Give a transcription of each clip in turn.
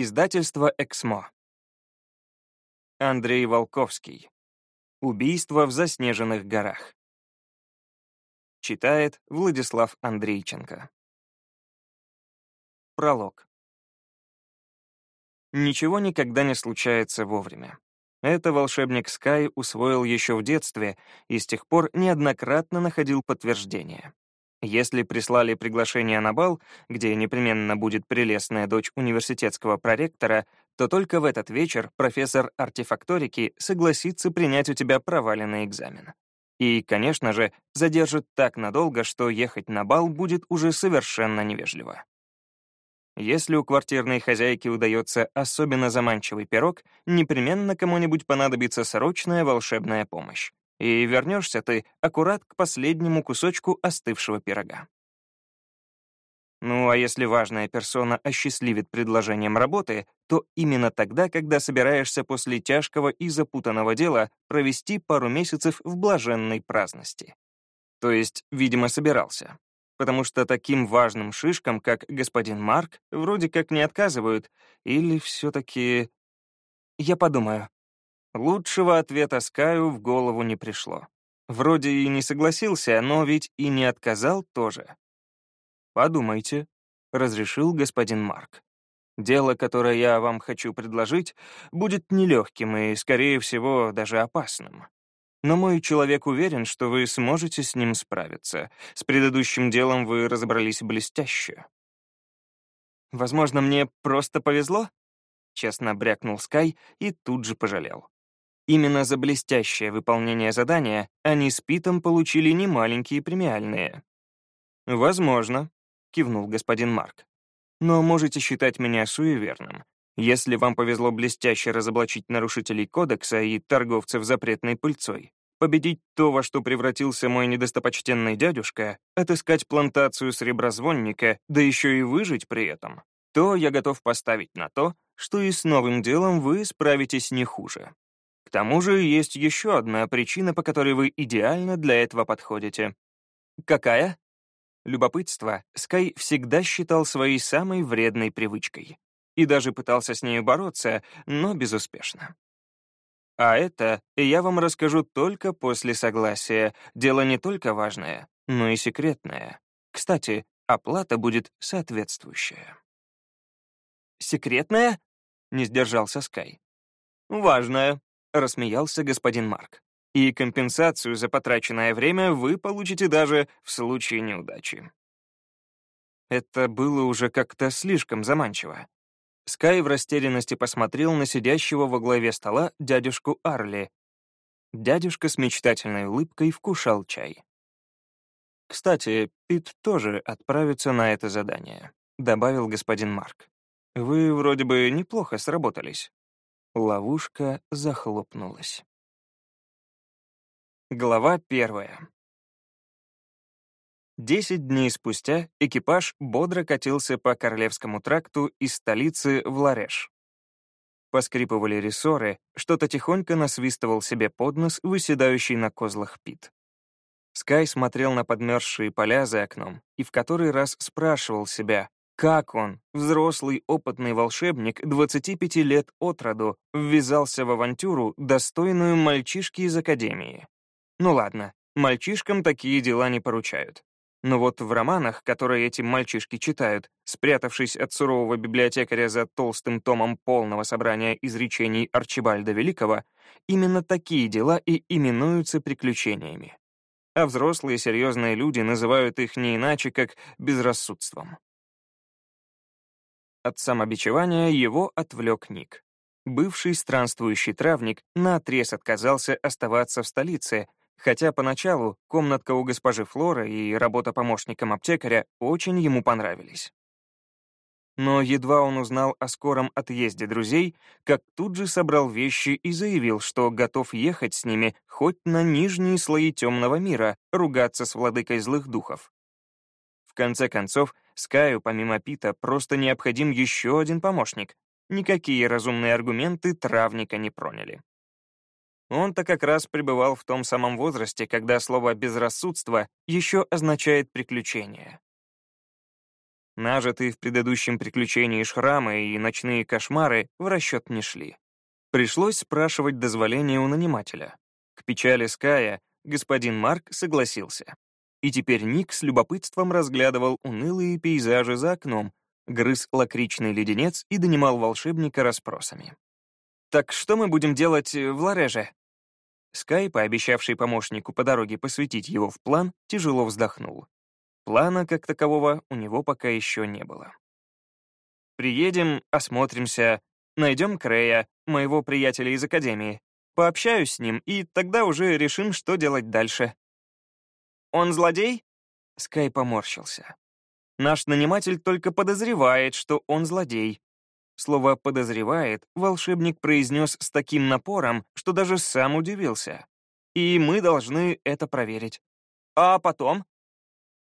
Издательство «Эксмо». Андрей Волковский. Убийство в заснеженных горах. Читает Владислав Андрейченко. Пролог. Ничего никогда не случается вовремя. Это волшебник Скай усвоил еще в детстве и с тех пор неоднократно находил подтверждение. Если прислали приглашение на бал, где непременно будет прелестная дочь университетского проректора, то только в этот вечер профессор артефакторики согласится принять у тебя проваленный экзамен. И, конечно же, задержит так надолго, что ехать на бал будет уже совершенно невежливо. Если у квартирной хозяйки удается особенно заманчивый пирог, непременно кому-нибудь понадобится срочная волшебная помощь и вернешься ты аккурат к последнему кусочку остывшего пирога. Ну а если важная персона осчастливит предложением работы, то именно тогда, когда собираешься после тяжкого и запутанного дела провести пару месяцев в блаженной праздности. То есть, видимо, собирался. Потому что таким важным шишкам, как господин Марк, вроде как не отказывают, или все-таки... Я подумаю. Лучшего ответа Скаю в голову не пришло. Вроде и не согласился, но ведь и не отказал тоже. «Подумайте», — разрешил господин Марк. «Дело, которое я вам хочу предложить, будет нелегким и, скорее всего, даже опасным. Но мой человек уверен, что вы сможете с ним справиться. С предыдущим делом вы разобрались блестяще». «Возможно, мне просто повезло?» — честно брякнул Скай и тут же пожалел. Именно за блестящее выполнение задания они с Питом получили немаленькие премиальные. «Возможно», — кивнул господин Марк. «Но можете считать меня суеверным. Если вам повезло блестяще разоблачить нарушителей кодекса и торговцев запретной пыльцой, победить то, во что превратился мой недостопочтенный дядюшка, отыскать плантацию среброзвонника, да еще и выжить при этом, то я готов поставить на то, что и с новым делом вы справитесь не хуже. К тому же есть еще одна причина, по которой вы идеально для этого подходите. Какая? Любопытство Скай всегда считал своей самой вредной привычкой и даже пытался с ней бороться, но безуспешно. А это я вам расскажу только после согласия. Дело не только важное, но и секретное. Кстати, оплата будет соответствующая. «Секретная?» — не сдержался Скай. «Важная», — рассмеялся господин Марк. «И компенсацию за потраченное время вы получите даже в случае неудачи». Это было уже как-то слишком заманчиво. Скай в растерянности посмотрел на сидящего во главе стола дядюшку Арли. Дядюшка с мечтательной улыбкой вкушал чай. «Кстати, Пит тоже отправится на это задание», — добавил господин Марк. «Вы вроде бы неплохо сработались». Ловушка захлопнулась. Глава первая. Десять дней спустя экипаж бодро катился по Королевскому тракту из столицы в Лареш. Поскрипывали рессоры, что-то тихонько насвистывал себе под нос, выседающий на козлах Пит. Скай смотрел на подмерзшие поля за окном и в который раз спрашивал себя, как он, взрослый опытный волшебник 25 лет от роду, ввязался в авантюру, достойную мальчишки из Академии? Ну ладно, мальчишкам такие дела не поручают. Но вот в романах, которые эти мальчишки читают, спрятавшись от сурового библиотекаря за толстым томом полного собрания изречений Арчибальда Великого, именно такие дела и именуются приключениями. А взрослые серьезные люди называют их не иначе, как безрассудством. От самобичевания его отвлек Ник. Бывший странствующий травник наотрез отказался оставаться в столице, хотя поначалу комнатка у госпожи Флоры и работа помощником аптекаря очень ему понравились. Но едва он узнал о скором отъезде друзей, как тут же собрал вещи и заявил, что готов ехать с ними хоть на нижние слои темного мира, ругаться с владыкой злых духов. В конце концов, Скаю, помимо Пита, просто необходим еще один помощник. Никакие разумные аргументы травника не проняли. Он-то как раз пребывал в том самом возрасте, когда слово «безрассудство» еще означает «приключение». нажитые в предыдущем приключении шрамы и ночные кошмары в расчет не шли. Пришлось спрашивать дозволение у нанимателя. К печали Ская господин Марк согласился. И теперь Ник с любопытством разглядывал унылые пейзажи за окном, грыз лакричный леденец и донимал волшебника расспросами. «Так что мы будем делать в Лареже?» Скай, пообещавший помощнику по дороге посвятить его в план, тяжело вздохнул. Плана, как такового, у него пока еще не было. «Приедем, осмотримся, найдем Крея, моего приятеля из Академии, пообщаюсь с ним, и тогда уже решим, что делать дальше». «Он злодей?» Скай поморщился. «Наш наниматель только подозревает, что он злодей». Слово «подозревает» волшебник произнес с таким напором, что даже сам удивился. «И мы должны это проверить». «А потом?»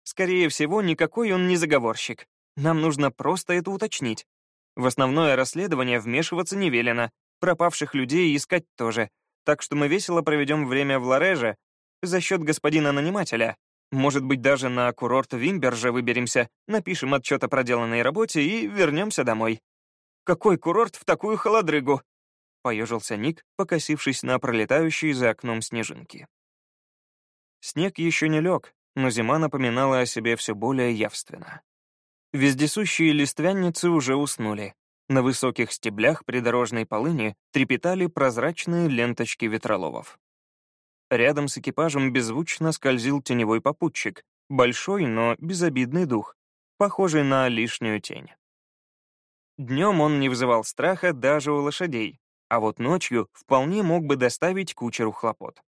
Скорее всего, никакой он не заговорщик. Нам нужно просто это уточнить. В основное расследование вмешиваться не велено, пропавших людей искать тоже, так что мы весело проведем время в Лареже за счет господина нанимателя. Может быть, даже на курорт Вимберже выберемся, напишем отчет о проделанной работе и вернемся домой. Какой курорт в такую холодрыгу? Поежился Ник, покосившись на пролетающие за окном снежинки. Снег еще не лег, но зима напоминала о себе все более явственно. Вездесущие листвянницы уже уснули. На высоких стеблях придорожной полыни трепетали прозрачные ленточки ветроловов. Рядом с экипажем беззвучно скользил теневой попутчик, большой, но безобидный дух, похожий на лишнюю тень. Днем он не вызывал страха даже у лошадей, а вот ночью вполне мог бы доставить кучеру хлопот.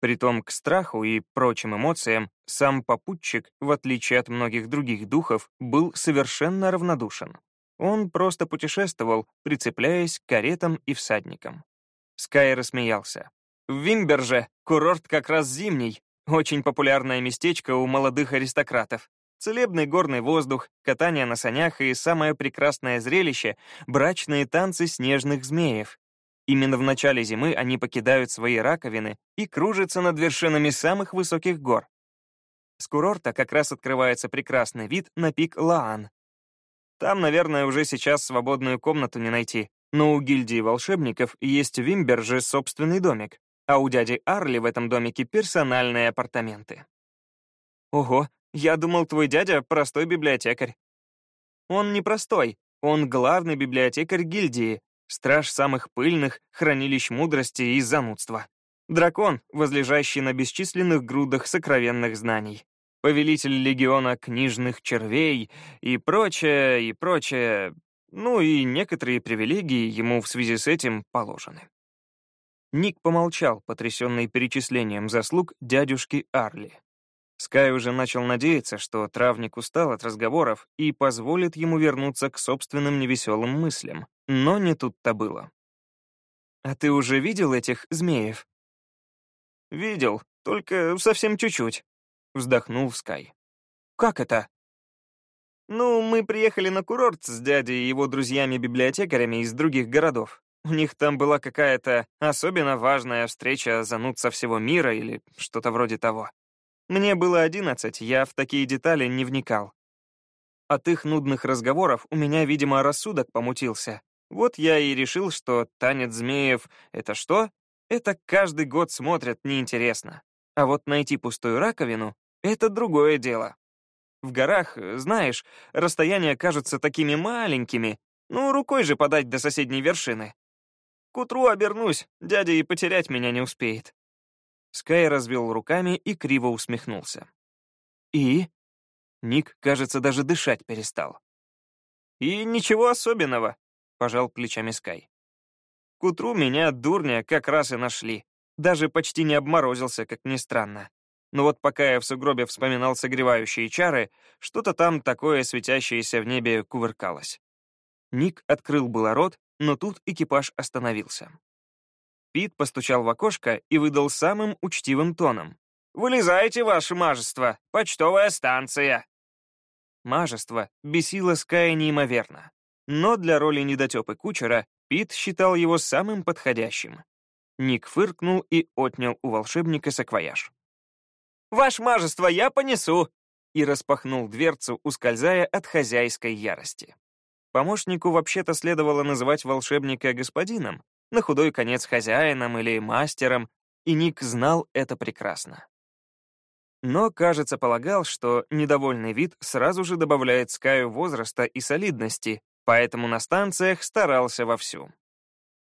Притом к страху и прочим эмоциям сам попутчик, в отличие от многих других духов, был совершенно равнодушен. Он просто путешествовал, прицепляясь к каретам и всадникам. Скай рассмеялся. «В Вимберже курорт как раз зимний, очень популярное местечко у молодых аристократов. Целебный горный воздух, катание на санях и самое прекрасное зрелище — брачные танцы снежных змеев, Именно в начале зимы они покидают свои раковины и кружатся над вершинами самых высоких гор. С курорта как раз открывается прекрасный вид на пик Лаан. Там, наверное, уже сейчас свободную комнату не найти, но у гильдии волшебников есть в Вимберже собственный домик, а у дяди Арли в этом домике персональные апартаменты. Ого, я думал, твой дядя — простой библиотекарь. Он не простой, он главный библиотекарь гильдии, страж самых пыльных хранилищ мудрости и занудства. Дракон, возлежащий на бесчисленных грудах сокровенных знаний. Повелитель легиона книжных червей и прочее, и прочее. Ну и некоторые привилегии ему в связи с этим положены. Ник помолчал, потрясенный перечислением заслуг дядюшки Арли. Скай уже начал надеяться, что травник устал от разговоров и позволит ему вернуться к собственным невеселым мыслям. Но не тут-то было. «А ты уже видел этих змеев?» «Видел, только совсем чуть-чуть», — вздохнул Скай. «Как это?» «Ну, мы приехали на курорт с дядей и его друзьями-библиотекарями из других городов. У них там была какая-то особенно важная встреча зануд всего мира или что-то вроде того. Мне было одиннадцать, я в такие детали не вникал. От их нудных разговоров у меня, видимо, рассудок помутился. Вот я и решил, что танец змеев — это что? Это каждый год смотрят неинтересно. А вот найти пустую раковину — это другое дело. В горах, знаешь, расстояния кажутся такими маленькими, ну, рукой же подать до соседней вершины. К утру обернусь, дядя и потерять меня не успеет. Скай развел руками и криво усмехнулся. «И?» Ник, кажется, даже дышать перестал. «И ничего особенного», — пожал плечами Скай. «К утру меня, дурня, как раз и нашли. Даже почти не обморозился, как ни странно. Но вот пока я в сугробе вспоминал согревающие чары, что-то там такое светящееся в небе кувыркалось». Ник открыл было рот, но тут экипаж остановился. Пит постучал в окошко и выдал самым учтивым тоном. «Вылезайте, ваше мажество! Почтовая станция!» Мажество бесило Ская неимоверно. Но для роли недотепы кучера Пит считал его самым подходящим. Ник фыркнул и отнял у волшебника саквояж. «Ваше мажество, я понесу!» и распахнул дверцу, ускользая от хозяйской ярости. Помощнику вообще-то следовало называть волшебника господином, на худой конец хозяином или мастером, и Ник знал это прекрасно. Но, кажется, полагал, что недовольный вид сразу же добавляет Скаю возраста и солидности, поэтому на станциях старался вовсю.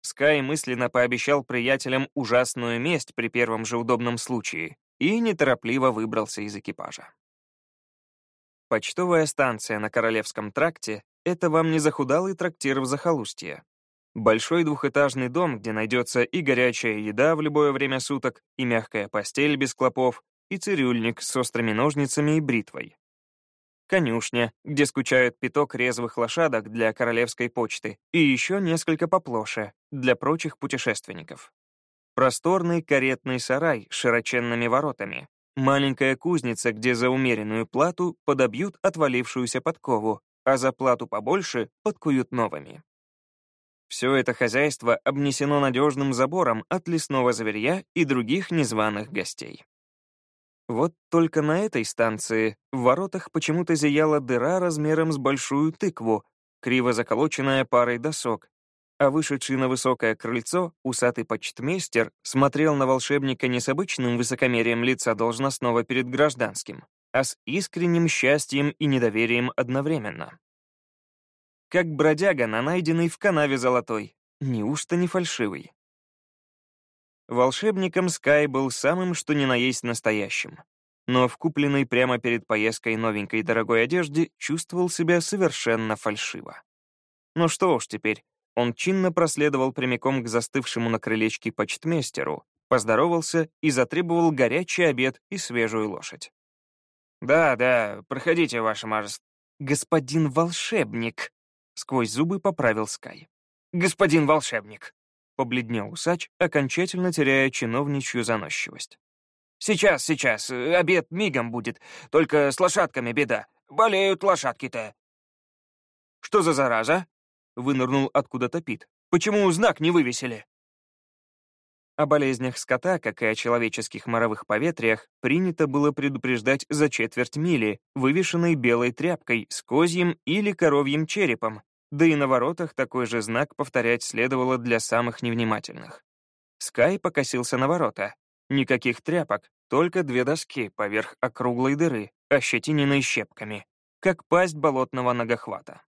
Скай мысленно пообещал приятелям ужасную месть при первом же удобном случае и неторопливо выбрался из экипажа. Почтовая станция на Королевском тракте это вам не захудалый трактир в захолустье. Большой двухэтажный дом, где найдется и горячая еда в любое время суток, и мягкая постель без клопов, и цирюльник с острыми ножницами и бритвой. Конюшня, где скучают пяток резвых лошадок для королевской почты, и еще несколько поплоше, для прочих путешественников. Просторный каретный сарай с широченными воротами, маленькая кузница, где за умеренную плату подобьют отвалившуюся подкову, а за плату побольше подкуют новыми. Все это хозяйство обнесено надежным забором от лесного зверья и других незваных гостей. Вот только на этой станции в воротах почему-то зияла дыра размером с большую тыкву, криво заколоченная парой досок, а вышедший на высокое крыльцо усатый почтмейстер смотрел на волшебника не с обычным высокомерием лица должностного перед гражданским, а с искренним счастьем и недоверием одновременно. Как бродяга на найденный в канаве золотой, неужто не фальшивый? Волшебником Скай был самым что ни на есть настоящим, но в купленной прямо перед поездкой новенькой дорогой одежде чувствовал себя совершенно фальшиво. Ну что уж теперь, он чинно проследовал прямиком к застывшему на крылечке почтмейстеру, поздоровался и затребовал горячий обед и свежую лошадь. «Да, да, проходите, ваше мажество». «Господин волшебник», — сквозь зубы поправил Скай. «Господин волшебник», — побледнел усач, окончательно теряя чиновничью заносчивость. «Сейчас, сейчас, обед мигом будет, только с лошадками беда. Болеют лошадки-то». «Что за зараза?» — вынырнул откуда-то Пит. «Почему знак не вывесили?» О болезнях скота, как и о человеческих моровых поветриях, принято было предупреждать за четверть мили, вывешенной белой тряпкой с козьим или коровьим черепом, да и на воротах такой же знак повторять следовало для самых невнимательных. Скай покосился на ворота. Никаких тряпок, только две доски поверх округлой дыры, ощетиненной щепками, как пасть болотного ногохвата.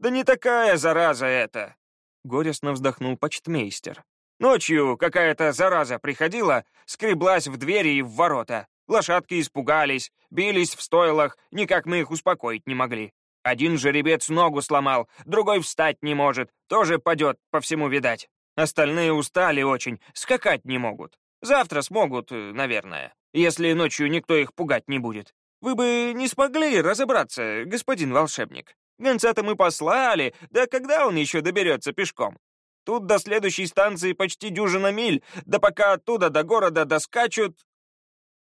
«Да не такая зараза это!» — горестно вздохнул почтмейстер, Ночью какая-то зараза приходила, скреблась в двери и в ворота. Лошадки испугались, бились в стойлах, никак мы их успокоить не могли. Один жеребец ногу сломал, другой встать не может, тоже падет, по всему видать. Остальные устали очень, скакать не могут. Завтра смогут, э, наверное, если ночью никто их пугать не будет. Вы бы не смогли разобраться, господин волшебник. Гонца-то мы послали, да когда он еще доберется пешком? Тут до следующей станции почти дюжина миль, да пока оттуда до города доскачут...»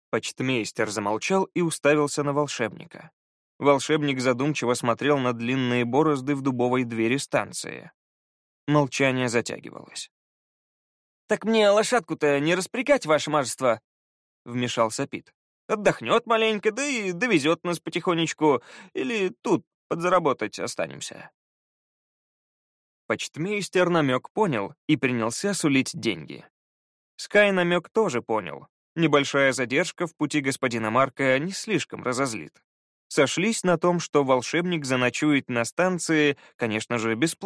Почтмейстер замолчал и уставился на волшебника. Волшебник задумчиво смотрел на длинные борозды в дубовой двери станции. Молчание затягивалось. «Так мне лошадку-то не распрягать, ваше мажество?» — вмешался Пит. «Отдохнет маленько, да и довезет нас потихонечку, или тут подзаработать останемся». Почтмейстер намек понял и принялся сулить деньги. Скай намек тоже понял. Небольшая задержка в пути господина Марка не слишком разозлит. Сошлись на том, что волшебник заночует на станции, конечно же, без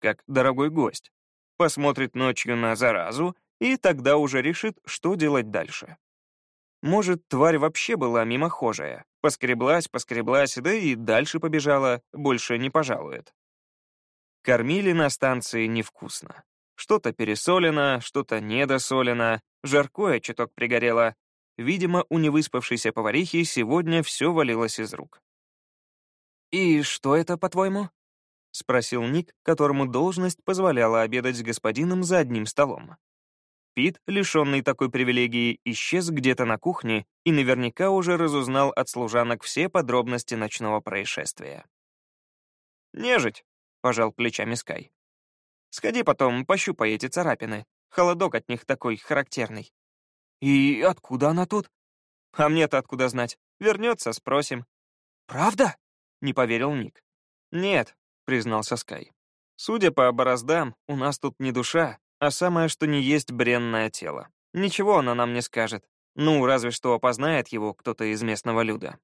как дорогой гость. Посмотрит ночью на заразу и тогда уже решит, что делать дальше. Может, тварь вообще была мимохожая, поскреблась, поскреблась, да и дальше побежала, больше не пожалует. Кормили на станции невкусно. Что-то пересолено, что-то недосолено, жаркое чуток пригорело. Видимо, у невыспавшейся поварихи сегодня все валилось из рук. «И что это, по-твоему?» — спросил Ник, которому должность позволяла обедать с господином за одним столом. Пит, лишенный такой привилегии, исчез где-то на кухне и наверняка уже разузнал от служанок все подробности ночного происшествия. «Нежить», пожал плечами Скай. «Сходи потом, пощупай эти царапины. Холодок от них такой характерный». «И откуда она тут?» «А мне-то откуда знать? Вернется, спросим». «Правда?» — не поверил Ник. «Нет», — признался Скай. «Судя по бороздам, у нас тут не душа, а самое что не есть бренное тело. Ничего она нам не скажет. Ну, разве что опознает его кто-то из местного люда.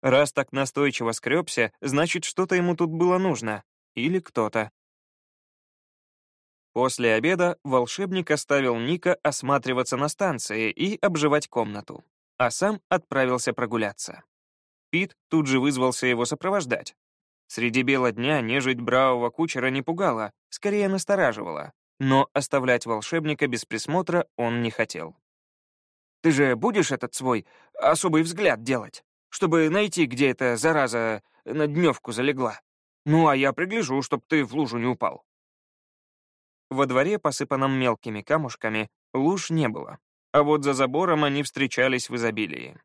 Раз так настойчиво скребся, значит, что-то ему тут было нужно. Или кто-то. После обеда волшебник оставил Ника осматриваться на станции и обживать комнату, а сам отправился прогуляться. Пит тут же вызвался его сопровождать. Среди бела дня нежить бравого кучера не пугала, скорее настораживала, но оставлять волшебника без присмотра он не хотел. «Ты же будешь этот свой особый взгляд делать, чтобы найти, где эта зараза на дневку залегла? Ну, а я пригляжу, чтоб ты в лужу не упал». Во дворе, посыпанном мелкими камушками, луж не было, а вот за забором они встречались в изобилии.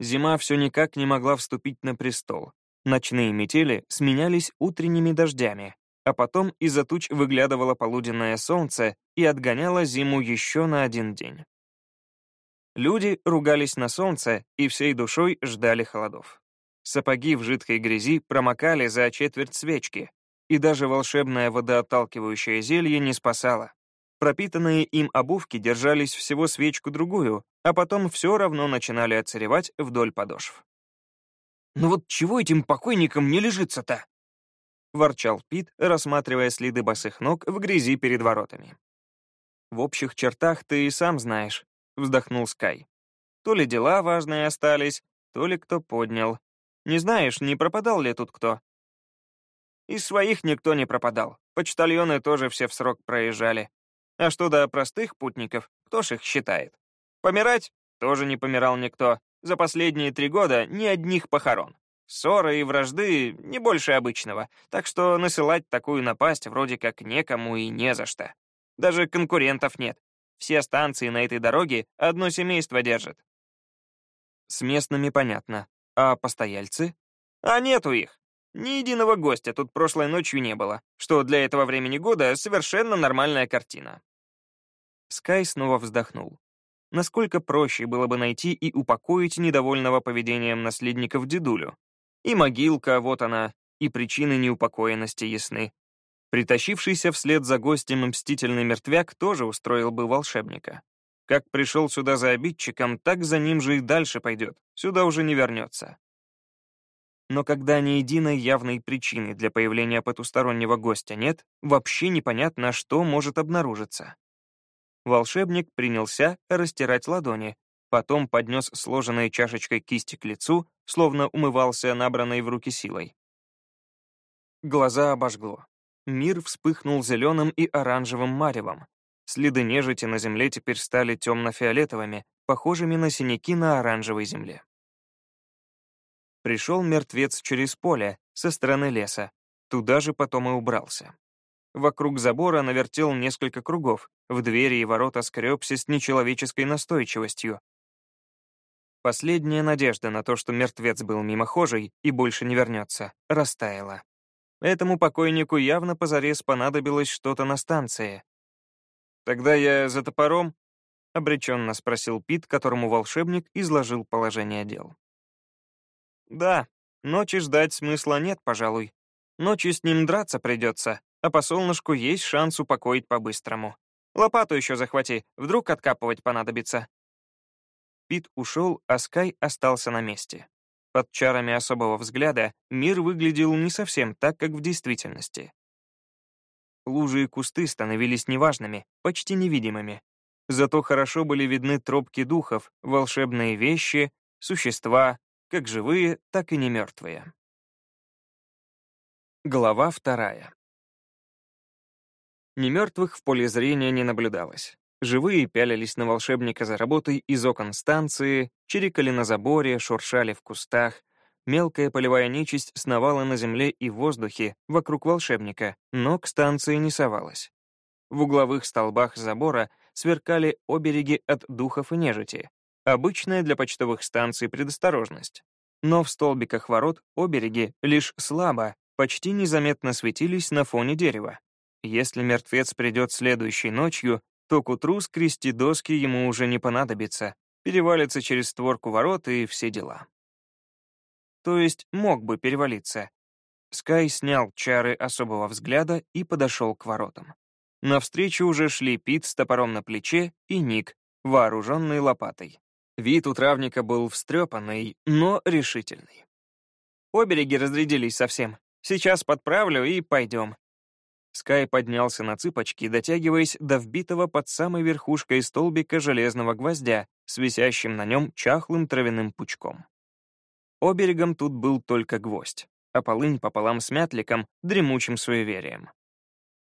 Зима все никак не могла вступить на престол. Ночные метели сменялись утренними дождями, а потом из-за туч выглядывало полуденное солнце и отгоняло зиму еще на один день. Люди ругались на солнце и всей душой ждали холодов. Сапоги в жидкой грязи промокали за четверть свечки, и даже волшебное водоотталкивающее зелье не спасало. Пропитанные им обувки держались всего свечку-другую, а потом все равно начинали отсыревать вдоль подошв. «Ну вот чего этим покойникам не лежится-то?» — ворчал Пит, рассматривая следы босых ног в грязи перед воротами. «В общих чертах ты и сам знаешь», — вздохнул Скай. «То ли дела важные остались, то ли кто поднял. Не знаешь, не пропадал ли тут кто?» Из своих никто не пропадал. Почтальоны тоже все в срок проезжали. А что до простых путников, кто ж их считает? Помирать тоже не помирал никто. За последние три года ни одних похорон. Ссоры и вражды не больше обычного, так что насылать такую напасть вроде как некому и не за что. Даже конкурентов нет. Все станции на этой дороге одно семейство держат. С местными понятно. А постояльцы? А нету их. Ни единого гостя тут прошлой ночью не было, что для этого времени года совершенно нормальная картина. Скай снова вздохнул. Насколько проще было бы найти и упокоить недовольного поведением наследников дедулю. И могилка, вот она, и причины неупокоенности ясны. Притащившийся вслед за гостем мстительный мертвяк тоже устроил бы волшебника. Как пришел сюда за обидчиком, так за ним же и дальше пойдет, сюда уже не вернется но когда ни единой явной причины для появления потустороннего гостя нет, вообще непонятно, что может обнаружиться. Волшебник принялся растирать ладони, потом поднес сложенной чашечкой кисти к лицу, словно умывался набранной в руки силой. Глаза обожгло. Мир вспыхнул зеленым и оранжевым маревом. Следы нежити на земле теперь стали темно-фиолетовыми, похожими на синяки на оранжевой земле. Пришел мертвец через поле, со стороны леса. Туда же потом и убрался. Вокруг забора навертел несколько кругов, в двери и ворота скребся с нечеловеческой настойчивостью. Последняя надежда на то, что мертвец был мимохожий и больше не вернется, растаяла. Этому покойнику явно позарез понадобилось что-то на станции. «Тогда я за топором?» — обреченно спросил Пит, которому волшебник изложил положение дел. Да, ночи ждать смысла нет, пожалуй. Ночью с ним драться придется, а по солнышку есть шанс упокоить по-быстрому. Лопату еще захвати, вдруг откапывать понадобится. Пит ушел, а Скай остался на месте. Под чарами особого взгляда мир выглядел не совсем так, как в действительности. Лужи и кусты становились неважными, почти невидимыми. Зато хорошо были видны тропки духов, волшебные вещи, существа, как живые, так и не мертвые. Глава вторая. Немертвых в поле зрения не наблюдалось. Живые пялились на волшебника за работой из окон станции, чирикали на заборе, шуршали в кустах. Мелкая полевая нечисть сновала на земле и в воздухе вокруг волшебника, но к станции не совалась. В угловых столбах забора сверкали обереги от духов и нежити, Обычная для почтовых станций предосторожность. Но в столбиках ворот обереги лишь слабо, почти незаметно светились на фоне дерева. Если мертвец придет следующей ночью, то к утру скрести доски ему уже не понадобится. перевалится через створку ворот и все дела. То есть мог бы перевалиться. Скай снял чары особого взгляда и подошел к воротам. Навстречу уже шли Пит с топором на плече и Ник, вооруженный лопатой. Вид у травника был встрепанный, но решительный. Обереги разрядились совсем. Сейчас подправлю и пойдем. Скай поднялся на цыпочки, дотягиваясь до вбитого под самой верхушкой столбика железного гвоздя с висящим на нем чахлым травяным пучком. Оберегом тут был только гвоздь, а полынь пополам с мятликом, дремучим суеверием.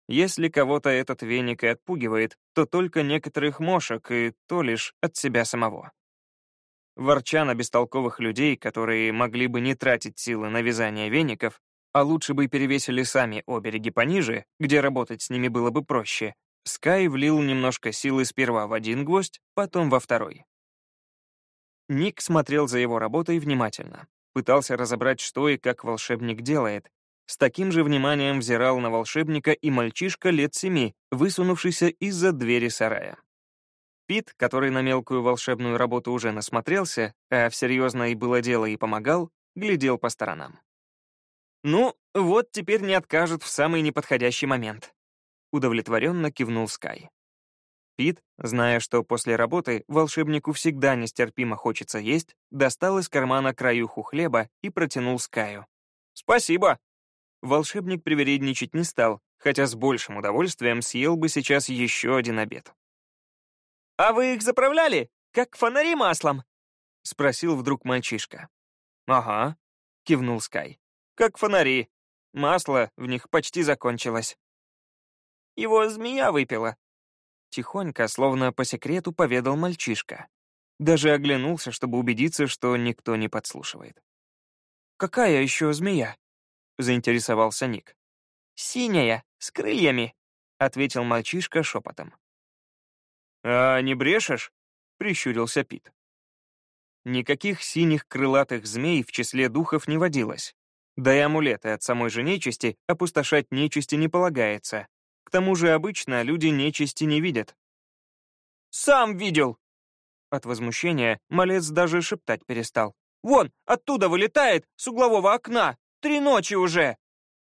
Если кого-то этот веник и отпугивает, то только некоторых мошек, и то лишь от себя самого. Ворча на бестолковых людей, которые могли бы не тратить силы на вязание веников, а лучше бы перевесили сами обереги пониже, где работать с ними было бы проще, Скай влил немножко силы сперва в один гвоздь, потом во второй. Ник смотрел за его работой внимательно, пытался разобрать, что и как волшебник делает. С таким же вниманием взирал на волшебника и мальчишка лет семи, высунувшийся из-за двери сарая. Пит, который на мелкую волшебную работу уже насмотрелся, а в серьезное было дело и помогал, глядел по сторонам. «Ну, вот теперь не откажут в самый неподходящий момент», — удовлетворенно кивнул Скай. Пит, зная, что после работы волшебнику всегда нестерпимо хочется есть, достал из кармана краюху хлеба и протянул Скаю. «Спасибо!» Волшебник привередничать не стал, хотя с большим удовольствием съел бы сейчас еще один обед. «А вы их заправляли, как фонари маслом?» — спросил вдруг мальчишка. «Ага», — кивнул Скай как фонари. Масло в них почти закончилось. Его змея выпила. Тихонько, словно по секрету, поведал мальчишка. Даже оглянулся, чтобы убедиться, что никто не подслушивает. «Какая еще змея?» — заинтересовался Ник. «Синяя, с крыльями», — ответил мальчишка шепотом. «А не брешешь?» — прищурился Пит. Никаких синих крылатых змей в числе духов не водилось, да и амулеты от самой же нечисти опустошать нечисти не полагается. К тому же обычно люди нечисти не видят. «Сам видел!» От возмущения малец даже шептать перестал. «Вон, оттуда вылетает, с углового окна! Три ночи уже!»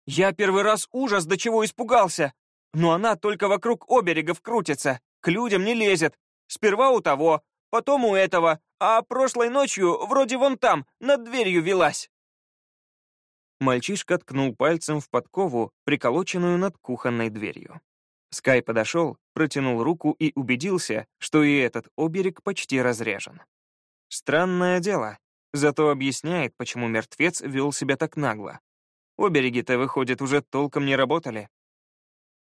Я первый раз ужас до чего испугался. Но она только вокруг оберегов крутится, к людям не лезет. Сперва у того, потом у этого, а прошлой ночью вроде вон там, над дверью велась. Мальчишка ткнул пальцем в подкову, приколоченную над кухонной дверью. Скай подошел, протянул руку и убедился, что и этот оберег почти разрежен. Странное дело, зато объясняет, почему мертвец вел себя так нагло. Обереги-то, выходит, уже толком не работали.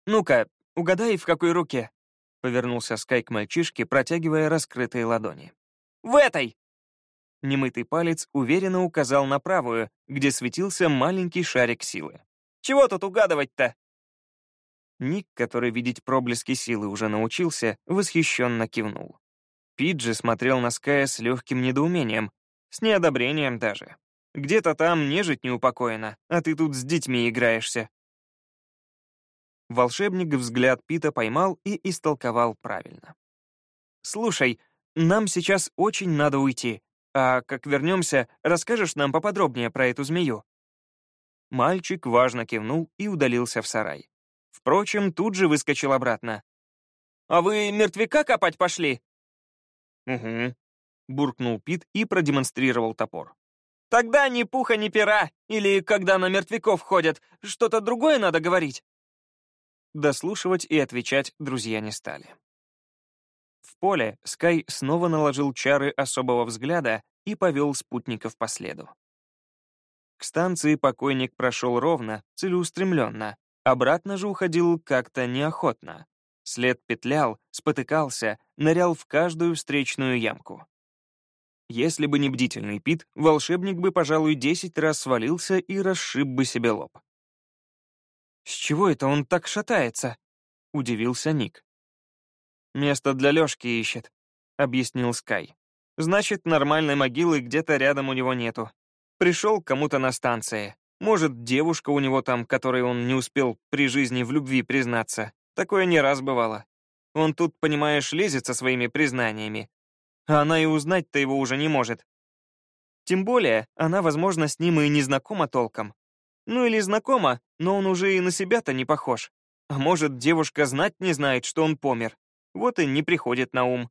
«Ну-ка, угадай, в какой руке?» — повернулся Скай к мальчишке, протягивая раскрытые ладони. «В этой!» Немытый палец уверенно указал на правую, где светился маленький шарик силы. «Чего тут угадывать-то?» Ник, который видеть проблески силы уже научился, восхищенно кивнул. Пиджи смотрел на Ская с легким недоумением, с неодобрением даже. Где-то там нежить неупокоена, а ты тут с детьми играешься. Волшебник взгляд Пита поймал и истолковал правильно. «Слушай, нам сейчас очень надо уйти. А как вернемся, расскажешь нам поподробнее про эту змею?» Мальчик важно кивнул и удалился в сарай. Впрочем, тут же выскочил обратно. «А вы мертвяка копать пошли?» «Угу», — буркнул Пит и продемонстрировал топор. «Тогда ни пуха, ни пера, или когда на мертвяков ходят, что-то другое надо говорить». Дослушивать и отвечать друзья не стали. В поле Скай снова наложил чары особого взгляда и повел спутников по следу. К станции покойник прошел ровно, целеустремленно, обратно же уходил как-то неохотно. След петлял, спотыкался, нырял в каждую встречную ямку. Если бы не бдительный Пит, волшебник бы, пожалуй, десять раз свалился и расшиб бы себе лоб. «С чего это он так шатается?» — удивился Ник. «Место для Лёшки ищет», — объяснил Скай. «Значит, нормальной могилы где-то рядом у него нету. Пришел к кому-то на станции. Может, девушка у него там, которой он не успел при жизни в любви признаться. Такое не раз бывало. Он тут, понимаешь, лезет со своими признаниями. а она и узнать-то его уже не может. Тем более, она, возможно, с ним и не знакома толком. Ну или знакома, но он уже и на себя-то не похож. А может, девушка знать не знает, что он помер. Вот и не приходит на ум.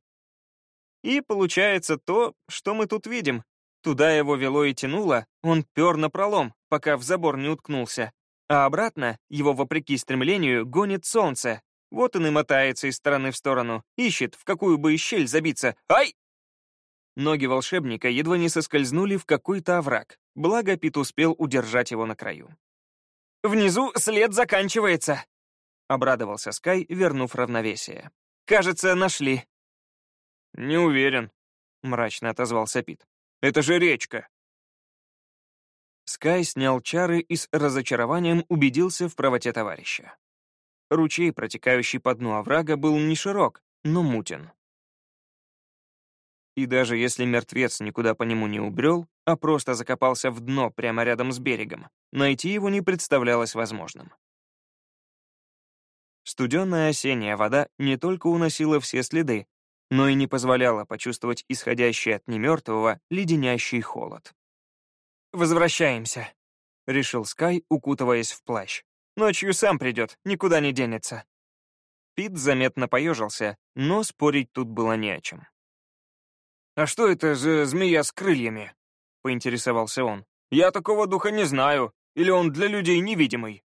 И получается то, что мы тут видим. Туда его вело и тянуло, он пер на пролом, пока в забор не уткнулся. А обратно его, вопреки стремлению, гонит солнце. Вот он и мотается из стороны в сторону, ищет, в какую бы щель забиться. Ай! Ноги волшебника едва не соскользнули в какой-то овраг, благо Пит успел удержать его на краю. «Внизу след заканчивается!» — обрадовался Скай, вернув равновесие. «Кажется, нашли». «Не уверен», — мрачно отозвался Пит. «Это же речка». Скай снял чары и с разочарованием убедился в правоте товарища. Ручей, протекающий по дну оврага, был не широк, но мутен. И даже если мертвец никуда по нему не убрел, а просто закопался в дно прямо рядом с берегом, найти его не представлялось возможным. Студенная осенняя вода не только уносила все следы, но и не позволяла почувствовать исходящий от немертвого леденящий холод. «Возвращаемся», — решил Скай, укутываясь в плащ. «Ночью сам придет, никуда не денется». Пит заметно поежился, но спорить тут было не о чем. «А что это за змея с крыльями?» — поинтересовался он. «Я такого духа не знаю. Или он для людей невидимый?»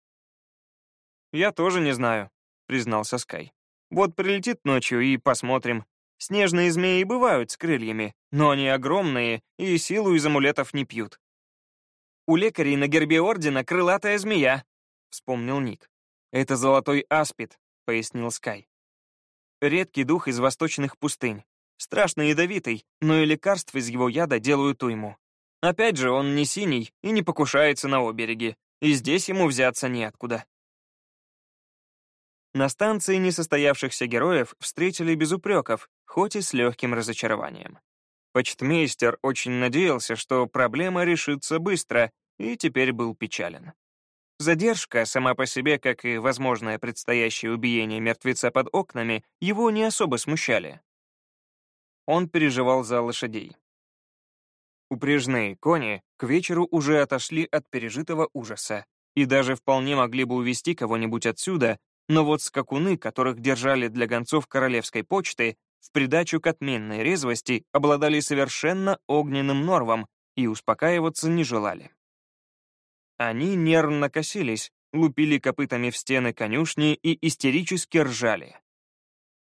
«Я тоже не знаю», — признался Скай. «Вот прилетит ночью и посмотрим. Снежные змеи бывают с крыльями, но они огромные и силу из амулетов не пьют». «У лекарей на гербе ордена крылатая змея», — вспомнил Ник. «Это золотой аспид», — пояснил Скай. «Редкий дух из восточных пустынь. Страшно ядовитый, но и лекарств из его яда делают уйму. Опять же, он не синий и не покушается на обереги, и здесь ему взяться неоткуда. На станции несостоявшихся героев встретили без упреков, хоть и с легким разочарованием. Почтмейстер очень надеялся, что проблема решится быстро, и теперь был печален. Задержка, сама по себе, как и возможное предстоящее убиение мертвеца под окнами, его не особо смущали. Он переживал за лошадей. Упряжные кони к вечеру уже отошли от пережитого ужаса и даже вполне могли бы увести кого-нибудь отсюда, но вот скакуны, которых держали для гонцов королевской почты, в придачу к отменной резвости обладали совершенно огненным норвом и успокаиваться не желали. Они нервно косились, лупили копытами в стены конюшни и истерически ржали.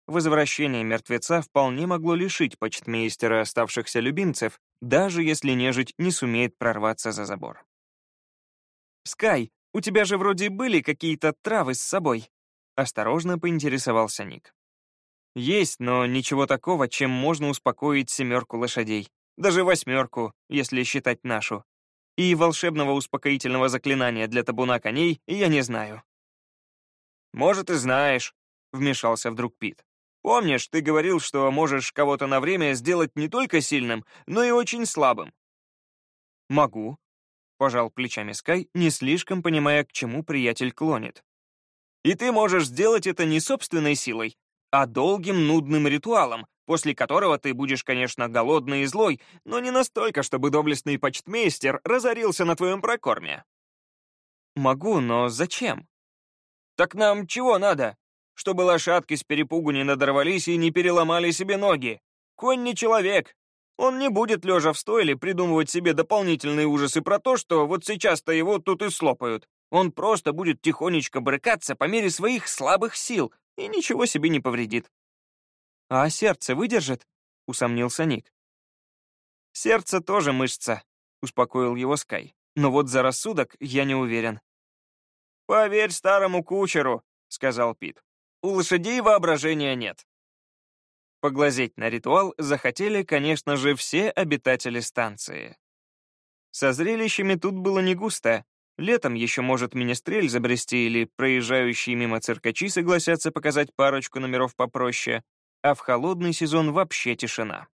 Возвращение мертвеца вполне могло лишить почтмейстера оставшихся любимцев, даже если нежить не сумеет прорваться за забор. «Скай, у тебя же вроде были какие-то травы с собой?» Осторожно поинтересовался Ник. «Есть, но ничего такого, чем можно успокоить семерку лошадей. Даже восьмерку, если считать нашу. И волшебного успокоительного заклинания для табуна коней я не знаю». «Может, и знаешь», — вмешался вдруг Пит. Помнишь, ты говорил, что можешь кого-то на время сделать не только сильным, но и очень слабым?» «Могу», — пожал плечами Скай, не слишком понимая, к чему приятель клонит. «И ты можешь сделать это не собственной силой, а долгим нудным ритуалом, после которого ты будешь, конечно, голодный и злой, но не настолько, чтобы доблестный почтмейстер разорился на твоем прокорме». «Могу, но зачем?» «Так нам чего надо? чтобы лошадки с перепугу не надорвались и не переломали себе ноги. Конь не человек. Он не будет, лежа в стойле, придумывать себе дополнительные ужасы про то, что вот сейчас-то его тут и слопают. Он просто будет тихонечко брыкаться по мере своих слабых сил и ничего себе не повредит. «А сердце выдержит?» — усомнился Ник. «Сердце тоже мышца», — успокоил его Скай. «Но вот за рассудок я не уверен». «Поверь старому кучеру», — сказал Пит. У лошадей воображения нет. Поглазеть на ритуал захотели, конечно же, все обитатели станции. Со зрелищами тут было не густо. Летом еще может министрель забрести или проезжающие мимо циркачи согласятся показать парочку номеров попроще, а в холодный сезон вообще тишина.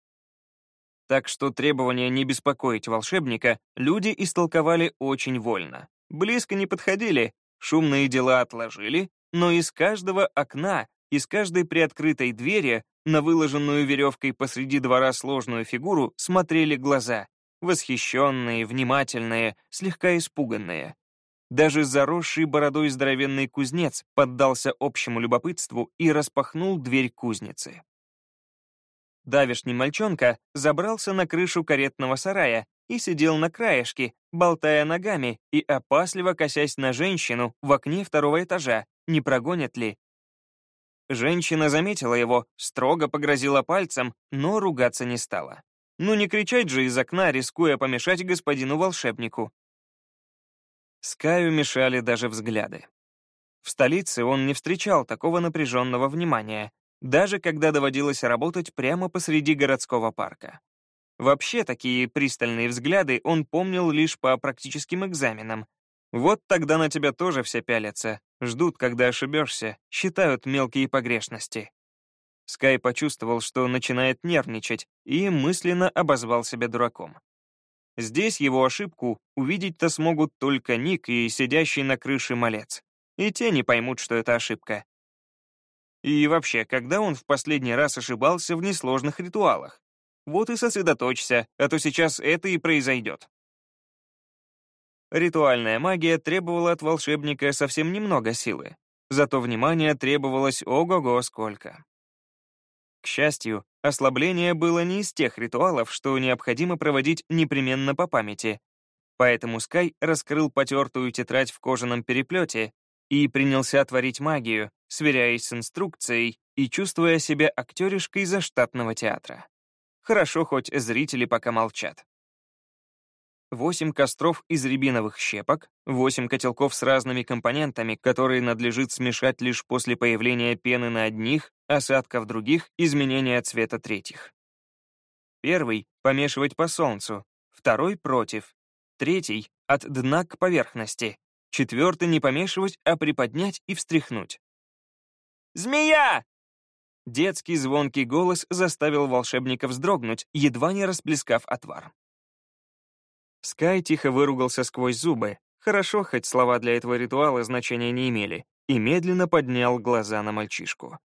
Так что требование не беспокоить волшебника люди истолковали очень вольно. Близко не подходили, шумные дела отложили но из каждого окна из каждой приоткрытой двери на выложенную веревкой посреди двора сложную фигуру смотрели глаза, восхищенные, внимательные, слегка испуганные. Даже заросший бородой здоровенный кузнец поддался общему любопытству и распахнул дверь кузницы. Давишний мальчонка забрался на крышу каретного сарая и сидел на краешке, болтая ногами и опасливо косясь на женщину в окне второго этажа, не прогонят ли. Женщина заметила его, строго погрозила пальцем, но ругаться не стала. Ну не кричать же из окна, рискуя помешать господину волшебнику. Скаю мешали даже взгляды. В столице он не встречал такого напряженного внимания, даже когда доводилось работать прямо посреди городского парка. Вообще, такие пристальные взгляды он помнил лишь по практическим экзаменам. Вот тогда на тебя тоже все пялятся, ждут, когда ошибешься, считают мелкие погрешности. Скай почувствовал, что начинает нервничать, и мысленно обозвал себя дураком. Здесь его ошибку увидеть-то смогут только Ник и сидящий на крыше малец. И те не поймут, что это ошибка. И вообще, когда он в последний раз ошибался в несложных ритуалах? Вот и сосредоточься, а то сейчас это и произойдет. Ритуальная магия требовала от волшебника совсем немного силы, зато внимания требовалось ого-го сколько. К счастью, ослабление было не из тех ритуалов, что необходимо проводить непременно по памяти, поэтому Скай раскрыл потертую тетрадь в кожаном переплете и принялся творить магию, сверяясь с инструкцией и чувствуя себя актеришкой заштатного театра. Хорошо, хоть зрители пока молчат. Восемь костров из рябиновых щепок, восемь котелков с разными компонентами, которые надлежит смешать лишь после появления пены на одних, осадков других, изменения цвета третьих. Первый — помешивать по солнцу, второй — против, третий — от дна к поверхности, четвертый — не помешивать, а приподнять и встряхнуть. «Змея!» Детский звонкий голос заставил волшебника вздрогнуть, едва не расплескав отвар. Скай тихо выругался сквозь зубы, хорошо, хоть слова для этого ритуала значения не имели, и медленно поднял глаза на мальчишку.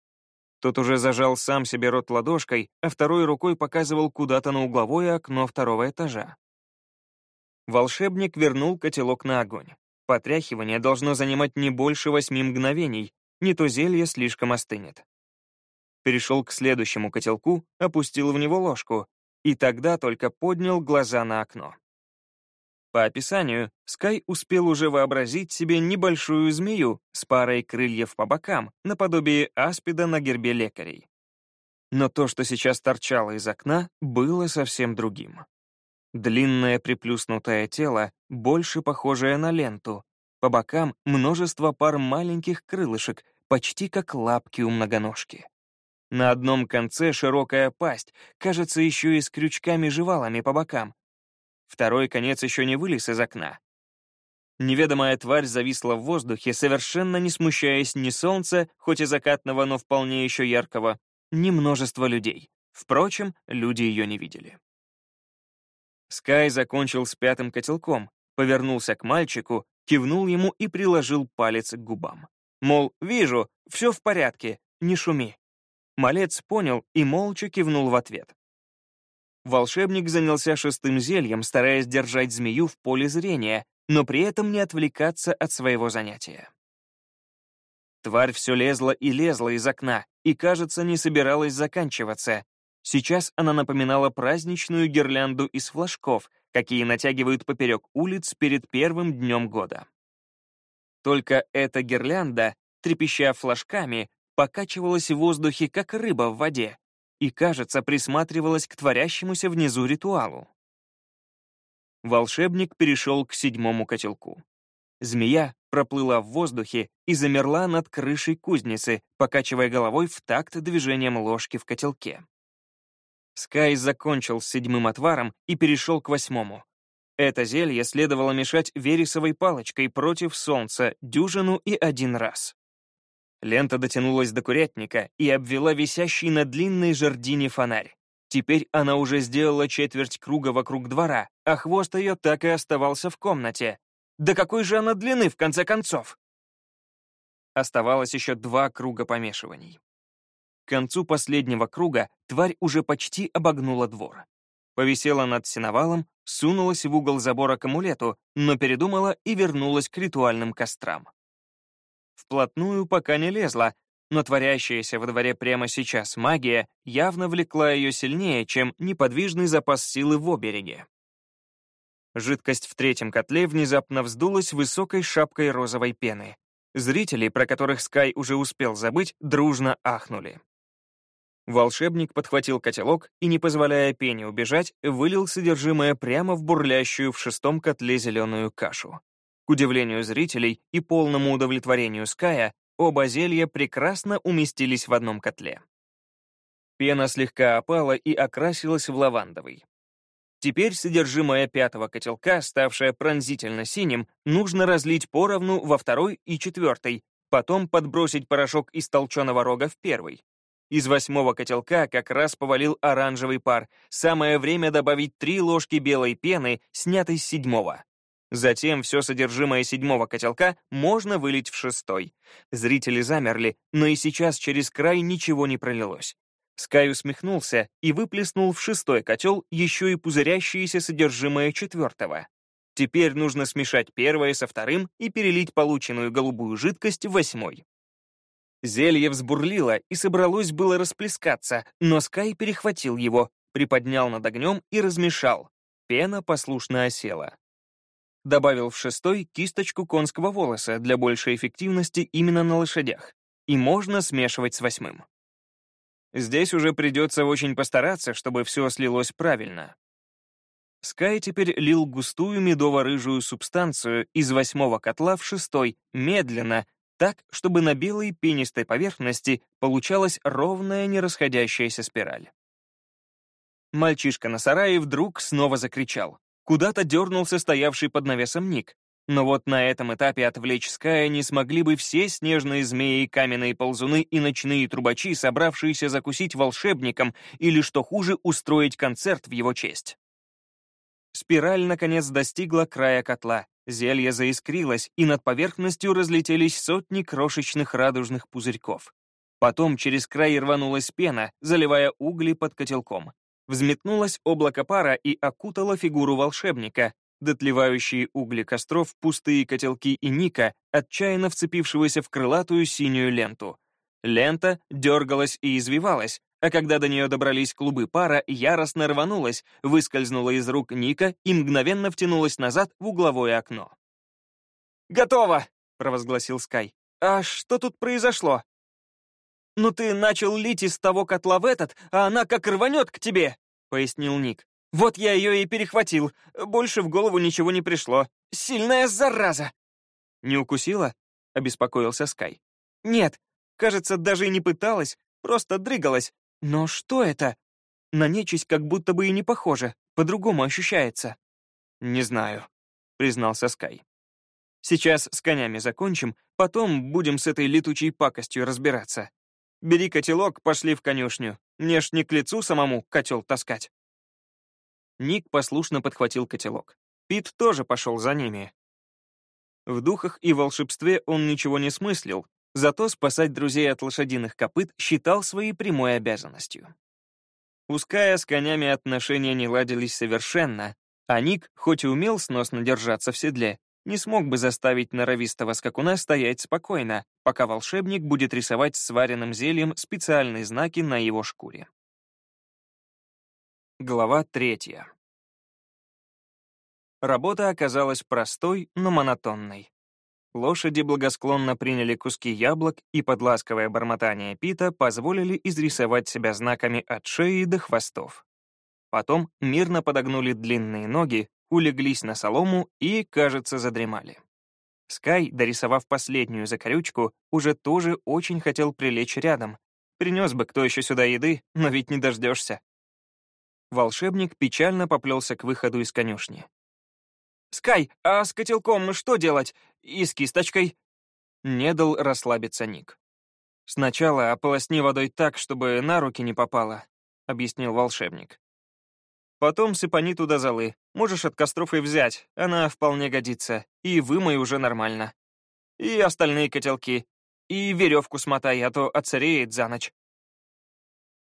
Тот уже зажал сам себе рот ладошкой, а второй рукой показывал куда-то на угловое окно второго этажа. Волшебник вернул котелок на огонь. Потряхивание должно занимать не больше восьми мгновений, не то зелье слишком остынет. Перешел к следующему котелку, опустил в него ложку, и тогда только поднял глаза на окно. По описанию, Скай успел уже вообразить себе небольшую змею с парой крыльев по бокам, наподобие аспида на гербе лекарей. Но то, что сейчас торчало из окна, было совсем другим. Длинное приплюснутое тело, больше похожее на ленту. По бокам множество пар маленьких крылышек, почти как лапки у многоножки. На одном конце широкая пасть, кажется, еще и с крючками-жевалами по бокам, Второй конец еще не вылез из окна. Неведомая тварь зависла в воздухе, совершенно не смущаясь ни солнца, хоть и закатного, но вполне еще яркого, ни множества людей. Впрочем, люди ее не видели. Скай закончил с пятым котелком, повернулся к мальчику, кивнул ему и приложил палец к губам. Мол, вижу, все в порядке, не шуми. Малец понял и молча кивнул в ответ. Волшебник занялся шестым зельем, стараясь держать змею в поле зрения, но при этом не отвлекаться от своего занятия. Тварь все лезла и лезла из окна, и, кажется, не собиралась заканчиваться. Сейчас она напоминала праздничную гирлянду из флажков, какие натягивают поперек улиц перед первым днем года. Только эта гирлянда, трепеща флажками, покачивалась в воздухе, как рыба в воде, и, кажется, присматривалась к творящемуся внизу ритуалу. Волшебник перешел к седьмому котелку. Змея проплыла в воздухе и замерла над крышей кузницы, покачивая головой в такт движением ложки в котелке. Скай закончил с седьмым отваром и перешел к восьмому. Это зелье следовало мешать вересовой палочкой против солнца дюжину и один раз. Лента дотянулась до курятника и обвела висящий на длинной жердине фонарь. Теперь она уже сделала четверть круга вокруг двора, а хвост ее так и оставался в комнате. Да какой же она длины, в конце концов? Оставалось еще два круга помешиваний. К концу последнего круга тварь уже почти обогнула двор. Повисела над сеновалом, сунулась в угол забора к амулету, но передумала и вернулась к ритуальным кострам. Вплотную пока не лезла, но творящаяся во дворе прямо сейчас магия явно влекла ее сильнее, чем неподвижный запас силы в обереге. Жидкость в третьем котле внезапно вздулась высокой шапкой розовой пены. Зрители, про которых Скай уже успел забыть, дружно ахнули. Волшебник подхватил котелок и, не позволяя пене убежать, вылил содержимое прямо в бурлящую в шестом котле зеленую кашу. Удивлению зрителей и полному удовлетворению Ская, оба зелья прекрасно уместились в одном котле. Пена слегка опала и окрасилась в лавандовый. Теперь содержимое пятого котелка, ставшее пронзительно синим, нужно разлить поровну во второй и четвертый, потом подбросить порошок из толченого рога в первый. Из восьмого котелка как раз повалил оранжевый пар. Самое время добавить три ложки белой пены, снятой с седьмого. Затем все содержимое седьмого котелка можно вылить в шестой. Зрители замерли, но и сейчас через край ничего не пролилось. Скай усмехнулся и выплеснул в шестой котел еще и пузырящееся содержимое четвертого. Теперь нужно смешать первое со вторым и перелить полученную голубую жидкость в восьмой. Зелье взбурлило и собралось было расплескаться, но Скай перехватил его, приподнял над огнем и размешал. Пена послушно осела. Добавил в шестой кисточку конского волоса для большей эффективности именно на лошадях. И можно смешивать с восьмым. Здесь уже придется очень постараться, чтобы все слилось правильно. Скай теперь лил густую медово-рыжую субстанцию из восьмого котла в шестой, медленно, так, чтобы на белой пенистой поверхности получалась ровная нерасходящаяся спираль. Мальчишка на сарае вдруг снова закричал. Куда-то дернулся стоявший под навесом Ник. Но вот на этом этапе отвлечь Ская не смогли бы все снежные змеи, каменные ползуны и ночные трубачи, собравшиеся закусить волшебником или, что хуже, устроить концерт в его честь. Спираль, наконец, достигла края котла. Зелье заискрилось, и над поверхностью разлетелись сотни крошечных радужных пузырьков. Потом через край рванулась пена, заливая угли под котелком. Взметнулось облако пара и окутало фигуру волшебника, дотлевающие угли костров, пустые котелки и Ника, отчаянно вцепившегося в крылатую синюю ленту. Лента дергалась и извивалась, а когда до нее добрались клубы пара, яростно рванулась, выскользнула из рук Ника и мгновенно втянулась назад в угловое окно. «Готово!» — провозгласил Скай. «А что тут произошло?» «Ну ты начал лить из того котла в этот, а она как рванет к тебе!» — пояснил Ник. «Вот я ее и перехватил. Больше в голову ничего не пришло. Сильная зараза!» «Не укусила?» — обеспокоился Скай. «Нет, кажется, даже и не пыталась, просто дрыгалась. Но что это? На нечисть как будто бы и не похоже, по-другому ощущается. Не знаю, признался Скай. Сейчас с конями закончим, потом будем с этой летучей пакостью разбираться. Бери котелок, пошли в конюшню. Мне ж не к лицу самому котел таскать. Ник послушно подхватил котелок. Пит тоже пошел за ними. В духах и волшебстве он ничего не смыслил, Зато спасать друзей от лошадиных копыт считал своей прямой обязанностью. Пускай с конями отношения не ладились совершенно, а Ник, хоть и умел сносно держаться в седле, не смог бы заставить норовистого скакуна стоять спокойно, пока волшебник будет рисовать сваренным зельем специальные знаки на его шкуре. Глава третья. Работа оказалась простой, но монотонной. Лошади благосклонно приняли куски яблок и под ласковое бормотание Пита позволили изрисовать себя знаками от шеи до хвостов. Потом мирно подогнули длинные ноги, улеглись на солому и, кажется, задремали. Скай, дорисовав последнюю закорючку, уже тоже очень хотел прилечь рядом. Принес бы кто еще сюда еды, но ведь не дождешься. Волшебник печально поплелся к выходу из конюшни. «Скай, а с котелком что делать? И с кисточкой?» Не дал расслабиться Ник. «Сначала ополосни водой так, чтобы на руки не попало», — объяснил волшебник. «Потом сыпани туда золы. Можешь от костров и взять, она вполне годится. И вымой уже нормально. И остальные котелки. И веревку смотай, а то отсыреет за ночь».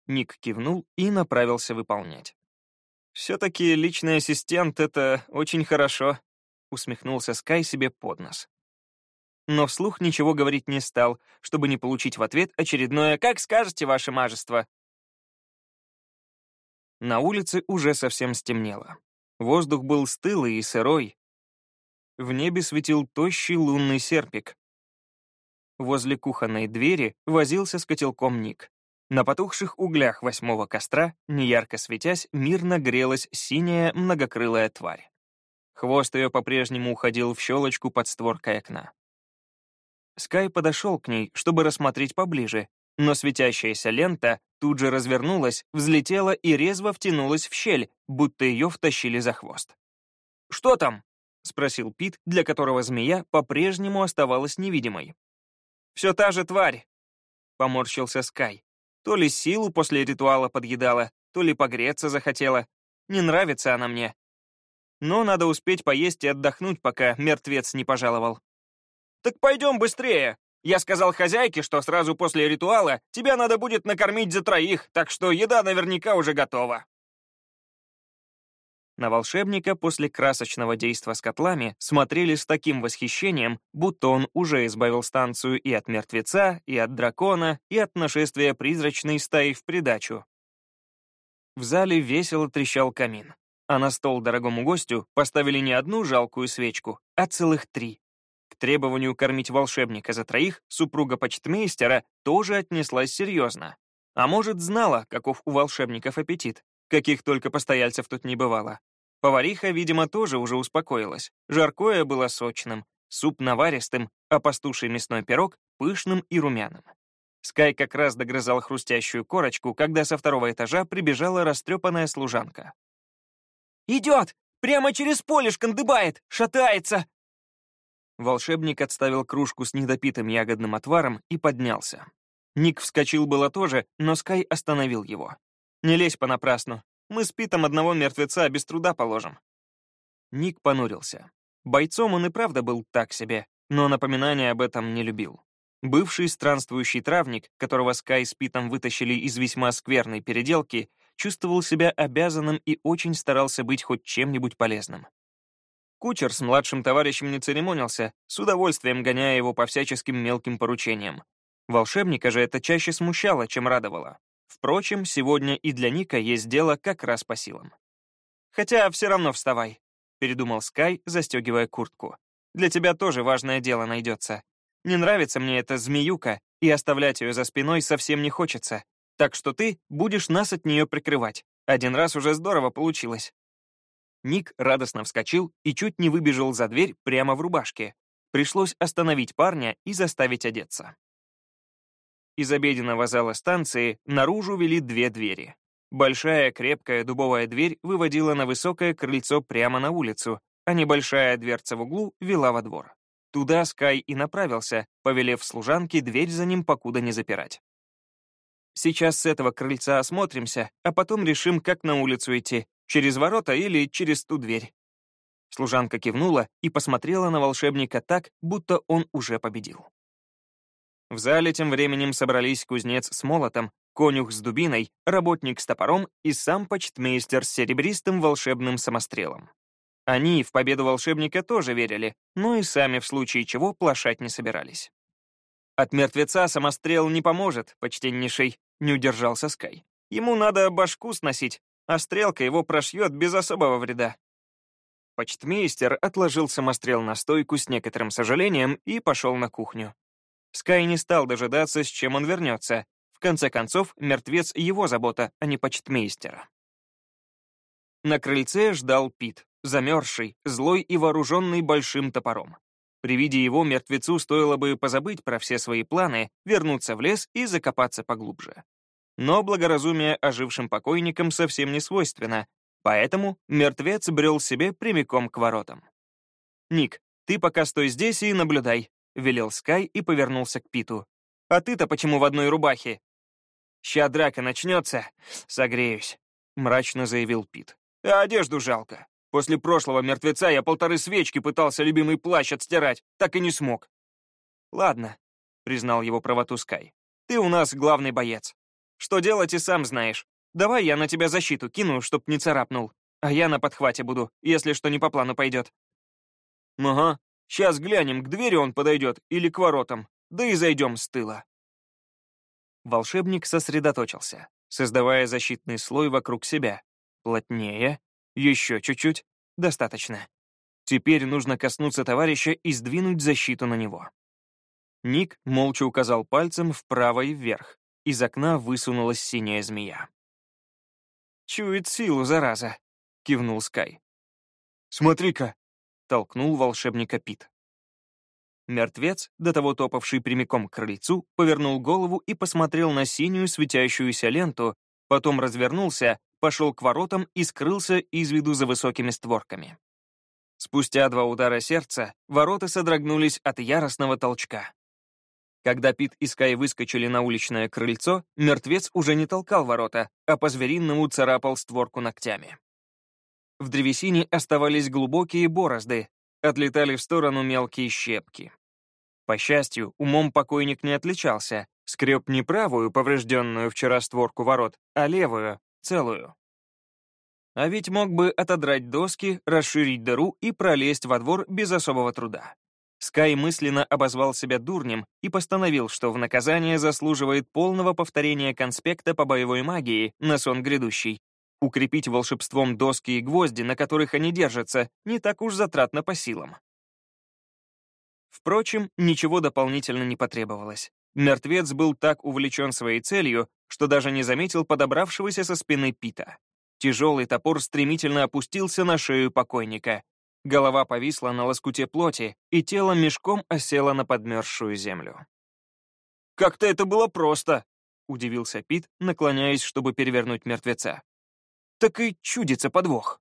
Ник кивнул и направился выполнять. «Все-таки личный ассистент — это очень хорошо», — усмехнулся Скай себе под нос. Но вслух ничего говорить не стал, чтобы не получить в ответ очередное «Как скажете, ваше мажество». На улице уже совсем стемнело. Воздух был стылый и сырой. В небе светил тощий лунный серпик. Возле кухонной двери возился с котелком Ник. На потухших углях восьмого костра, неярко светясь, мирно грелась синяя многокрылая тварь. Хвост ее по-прежнему уходил в щелочку под створкой окна. Скай подошел к ней, чтобы рассмотреть поближе, но светящаяся лента тут же развернулась, взлетела и резво втянулась в щель, будто ее втащили за хвост. «Что там?» — спросил Пит, для которого змея по-прежнему оставалась невидимой. «Все та же тварь», — поморщился Скай. То ли силу после ритуала подъедала, то ли погреться захотела. Не нравится она мне. Но надо успеть поесть и отдохнуть, пока мертвец не пожаловал. «Так пойдем быстрее!» Я сказал хозяйке, что сразу после ритуала тебя надо будет накормить за троих, так что еда наверняка уже готова. На волшебника после красочного действа с котлами смотрели с таким восхищением, будто он уже избавил станцию и от мертвеца, и от дракона, и от нашествия призрачной стаи в придачу. В зале весело трещал камин, а на стол дорогому гостю поставили не одну жалкую свечку, а целых три. Требованию кормить волшебника за троих супруга почтмейстера тоже отнеслась серьезно. А может, знала, каков у волшебников аппетит, каких только постояльцев тут не бывало. Повариха, видимо, тоже уже успокоилась. Жаркое было сочным, суп наваристым, а пастуший мясной пирог — пышным и румяным. Скай как раз догрызал хрустящую корочку, когда со второго этажа прибежала растрепанная служанка. «Идет! Прямо через поле шкандыбает! Шатается!» Волшебник отставил кружку с недопитым ягодным отваром и поднялся. Ник вскочил было тоже, но Скай остановил его. «Не лезь понапрасну. Мы с Питом одного мертвеца без труда положим». Ник понурился. Бойцом он и правда был так себе, но напоминания об этом не любил. Бывший странствующий травник, которого Скай с Питом вытащили из весьма скверной переделки, чувствовал себя обязанным и очень старался быть хоть чем-нибудь полезным. Кучер с младшим товарищем не церемонился, с удовольствием гоняя его по всяческим мелким поручениям. Волшебника же это чаще смущало, чем радовало. Впрочем, сегодня и для Ника есть дело как раз по силам. «Хотя все равно вставай», — передумал Скай, застегивая куртку. «Для тебя тоже важное дело найдется. Не нравится мне эта змеюка, и оставлять ее за спиной совсем не хочется. Так что ты будешь нас от нее прикрывать. Один раз уже здорово получилось». Ник радостно вскочил и чуть не выбежал за дверь прямо в рубашке. Пришлось остановить парня и заставить одеться. Из обеденного зала станции наружу вели две двери. Большая крепкая дубовая дверь выводила на высокое крыльцо прямо на улицу, а небольшая дверца в углу вела во двор. Туда Скай и направился, повелев служанке дверь за ним покуда не запирать. «Сейчас с этого крыльца осмотримся, а потом решим, как на улицу идти, через ворота или через ту дверь». Служанка кивнула и посмотрела на волшебника так, будто он уже победил. В зале тем временем собрались кузнец с молотом, конюх с дубиной, работник с топором и сам почтмейстер с серебристым волшебным самострелом. Они в победу волшебника тоже верили, но и сами в случае чего плашать не собирались. «От мертвеца самострел не поможет, почтеннейший», — не удержался Скай. «Ему надо башку сносить, а стрелка его прошьет без особого вреда». Почтмейстер отложил самострел на стойку с некоторым сожалением и пошел на кухню. Скай не стал дожидаться, с чем он вернется. В конце концов, мертвец — его забота, а не почтмейстера. На крыльце ждал Пит, замерзший, злой и вооруженный большим топором. При виде его мертвецу стоило бы позабыть про все свои планы, вернуться в лес и закопаться поглубже. Но благоразумие ожившим покойникам совсем не свойственно, поэтому мертвец брел себе прямиком к воротам. «Ник, ты пока стой здесь и наблюдай. — велел Скай и повернулся к Питу. «А ты-то почему в одной рубахе?» «Ща драка начнется, согреюсь», — мрачно заявил Пит. «А одежду жалко. После прошлого мертвеца я полторы свечки пытался любимый плащ отстирать, так и не смог». «Ладно», — признал его правоту Скай. «Ты у нас главный боец. Что делать и сам знаешь. Давай я на тебя защиту кину, чтоб не царапнул. А я на подхвате буду, если что не по плану пойдет. Ага, сейчас глянем, к двери он подойдет или к воротам, да и зайдем с тыла. Волшебник сосредоточился, создавая защитный слой вокруг себя. Плотнее, еще чуть-чуть, достаточно. Теперь нужно коснуться товарища и сдвинуть защиту на него. Ник молча указал пальцем вправо и вверх. Из окна высунулась синяя змея. «Чует силу, зараза», — кивнул Скай. «Смотри-ка!» — толкнул волшебника Пит. Мертвец, до того топавший прямиком к крыльцу, повернул голову и посмотрел на синюю светящуюся ленту, потом развернулся, пошел к воротам и скрылся из виду за высокими створками. Спустя два удара сердца ворота содрогнулись от яростного толчка. Когда Пит и Скай выскочили на уличное крыльцо, мертвец уже не толкал ворота, а по-звериному царапал створку ногтями. В древесине оставались глубокие борозды, отлетали в сторону мелкие щепки. По счастью, умом покойник не отличался, скреб не правую, поврежденную вчера створку ворот, а левую, целую. А ведь мог бы отодрать доски, расширить дыру и пролезть во двор без особого труда. Скай мысленно обозвал себя дурнем и постановил, что в наказание заслуживает полного повторения конспекта по боевой магии на сон грядущий. Укрепить волшебством доски и гвозди, на которых они держатся, не так уж затратно по силам. Впрочем, ничего дополнительно не потребовалось. Мертвец был так увлечен своей целью, что даже не заметил подобравшегося со спины Пита. Тяжелый топор стремительно опустился на шею покойника, Голова повисла на лоскуте плоти, и тело мешком осело на подмерзшую землю. «Как-то это было просто!» — удивился Пит, наклоняясь, чтобы перевернуть мертвеца. «Так и чудится подвох».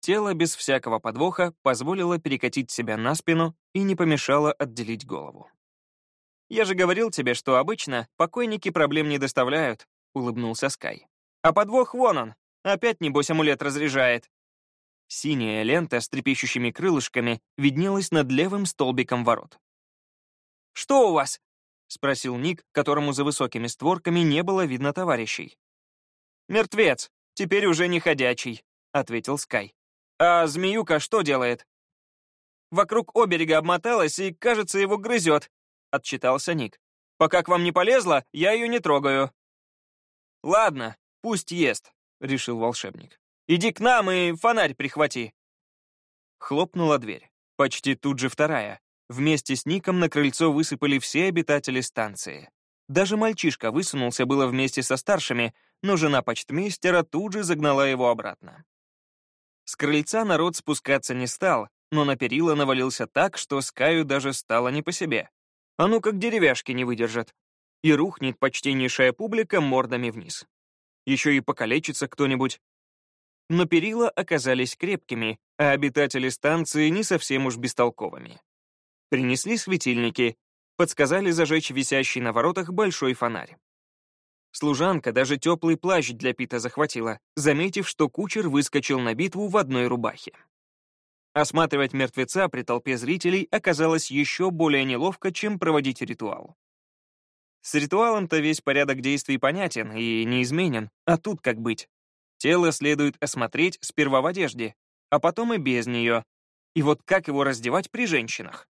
Тело без всякого подвоха позволило перекатить себя на спину и не помешало отделить голову. «Я же говорил тебе, что обычно покойники проблем не доставляют», — улыбнулся Скай. «А подвох вон он. Опять, небось, амулет разряжает. Синяя лента с трепещущими крылышками виднелась над левым столбиком ворот. «Что у вас?» — спросил Ник, которому за высокими створками не было видно товарищей. «Мертвец, теперь уже не ходячий», — ответил Скай. «А змеюка что делает?» «Вокруг оберега обмоталась и, кажется, его грызет», — отчитался Ник. «Пока к вам не полезла, я ее не трогаю». «Ладно, пусть ест», — решил волшебник. Иди к нам и фонарь прихвати!» Хлопнула дверь. Почти тут же вторая. Вместе с Ником на крыльцо высыпали все обитатели станции. Даже мальчишка высунулся было вместе со старшими, но жена почтмейстера тут же загнала его обратно. С крыльца народ спускаться не стал, но на перила навалился так, что Скаю даже стало не по себе. А ну как деревяшки не выдержат. И рухнет почтеннейшая публика мордами вниз. Еще и покалечится кто-нибудь но перила оказались крепкими, а обитатели станции не совсем уж бестолковыми. Принесли светильники, подсказали зажечь висящий на воротах большой фонарь. Служанка даже теплый плащ для Пита захватила, заметив, что кучер выскочил на битву в одной рубахе. Осматривать мертвеца при толпе зрителей оказалось еще более неловко, чем проводить ритуал. С ритуалом-то весь порядок действий понятен и неизменен, а тут как быть? Тело следует осмотреть сперва в одежде, а потом и без нее. И вот как его раздевать при женщинах?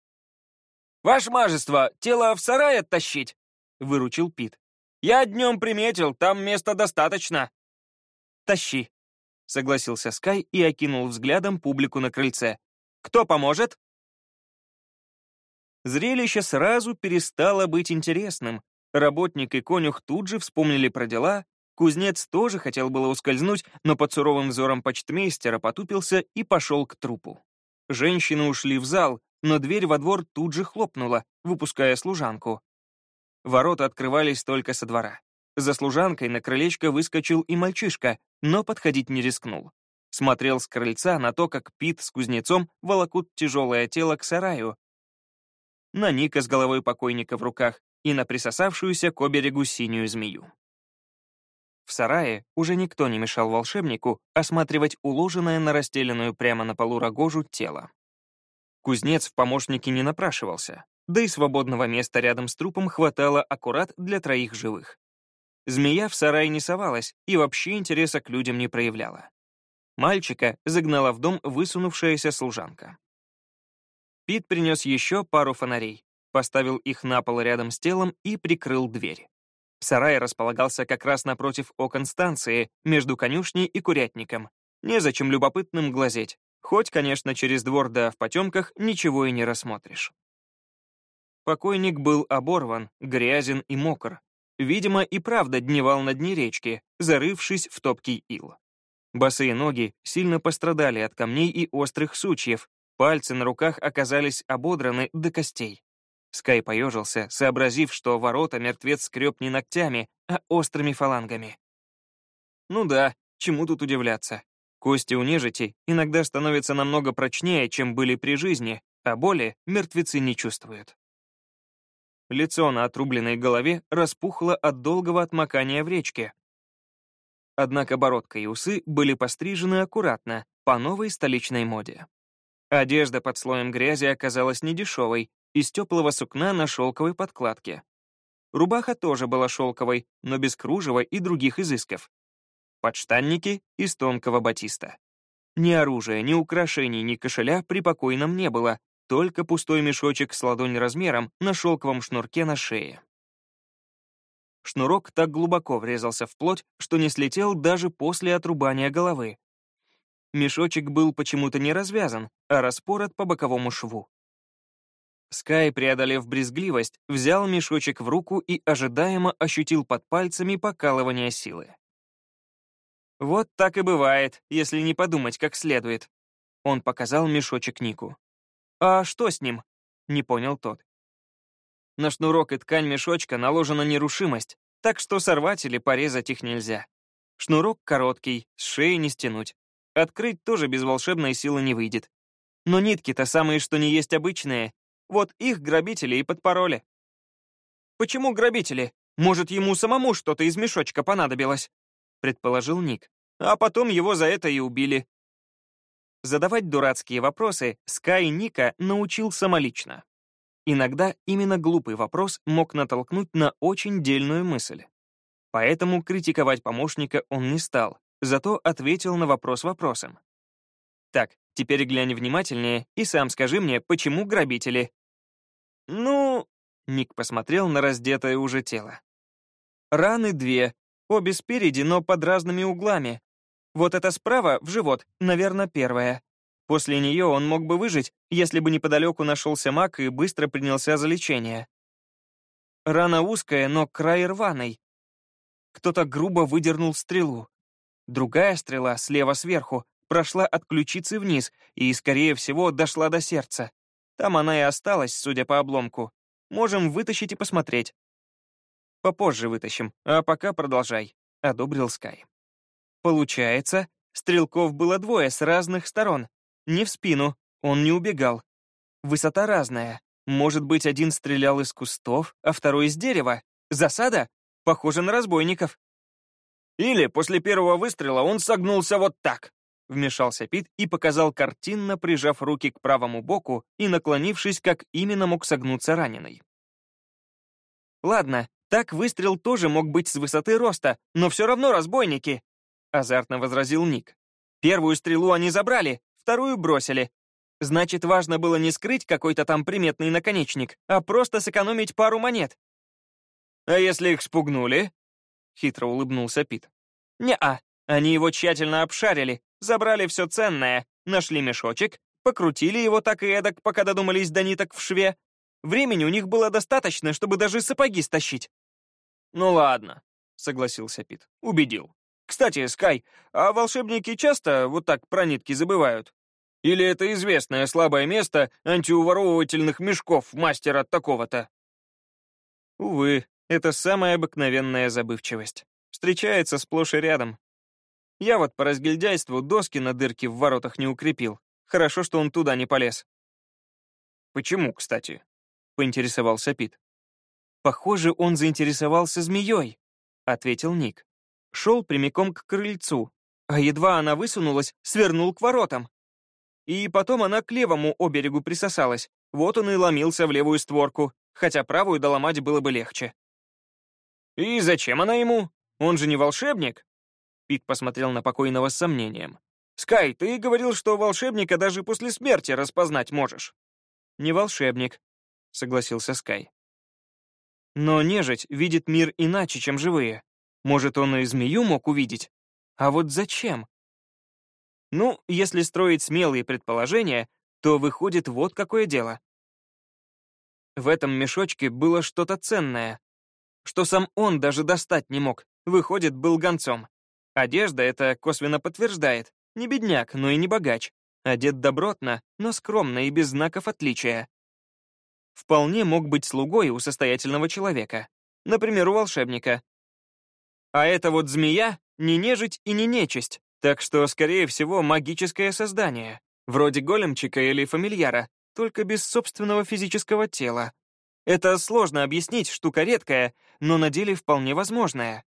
«Ваше мажество, тело в сарай оттащить!» — выручил Пит. «Я днем приметил, там места достаточно». «Тащи», — согласился Скай и окинул взглядом публику на крыльце. «Кто поможет?» Зрелище сразу перестало быть интересным. Работник и конюх тут же вспомнили про дела Кузнец тоже хотел было ускользнуть, но под суровым взором почтмейстера потупился и пошел к трупу. Женщины ушли в зал, но дверь во двор тут же хлопнула, выпуская служанку. Ворота открывались только со двора. За служанкой на крылечко выскочил и мальчишка, но подходить не рискнул. Смотрел с крыльца на то, как Пит с кузнецом волокут тяжелое тело к сараю. На Ника с головой покойника в руках и на присосавшуюся к оберегу синюю змею. В сарае уже никто не мешал волшебнику осматривать уложенное на расстеленную прямо на полу рогожу тело. Кузнец в помощнике не напрашивался, да и свободного места рядом с трупом хватало аккурат для троих живых. Змея в сарай не совалась и вообще интереса к людям не проявляла. Мальчика загнала в дом высунувшаяся служанка. Пит принес еще пару фонарей, поставил их на пол рядом с телом и прикрыл дверь. Сарай располагался как раз напротив окон станции, между конюшней и курятником. Незачем любопытным глазеть, хоть, конечно, через двор да в потемках ничего и не рассмотришь. Покойник был оборван, грязен и мокр. Видимо, и правда дневал на дне речки, зарывшись в топкий ил. Босые ноги сильно пострадали от камней и острых сучьев, пальцы на руках оказались ободраны до костей. Скай поежился, сообразив, что ворота мертвец скреб не ногтями, а острыми фалангами. Ну да, чему тут удивляться. Кости у нежити иногда становятся намного прочнее, чем были при жизни, а боли мертвецы не чувствуют. Лицо на отрубленной голове распухло от долгого отмокания в речке. Однако бородка и усы были пострижены аккуратно, по новой столичной моде. Одежда под слоем грязи оказалась недешевой, из теплого сукна на шелковой подкладке. Рубаха тоже была шелковой, но без кружева и других изысков. Подштанники из тонкого батиста. Ни оружия, ни украшений, ни кошеля при покойном не было, только пустой мешочек с ладонь размером на шелковом шнурке на шее. Шнурок так глубоко врезался в плоть, что не слетел даже после отрубания головы. Мешочек был почему-то не развязан, а распорот по боковому шву. Скай, преодолев брезгливость, взял мешочек в руку и ожидаемо ощутил под пальцами покалывание силы. Вот так и бывает, если не подумать как следует. Он показал мешочек Нику. «А что с ним?» — не понял тот. На шнурок и ткань мешочка наложена нерушимость, так что сорвать или порезать их нельзя. Шнурок короткий, с шеи не стянуть. Открыть тоже без волшебной силы не выйдет. Но нитки-то самые что ни есть обычные. Вот их грабители и подпороли. «Почему грабители? Может, ему самому что-то из мешочка понадобилось?» — предположил Ник. А потом его за это и убили. Задавать дурацкие вопросы Скай Ника научил самолично. Иногда именно глупый вопрос мог натолкнуть на очень дельную мысль. Поэтому критиковать помощника он не стал, зато ответил на вопрос вопросом. «Так, теперь глянь внимательнее и сам скажи мне, почему грабители?» «Ну...» — Ник посмотрел на раздетое уже тело. «Раны две, обе спереди, но под разными углами, вот эта справа, в живот, наверное, первая. После нее он мог бы выжить, если бы неподалеку нашелся маг и быстро принялся за лечение. Рана узкая, но край рваный. Кто-то грубо выдернул стрелу. Другая стрела, слева сверху, прошла от ключицы вниз и, скорее всего, дошла до сердца. Там она и осталась, судя по обломку. Можем вытащить и посмотреть. Попозже вытащим, а пока продолжай», — одобрил Скай. Получается, стрелков было двое с разных сторон. Не в спину, он не убегал. Высота разная. Может быть, один стрелял из кустов, а второй из дерева. Засада? Похоже на разбойников. Или после первого выстрела он согнулся вот так. Вмешался Пит и показал картинно, прижав руки к правому боку и наклонившись, как именно мог согнуться раненый. Ладно, так выстрел тоже мог быть с высоты роста, но все равно разбойники азартно возразил Ник. Первую стрелу они забрали, вторую бросили. Значит, важно было не скрыть какой-то там приметный наконечник, а просто сэкономить пару монет. «А если их спугнули?» — хитро улыбнулся Пит. «Не-а, они его тщательно обшарили, забрали все ценное, нашли мешочек, покрутили его так и эдак, пока додумались до ниток в шве. Времени у них было достаточно, чтобы даже сапоги стащить». «Ну ладно», — согласился Пит, — убедил. Кстати, Скай, а волшебники часто вот так про нитки забывают? Или это известное слабое место антиуворовывательных мешков мастера такого-то? Увы, это самая обыкновенная забывчивость. Встречается сплошь и рядом. Я вот по разгильдяйству доски на дырке в воротах не укрепил. Хорошо, что он туда не полез. «Почему, кстати?» — поинтересовался Пит. «Похоже, он заинтересовался змеей», — ответил Ник шел прямиком к крыльцу, а едва она высунулась, свернул к воротам. И потом она к левому оберегу присосалась, вот он и ломился в левую створку, хотя правую доломать было бы легче. «И зачем она ему?» Он же не волшебник?» Пит посмотрел на покойного с сомнением. «Скай, ты говорил, что волшебника даже после смерти распознать можешь». «Не волшебник», — согласился Скай. «Но нежить видит мир иначе, чем живые. Может, он и змею мог увидеть? А вот зачем?» Ну, если строить смелые предположения, то выходит вот какое дело. В этом мешочке было что-то ценное, что сам он даже достать не мог, выходит, был гонцом. Одежда это косвенно подтверждает. Не бедняк, но и не богач. Одет добротно, но скромно и без знаков отличия. Вполне мог быть слугой у состоятельного человека. Например, у волшебника. А это вот змея — не нежить и не нечисть, так что, скорее всего, магическое создание, вроде големчика или фамильяра, только без собственного физического тела. Это сложно объяснить, штука редкая, но на деле вполне возможная.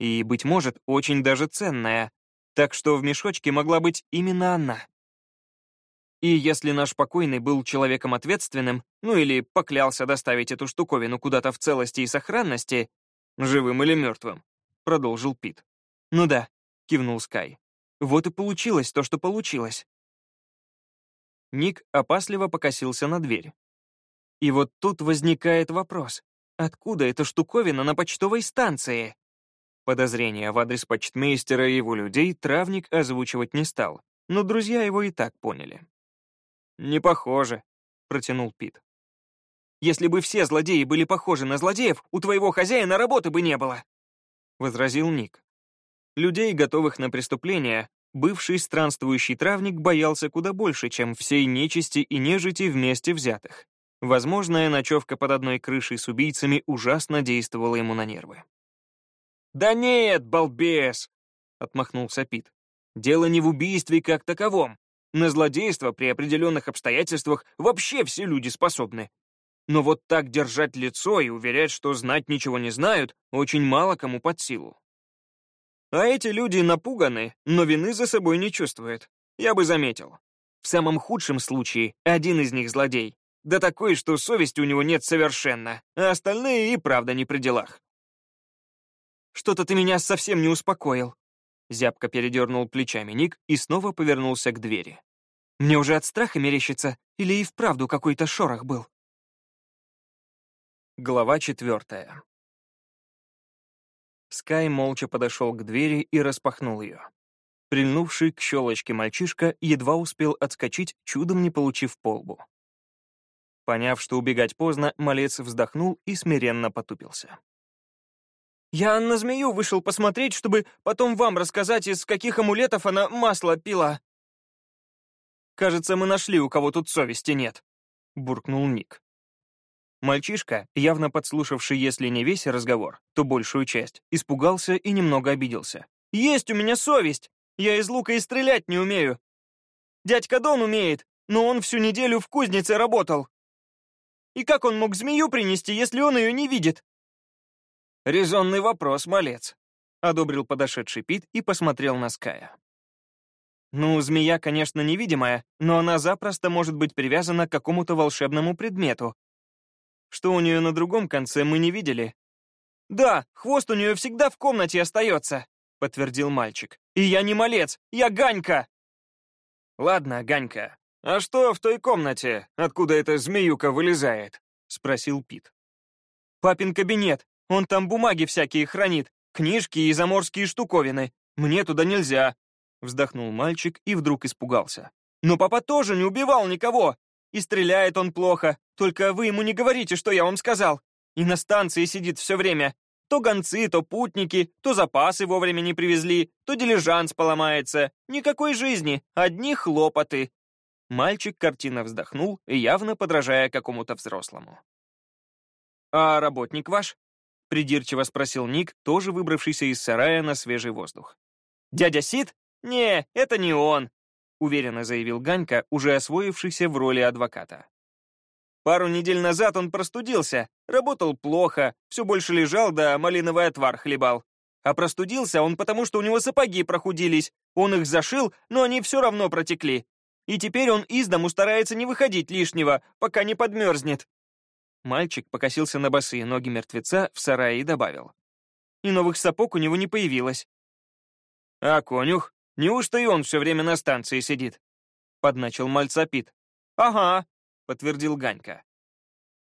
И, быть может, очень даже ценная. Так что в мешочке могла быть именно она. И если наш покойный был человеком ответственным, ну или поклялся доставить эту штуковину куда-то в целости и сохранности, живым или мертвым, продолжил Пит. Ну да, кивнул Скай. Вот и получилось то, что получилось. Ник опасливо покосился на дверь. И вот тут возникает вопрос. Откуда эта штуковина на почтовой станции? Подозрения в адрес почтмейстера и его людей травник озвучивать не стал, но друзья его и так поняли. «Не похоже», — протянул Пит. «Если бы все злодеи были похожи на злодеев, у твоего хозяина работы бы не было», — возразил Ник. Людей, готовых на преступления, бывший странствующий травник боялся куда больше, чем всей нечисти и нежити вместе взятых. Возможная ночевка под одной крышей с убийцами ужасно действовала ему на нервы. «Да нет, балбес!» — отмахнулся Пит. «Дело не в убийстве как таковом. На злодейство при определенных обстоятельствах вообще все люди способны. Но вот так держать лицо и уверять, что знать ничего не знают, очень мало кому под силу. А эти люди напуганы, но вины за собой не чувствуют. Я бы заметил. В самом худшем случае один из них злодей. Да такой, что совести у него нет совершенно, а остальные и правда не при делах. «Что-то ты меня совсем не успокоил», Зябко передернул плечами Ник и снова повернулся к двери. «Мне уже от страха мерещится, или и вправду какой-то шорох был?» Глава четвертая. Скай молча подошел к двери и распахнул ее. Прильнувший к щелочке мальчишка едва успел отскочить, чудом не получив полбу. Поняв, что убегать поздно, малец вздохнул и смиренно потупился. «Я на змею вышел посмотреть, чтобы потом вам рассказать, из каких амулетов она масло пила». «Кажется, мы нашли, у кого тут совести нет», — буркнул Ник. Мальчишка, явно подслушавший, если не весь разговор, то большую часть, испугался и немного обиделся. «Есть у меня совесть! Я из лука и стрелять не умею. Дядька Дон умеет, но он всю неделю в кузнице работал. И как он мог змею принести, если он ее не видит?» «Резонный вопрос, малец», — одобрил подошедший Пит и посмотрел на Ская. Ну, змея, конечно, невидимая, но она запросто может быть привязана к какому-то волшебному предмету, что у нее на другом конце мы не видели. «Да, хвост у нее всегда в комнате остается», — подтвердил мальчик. «И я не малец, я Ганька!» «Ладно, Ганька, а что в той комнате, откуда эта змеюка вылезает?» — спросил Пит. «Папин кабинет, он там бумаги всякие хранит, книжки и заморские штуковины. Мне туда нельзя», — вздохнул мальчик и вдруг испугался. «Но папа тоже не убивал никого, и стреляет он плохо, только вы ему не говорите, что я вам сказал. И на станции сидит все время. То гонцы, то путники, то запасы вовремя не привезли, то дилижанс поломается. Никакой жизни, одни хлопоты». Мальчик картина вздохнул, явно подражая какому-то взрослому. «А работник ваш?» — придирчиво спросил Ник, тоже выбравшийся из сарая на свежий воздух. «Дядя Сид? Не, это не он уверенно заявил Ганька, уже освоившийся в роли адвоката. Пару недель назад он простудился, работал плохо, все больше лежал да малиновый отвар хлебал. А простудился он потому, что у него сапоги прохудились. Он их зашил, но они все равно протекли. И теперь он из дому старается не выходить лишнего, пока не подмерзнет. Мальчик покосился на босые ноги мертвеца в сарае и добавил. и новых сапог у него не появилось. «А конюх? Неужто и он все время на станции сидит?» — подначил мальца Пит. «Ага», — подтвердил Ганька.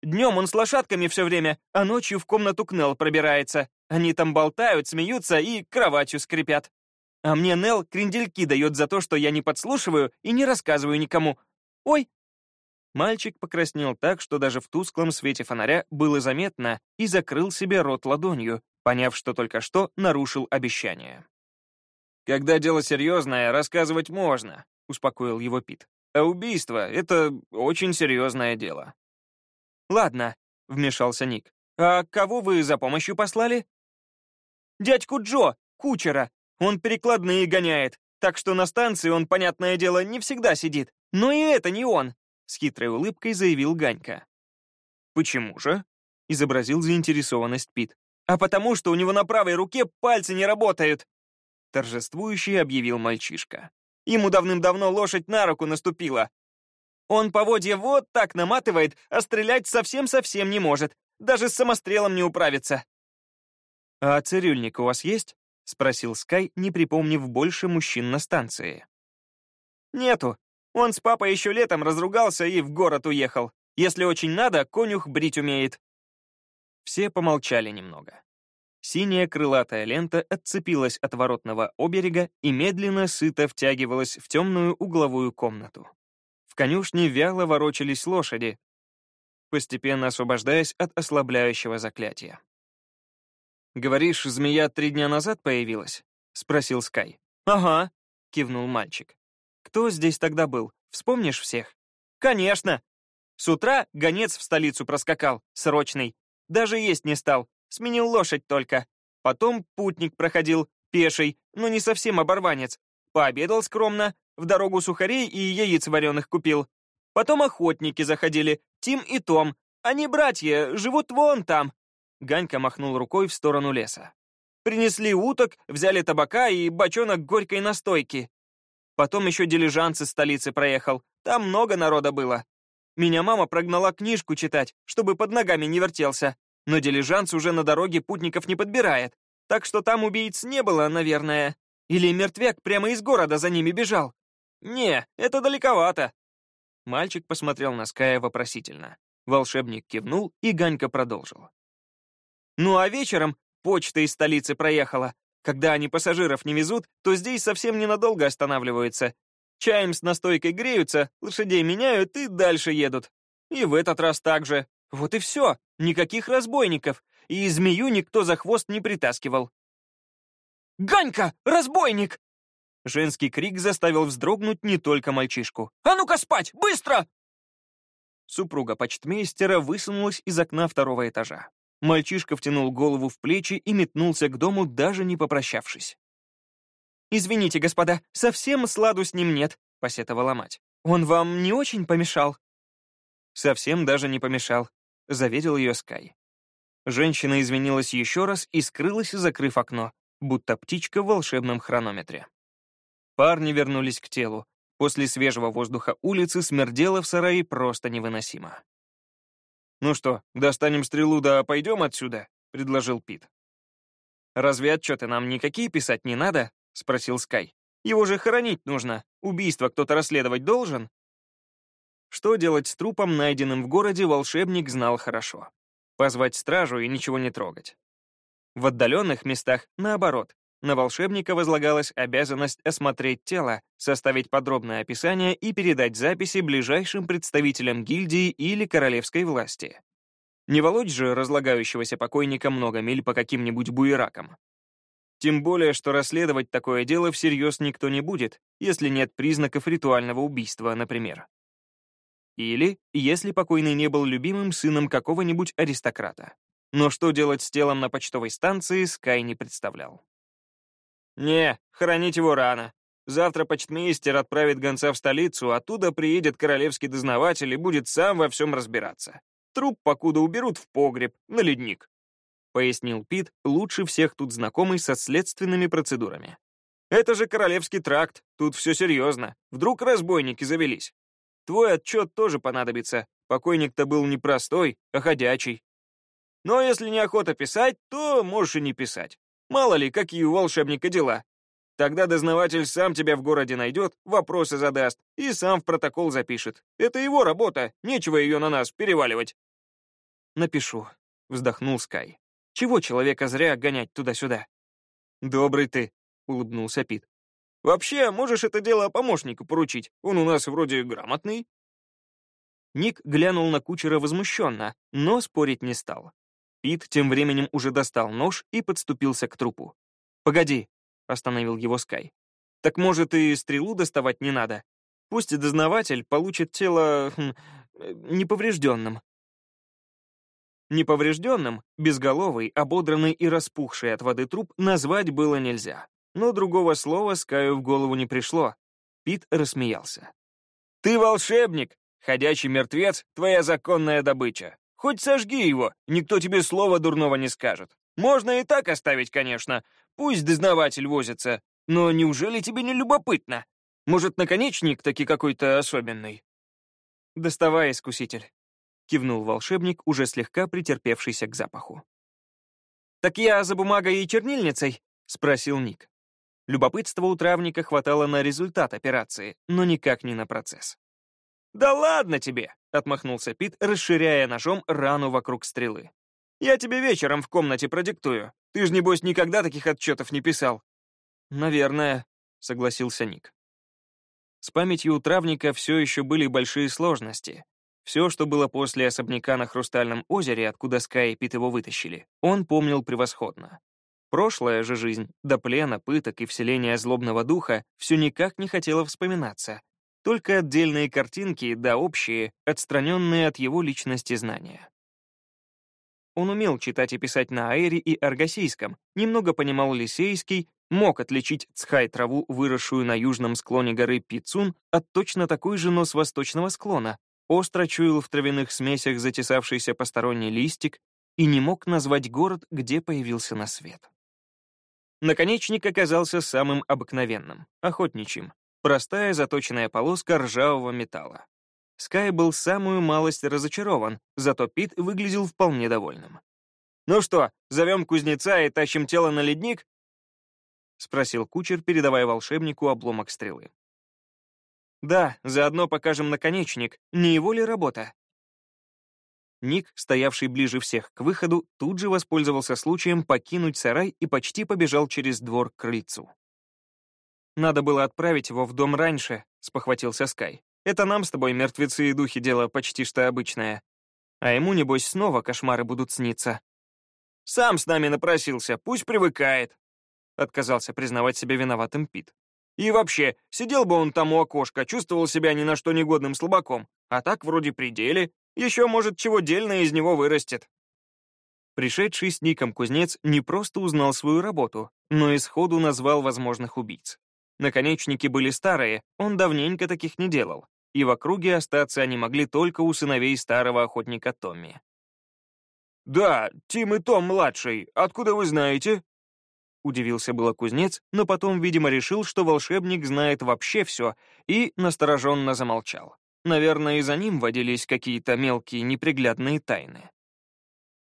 «Днем он с лошадками все время, а ночью в комнату Кнел пробирается. Они там болтают, смеются и кроватью скрипят. А мне Нел крендельки дает за то, что я не подслушиваю и не рассказываю никому. Ой!» Мальчик покраснел так, что даже в тусклом свете фонаря было заметно, и закрыл себе рот ладонью, поняв, что только что нарушил обещание. «Когда дело серьезное, рассказывать можно», — успокоил его Пит. «А убийство — это очень серьезное дело». «Ладно», — вмешался Ник. «А кого вы за помощью послали?» «Дядьку Джо, кучера. Он перекладные гоняет, так что на станции он, понятное дело, не всегда сидит. Но и это не он», — с хитрой улыбкой заявил Ганька. «Почему же?» — изобразил заинтересованность Пит. «А потому что у него на правой руке пальцы не работают», — торжествующе объявил мальчишка. «Ему давным-давно лошадь на руку наступила. Он поводья вот так наматывает, а стрелять совсем-совсем не может. Даже с самострелом не управится». «А цирюльник у вас есть?» — спросил Скай, не припомнив больше мужчин на станции. «Нету. Он с папой еще летом разругался и в город уехал. Если очень надо, конюх брить умеет». Все помолчали немного. Синяя крылатая лента отцепилась от воротного оберега и медленно, сыто втягивалась в темную угловую комнату. В конюшне вяло ворочались лошади, постепенно освобождаясь от ослабляющего заклятия. «Говоришь, змея три дня назад появилась?» — спросил Скай. «Ага», — кивнул мальчик. «Кто здесь тогда был? Вспомнишь всех?» «Конечно!» С утра гонец в столицу проскакал, срочный. Даже есть не стал, Сменил лошадь только. Потом путник проходил, пеший, но не совсем оборванец. Пообедал скромно, в дорогу сухарей и яиц вареных купил. Потом охотники заходили, Тим и Том. Они братья, живут вон там. Ганька махнул рукой в сторону леса. Принесли уток, взяли табака и бочонок горькой настойки. Потом еще дилижанс из столицы проехал. Там много народа было. Меня мама прогнала книжку читать, чтобы под ногами не вертелся. Но дилижанс уже на дороге путников не подбирает, так что там убийц не было, наверное. Или мертвяк прямо из города за ними бежал. Не, это далековато. Мальчик посмотрел на Ская вопросительно. Волшебник кивнул, и Ганька продолжил. Ну а вечером почта из столицы проехала. Когда они пассажиров не везут, то здесь совсем ненадолго останавливаются. Чаем с настойкой греются, лошадей меняют и дальше едут. И в этот раз так же. Вот и все. Никаких разбойников, и змею никто за хвост не притаскивал. «Ганька, разбойник!» Женский крик заставил вздрогнуть не только мальчишку. «А ну-ка спать! Быстро!» Супруга почтмейстера высунулась из окна второго этажа. Мальчишка втянул голову в плечи и метнулся к дому, даже не попрощавшись. «Извините, господа, совсем сладу с ним нет», — посетовала мать. «Он вам не очень помешал?» «Совсем даже не помешал. — заверил ее Скай. Женщина извинилась еще раз и скрылась, закрыв окно, будто птичка в волшебном хронометре. Парни вернулись к телу. После свежего воздуха улицы смердело в сарае просто невыносимо. «Ну что, достанем стрелу да пойдем отсюда?» — предложил Пит. «Разве отчеты нам никакие писать не надо?» — спросил Скай. «Его же хоронить нужно. Убийство кто-то расследовать должен?» Что делать с трупом, найденным в городе, волшебник знал хорошо. Позвать стражу и ничего не трогать. В отдаленных местах, наоборот, на волшебника возлагалась обязанность осмотреть тело, составить подробное описание и передать записи ближайшим представителям гильдии или королевской власти. Не волочь же разлагающегося покойника много миль по каким-нибудь буеракам. Тем более, что расследовать такое дело всерьез никто не будет, если нет признаков ритуального убийства, например. Или, если покойный не был любимым сыном какого-нибудь аристократа. Но что делать с телом на почтовой станции, Скай не представлял. «Не, хоронить его рано. Завтра почтмейстер отправит гонца в столицу, оттуда приедет королевский дознаватель и будет сам во всем разбираться. Труп покуда уберут в погреб, на ледник», — пояснил Пит, лучше всех тут знакомый со следственными процедурами. «Это же королевский тракт, тут все серьезно. Вдруг разбойники завелись. Твой отчет тоже понадобится. Покойник-то был не простой, а ходячий. Но если неохота писать, то можешь и не писать. Мало ли, какие у волшебника дела. Тогда дознаватель сам тебя в городе найдет, вопросы задаст и сам в протокол запишет. Это его работа, нечего ее на нас переваливать. «Напишу», — вздохнул Скай. «Чего человека зря гонять туда-сюда?» «Добрый ты», — улыбнулся Пит. «Вообще, можешь это дело помощнику поручить, он у нас вроде грамотный». Ник глянул на кучера возмущенно, но спорить не стал. Пит тем временем уже достал нож и подступился к трупу. «Погоди», — остановил его Скай. «Так, может, и стрелу доставать не надо? Пусть и дознаватель получит тело... Хм, э, неповрежденным». Неповрежденным, безголовый, ободранный и распухший от воды труп назвать было нельзя. Но другого слова Скаю в голову не пришло. Пит рассмеялся. «Ты волшебник! Ходячий мертвец — твоя законная добыча. Хоть сожги его, никто тебе слова дурного не скажет. Можно и так оставить, конечно. Пусть дознаватель возится. Но неужели тебе не любопытно? Может, наконечник таки какой-то особенный?» «Доставай, искуситель», — кивнул волшебник, уже слегка претерпевшийся к запаху. «Так я за бумагой и чернильницей?» — спросил Ник. Любопытства у травника хватало на результат операции, но никак не на процесс. «Да ладно тебе!» — отмахнулся Пит, расширяя ножом рану вокруг стрелы. «Я тебе вечером в комнате продиктую. Ты ж, небось, никогда таких отчетов не писал». «Наверное», — согласился Ник. С памятью у травника все еще были большие сложности. Все, что было после особняка на Хрустальном озере, откуда Скай и Пит его вытащили, он помнил превосходно. Прошлая же жизнь, до плена, пыток и вселения злобного духа, все никак не хотела вспоминаться, только отдельные картинки, да общие, отстраненные от его личности знания. Он умел читать и писать на аэре и аргосийском, немного понимал лисейский, мог отличить цхай-траву, выросшую на южном склоне горы Пицун, от точно такой же, но с восточного склона, остро чуял в травяных смесях затесавшийся посторонний листик и не мог назвать город, где появился на свет. Наконечник оказался самым обыкновенным, охотничьим, Простая заточенная полоска ржавого металла. Скай был самую малость разочарован, зато Пит выглядел вполне довольным. «Ну что, зовем кузнеца и тащим тело на ледник?» — спросил кучер, передавая волшебнику обломок стрелы. «Да, заодно покажем наконечник, не его ли работа?» Ник, стоявший ближе всех к выходу, тут же воспользовался случаем покинуть сарай и почти побежал через двор к крыльцу. «Надо было отправить его в дом раньше», — спохватился Скай. «Это нам с тобой, мертвецы и духи, дело почти что обычное. А ему, небось, снова кошмары будут сниться». «Сам с нами напросился, пусть привыкает», — отказался признавать себя виноватым Пит. «И вообще, сидел бы он там у окошка, чувствовал себя ни на что негодным слабаком, а так вроде пределе, еще, может, чего дельное из него вырастет». Пришедший с Ником кузнец не просто узнал свою работу, но и сходу назвал возможных убийц. Наконечники были старые, он давненько таких не делал, и в округе остаться они могли только у сыновей старого охотника Томми. «Да, Тим и Том младший. Откуда вы знаете?» Удивился было кузнец, но потом, видимо, решил, что волшебник знает вообще все, и настороженно замолчал. Наверное, и за ним водились какие-то мелкие неприглядные тайны.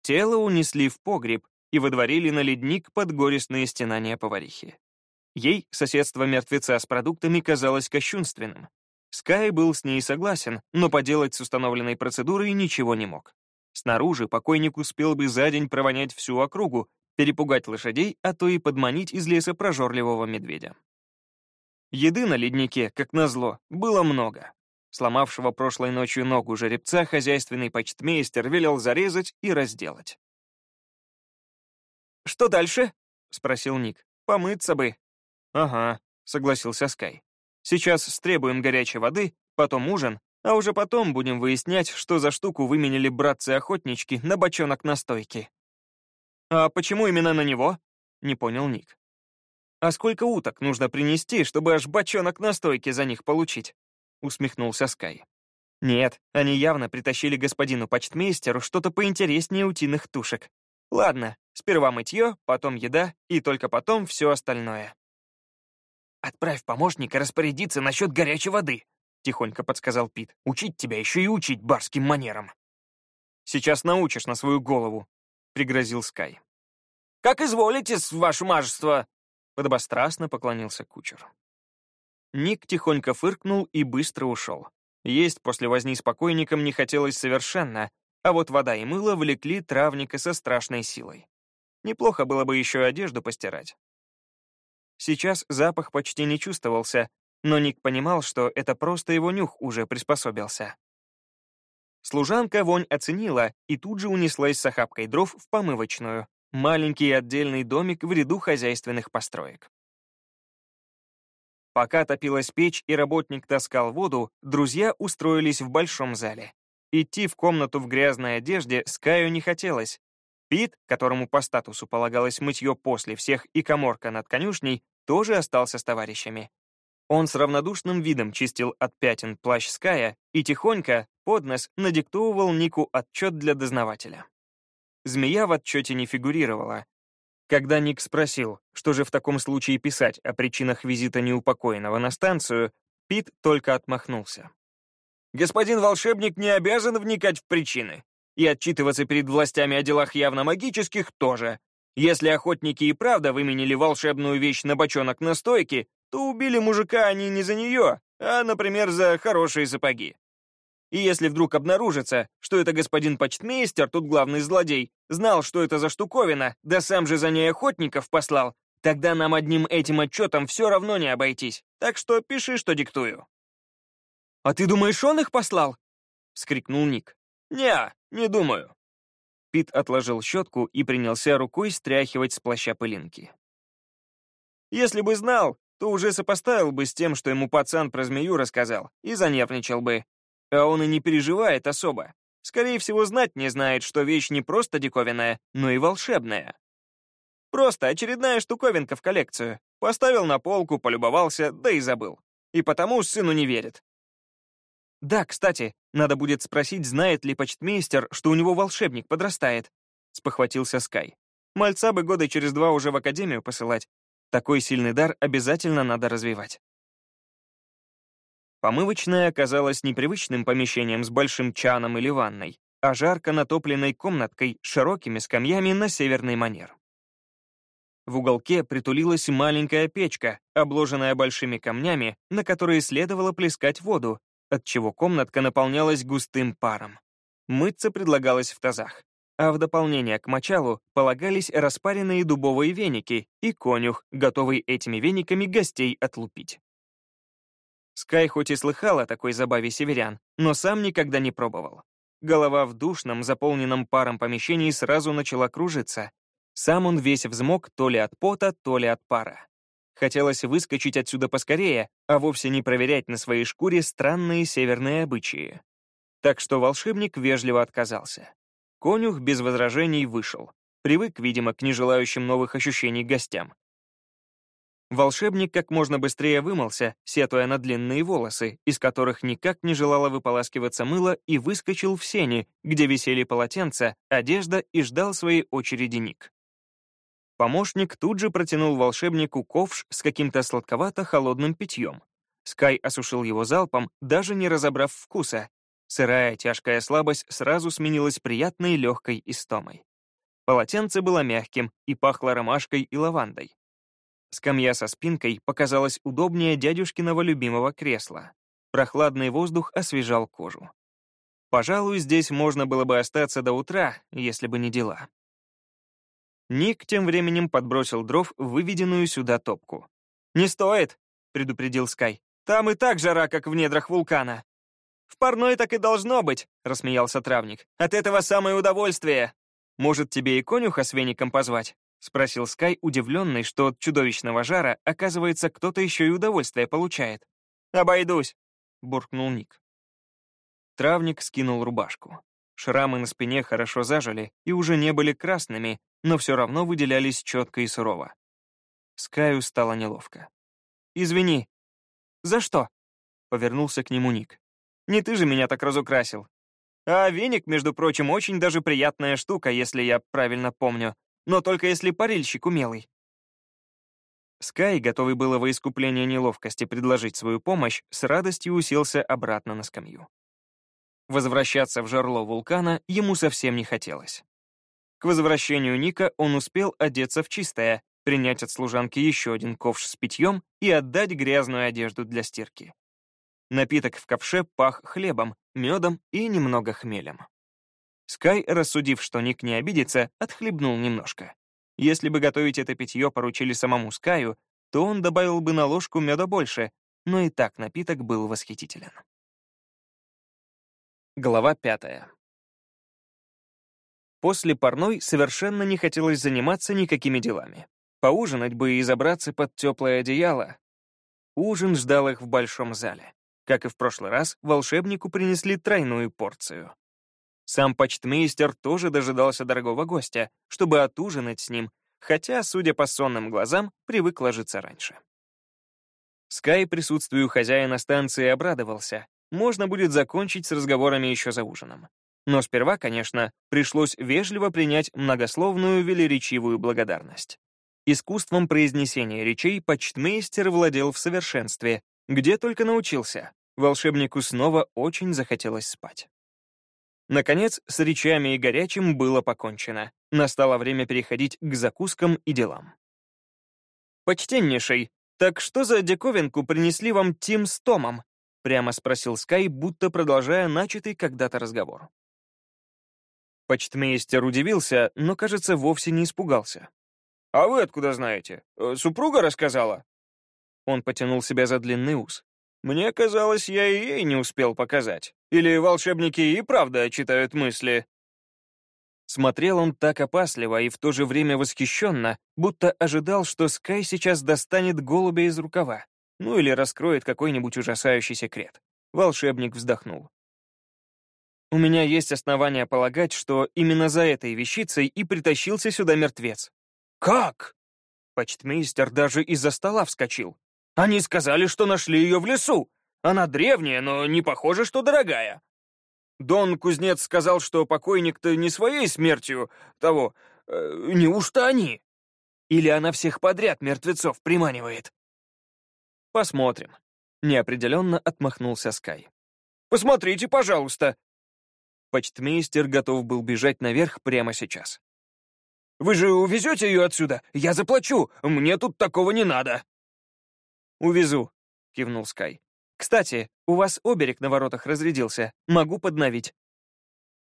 Тело унесли в погреб и водворили на ледник под горестные стенания поварихи. Ей соседство мертвеца с продуктами казалось кощунственным. Скай был с ней согласен, но поделать с установленной процедурой ничего не мог. Снаружи покойник успел бы за день провонять всю округу, перепугать лошадей, а то и подманить из леса прожорливого медведя. Еды на леднике, как назло, было много. Сломавшего прошлой ночью ногу жеребца хозяйственный почтмейстер велел зарезать и разделать. «Что дальше?» — спросил Ник. «Помыться бы», «Ага», — согласился Скай. «Сейчас стребуем горячей воды, потом ужин, а уже потом будем выяснять, что за штуку выменили братцы-охотнички на бочонок настойки». «А почему именно на него?» — не понял Ник. «А сколько уток нужно принести, чтобы аж бочонок настойки за них получить?» — усмехнулся Скай. «Нет, они явно притащили господину почтмейстеру что-то поинтереснее утиных тушек. Ладно, сперва мытье, потом еда и только потом все остальное». «Отправь помощника распорядиться насчет горячей воды», — тихонько подсказал Пит. «Учить тебя еще и учить барским манерам». «Сейчас научишь на свою голову», — пригрозил Скай. Как изволите, ваше мажество!» Подобострастно поклонился кучер. Ник тихонько фыркнул и быстро ушел. Есть после возни с покойником не хотелось совершенно, а вот вода и мыло влекли травника со страшной силой. Неплохо было бы еще одежду постирать. Сейчас запах почти не чувствовался, но Ник понимал, что это просто его нюх уже приспособился. Служанка вонь оценила и тут же унеслась с охапкой дров в помывочную, маленький отдельный домик в ряду хозяйственных построек. Пока топилась печь и работник таскал воду, друзья устроились в большом зале. Идти в комнату в грязной одежде Скаю не хотелось. Пит, которому по статусу полагалось мытье после всех и коморка над конюшней, тоже остался с товарищами. Он с равнодушным видом чистил от пятен плащ Ская и тихонько, под нос, надиктовывал Нику отчет для дознавателя. Змея в отчете не фигурировала. Когда Ник спросил, что же в таком случае писать о причинах визита неупокоенного на станцию, Пит только отмахнулся. «Господин волшебник не обязан вникать в причины. И отчитываться перед властями о делах явно магических тоже. Если охотники и правда выменили волшебную вещь на бочонок настойки, то убили мужика они не за нее, а, например, за хорошие сапоги. И если вдруг обнаружится, что это господин почтмейстер, тут главный злодей, знал, что это за штуковина, да сам же за ней охотников послал, тогда нам одним этим отчетом все равно не обойтись. Так что пиши, что диктую». «А ты думаешь, он их послал?» — скрикнул Ник. «Не, не думаю». Пит отложил щетку и принялся рукой стряхивать с плаща пылинки. «Если бы знал, то уже сопоставил бы с тем, что ему пацан про змею рассказал, и занервничал бы. А он и не переживает особо. Скорее всего, знать не знает, что вещь не просто диковинная, но и волшебная. Просто очередная штуковинка в коллекцию. Поставил на полку, полюбовался, да и забыл. И потому сыну не верит. Да, кстати, надо будет спросить, знает ли почтмейстер, что у него волшебник подрастает. Спохватился Скай. Мальца бы года через два уже в академию посылать, такой сильный дар обязательно надо развивать. Помывочная оказалась непривычным помещением с большим чаном или ванной, а жарко натопленной комнаткой с широкими скамьями на северный манер. В уголке притулилась маленькая печка, обложенная большими камнями, на которые следовало плескать воду, отчего комнатка наполнялась густым паром. Мыться предлагалось в тазах а в дополнение к мочалу полагались распаренные дубовые веники и конюх, готовый этими вениками гостей отлупить. Скай хоть и слыхал о такой забаве северян, но сам никогда не пробовал. Голова в душном, заполненном паром помещении сразу начала кружиться. Сам он весь взмок то ли от пота, то ли от пара. Хотелось выскочить отсюда поскорее, а вовсе не проверять на своей шкуре странные северные обычаи. Так что волшебник вежливо отказался. Конюх без возражений вышел. Привык, видимо, к нежелающим новых ощущений гостям. Волшебник как можно быстрее вымылся, сетуя на длинные волосы, из которых никак не желало выполаскиваться мыло, и выскочил в сени, где висели полотенца, одежда и ждал своей очереди Ник. Помощник тут же протянул волшебнику ковш с каким-то сладковато-холодным питьем. Скай осушил его залпом, даже не разобрав вкуса, Сырая тяжкая слабость сразу сменилась приятной легкой истомой. Полотенце было мягким и пахло ромашкой и лавандой. Скамья со спинкой показалась удобнее дядюшкиного любимого кресла. Прохладный воздух освежал кожу. Пожалуй, здесь можно было бы остаться до утра, если бы не дела. Ник тем временем подбросил дров в выведенную сюда топку. «Не стоит», — предупредил Скай. «Там и так жара, как в недрах вулкана». «В парной так и должно быть», — рассмеялся травник. «От этого самое удовольствие». «Может, тебе и конюха с веником позвать?» — спросил Скай, удивленный, что от чудовищного жара, оказывается, кто-то еще и удовольствие получает. «Обойдусь», — буркнул Ник. Травник скинул рубашку. Шрамы на спине хорошо зажили и уже не были красными, но все равно выделялись четко и сурово. Скаю стало неловко. «Извини». «За что?» — повернулся к нему Ник. Не ты же меня так разукрасил. А веник, между прочим, очень даже приятная штука, если я правильно помню. Но только если парильщик умелый. Скай, готовый было во искупление неловкости предложить свою помощь, с радостью уселся обратно на скамью. Возвращаться в жерло вулкана ему совсем не хотелось. К возвращению Ника он успел одеться в чистое, принять от служанки еще один ковш с питьем и отдать грязную одежду для стирки. Напиток в ковше пах хлебом, медом и немного хмелем. Скай, рассудив, что Ник не обидится, отхлебнул немножко. Если бы готовить это питье поручили самому Скаю, то он добавил бы на ложку меда больше, но и так напиток был восхитителен. Глава пятая. После парной совершенно не хотелось заниматься никакими делами. Поужинать бы и забраться под теплое одеяло. Ужин ждал их в большом зале. Как и в прошлый раз, волшебнику принесли тройную порцию. Сам почтмейстер тоже дожидался дорогого гостя, чтобы отужинать с ним, хотя, судя по сонным глазам, привык ложиться раньше. Скай присутствию хозяина станции обрадовался. Можно будет закончить с разговорами еще за ужином. Но сперва, конечно, пришлось вежливо принять многословную велеречивую благодарность. Искусством произнесения речей почтмейстер владел в совершенстве, где только научился. Волшебнику снова очень захотелось спать. Наконец, с речами и горячим было покончено. Настало время переходить к закускам и делам. «Почтеннейший, так что за диковинку принесли вам Тим с Томом?» Прямо спросил Скай, будто продолжая начатый когда-то разговор. Почтмейстер удивился, но, кажется, вовсе не испугался. «А вы откуда знаете? Э, супруга рассказала?» Он потянул себя за длинный ус. «Мне казалось, я и ей не успел показать. Или волшебники и правда читают мысли?» Смотрел он так опасливо и в то же время восхищенно, будто ожидал, что Скай сейчас достанет голубя из рукава, ну или раскроет какой-нибудь ужасающий секрет. Волшебник вздохнул. У меня есть основания полагать, что именно за этой вещицей и притащился сюда мертвец. Как? Почтмейстер даже из-за стола вскочил. Они сказали, что нашли ее в лесу. Она древняя, но не похоже, что дорогая. Дон Кузнец сказал, что покойник-то не своей смертью того. Э, неужто они? Или она всех подряд мертвецов приманивает? Посмотрим. Неопределенно отмахнулся Скай. Посмотрите, пожалуйста, Почтмейстер готов был бежать наверх прямо сейчас. «Вы же увезете ее отсюда? Я заплачу! Мне тут такого не надо!» «Увезу», — кивнул Скай. «Кстати, у вас оберег на воротах разрядился. Могу подновить».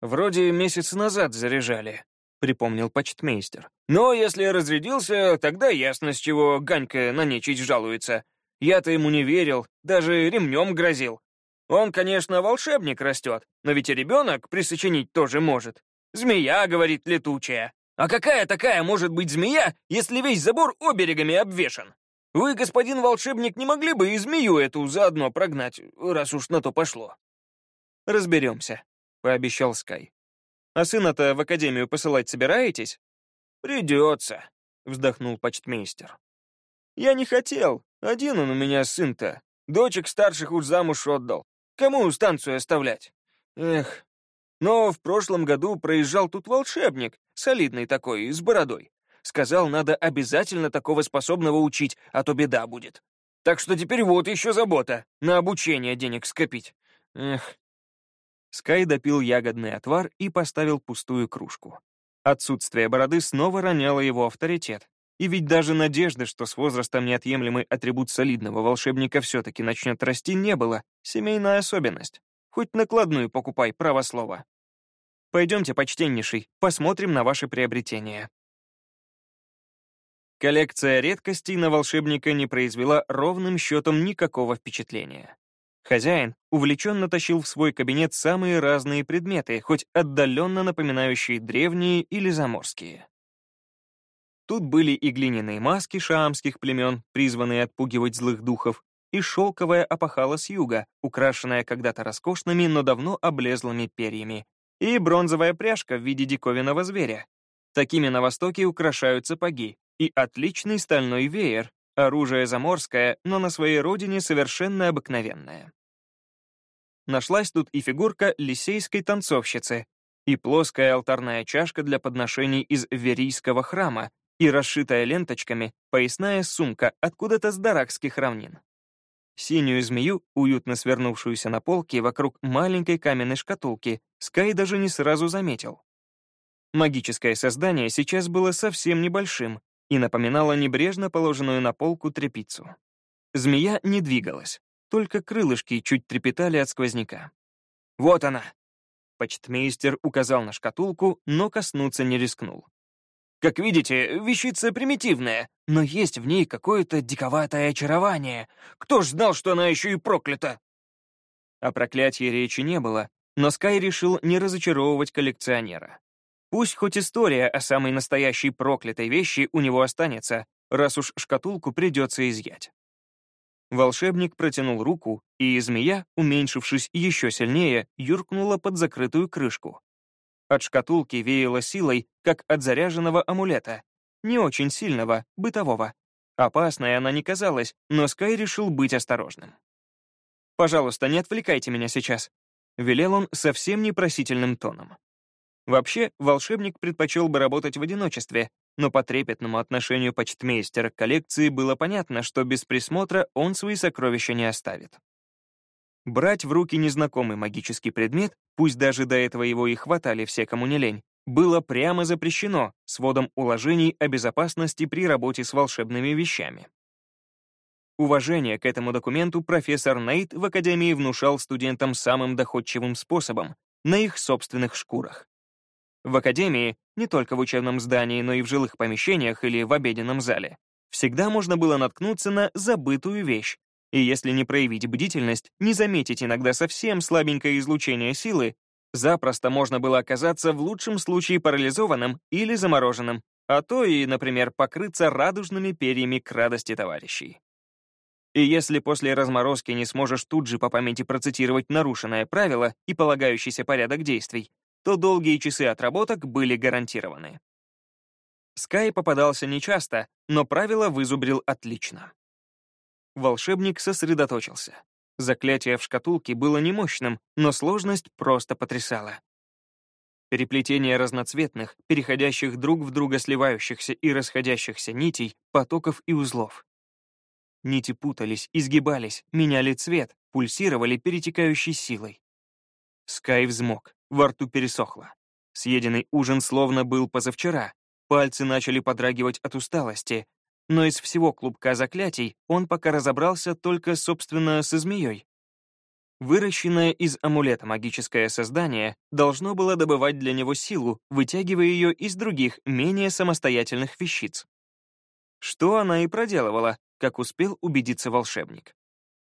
«Вроде месяц назад заряжали», — припомнил почтмейстер. «Но если разрядился, тогда ясно, с чего Ганька на нечисть жалуется. Я-то ему не верил, даже ремнем грозил. Он, конечно, волшебник растет, но ведь и ребенок присочинить тоже может. Змея, говорит, летучая. А какая такая может быть змея, если весь забор оберегами обвешан? Вы, господин волшебник, не могли бы и змею эту заодно прогнать, раз уж на то пошло? Разберемся, пообещал Скай. А сына-то в академию посылать собираетесь? Придется, вздохнул почтмейстер. Я не хотел, один он у меня сын-то. Дочек старших уж замуж отдал. Кому станцию оставлять? Эх. Но в прошлом году проезжал тут волшебник, солидный такой, с бородой. Сказал, надо обязательно такого способного учить, а то беда будет. Так что теперь вот еще забота, на обучение денег скопить. Эх. Скай допил ягодный отвар и поставил пустую кружку. Отсутствие бороды снова роняло его авторитет. И ведь даже надежды, что с возрастом неотъемлемый атрибут солидного волшебника все-таки начнет расти, не было. Семейная особенность. Хоть накладную покупай, право слова. Пойдемте, почтеннейший, посмотрим на ваши приобретения. Коллекция редкостей на волшебника не произвела ровным счетом никакого впечатления. Хозяин увлеченно тащил в свой кабинет самые разные предметы, хоть отдаленно напоминающие древние или заморские. Тут были и глиняные маски шаамских племен, призванные отпугивать злых духов, и шелковая опахала с юга, украшенная когда-то роскошными, но давно облезлыми перьями, и бронзовая пряжка в виде диковинного зверя. Такими на Востоке украшают сапоги, и отличный стальной веер, оружие заморское, но на своей родине совершенно обыкновенное. Нашлась тут и фигурка лисейской танцовщицы, и плоская алтарная чашка для подношений из верийского храма, и расшитая ленточками поясная сумка откуда-то с даракских равнин. Синюю змею, уютно свернувшуюся на полке вокруг маленькой каменной шкатулки, Скай даже не сразу заметил. Магическое создание сейчас было совсем небольшим и напоминало небрежно положенную на полку тряпицу. Змея не двигалась, только крылышки чуть трепетали от сквозняка. «Вот она!» Почтмейстер указал на шкатулку, но коснуться не рискнул. «Как видите, вещица примитивная, но есть в ней какое-то диковатое очарование. Кто ж знал, что она еще и проклята?» О проклятии речи не было, но Скай решил не разочаровывать коллекционера. Пусть хоть история о самой настоящей проклятой вещи у него останется, раз уж шкатулку придется изъять. Волшебник протянул руку, и змея, уменьшившись еще сильнее, юркнула под закрытую крышку. От шкатулки веяло силой, как от заряженного амулета. Не очень сильного, бытового. Опасной она не казалась, но Скай решил быть осторожным. «Пожалуйста, не отвлекайте меня сейчас», — велел он совсем непросительным тоном. Вообще, волшебник предпочел бы работать в одиночестве, но по трепетному отношению почтмейстера к коллекции было понятно, что без присмотра он свои сокровища не оставит. Брать в руки незнакомый магический предмет, пусть даже до этого его и хватали все, кому не лень, было прямо запрещено сводом уложений о безопасности при работе с волшебными вещами. Уважение к этому документу профессор Нейт в Академии внушал студентам самым доходчивым способом, на их собственных шкурах. В академии, не только в учебном здании, но и в жилых помещениях или в обеденном зале, всегда можно было наткнуться на забытую вещь, и если не проявить бдительность, не заметить иногда совсем слабенькое излучение силы, запросто можно было оказаться в лучшем случае парализованным или замороженным, а то и, например, покрыться радужными перьями к радости товарищей. И если после разморозки не сможешь тут же по памяти процитировать нарушенное правило и полагающийся порядок действий, то долгие часы отработок были гарантированы. Скай попадался нечасто, но правило вызубрил отлично. Волшебник сосредоточился. Заклятие в шкатулке было немощным, но сложность просто потрясала. Переплетение разноцветных, переходящих друг в друга сливающихся и расходящихся нитей, потоков и узлов. Нити путались, изгибались, меняли цвет, пульсировали перетекающей силой. Скай взмок. Во рту пересохло. Съеденный ужин словно был позавчера. Пальцы начали подрагивать от усталости. Но из всего клубка заклятий он пока разобрался только, собственно, со змеей. Выращенное из амулета магическое создание должно было добывать для него силу, вытягивая ее из других, менее самостоятельных вещиц. Что она и проделывала, как успел убедиться волшебник.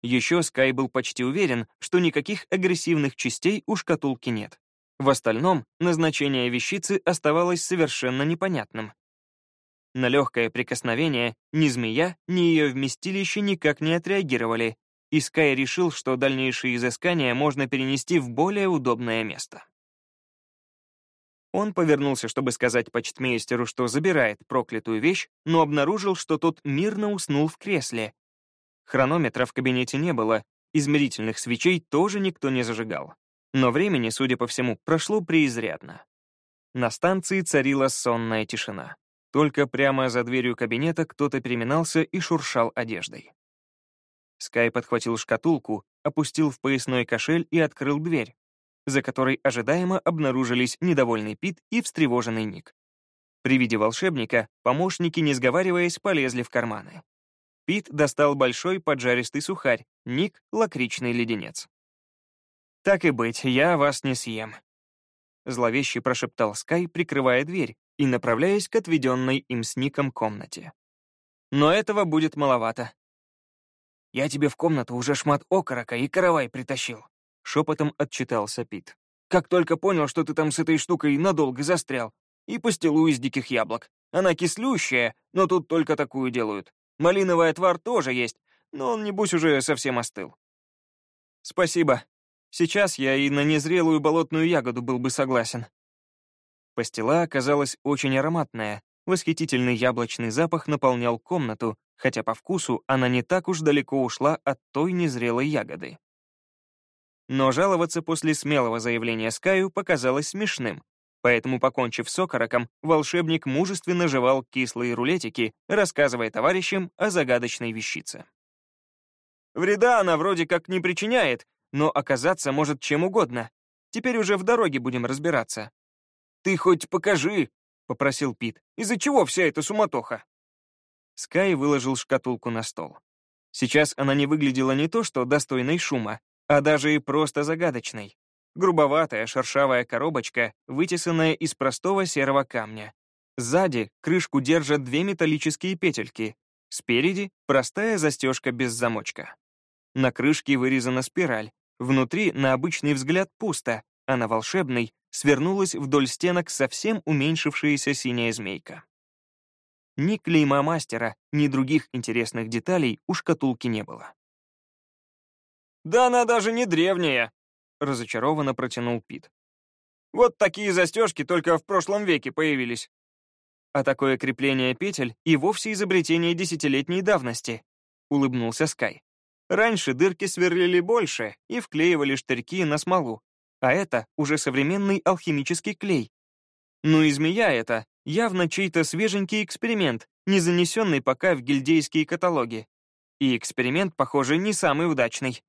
Еще Скай был почти уверен, что никаких агрессивных частей у шкатулки нет. В остальном назначение вещицы оставалось совершенно непонятным. На легкое прикосновение ни змея, ни ее вместилище никак не отреагировали, и Скай решил, что дальнейшие изыскания можно перенести в более удобное место. Он повернулся, чтобы сказать почтмейстеру, что забирает проклятую вещь, но обнаружил, что тот мирно уснул в кресле. Хронометра в кабинете не было, измерительных свечей тоже никто не зажигал. Но времени, судя по всему, прошло преизрядно. На станции царила сонная тишина. Только прямо за дверью кабинета кто-то переминался и шуршал одеждой. Скай подхватил шкатулку, опустил в поясной кошель и открыл дверь, за которой ожидаемо обнаружились недовольный Пит и встревоженный Ник. При виде волшебника помощники, не сговариваясь, полезли в карманы. Пит достал большой поджаристый сухарь, Ник — лакричный леденец. «Так и быть, я вас не съем», — зловеще прошептал Скай, прикрывая дверь и направляясь к отведенной им с Ником комнате. «Но этого будет маловато». «Я тебе в комнату уже шмат окорока и каравай притащил», — шепотом отчитался Пит. «Как только понял, что ты там с этой штукой надолго застрял. И пастилу из диких яблок. Она кислющая, но тут только такую делают. Малиновый отвар тоже есть, но он, небось, уже совсем остыл». «Спасибо», Сейчас я и на незрелую болотную ягоду был бы согласен. Пастила оказалась очень ароматная, восхитительный яблочный запах наполнял комнату, хотя по вкусу она не так уж далеко ушла от той незрелой ягоды. Но жаловаться после смелого заявления Скаю показалось смешным, поэтому, покончив с окороком, волшебник мужественно жевал кислые рулетики, рассказывая товарищам о загадочной вещице. «Вреда она вроде как не причиняет, но оказаться может чем угодно. Теперь уже в дороге будем разбираться. «Ты хоть покажи», — попросил Пит. «Из-за чего вся эта суматоха?» Скай выложил шкатулку на стол. Сейчас она не выглядела не то что достойной шума, а даже и просто загадочной. Грубоватая шершавая коробочка, вытесанная из простого серого камня. Сзади крышку держат две металлические петельки. Спереди — простая застежка без замочка. На крышке вырезана спираль. Внутри, на обычный взгляд, пусто, а на волшебный свернулась вдоль стенок совсем уменьшившаяся синяя змейка. Ни клейма мастера, ни других интересных деталей у шкатулки не было. «Да она даже не древняя», — разочарованно протянул Пит. «Вот такие застежки только в прошлом веке появились». «А такое крепление петель и вовсе изобретение десятилетней давности», — улыбнулся Скай. «Раньше дырки сверлили больше и вклеивали штырьки на смолу, а это уже современный алхимический клей. Ну и змея это явно чей-то свеженький эксперимент, не занесенный пока в гильдейские каталоги. И эксперимент, похоже, не самый удачный.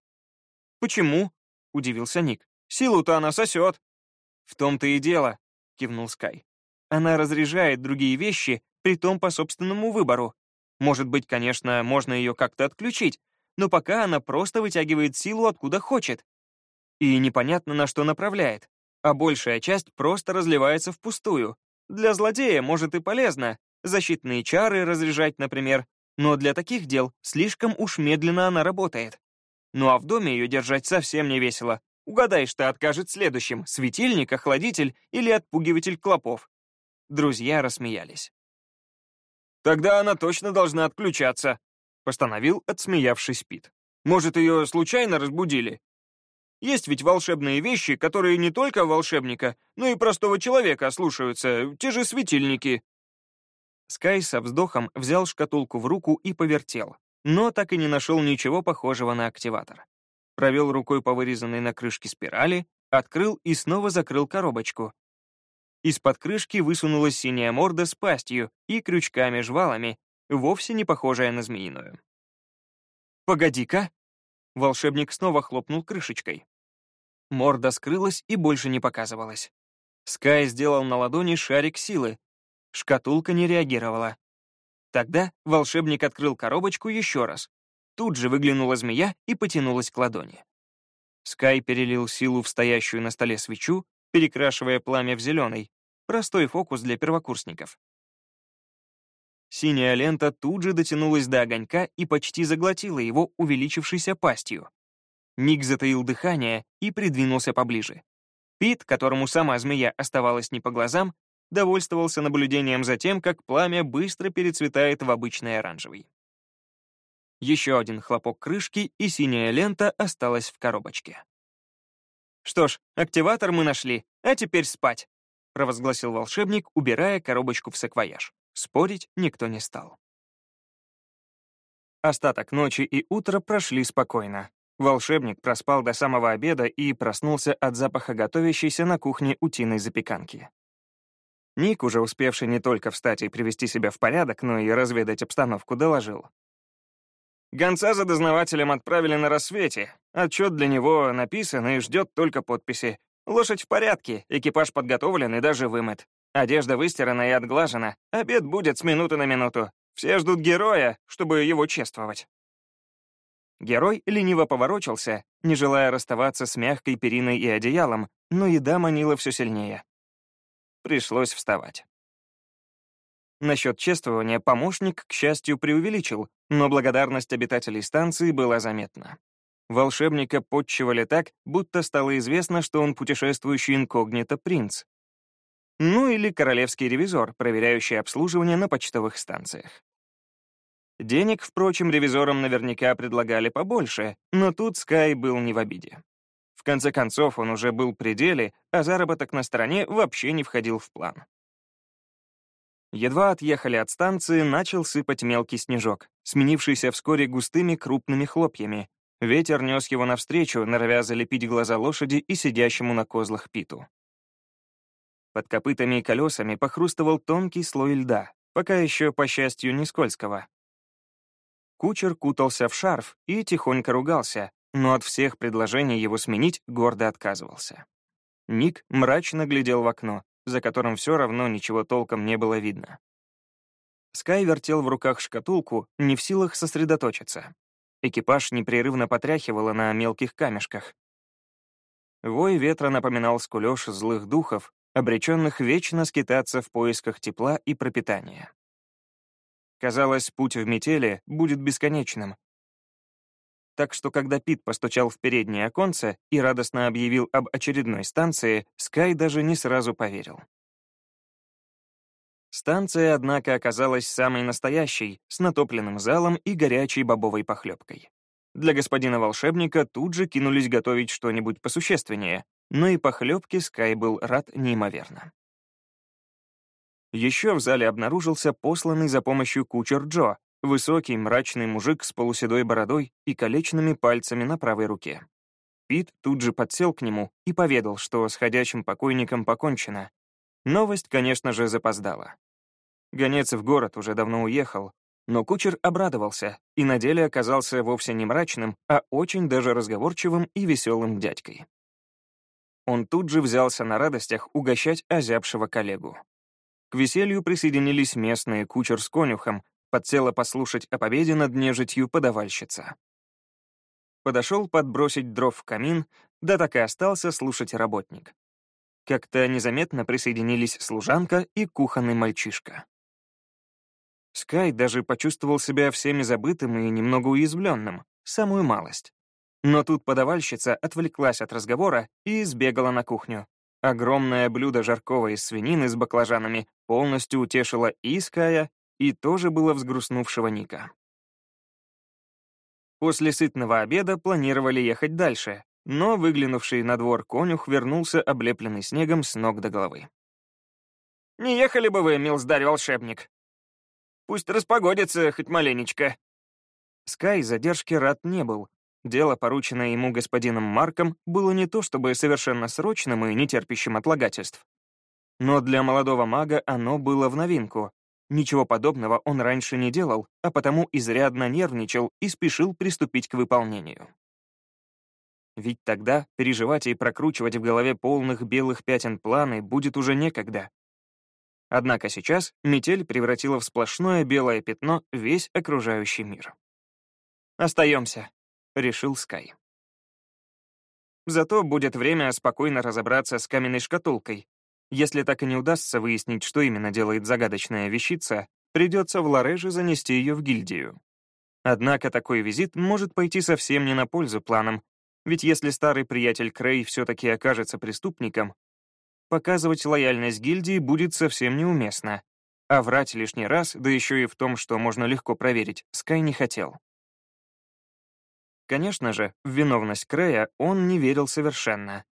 «Почему?» — удивился Ник. «Силу-то она сосет». «В том-то и дело», — кивнул Скай. «Она разряжает другие вещи, притом по собственному выбору. Может быть, конечно, можно ее как-то отключить, но пока она просто вытягивает силу откуда хочет. И непонятно, на что направляет, а большая часть просто разливается впустую. Для злодея, может, и полезно, защитные чары разряжать, например, но для таких дел слишком уж медленно она работает. Ну а в доме ее держать совсем не весело. Угадай, что откажет следующим — светильник, охладитель или отпугиватель клопов. Друзья рассмеялись. «Тогда она точно должна отключаться», — постановил, отсмеявшись Пит. «Может, ее случайно разбудили? Есть ведь волшебные вещи, которые не только волшебника, но и простого человека слушаются, те же светильники». Скай со вздохом взял шкатулку в руку и повертел но так и не нашел ничего похожего на активатор. Провел рукой по вырезанной на крышке спирали, открыл и снова закрыл коробочку. Из-под крышки высунулась синяя морда с пастью и крючками-жвалами, вовсе не похожая на змеиную. «Погоди-ка!» Волшебник снова хлопнул крышечкой. Морда скрылась и больше не показывалась. Скай сделал на ладони шарик силы. Шкатулка не реагировала. Тогда волшебник открыл коробочку еще раз. Тут же выглянула змея и потянулась к ладони. Скай перелил силу в стоящую на столе свечу, перекрашивая пламя в зеленый. Простой фокус для первокурсников. Синяя лента тут же дотянулась до огонька и почти заглотила его увеличившейся пастью. Ник затаил дыхание и придвинулся поближе. Пит, которому сама змея оставалась не по глазам, довольствовался наблюдением за тем, как пламя быстро перецветает в обычный оранжевый. Еще один хлопок крышки, и синяя лента осталась в коробочке. «Что ж, активатор мы нашли, а теперь спать», — провозгласил волшебник, убирая коробочку в саквояж. Спорить никто не стал. Остаток ночи и утро прошли спокойно. Волшебник проспал до самого обеда и проснулся от запаха готовящейся на кухне утиной запеканки. Ник, уже успевший не только встать и привести себя в порядок, но и разведать обстановку, доложил. Гонца за дознавателем отправили на рассвете. Отчет для него написан и ждет только подписи. Лошадь в порядке, экипаж подготовлен и даже вымыт. Одежда выстирана и отглажена. Обед будет с минуты на минуту. Все ждут героя, чтобы его чествовать. Герой лениво поворочился, не желая расставаться с мягкой периной и одеялом, но еда манила все сильнее. Пришлось вставать. Насчет чествования помощник, к счастью, преувеличил, но благодарность обитателей станции была заметна. Волшебника подчивали так, будто стало известно, что он путешествующий инкогнито принц. Ну или королевский ревизор, проверяющий обслуживание на почтовых станциях. Денег, впрочем, ревизорам наверняка предлагали побольше, но тут Скай был не в обиде. В конце концов, он уже был при деле, а заработок на стороне вообще не входил в план. Едва отъехали от станции, начал сыпать мелкий снежок, сменившийся вскоре густыми крупными хлопьями. Ветер нес его навстречу, норовя залепить глаза лошади и сидящему на козлах Питу. Под копытами и колесами похрустывал тонкий слой льда, пока еще, по счастью, не скользкого. Кучер кутался в шарф и тихонько ругался, но от всех предложений его сменить гордо отказывался. Ник мрачно глядел в окно, за которым все равно ничего толком не было видно. Скай вертел в руках шкатулку, не в силах сосредоточиться. Экипаж непрерывно потряхивало на мелких камешках. Вой ветра напоминал скулёж злых духов, обреченных вечно скитаться в поисках тепла и пропитания. Казалось, путь в метели будет бесконечным. Так что, когда Пит постучал в переднее оконце и радостно объявил об очередной станции, Скай даже не сразу поверил. Станция, однако, оказалась самой настоящей, с натопленным залом и горячей бобовой похлебкой. Для господина волшебника тут же кинулись готовить что-нибудь посущественнее, но и похлебки Скай был рад неимоверно. Еще в зале обнаружился посланный за помощью кучер Джо, высокий мрачный мужик с полуседой бородой и колечными пальцами на правой руке. Пит тут же подсел к нему и поведал, что с ходячим покойником покончено, Новость, конечно же, запоздала. Гонец в город уже давно уехал, но кучер обрадовался и на деле оказался вовсе не мрачным, а очень даже разговорчивым и веселым дядькой. Он тут же взялся на радостях угощать озябшего коллегу. К веселью присоединились местные кучер с конюхом, подсела послушать о победе над нежитью подавальщица. Подошел подбросить дров в камин, да так и остался слушать работник. Как-то незаметно присоединились служанка и кухонный мальчишка. Скай даже почувствовал себя всеми забытым и немного уязвленным, самую малость. Но тут подавальщица отвлеклась от разговора и сбегала на кухню. Огромное блюдо жаркого из свинины с баклажанами полностью утешило и Ская, и тоже было взгрустнувшего Ника. После сытного обеда планировали ехать дальше, но выглянувший на двор конюх вернулся облепленный снегом с ног до головы. «Не ехали бы вы, милздарь-волшебник? Пусть распогодится хоть маленечко». Скай задержки рад не был. Дело, порученное ему господином Марком, было не то чтобы совершенно срочным и нетерпящим отлагательств. Но для молодого мага оно было в новинку. Ничего подобного он раньше не делал, а потому изрядно нервничал и спешил приступить к выполнению. Ведь тогда переживать и прокручивать в голове полных белых пятен планы будет уже некогда. Однако сейчас метель превратила в сплошное белое пятно весь окружающий мир. «Остаемся», — решил Скай. Зато будет время спокойно разобраться с каменной шкатулкой. Если так и не удастся выяснить, что именно делает загадочная вещица, придется в Лареже занести ее в гильдию. Однако такой визит может пойти совсем не на пользу планам, ведь если старый приятель Крей все-таки окажется преступником, показывать лояльность гильдии будет совсем неуместно. А врать лишний раз, да еще и в том, что можно легко проверить, Скай не хотел. Конечно же, в виновность Крея он не верил совершенно.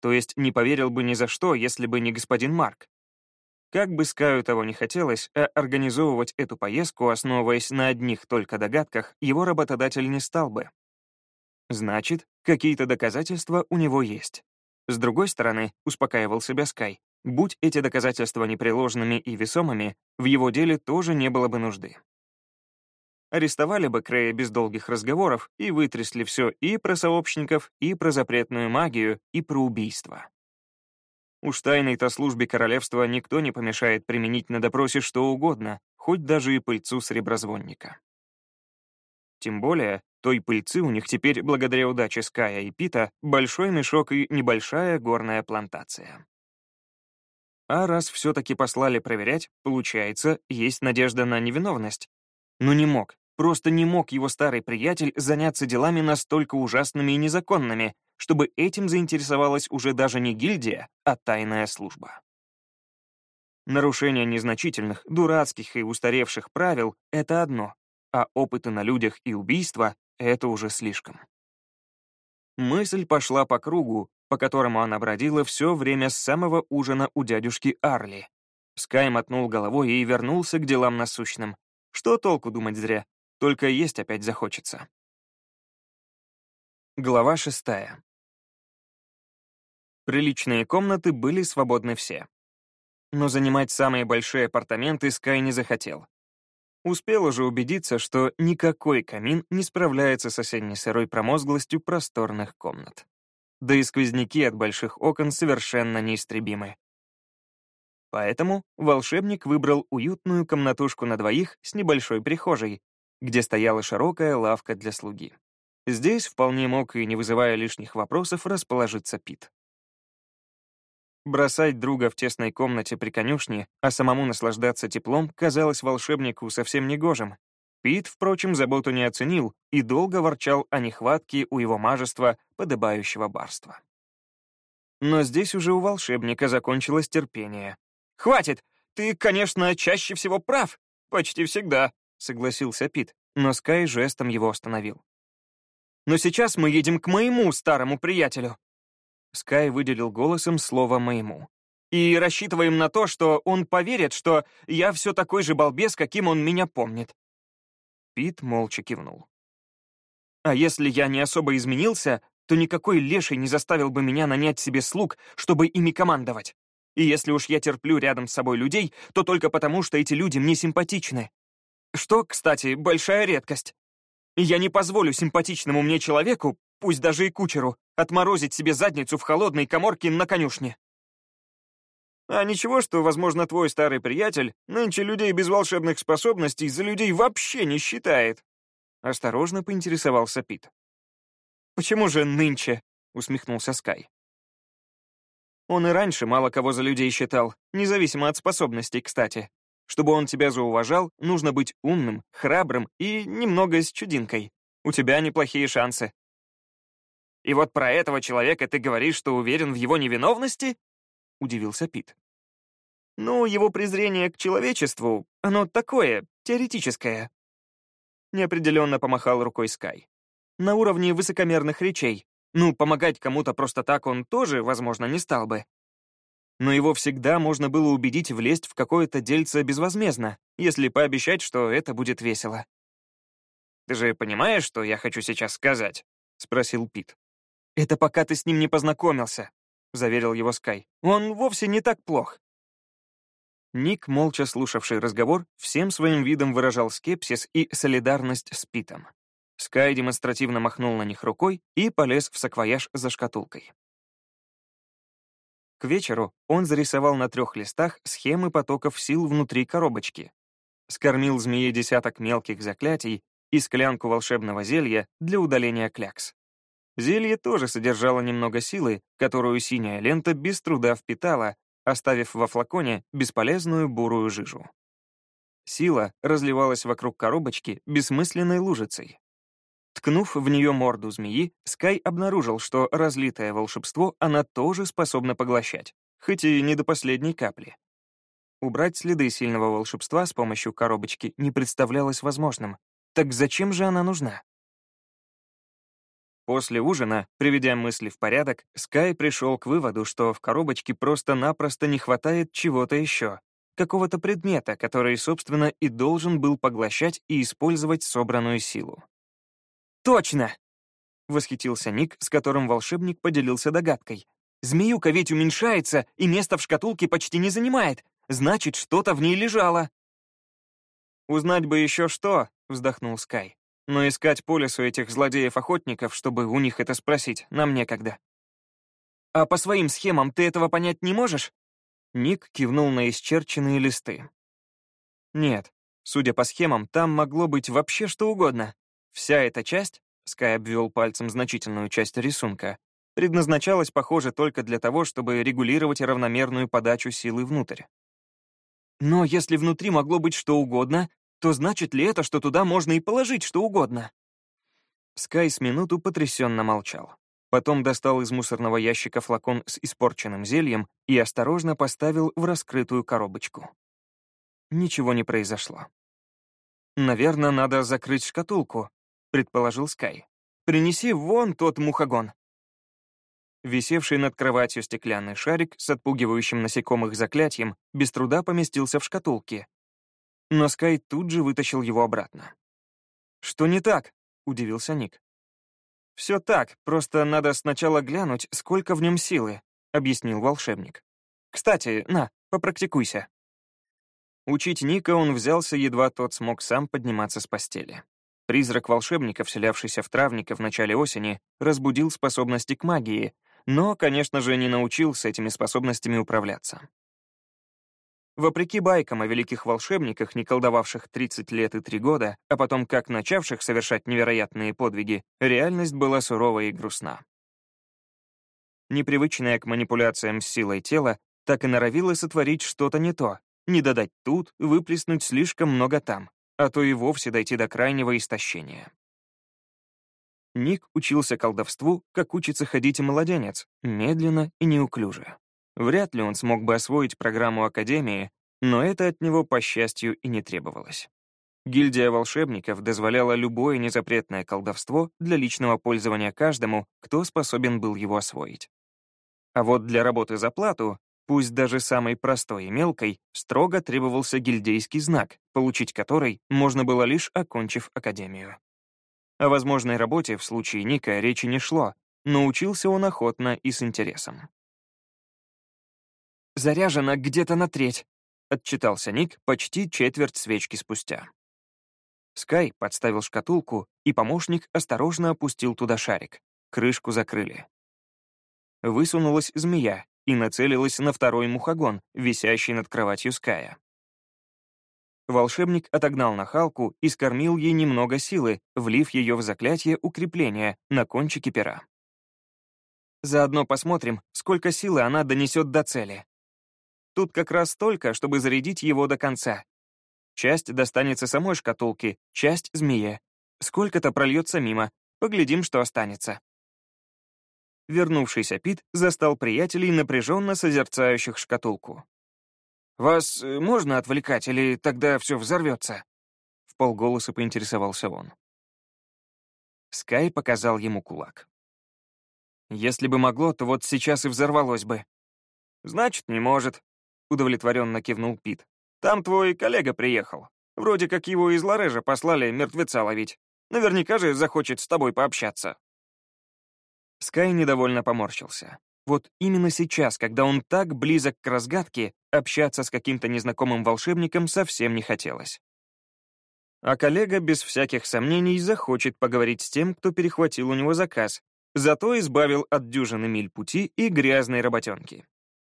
То есть не поверил бы ни за что, если бы не господин Марк. Как бы Скаю того не хотелось, а организовывать эту поездку, основываясь на одних только догадках, его работодатель не стал бы. Значит, какие-то доказательства у него есть. С другой стороны, успокаивал себя Скай, будь эти доказательства непреложными и весомыми, в его деле тоже не было бы нужды. Арестовали бы Крея без долгих разговоров и вытрясли все и про сообщников, и про запретную магию, и про убийство. Уж тайной-то службе королевства никто не помешает применить на допросе что угодно, хоть даже и пыльцу среброзвонника. Тем более, той пыльцы у них теперь, благодаря удаче Ская и Пита, большой мешок и небольшая горная плантация. А раз все-таки послали проверять, получается, есть надежда на невиновность. Но не мог, просто не мог его старый приятель заняться делами настолько ужасными и незаконными, чтобы этим заинтересовалась уже даже не гильдия, а тайная служба. Нарушение незначительных, дурацких и устаревших правил — это одно, а опыты на людях и убийства — это уже слишком. Мысль пошла по кругу, по которому она бродила все время с самого ужина у дядюшки Арли. Скай мотнул головой и вернулся к делам насущным. Что толку думать зря? Только есть опять захочется. Глава шестая. Приличные комнаты были свободны все. Но занимать самые большие апартаменты Скай не захотел. Успел уже убедиться, что никакой камин не справляется с осенней сырой промозглостью просторных комнат. Да и сквозняки от больших окон совершенно неистребимы. Поэтому волшебник выбрал уютную комнатушку на двоих с небольшой прихожей, где стояла широкая лавка для слуги. Здесь вполне мог и не вызывая лишних вопросов расположиться Пит. Бросать друга в тесной комнате при конюшне, а самому наслаждаться теплом, казалось волшебнику совсем негожим. Пит, впрочем, заботу не оценил и долго ворчал о нехватке у его мажества подобающего барства. Но здесь уже у волшебника закончилось терпение. «Хватит! Ты, конечно, чаще всего прав. Почти всегда», — согласился Пит, но Скай жестом его остановил. «Но сейчас мы едем к моему старому приятелю. Скай выделил голосом слово «моему». «И рассчитываем на то, что он поверит, что я все такой же балбес, каким он меня помнит». Пит молча кивнул. «А если я не особо изменился, то никакой леший не заставил бы меня нанять себе слуг, чтобы ими командовать. И если уж я терплю рядом с собой людей, то только потому, что эти люди мне симпатичны. Что, кстати, большая редкость. Я не позволю симпатичному мне человеку пусть даже и кучеру, отморозить себе задницу в холодной коморке на конюшне. А ничего, что, возможно, твой старый приятель нынче людей без волшебных способностей за людей вообще не считает. Осторожно поинтересовался Пит. «Почему же нынче?» — усмехнулся Скай. Он и раньше мало кого за людей считал, независимо от способностей, кстати. Чтобы он тебя зауважал, нужно быть умным, храбрым и немного с чудинкой. У тебя неплохие шансы. И вот про этого человека ты говоришь, что уверен в его невиновности?» — удивился Пит. «Ну, его презрение к человечеству, оно такое, теоретическое». Неопределенно помахал рукой Скай. «На уровне высокомерных речей. Ну, помогать кому-то просто так он тоже, возможно, не стал бы. Но его всегда можно было убедить влезть в какое-то дельце безвозмездно, если пообещать, что это будет весело. «Ты же понимаешь, что я хочу сейчас сказать?» — спросил Пит. «Это пока ты с ним не познакомился», — заверил его Скай. «Он вовсе не так плох». Ник, молча слушавший разговор, всем своим видом выражал скепсис и солидарность с Питом. Скай демонстративно махнул на них рукой и полез в саквояж за шкатулкой. К вечеру он зарисовал на трех листах схемы потоков сил внутри коробочки, скормил змее десяток мелких заклятий и склянку волшебного зелья для удаления клякс. Зелье тоже содержало немного силы, которую синяя лента без труда впитала, оставив во флаконе бесполезную бурую жижу. Сила разливалась вокруг коробочки бессмысленной лужицей. Ткнув в нее морду змеи, Скай обнаружил, что разлитое волшебство она тоже способна поглощать, хоть и не до последней капли. Убрать следы сильного волшебства с помощью коробочки не представлялось возможным. Так зачем же она нужна? После ужина, приведя мысли в порядок, Скай пришел к выводу, что в коробочке просто-напросто не хватает чего-то еще, какого-то предмета, который, собственно, и должен был поглощать и использовать собранную силу. «Точно!» — восхитился Ник, с которым волшебник поделился догадкой. «Змеюка ведь уменьшается и место в шкатулке почти не занимает. Значит, что-то в ней лежало». «Узнать бы еще что», — вздохнул Скай. Но искать по лесу этих злодеев-охотников, чтобы у них это спросить, нам некогда. «А по своим схемам ты этого понять не можешь?» Ник кивнул на исчерченные листы. «Нет, судя по схемам, там могло быть вообще что угодно. Вся эта часть, Скай обвел пальцем значительную часть рисунка, предназначалась, похоже, только для того, чтобы регулировать равномерную подачу силы внутрь. Но если внутри могло быть что угодно, то значит ли это, что туда можно и положить что угодно? Скай с минуту потрясенно молчал. Потом достал из мусорного ящика флакон с испорченным зельем и осторожно поставил в раскрытую коробочку. Ничего не произошло. «Наверное, надо закрыть шкатулку», — предположил Скай. «Принеси вон тот мухогон». Висевший над кроватью стеклянный шарик с отпугивающим насекомых заклятием без труда поместился в шкатулке, но Скай тут же вытащил его обратно. «Что не так?» — удивился Ник. «Все так, просто надо сначала глянуть, сколько в нем силы», — объяснил волшебник. «Кстати, на, попрактикуйся». Учить Ника он взялся, едва тот смог сам подниматься с постели. Призрак волшебника, вселявшийся в травника в начале осени, разбудил способности к магии, но, конечно же, не научил с этими способностями управляться. Вопреки байкам о великих волшебниках, не колдовавших 30 лет и 3 года, а потом как начавших совершать невероятные подвиги, реальность была сурова и грустна. Непривычная к манипуляциям с силой тела, так и норовила сотворить что-то не то, не додать тут, выплеснуть слишком много там, а то и вовсе дойти до крайнего истощения. Ник учился колдовству, как учится ходить и младенец, медленно и неуклюже. Вряд ли он смог бы освоить программу Академии, но это от него, по счастью, и не требовалось. Гильдия волшебников дозволяла любое незапретное колдовство для личного пользования каждому, кто способен был его освоить. А вот для работы за плату, пусть даже самой простой и мелкой, строго требовался гильдейский знак, получить который можно было лишь окончив Академию. О возможной работе в случае Ника речи не шло, но учился он охотно и с интересом. «Заряжено где-то на треть», — отчитался Ник почти четверть свечки спустя. Скай подставил шкатулку, и помощник осторожно опустил туда шарик. Крышку закрыли. Высунулась змея и нацелилась на второй мухогон, висящий над кроватью Ская. Волшебник отогнал нахалку и скормил ей немного силы, влив ее в заклятие укрепления на кончике пера. Заодно посмотрим, сколько силы она донесет до цели. Тут как раз столько, чтобы зарядить его до конца. Часть достанется самой шкатулке, часть — змее. Сколько-то прольется мимо. Поглядим, что останется. Вернувшийся Пит застал приятелей, напряженно созерцающих шкатулку. «Вас э, можно отвлекать, или тогда все взорвется?» В полголоса поинтересовался он. Скай показал ему кулак. «Если бы могло, то вот сейчас и взорвалось бы». «Значит, не может», — удовлетворенно кивнул Пит. «Там твой коллега приехал. Вроде как его из Лорежа послали мертвеца ловить. Наверняка же захочет с тобой пообщаться». Скай недовольно поморщился. Вот именно сейчас, когда он так близок к разгадке, общаться с каким-то незнакомым волшебником совсем не хотелось. А коллега без всяких сомнений захочет поговорить с тем, кто перехватил у него заказ, зато избавил от дюжины миль пути и грязной работенки.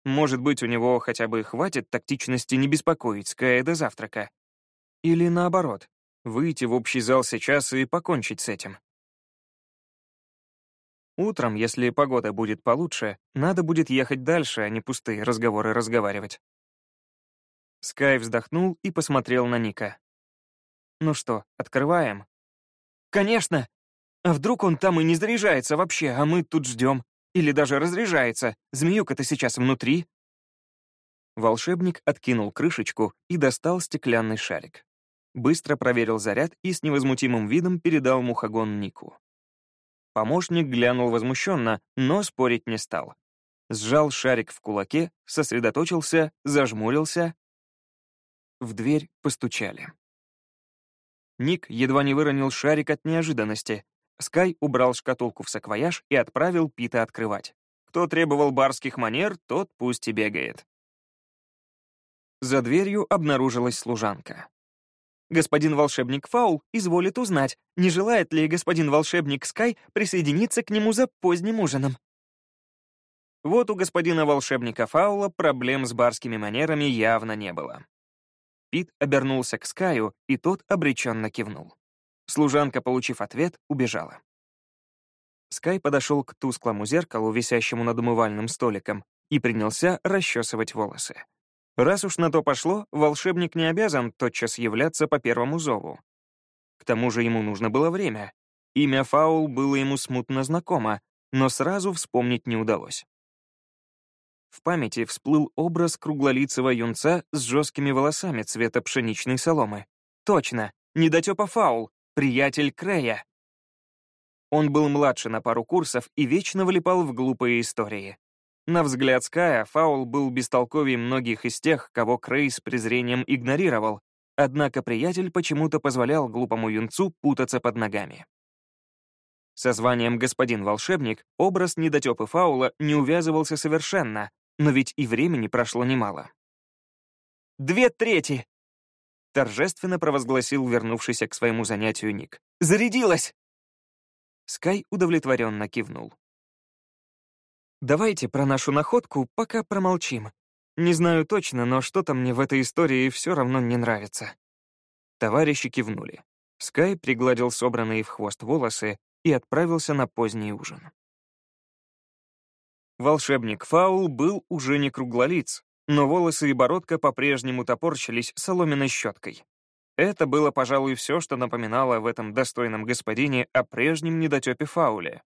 Может быть, у него хотя бы хватит тактичности не беспокоить Ская до завтрака. Или наоборот, выйти в общий зал сейчас и покончить с этим. Утром, если погода будет получше, надо будет ехать дальше, а не пустые разговоры разговаривать. Скай вздохнул и посмотрел на Ника. «Ну что, открываем?» «Конечно! А вдруг он там и не заряжается вообще, а мы тут ждем? Или даже разряжается? Змеюка-то сейчас внутри?» Волшебник откинул крышечку и достал стеклянный шарик. Быстро проверил заряд и с невозмутимым видом передал мухогон Нику. Помощник глянул возмущенно, но спорить не стал. Сжал шарик в кулаке, сосредоточился, зажмурился. В дверь постучали. Ник едва не выронил шарик от неожиданности. Скай убрал шкатулку в саквояж и отправил Пита открывать. Кто требовал барских манер, тот пусть и бегает. За дверью обнаружилась служанка. Господин волшебник Фаул изволит узнать, не желает ли господин волшебник Скай присоединиться к нему за поздним ужином. Вот у господина волшебника Фаула проблем с барскими манерами явно не было. Пит обернулся к Скаю, и тот обреченно кивнул. Служанка, получив ответ, убежала. Скай подошел к тусклому зеркалу, висящему над умывальным столиком, и принялся расчесывать волосы. Раз уж на то пошло, волшебник не обязан тотчас являться по первому зову. К тому же ему нужно было время. Имя Фаул было ему смутно знакомо, но сразу вспомнить не удалось. В памяти всплыл образ круглолицего юнца с жесткими волосами цвета пшеничной соломы. Точно, недотепа Фаул, приятель Крея. Он был младше на пару курсов и вечно влипал в глупые истории. На взгляд Ская, Фаул был бестолковее многих из тех, кого Крей с презрением игнорировал, однако приятель почему-то позволял глупому юнцу путаться под ногами. Со званием «господин волшебник» образ недотепы Фаула не увязывался совершенно, но ведь и времени прошло немало. «Две трети!» — торжественно провозгласил вернувшийся к своему занятию Ник. «Зарядилась!» Скай удовлетворенно кивнул. Давайте про нашу находку пока промолчим. Не знаю точно, но что-то мне в этой истории все равно не нравится». Товарищи кивнули. Скай пригладил собранные в хвост волосы и отправился на поздний ужин. Волшебник Фаул был уже не круглолиц, но волосы и бородка по-прежнему топорщились соломенной щеткой. Это было, пожалуй, все, что напоминало в этом достойном господине о прежнем недотепе Фауле.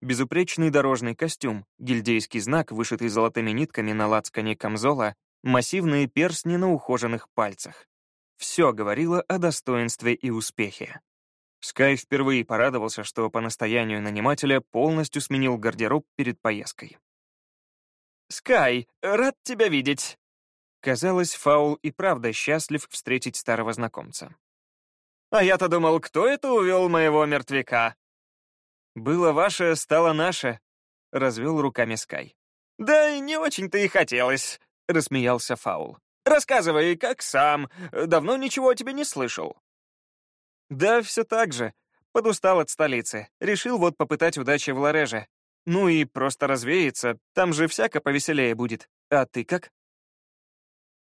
Безупречный дорожный костюм, гильдейский знак, вышитый золотыми нитками на лацкане камзола, массивные перстни на ухоженных пальцах. Все говорило о достоинстве и успехе. Скай впервые порадовался, что по настоянию нанимателя полностью сменил гардероб перед поездкой. «Скай, рад тебя видеть!» Казалось, Фаул и правда счастлив встретить старого знакомца. «А я-то думал, кто это увел моего мертвяка?» «Было ваше, стало наше», — развел руками Скай. «Да и не очень-то и хотелось», — рассмеялся Фаул. «Рассказывай, как сам. Давно ничего о тебе не слышал». Да, все так же. Подустал от столицы. Решил вот попытать удачи в Лареже. Ну и просто развеяться, там же всяко повеселее будет. А ты как?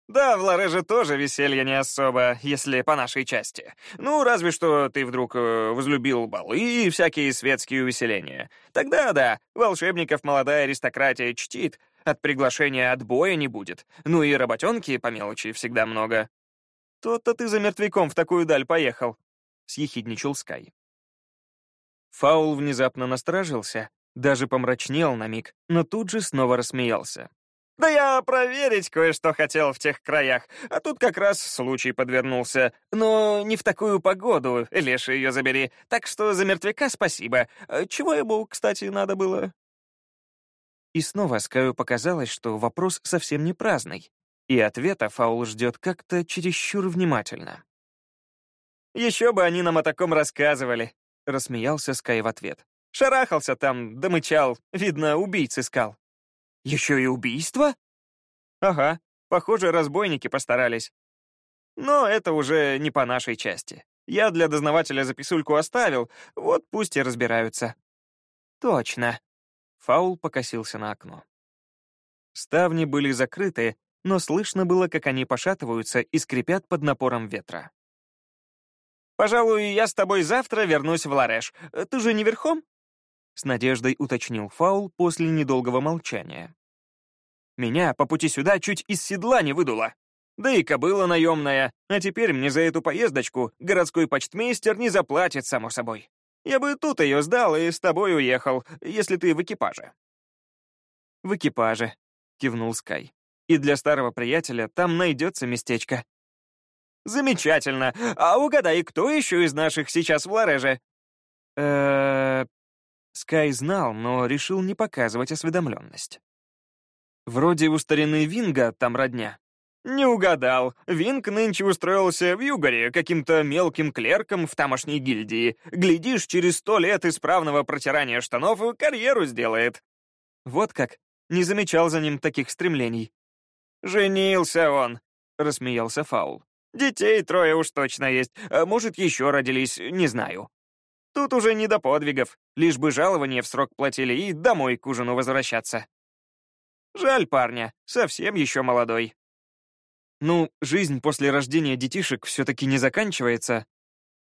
Да, в Лареже тоже веселья не особо, если по нашей части. Ну, разве что ты вдруг э, возлюбил балы и всякие светские увеселения. Тогда да, волшебников молодая аристократия чтит, от приглашения отбоя не будет. Ну и работенки по мелочи всегда много. То-то ты за мертвяком в такую даль поехал. — съехидничал Скай. Фаул внезапно насторожился, даже помрачнел на миг, но тут же снова рассмеялся. «Да я проверить кое-что хотел в тех краях, а тут как раз случай подвернулся. Но не в такую погоду, леший ее забери, так что за мертвяка спасибо. Чего ему, кстати, надо было?» И снова Скаю показалось, что вопрос совсем не праздный, и ответа Фаул ждет как-то чересчур внимательно. Еще бы они нам о таком рассказывали», — рассмеялся Скай в ответ. «Шарахался там, домычал, видно, убийц искал». «Еще и убийство?» «Ага, похоже, разбойники постарались. Но это уже не по нашей части. Я для дознавателя записульку оставил, вот пусть и разбираются». «Точно». Фаул покосился на окно. Ставни были закрыты, но слышно было, как они пошатываются и скрипят под напором ветра. «Пожалуй, я с тобой завтра вернусь в Лареш. Ты же не верхом?» С надеждой уточнил Фаул после недолгого молчания. «Меня по пути сюда чуть из седла не выдуло. Да и кобыла наемная, а теперь мне за эту поездочку городской почтмейстер не заплатит, само собой. Я бы тут ее сдал и с тобой уехал, если ты в экипаже». «В экипаже», — кивнул Скай. «И для старого приятеля там найдется местечко». Замечательно. А угадай, кто еще из наших сейчас в Лареже? э Скай знал, но решил не показывать осведомленность. Вроде у старины Винга там родня. Не угадал. Винг нынче устроился в Югоре каким-то мелким клерком в тамошней гильдии. Глядишь, через сто лет исправного протирания штанов карьеру сделает. Вот как. Не замечал за ним таких стремлений. «Женился он», — рассмеялся Фаул. Детей трое уж точно есть, а может, еще родились, не знаю. Тут уже не до подвигов, лишь бы жалование в срок платили и домой к ужину возвращаться. Жаль парня, совсем еще молодой. Ну, жизнь после рождения детишек все-таки не заканчивается.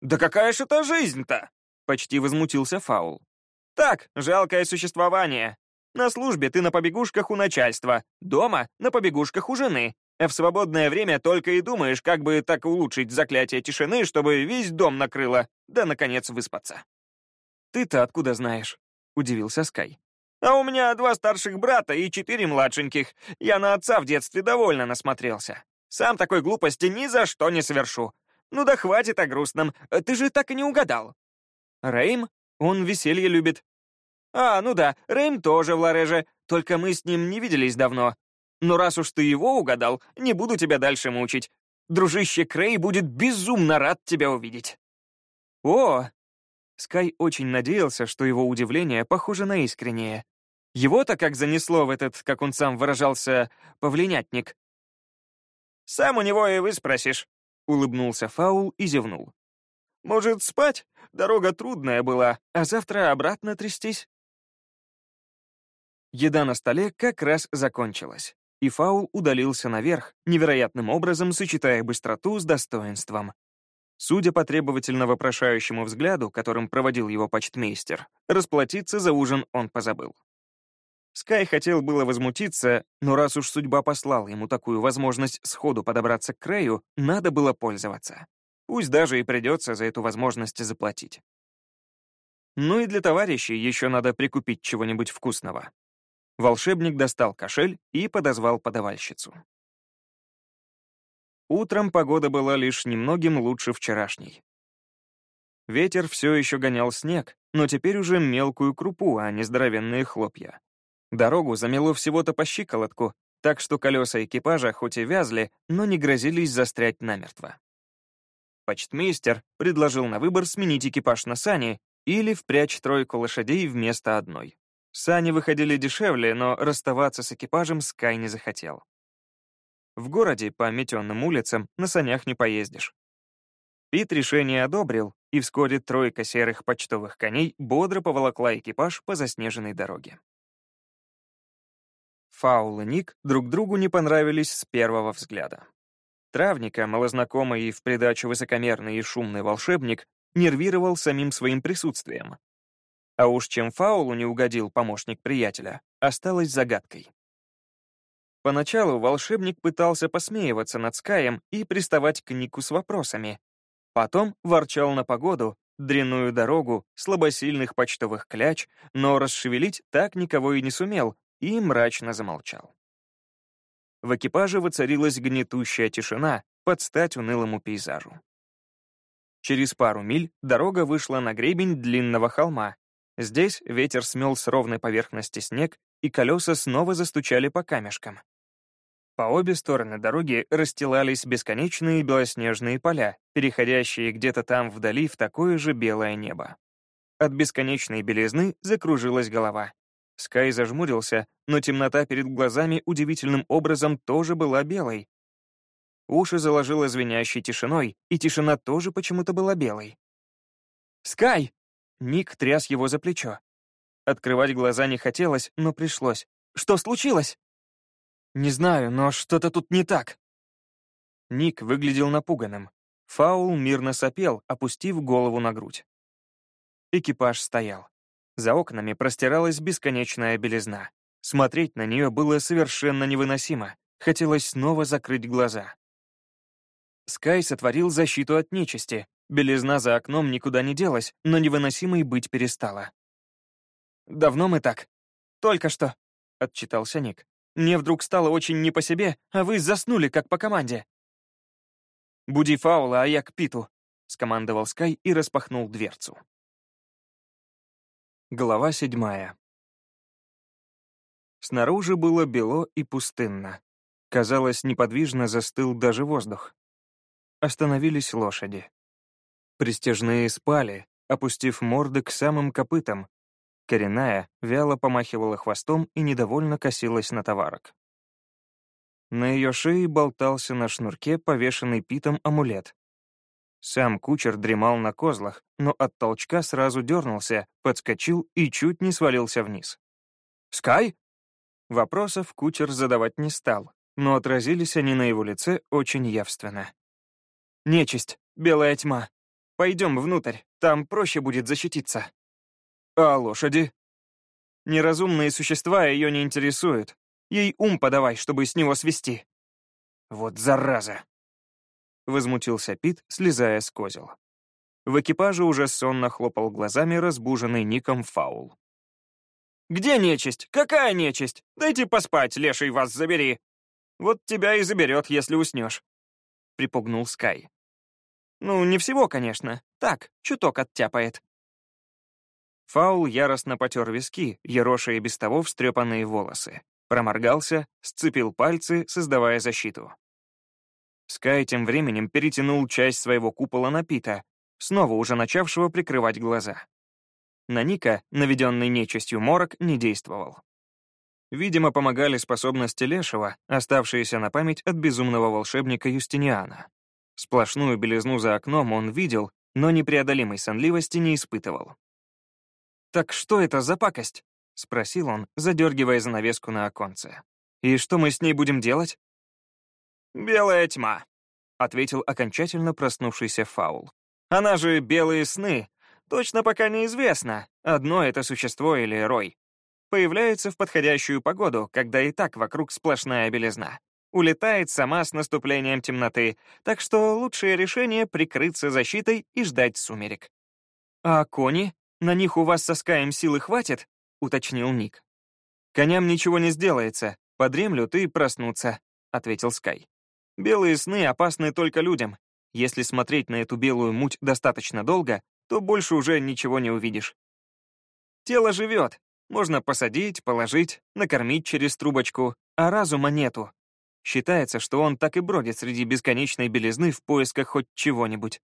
Да какая ж это жизнь-то? Почти возмутился Фаул. Так, жалкое существование. На службе ты на побегушках у начальства, дома — на побегушках у жены, а в свободное время только и думаешь, как бы так улучшить заклятие тишины, чтобы весь дом накрыло, да, наконец, выспаться. «Ты-то откуда знаешь?» — удивился Скай. «А у меня два старших брата и четыре младшеньких. Я на отца в детстве довольно насмотрелся. Сам такой глупости ни за что не совершу. Ну да хватит о грустном, ты же так и не угадал». «Рейм? Он веселье любит». «А, ну да, Рейм тоже в Лареже, только мы с ним не виделись давно. Но раз уж ты его угадал, не буду тебя дальше мучить. Дружище Крей будет безумно рад тебя увидеть». «О!» Скай очень надеялся, что его удивление похоже на искреннее. Его-то как занесло в этот, как он сам выражался, павлинятник. «Сам у него и выспросишь», — улыбнулся Фаул и зевнул. «Может, спать? Дорога трудная была, а завтра обратно трястись?» Еда на столе как раз закончилась. И Фаул удалился наверх, невероятным образом сочетая быстроту с достоинством. Судя по требовательно вопрошающему взгляду, которым проводил его почтмейстер, расплатиться за ужин он позабыл. Скай хотел было возмутиться, но раз уж судьба послала ему такую возможность сходу подобраться к краю, надо было пользоваться. Пусть даже и придется за эту возможность заплатить. Ну и для товарищей еще надо прикупить чего-нибудь вкусного. Волшебник достал кошель и подозвал подавальщицу. Утром погода была лишь немногим лучше вчерашней. Ветер все еще гонял снег, но теперь уже мелкую крупу, а не здоровенные хлопья. Дорогу замело всего-то по щиколотку, так что колеса экипажа хоть и вязли, но не грозились застрять намертво. Почтмейстер предложил на выбор сменить экипаж на сани или впрячь тройку лошадей вместо одной. Сани выходили дешевле, но расставаться с экипажем Скай не захотел. В городе по метенным улицам на санях не поездишь. Пит решение одобрил, и вскоре тройка серых почтовых коней бодро поволокла экипаж по заснеженной дороге. Фаул и Ник друг другу не понравились с первого взгляда. Травника, малознакомый и в придачу высокомерный и шумный волшебник, нервировал самим своим присутствием. А уж чем Фаулу не угодил помощник приятеля, осталось загадкой. Поначалу волшебник пытался посмеиваться над Скаем и приставать к Нику с вопросами. Потом ворчал на погоду, дрянную дорогу, слабосильных почтовых кляч, но расшевелить так никого и не сумел, и мрачно замолчал. В экипаже воцарилась гнетущая тишина под стать унылому пейзажу. Через пару миль дорога вышла на гребень длинного холма. Здесь ветер смел с ровной поверхности снег, и колеса снова застучали по камешкам. По обе стороны дороги расстилались бесконечные белоснежные поля, переходящие где-то там вдали в такое же белое небо. От бесконечной белизны закружилась голова. Скай зажмурился, но темнота перед глазами удивительным образом тоже была белой. Уши заложило звенящей тишиной, и тишина тоже почему-то была белой. «Скай!» Ник тряс его за плечо. Открывать глаза не хотелось, но пришлось. «Что случилось?» «Не знаю, но что-то тут не так». Ник выглядел напуганным. Фаул мирно сопел, опустив голову на грудь. Экипаж стоял. За окнами простиралась бесконечная белизна. Смотреть на нее было совершенно невыносимо. Хотелось снова закрыть глаза. Скай сотворил защиту от нечисти. Белизна за окном никуда не делась, но невыносимой быть перестала. «Давно мы так?» «Только что», — отчитался Ник. «Мне вдруг стало очень не по себе, а вы заснули, как по команде». «Буди фаула, а я к Питу», — скомандовал Скай и распахнул дверцу. Глава седьмая. Снаружи было бело и пустынно. Казалось, неподвижно застыл даже воздух. Остановились лошади. Пристежные спали, опустив морды к самым копытам. Коренная вяло помахивала хвостом и недовольно косилась на товарок. На ее шее болтался на шнурке повешенный питом амулет, сам кучер дремал на козлах, но от толчка сразу дернулся, подскочил и чуть не свалился вниз. «Скай?» Вопросов кучер задавать не стал, но отразились они на его лице очень явственно. «Нечисть, белая тьма. Пойдем внутрь, там проще будет защититься». «А лошади?» Неразумные существа ее не интересуют. Ей ум подавай, чтобы с него свести. Вот зараза. — возмутился Пит, слезая с козел. В экипаже уже сонно хлопал глазами разбуженный Ником Фаул. «Где нечисть? Какая нечисть? Дайте поспать, леший вас забери! Вот тебя и заберет, если уснешь», — припугнул Скай. «Ну, не всего, конечно. Так, чуток оттяпает». Фаул яростно потер виски, ероша и без того встрепанные волосы. Проморгался, сцепил пальцы, создавая защиту. Скай тем временем перетянул часть своего купола на Пита, снова уже начавшего прикрывать глаза. На Ника, наведенный нечистью морок, не действовал. Видимо, помогали способности Лешего, оставшиеся на память от безумного волшебника Юстиниана. Сплошную белизну за окном он видел, но непреодолимой сонливости не испытывал. «Так что это за пакость?» — спросил он, задергивая занавеску на оконце. И что мы с ней будем делать? «Белая тьма», — ответил окончательно проснувшийся Фаул. «Она же белые сны. Точно пока неизвестно, одно это существо или рой. Появляется в подходящую погоду, когда и так вокруг сплошная белизна. Улетает сама с наступлением темноты, так что лучшее решение — прикрыться защитой и ждать сумерек. «А кони? На них у вас со Скаем силы хватит?» — уточнил Ник. «Коням ничего не сделается, подремлют и проснутся», — ответил Скай. «Белые сны опасны только людям. Если смотреть на эту белую муть достаточно долго, то больше уже ничего не увидишь. Тело живет, можно посадить, положить, накормить через трубочку, а разума нету. Считается, что он так и бродит среди бесконечной белизны в поисках хоть чего-нибудь.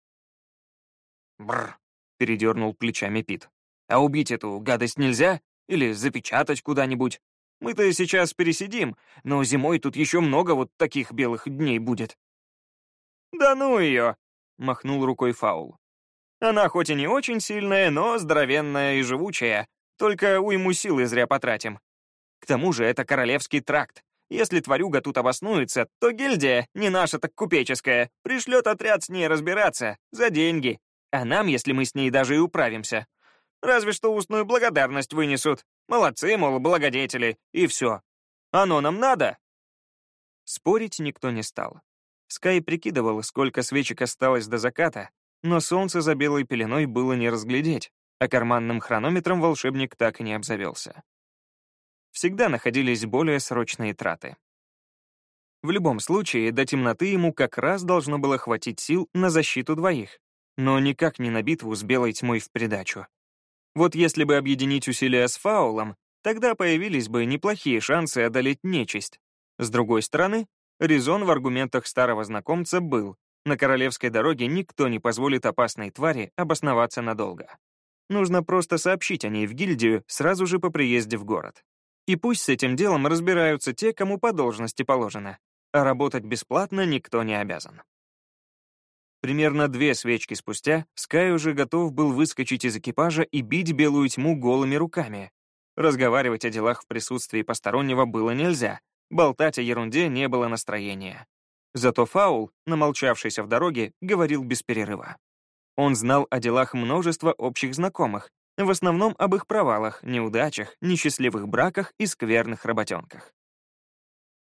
Бррр, передернул плечами Пит. А убить эту гадость нельзя? Или запечатать куда-нибудь? Мы-то сейчас пересидим, но зимой тут еще много вот таких белых дней будет. «Да ну ее!» — махнул рукой Фаул. «Она хоть и не очень сильная, но здоровенная и живучая, только уйму силы зря потратим. К тому же это королевский тракт. Если тварюга тут обоснуется, то гильдия, не наша так купеческая, пришлет отряд с ней разбираться, за деньги. А нам, если мы с ней даже и управимся. Разве что устную благодарность вынесут. Молодцы, мол, благодетели, и все. Оно нам надо?» Спорить никто не стал. Скай прикидывал, сколько свечек осталось до заката, но солнце за белой пеленой было не разглядеть, а карманным хронометром волшебник так и не обзавелся. Всегда находились более срочные траты. В любом случае, до темноты ему как раз должно было хватить сил на защиту двоих, но никак не на битву с белой тьмой в придачу. Вот если бы объединить усилия с фаулом, тогда появились бы неплохие шансы одолеть нечисть. С другой стороны, резон в аргументах старого знакомца был, на королевской дороге никто не позволит опасной твари обосноваться надолго. Нужно просто сообщить о ней в гильдию сразу же по приезде в город. И пусть с этим делом разбираются те, кому по должности положено, а работать бесплатно никто не обязан. Примерно две свечки спустя Скай уже готов был выскочить из экипажа и бить белую тьму голыми руками. Разговаривать о делах в присутствии постороннего было нельзя, болтать о ерунде не было настроения. Зато Фаул, намолчавшийся в дороге, говорил без перерыва. Он знал о делах множества общих знакомых, в основном об их провалах, неудачах, несчастливых браках и скверных работенках.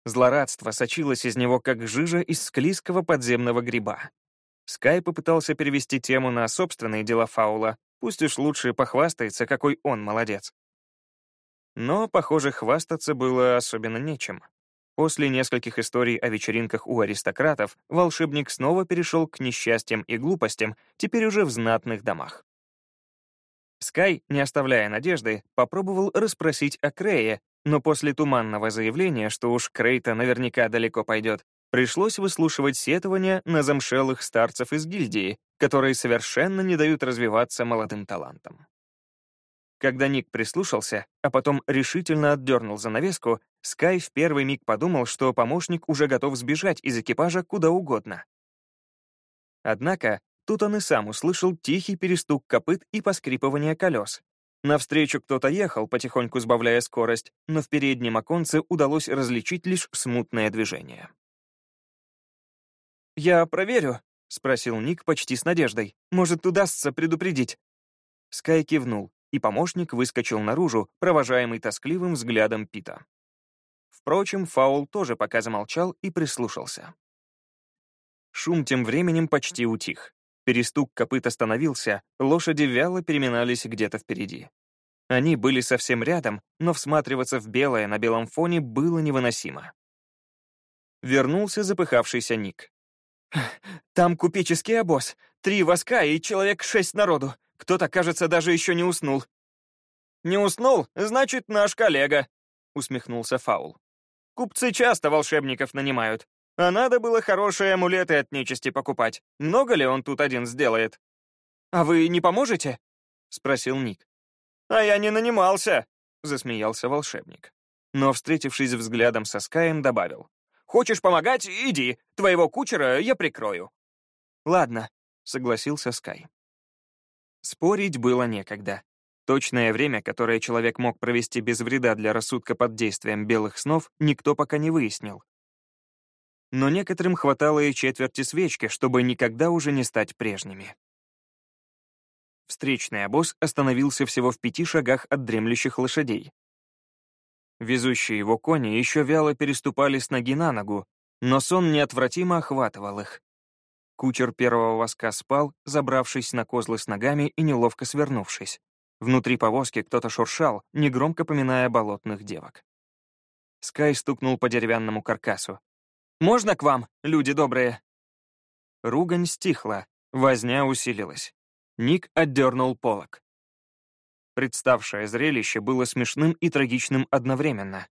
Злорадство сочилось из него, как жижа из склизкого подземного гриба. Скай попытался перевести тему на собственные дела Фаула, пусть уж лучше похвастается, какой он молодец. Но, похоже, хвастаться было особенно нечем. После нескольких историй о вечеринках у аристократов, волшебник снова перешел к несчастьям и глупостям, теперь уже в знатных домах. Скай, не оставляя надежды, попробовал расспросить о Крее, но после туманного заявления, что уж Крейта наверняка далеко пойдет, пришлось выслушивать сетования на замшелых старцев из гильдии, которые совершенно не дают развиваться молодым талантам. Когда Ник прислушался, а потом решительно отдернул занавеску, Скай в первый миг подумал, что помощник уже готов сбежать из экипажа куда угодно. Однако тут он и сам услышал тихий перестук копыт и поскрипывание колес. Навстречу кто-то ехал, потихоньку сбавляя скорость, но в переднем оконце удалось различить лишь смутное движение. «Я проверю», — спросил Ник почти с надеждой. «Может, удастся предупредить?» Скай кивнул и помощник выскочил наружу, провожаемый тоскливым взглядом Пита. Впрочем, Фаул тоже пока замолчал и прислушался. Шум тем временем почти утих. Перестук копыт остановился, лошади вяло переминались где-то впереди. Они были совсем рядом, но всматриваться в белое на белом фоне было невыносимо. Вернулся запыхавшийся Ник. «Там купеческий обоз, три воска и человек шесть народу. Кто-то, кажется, даже еще не уснул». «Не уснул? Значит, наш коллега», — усмехнулся Фаул. «Купцы часто волшебников нанимают. А надо было хорошие амулеты от нечисти покупать. Много ли он тут один сделает?» «А вы не поможете?» — спросил Ник. «А я не нанимался», — засмеялся волшебник. Но, встретившись взглядом со Скаем, добавил. «Хочешь помогать? Иди. Твоего кучера я прикрою». «Ладно», — согласился Скай. Спорить было некогда. Точное время, которое человек мог провести без вреда для рассудка под действием белых снов, никто пока не выяснил. Но некоторым хватало и четверти свечки, чтобы никогда уже не стать прежними. Встречный обоз остановился всего в пяти шагах от дремлющих лошадей. Везущие его кони еще вяло переступали с ноги на ногу, но сон неотвратимо охватывал их. Кучер первого воска спал, забравшись на козлы с ногами и неловко свернувшись. Внутри повозки кто-то шуршал, негромко поминая болотных девок. Скай стукнул по деревянному каркасу. «Можно к вам, люди добрые?» Ругань стихла, возня усилилась. Ник отдернул полок. Представшее зрелище было смешным и трагичным одновременно.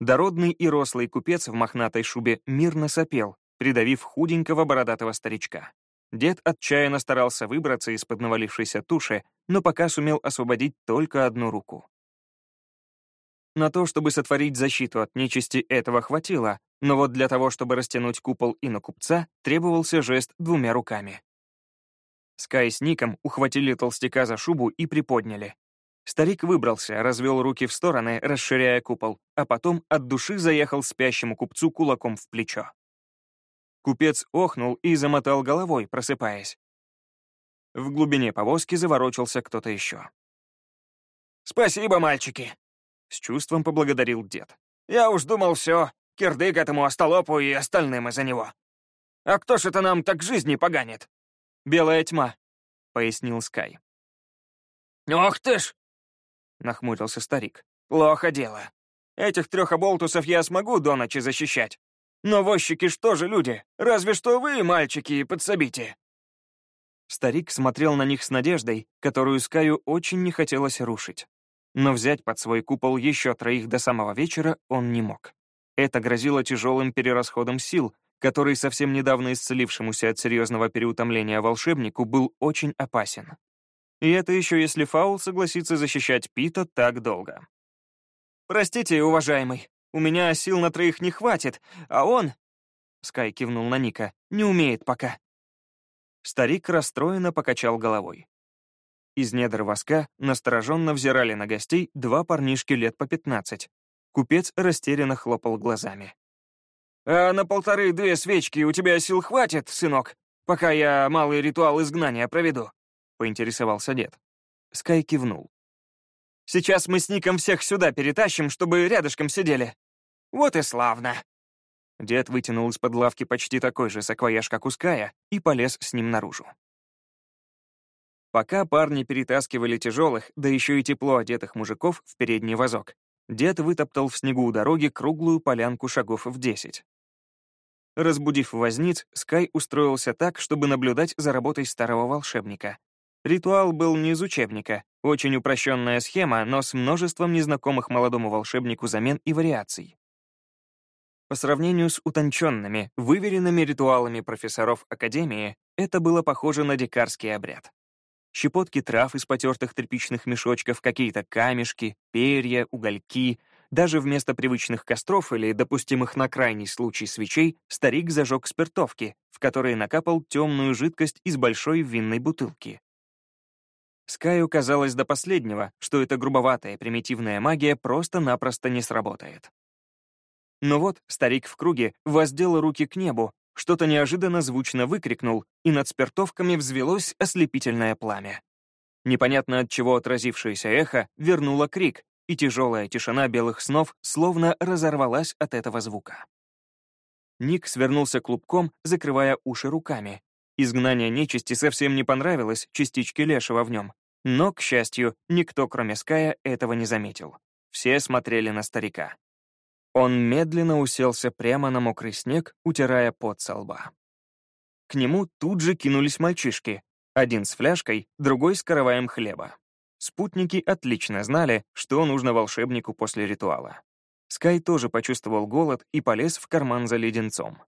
Дородный и рослый купец в мохнатой шубе мирно сопел, придавив худенького бородатого старичка. Дед отчаянно старался выбраться из-под навалившейся туши, но пока сумел освободить только одну руку. На то, чтобы сотворить защиту от нечисти, этого хватило, но вот для того, чтобы растянуть купол и на купца, требовался жест двумя руками. Скай с Ником ухватили толстяка за шубу и приподняли. Старик выбрался, развел руки в стороны, расширяя купол, а потом от души заехал спящему купцу кулаком в плечо. Купец охнул и замотал головой, просыпаясь. В глубине повозки заворочился кто-то еще. «Спасибо, мальчики!» — с чувством поблагодарил дед. «Я уж думал, все, кирдык этому остолопу и остальным из-за него. А кто ж это нам так жизни поганит?» «Белая тьма», — пояснил Скай. «Ох ты ж!» — нахмурился старик. «Плохо дело. Этих трех оболтусов я смогу до ночи защищать, но возчики что же люди? Разве что вы, мальчики, подсобите». Старик смотрел на них с надеждой, которую Скаю очень не хотелось рушить. Но взять под свой купол еще троих до самого вечера он не мог. Это грозило тяжелым перерасходом сил, который совсем недавно исцелившемуся от серьезного переутомления волшебнику был очень опасен. И это еще если Фаул согласится защищать Пита так долго. «Простите, уважаемый, у меня сил на троих не хватит, а он...» Скай кивнул на Ника. «Не умеет пока». Старик расстроенно покачал головой. Из недр воска настороженно взирали на гостей два парнишки лет по пятнадцать. Купец растерянно хлопал глазами. «А на полторы-две свечки у тебя сил хватит, сынок, пока я малый ритуал изгнания проведу?» — поинтересовался дед. Скай кивнул. «Сейчас мы с Ником всех сюда перетащим, чтобы рядышком сидели. Вот и славно!» Дед вытянул из-под лавки почти такой же саквояж, как у Ская, и полез с ним наружу. Пока парни перетаскивали тяжелых, да еще и тепло одетых мужиков в передний вазок, дед вытоптал в снегу у дороги круглую полянку шагов в десять. Разбудив возниц, Скай устроился так, чтобы наблюдать за работой старого волшебника. Ритуал был не из учебника, очень упрощенная схема, но с множеством незнакомых молодому волшебнику замен и вариаций. По сравнению с утонченными, выверенными ритуалами профессоров Академии, это было похоже на дикарский обряд. Щепотки трав из потертых тряпичных мешочков, какие-то камешки, перья, угольки. Даже вместо привычных костров или допустимых на крайний случай свечей старик зажег спиртовки, в которые накапал темную жидкость из большой винной бутылки. Скаю казалось до последнего, что эта грубоватая примитивная магия просто-напросто не сработает. Но вот старик в круге воздел руки к небу, что-то неожиданно звучно выкрикнул, и над спиртовками взвелось ослепительное пламя. Непонятно от чего отразившееся эхо вернуло крик, и тяжелая тишина белых снов словно разорвалась от этого звука. Ник свернулся клубком, закрывая уши руками. Изгнание нечисти совсем не понравилось частичке лешего в нем. Но, к счастью, никто, кроме Ская, этого не заметил. Все смотрели на старика. Он медленно уселся прямо на мокрый снег, утирая пот со лба. К нему тут же кинулись мальчишки, один с фляжкой, другой с караваем хлеба. Спутники отлично знали, что нужно волшебнику после ритуала. Скай тоже почувствовал голод и полез в карман за леденцом.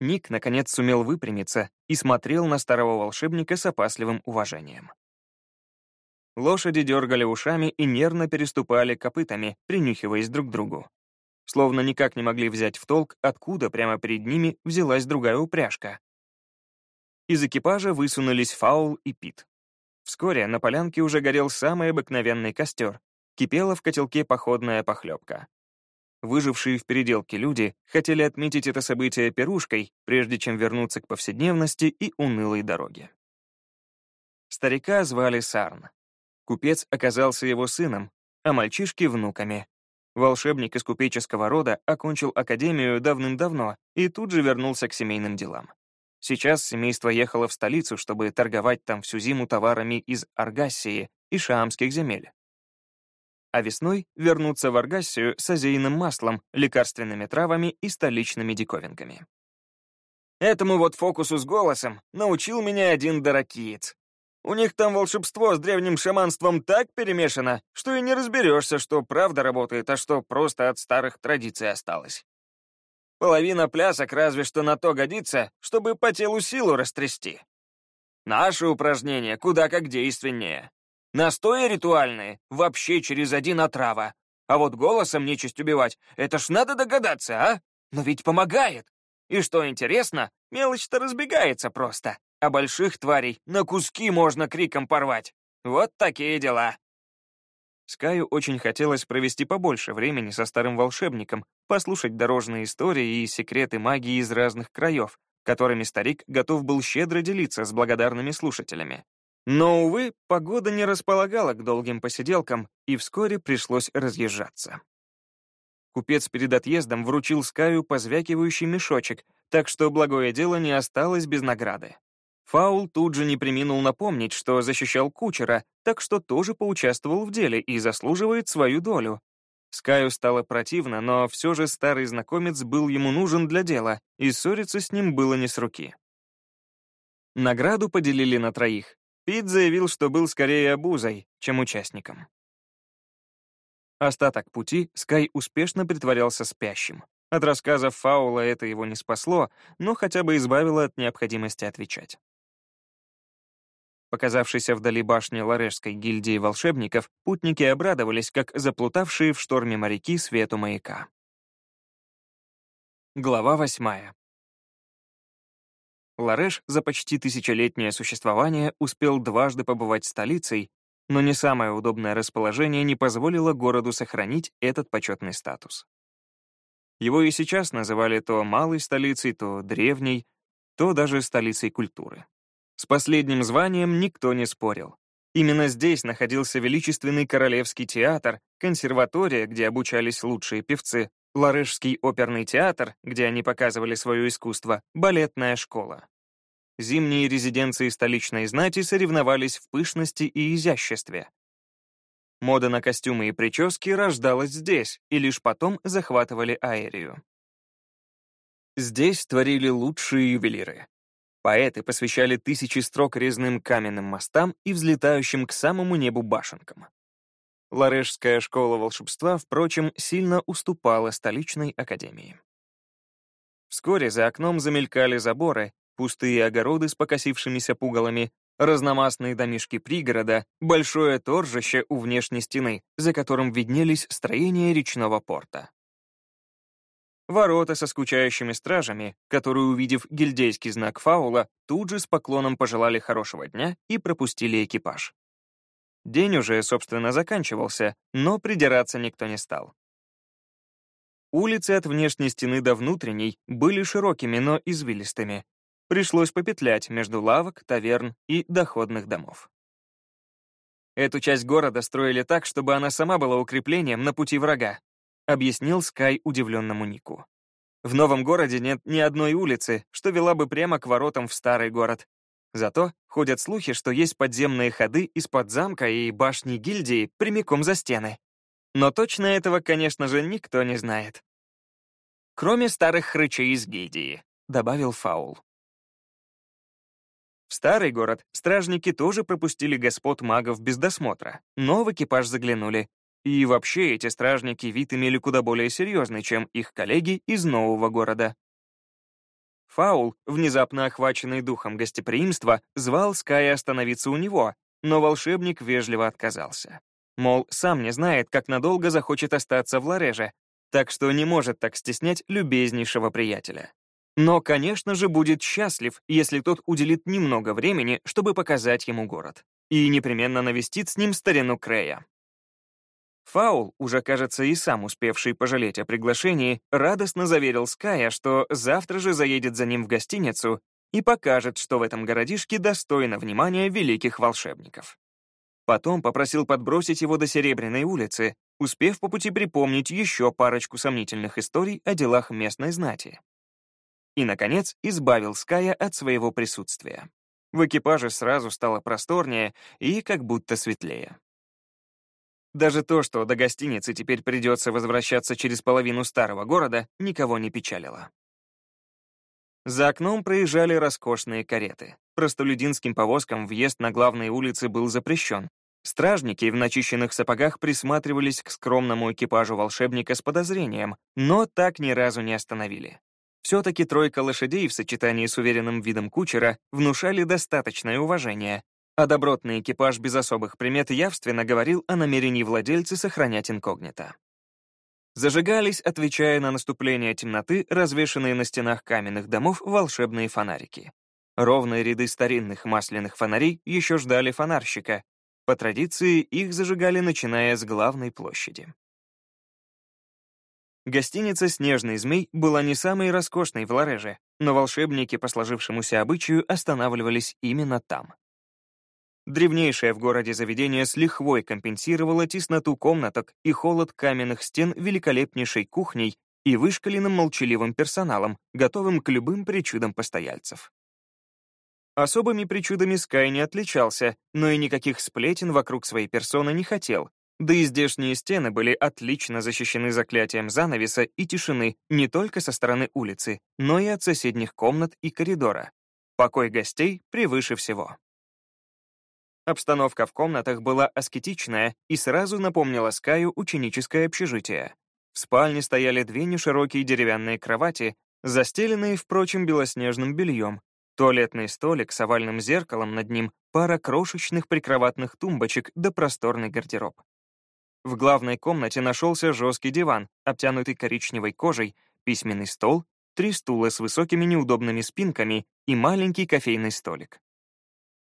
Ник, наконец, сумел выпрямиться и смотрел на старого волшебника с опасливым уважением. Лошади дергали ушами и нервно переступали копытами, принюхиваясь друг к другу. Словно никак не могли взять в толк, откуда прямо перед ними взялась другая упряжка. Из экипажа высунулись Фаул и Пит. Вскоре на полянке уже горел самый обыкновенный костер. Кипела в котелке походная похлебка. Выжившие в переделке люди хотели отметить это событие пирушкой, прежде чем вернуться к повседневности и унылой дороге. Старика звали Сарн. Купец оказался его сыном, а мальчишки — внуками. Волшебник из купеческого рода окончил академию давным-давно и тут же вернулся к семейным делам. Сейчас семейство ехало в столицу, чтобы торговать там всю зиму товарами из Аргассии и Шаамских земель. А весной вернуться в Аргассию с азейным маслом, лекарственными травами и столичными диковинками. Этому вот фокусу с голосом научил меня один даракиец. У них там волшебство с древним шаманством так перемешано, что и не разберешься, что правда работает, а что просто от старых традиций осталось. Половина плясок разве что на то годится, чтобы по телу силу растрясти. Наши упражнения куда как действеннее. Настои ритуальные вообще через один отрава. А вот голосом нечисть убивать — это ж надо догадаться, а? Но ведь помогает. И что интересно, мелочь-то разбегается просто. А больших тварей на куски можно криком порвать. Вот такие дела. Скаю очень хотелось провести побольше времени со старым волшебником, послушать дорожные истории и секреты магии из разных краев, которыми старик готов был щедро делиться с благодарными слушателями. Но, увы, погода не располагала к долгим посиделкам, и вскоре пришлось разъезжаться. Купец перед отъездом вручил Скаю позвякивающий мешочек, так что благое дело не осталось без награды. Фаул тут же не приминул напомнить, что защищал кучера, так что тоже поучаствовал в деле и заслуживает свою долю. Скаю стало противно, но все же старый знакомец был ему нужен для дела, и ссориться с ним было не с руки. Награду поделили на троих. Пит заявил, что был скорее обузой, чем участником. Остаток пути Скай успешно притворялся спящим. От рассказов Фаула это его не спасло, но хотя бы избавило от необходимости отвечать. Показавшейся вдали башни Ларешской гильдии волшебников, путники обрадовались, как заплутавшие в шторме моряки свету маяка. Глава восьмая. Лареш за почти тысячелетнее существование успел дважды побывать столицей, но не самое удобное расположение не позволило городу сохранить этот почетный статус. Его и сейчас называли то малой столицей, то древней, то даже столицей культуры. С последним званием никто не спорил. Именно здесь находился величественный Королевский театр, консерватория, где обучались лучшие певцы, Ларышский оперный театр, где они показывали свое искусство, балетная школа. Зимние резиденции столичной знати соревновались в пышности и изяществе. Мода на костюмы и прически рождалась здесь, и лишь потом захватывали аэрию. Здесь творили лучшие ювелиры. Поэты посвящали тысячи строк резным каменным мостам и взлетающим к самому небу башенкам. Ларешская школа волшебства, впрочем, сильно уступала столичной академии. Вскоре за окном замелькали заборы, пустые огороды с покосившимися пугалами, разномастные домишки пригорода, большое торжище у внешней стены, за которым виднелись строения речного порта. Ворота со скучающими стражами, которые, увидев гильдейский знак фаула, тут же с поклоном пожелали хорошего дня и пропустили экипаж. День уже, собственно, заканчивался, но придираться никто не стал. Улицы от внешней стены до внутренней были широкими, но извилистыми. Пришлось попетлять между лавок, таверн и доходных домов. Эту часть города строили так, чтобы она сама была укреплением на пути врага, — объяснил Скай удивленному Нику. «В новом городе нет ни одной улицы, что вела бы прямо к воротам в старый город. Зато ходят слухи, что есть подземные ходы из-под замка и башни гильдии прямиком за стены. Но точно этого, конечно же, никто не знает. Кроме старых хрычей из гильдии», — добавил Фаул. В старый город стражники тоже пропустили господ магов без досмотра, но в экипаж заглянули, и вообще эти стражники вид имели куда более серьезный, чем их коллеги из нового города. Фаул, внезапно охваченный духом гостеприимства, звал Ская остановиться у него, но волшебник вежливо отказался. Мол, сам не знает, как надолго захочет остаться в Лареже, так что не может так стеснять любезнейшего приятеля. Но, конечно же, будет счастлив, если тот уделит немного времени, чтобы показать ему город. и непременно навестит с ним старину Крея. Фаул, уже, кажется, и сам успевший пожалеть о приглашении, радостно заверил Ская, что завтра же заедет за ним в гостиницу и покажет, что в этом городишке достойно внимания великих волшебников. Потом попросил подбросить его до Серебряной улицы, успев по пути припомнить еще парочку сомнительных историй о делах местной знати. И, наконец, избавил Ская от своего присутствия. В экипаже сразу стало просторнее и как будто светлее. Даже то, что до гостиницы теперь придется возвращаться через половину старого города, никого не печалило. За окном проезжали роскошные кареты. Простолюдинским повозкам въезд на главные улицы был запрещен. Стражники в начищенных сапогах присматривались к скромному экипажу волшебника с подозрением, но так ни разу не остановили. Все-таки тройка лошадей в сочетании с уверенным видом кучера внушали достаточное уважение, а добротный экипаж без особых примет явственно говорил о намерении владельца сохранять инкогнито. Зажигались, отвечая на наступление темноты, развешанные на стенах каменных домов волшебные фонарики. Ровные ряды старинных масляных фонарей еще ждали фонарщика. По традиции, их зажигали, начиная с главной площади. Гостиница «Снежный змей» была не самой роскошной в Лареже, но волшебники по сложившемуся обычаю останавливались именно там. Древнейшее в городе заведение с лихвой компенсировало тесноту комнаток и холод каменных стен великолепнейшей кухней и вышкаленным молчаливым персоналом, готовым к любым причудам постояльцев. Особыми причудами Скай не отличался, но и никаких сплетен вокруг своей персоны не хотел, да и здешние стены были отлично защищены заклятием занавеса и тишины не только со стороны улицы, но и от соседних комнат и коридора. Покой гостей превыше всего. Обстановка в комнатах была аскетичная и сразу напомнила Скаю ученическое общежитие. В спальне стояли две неширокие деревянные кровати, застеленные, впрочем, белоснежным бельем, туалетный столик с овальным зеркалом над ним, пара крошечных прикроватных тумбочек да просторный гардероб. В главной комнате нашелся жесткий диван, обтянутый коричневой кожей, письменный стол, три стула с высокими неудобными спинками и маленький кофейный столик.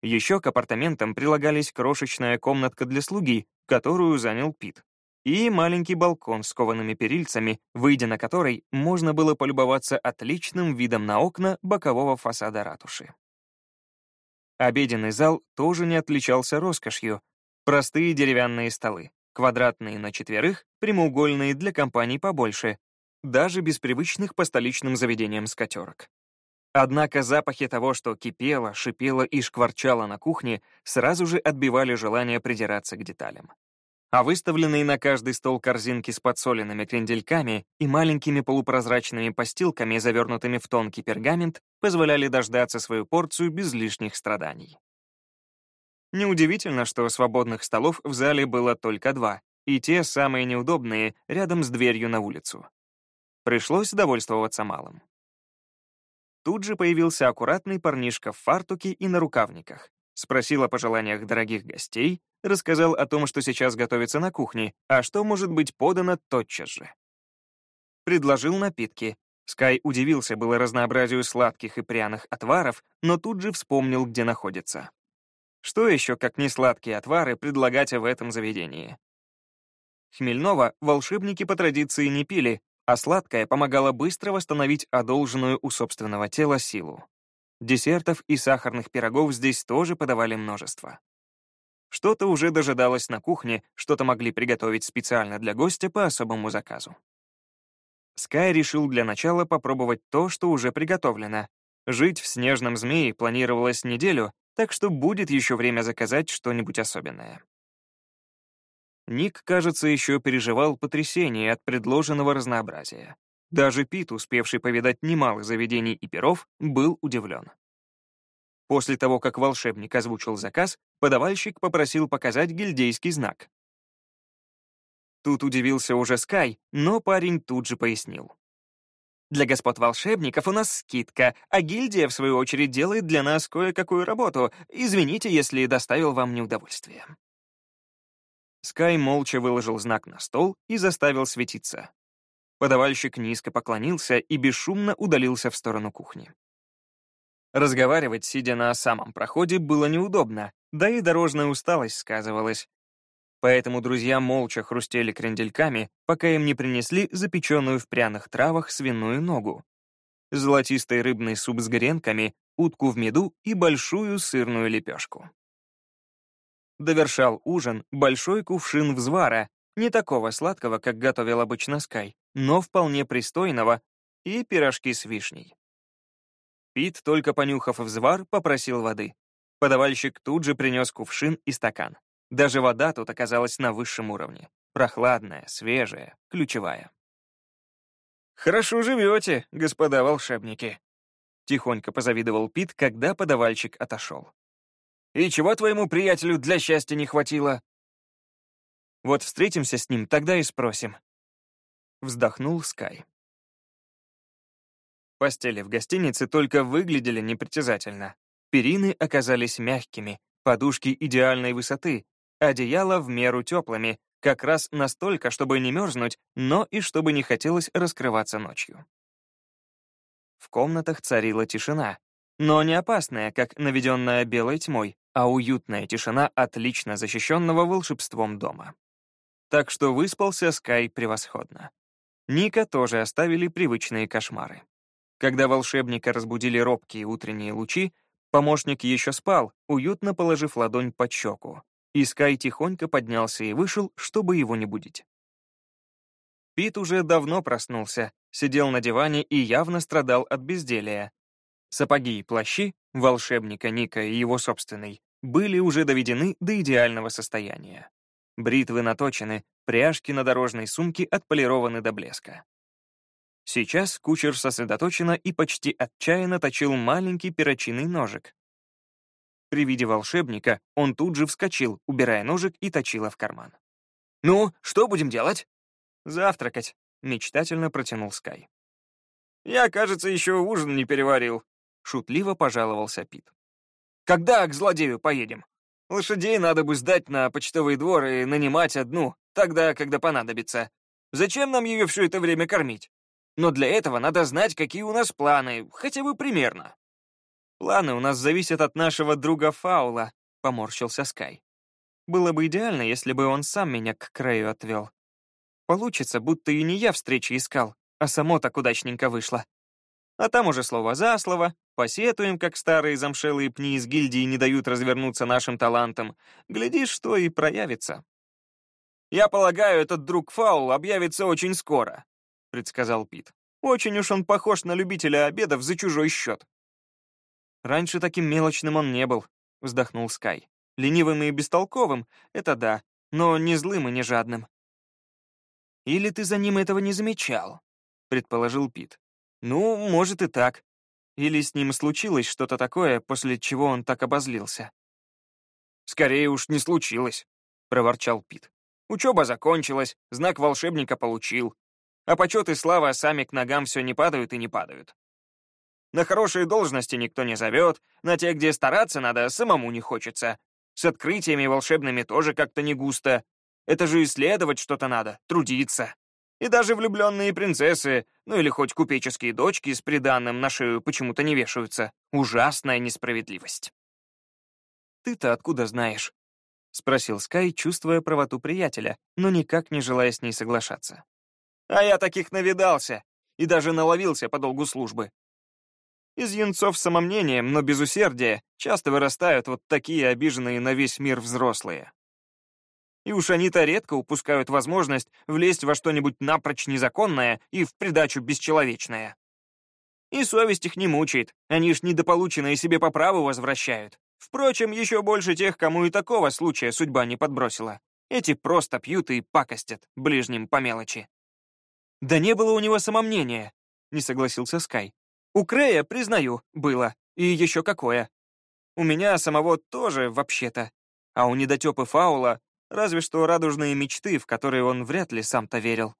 Еще к апартаментам прилагались крошечная комнатка для слуги, которую занял Пит, и маленький балкон с коваными перильцами, выйдя на который можно было полюбоваться отличным видом на окна бокового фасада ратуши. Обеденный зал тоже не отличался роскошью. Простые деревянные столы, квадратные на четверых, прямоугольные для компаний побольше, даже без привычных по столичным заведениям скатерок. Однако запахи того, что кипело, шипело и шкварчало на кухне, сразу же отбивали желание придираться к деталям. А выставленные на каждый стол корзинки с подсоленными крендельками и маленькими полупрозрачными постилками, завернутыми в тонкий пергамент, позволяли дождаться свою порцию без лишних страданий. Неудивительно, что свободных столов в зале было только два, и те самые неудобные, рядом с дверью на улицу. Пришлось довольствоваться малым. Тут же появился аккуратный парнишка в фартуке и на рукавниках. Спросил о пожеланиях дорогих гостей, рассказал о том, что сейчас готовится на кухне, а что может быть подано тотчас же. Предложил напитки. Скай удивился было разнообразию сладких и пряных отваров, но тут же вспомнил, где находится. Что еще, как не сладкие отвары, предлагать в этом заведении? Хмельного волшебники по традиции не пили, а сладкое помогало быстро восстановить одолженную у собственного тела силу. Десертов и сахарных пирогов здесь тоже подавали множество. Что-то уже дожидалось на кухне, что-то могли приготовить специально для гостя по особому заказу. Скай решил для начала попробовать то, что уже приготовлено. Жить в снежном змее планировалось неделю, так что будет еще время заказать что-нибудь особенное. Ник, кажется, еще переживал потрясение от предложенного разнообразия. Даже Пит, успевший повидать немало заведений и перов, был удивлен. После того, как волшебник озвучил заказ, подавальщик попросил показать гильдейский знак. Тут удивился уже Скай, но парень тут же пояснил. «Для господ волшебников у нас скидка, а гильдия, в свою очередь, делает для нас кое-какую работу. Извините, если доставил вам неудовольствие». Скай молча выложил знак на стол и заставил светиться. Подавальщик низко поклонился и бесшумно удалился в сторону кухни. Разговаривать, сидя на самом проходе, было неудобно, да и дорожная усталость сказывалась. Поэтому друзья молча хрустели крендельками, пока им не принесли запеченную в пряных травах свиную ногу. Золотистый рыбный суп с гренками, утку в меду и большую сырную лепешку. Довершал ужин большой кувшин взвара, не такого сладкого, как готовил обычно Скай, но вполне пристойного, и пирожки с вишней. Пит, только понюхав взвар, попросил воды. Подавальщик тут же принес кувшин и стакан. Даже вода тут оказалась на высшем уровне. Прохладная, свежая, ключевая. «Хорошо живете, господа волшебники», — тихонько позавидовал Пит, когда подавальщик отошел. «И чего твоему приятелю для счастья не хватило?» «Вот встретимся с ним, тогда и спросим», — вздохнул Скай. Постели в гостинице только выглядели непритязательно. Перины оказались мягкими, подушки идеальной высоты, одеяла в меру теплыми, как раз настолько, чтобы не мерзнуть, но и чтобы не хотелось раскрываться ночью. В комнатах царила тишина, но не опасная, как наведенная белой тьмой, а уютная тишина отлично защищенного волшебством дома. Так что выспался Скай превосходно. Ника тоже оставили привычные кошмары. Когда волшебника разбудили робкие утренние лучи, помощник еще спал, уютно положив ладонь под щеку. И Скай тихонько поднялся и вышел, чтобы его не будить. Пит уже давно проснулся, сидел на диване и явно страдал от безделия. Сапоги и плащи, волшебника Ника и его собственный, были уже доведены до идеального состояния. Бритвы наточены, пряжки на дорожной сумке отполированы до блеска. Сейчас кучер сосредоточенно и почти отчаянно точил маленький перочинный ножик. При виде волшебника он тут же вскочил, убирая ножик и точила в карман. «Ну, что будем делать?» «Завтракать», — мечтательно протянул Скай. «Я, кажется, еще ужин не переварил», — шутливо пожаловался Пит. «Когда к злодею поедем? Лошадей надо бы сдать на почтовый двор и нанимать одну, тогда, когда понадобится. Зачем нам ее все это время кормить?» Но для этого надо знать, какие у нас планы, хотя бы примерно. Планы у нас зависят от нашего друга Фаула, поморщился Скай. Было бы идеально, если бы он сам меня к краю отвел. Получится, будто и не я встречи искал, а само так удачненько вышло. А там уже слово за слово, посетуем, как старые замшелые пни из гильдии не дают развернуться нашим талантам. Глядишь, что и проявится. Я полагаю, этот друг Фаул объявится очень скоро. — предсказал Пит. «Очень уж он похож на любителя обедов за чужой счет». «Раньше таким мелочным он не был», — вздохнул Скай. «Ленивым и бестолковым — это да, но не злым и не жадным». «Или ты за ним этого не замечал?» — предположил Пит. «Ну, может и так. Или с ним случилось что-то такое, после чего он так обозлился». «Скорее уж не случилось», — проворчал Пит. «Учеба закончилась, знак волшебника получил, а почет и слава сами к ногам все не падают и не падают. На хорошие должности никто не зовет, на те, где стараться надо, самому не хочется. С открытиями волшебными тоже как-то не густо. Это же исследовать что-то надо, трудиться. И даже влюбленные принцессы, ну или хоть купеческие дочки с приданным на шею почему-то не вешаются. Ужасная несправедливость. «Ты-то откуда знаешь?» — спросил Скай, чувствуя правоту приятеля, но никак не желая с ней соглашаться. А я таких навидался и даже наловился по долгу службы. Из янцов с самомнением, но без усердия, часто вырастают вот такие обиженные на весь мир взрослые. И уж они-то редко упускают возможность влезть во что-нибудь напрочь незаконное и в придачу бесчеловечное. И совесть их не мучает, они ж недополученные себе по праву возвращают. Впрочем, еще больше тех, кому и такого случая судьба не подбросила. Эти просто пьют и пакостят, ближним по мелочи. «Да не было у него самомнения», — не согласился Скай. «У Крея, признаю, было. И еще какое. У меня самого тоже, вообще-то. А у недотепы Фаула разве что радужные мечты, в которые он вряд ли сам-то верил».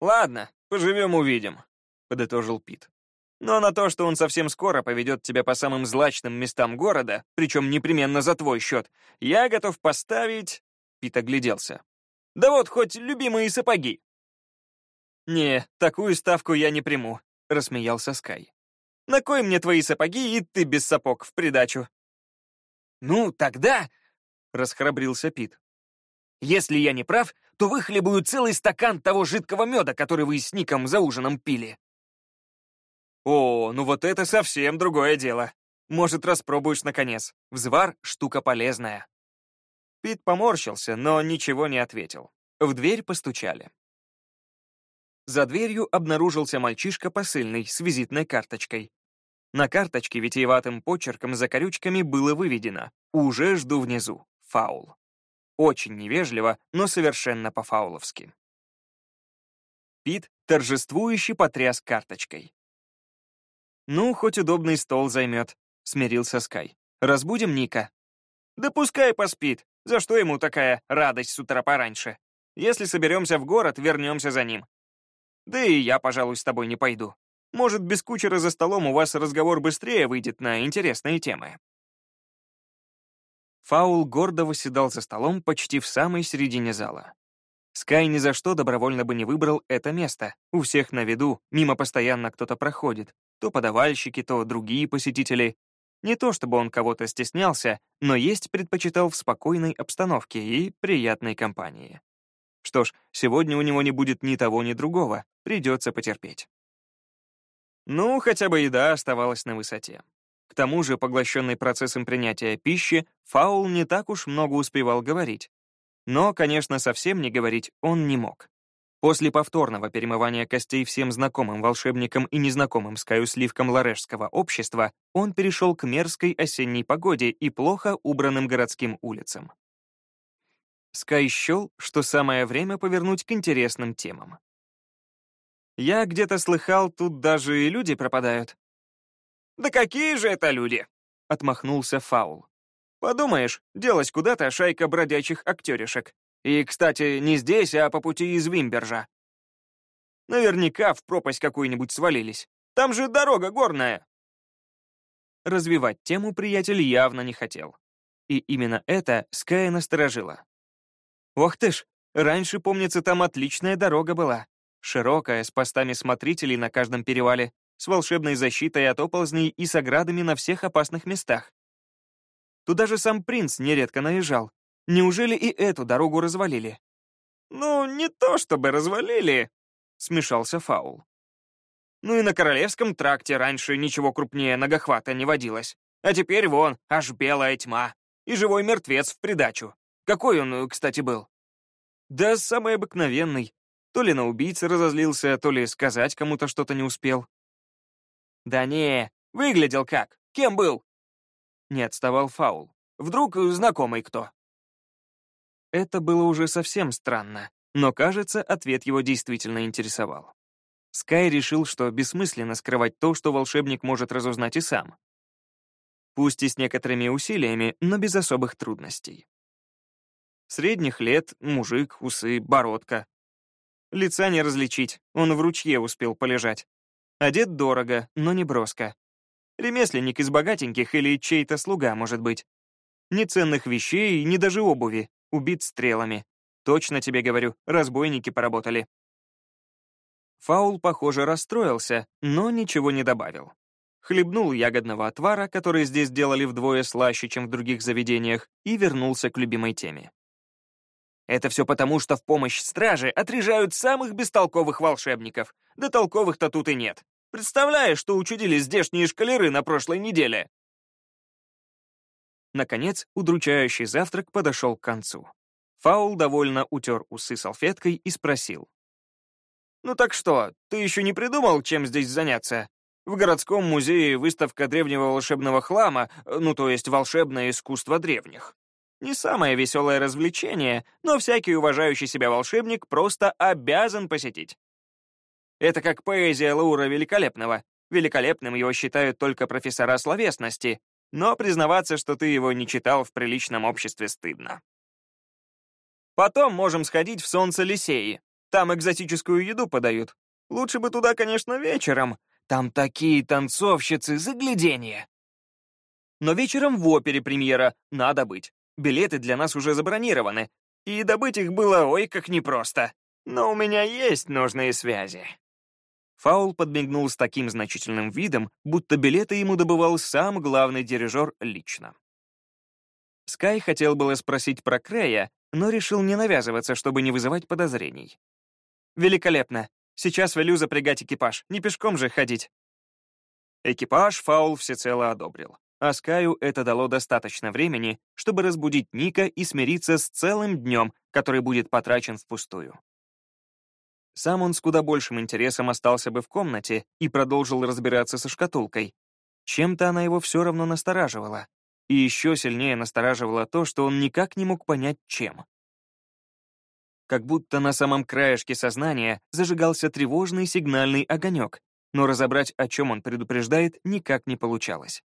«Ладно, поживем-увидим», — подытожил Пит. «Но на то, что он совсем скоро поведет тебя по самым злачным местам города, причем непременно за твой счет, я готов поставить...» Пит огляделся. «Да вот хоть любимые сапоги. «Не, такую ставку я не приму», — рассмеялся Скай. На кой мне твои сапоги, и ты без сапог в придачу?» «Ну, тогда...» — расхрабрился Пит. «Если я не прав, то выхлебаю целый стакан того жидкого меда, который вы с Ником за ужином пили». «О, ну вот это совсем другое дело. Может, распробуешь наконец. Взвар — штука полезная». Пит поморщился, но ничего не ответил. В дверь постучали. За дверью обнаружился мальчишка посыльный с визитной карточкой. На карточке витиеватым почерком за корючками было выведено «Уже жду внизу. Фаул». Очень невежливо, но совершенно по-фауловски. Пит торжествующе потряс карточкой. «Ну, хоть удобный стол займет», — смирился Скай. «Разбудим Ника». «Да пускай поспит. За что ему такая радость с утра пораньше? Если соберемся в город, вернемся за ним. Да и я, пожалуй, с тобой не пойду. Может, без кучера за столом у вас разговор быстрее выйдет на интересные темы». Фаул гордо восседал за столом почти в самой середине зала. Скай ни за что добровольно бы не выбрал это место. У всех на виду, мимо постоянно кто-то проходит. То подавальщики, то другие посетители. Не то чтобы он кого-то стеснялся, но есть предпочитал в спокойной обстановке и приятной компании. Что ж, сегодня у него не будет ни того, ни другого, придется потерпеть. Ну, хотя бы еда оставалась на высоте. К тому же, поглощенный процессом принятия пищи, Фаул не так уж много успевал говорить. Но, конечно, совсем не говорить он не мог. После повторного перемывания костей всем знакомым волшебникам и незнакомым Скаю сливкам ларешского общества, он перешел к мерзкой осенней погоде и плохо убранным городским улицам. Скай счел, что самое время повернуть к интересным темам. «Я где-то слыхал, тут даже и люди пропадают». «Да какие же это люди?» — отмахнулся Фаул. «Подумаешь, делась куда-то шайка бродячих актеришек. И, кстати, не здесь, а по пути из Вимбержа. Наверняка в пропасть какую-нибудь свалились. Там же дорога горная». Развивать тему приятель явно не хотел. И именно это Ская насторожило. Ох ты ж, раньше, помнится, там отличная дорога была. Широкая, с постами смотрителей на каждом перевале, с волшебной защитой от оползней и с оградами на всех опасных местах. Туда же сам принц нередко наезжал. Неужели и эту дорогу развалили? «Ну, не то чтобы развалили», — смешался Фаул. «Ну и на Королевском тракте раньше ничего крупнее ногохвата не водилось. А теперь вон, аж белая тьма. И живой мертвец в придачу. Какой он, кстати, был? Да самый обыкновенный. То ли на убийцы разозлился, то ли сказать кому-то что-то не успел. Да не, выглядел как. Кем был? Не отставал Фаул. Вдруг знакомый кто? Это было уже совсем странно, но, кажется, ответ его действительно интересовал. Скай решил, что бессмысленно скрывать то, что волшебник может разузнать и сам. Пусть и с некоторыми усилиями, но без особых трудностей. Средних лет, мужик, усы, бородка. Лица не различить, он в ручье успел полежать. Одет дорого, но не броско. Ремесленник из богатеньких или чей-то слуга, может быть. Ни ценных вещей, ни даже обуви, убит стрелами. Точно тебе говорю, разбойники поработали. Фаул, похоже, расстроился, но ничего не добавил. Хлебнул ягодного отвара, который здесь делали вдвое слаще, чем в других заведениях, и вернулся к любимой теме. Это все потому, что в помощь страже отрежают самых бестолковых волшебников. Да толковых-то тут и нет. Представляешь, что учудили здешние шкалеры на прошлой неделе?» Наконец, удручающий завтрак подошел к концу. Фаул довольно утер усы салфеткой и спросил. «Ну так что, ты еще не придумал, чем здесь заняться? В городском музее выставка древнего волшебного хлама, ну то есть волшебное искусство древних. Не самое веселое развлечение, но всякий уважающий себя волшебник просто обязан посетить. Это как поэзия Лаура Великолепного. Великолепным его считают только профессора словесности, но признаваться, что ты его не читал в приличном обществе, стыдно. Потом можем сходить в солнце Лисеи. Там экзотическую еду подают. Лучше бы туда, конечно, вечером. Там такие танцовщицы, загляденье. Но вечером в опере премьера, надо быть. Билеты для нас уже забронированы, и добыть их было ой как непросто. Но у меня есть нужные связи. Фаул подмигнул с таким значительным видом, будто билеты ему добывал сам главный дирижер лично. Скай хотел было спросить про Крея, но решил не навязываться, чтобы не вызывать подозрений. «Великолепно. Сейчас велю запрягать экипаж, не пешком же ходить». Экипаж Фаул всецело одобрил, а Скаю это дало достаточно времени, чтобы разбудить Ника и смириться с целым днем, который будет потрачен впустую. Сам он с куда большим интересом остался бы в комнате и продолжил разбираться со шкатулкой. Чем-то она его все равно настораживала. И еще сильнее настораживало то, что он никак не мог понять, чем. Как будто на самом краешке сознания зажигался тревожный сигнальный огонек, но разобрать, о чем он предупреждает, никак не получалось.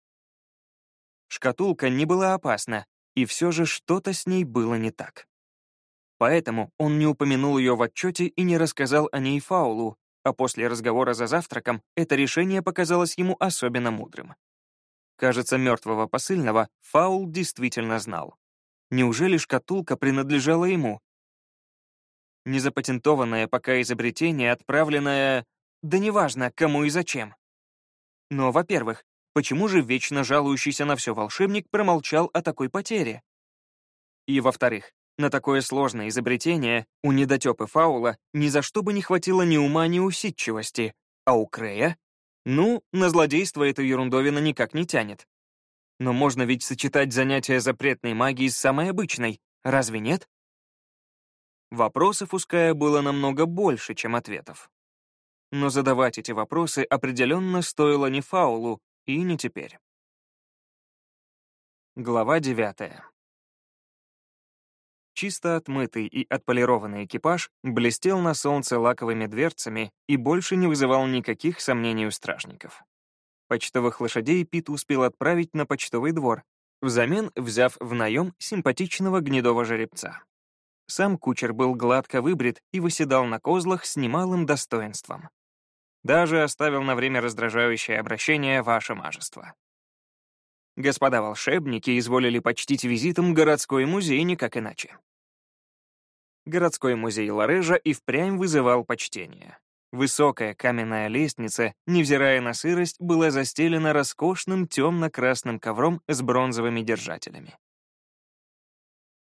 Шкатулка не была опасна, и все же что-то с ней было не так. Поэтому он не упомянул ее в отчете и не рассказал о ней Фаулу, а после разговора за завтраком это решение показалось ему особенно мудрым. Кажется, мертвого посыльного Фаул действительно знал. Неужели шкатулка принадлежала ему? Незапатентованное пока изобретение, отправленное... Да неважно, кому и зачем. Но, во-первых, почему же вечно жалующийся на все волшебник промолчал о такой потере? И, во-вторых, на такое сложное изобретение у недотепы Фаула ни за что бы не хватило ни ума, ни усидчивости, а у Крея? Ну, на злодейство эта ерундовина никак не тянет. Но можно ведь сочетать занятия запретной магией с самой обычной, разве нет? Вопросов у Ская было намного больше, чем ответов. Но задавать эти вопросы определенно стоило не Фаулу, и не теперь. Глава девятая. Чисто отмытый и отполированный экипаж блестел на солнце лаковыми дверцами и больше не вызывал никаких сомнений у стражников. Почтовых лошадей Пит успел отправить на почтовый двор, взамен взяв в наем симпатичного гнедого жеребца. Сам кучер был гладко выбрит и выседал на козлах с немалым достоинством. Даже оставил на время раздражающее обращение «Ваше Мажество». Господа волшебники изволили почтить визитом городской музей никак иначе городской музей Ларежа и впрямь вызывал почтение. Высокая каменная лестница, невзирая на сырость, была застелена роскошным темно-красным ковром с бронзовыми держателями.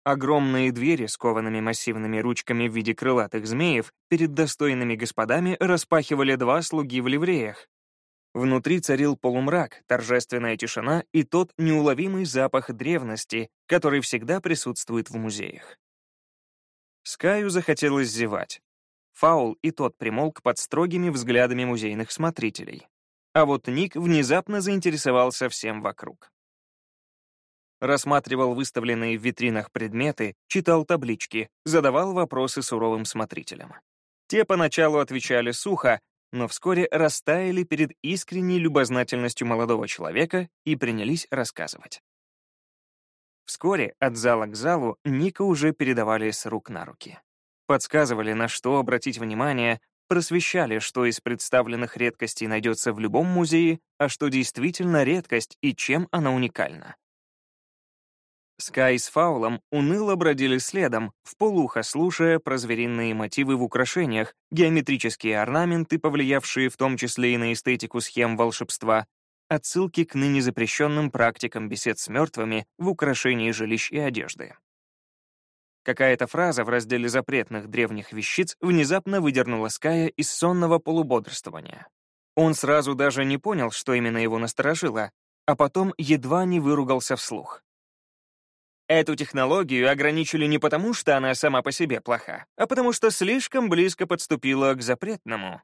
Огромные двери с коваными массивными ручками в виде крылатых змеев перед достойными господами распахивали два слуги в ливреях. Внутри царил полумрак, торжественная тишина и тот неуловимый запах древности, который всегда присутствует в музеях. Скаю захотелось зевать. Фаул и тот примолк под строгими взглядами музейных смотрителей. А вот Ник внезапно заинтересовался всем вокруг. Рассматривал выставленные в витринах предметы, читал таблички, задавал вопросы суровым смотрителям. Те поначалу отвечали сухо, но вскоре растаяли перед искренней любознательностью молодого человека и принялись рассказывать. Вскоре от зала к залу Ника уже передавали с рук на руки. Подсказывали, на что обратить внимание, просвещали, что из представленных редкостей найдется в любом музее, а что действительно редкость и чем она уникальна. Скай с Фаулом уныло бродили следом, в полухо слушая про звериные мотивы в украшениях, геометрические орнаменты, повлиявшие в том числе и на эстетику схем волшебства, отсылки к ныне запрещенным практикам бесед с мертвыми в украшении жилищ и одежды. Какая-то фраза в разделе запретных древних вещиц внезапно выдернула Ская из сонного полубодрствования. Он сразу даже не понял, что именно его насторожило, а потом едва не выругался вслух. Эту технологию ограничили не потому, что она сама по себе плоха, а потому что слишком близко подступила к запретному.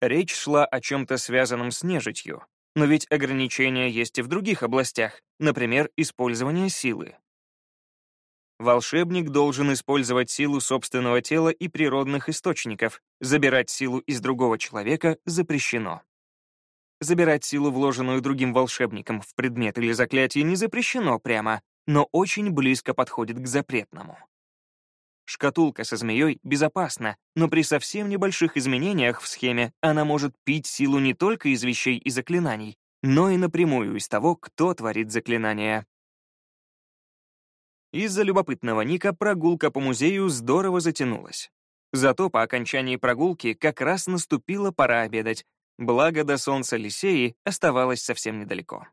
Речь шла о чем-то связанном с нежитью, но ведь ограничения есть и в других областях, например, использование силы. Волшебник должен использовать силу собственного тела и природных источников, забирать силу из другого человека запрещено. Забирать силу, вложенную другим волшебником в предмет или заклятие, не запрещено прямо, но очень близко подходит к запретному. Шкатулка со змеей безопасна, но при совсем небольших изменениях в схеме она может пить силу не только из вещей и заклинаний, но и напрямую из того, кто творит заклинания. Из-за любопытного Ника прогулка по музею здорово затянулась. Зато по окончании прогулки как раз наступила пора обедать, благо до солнца Лисеи оставалось совсем недалеко.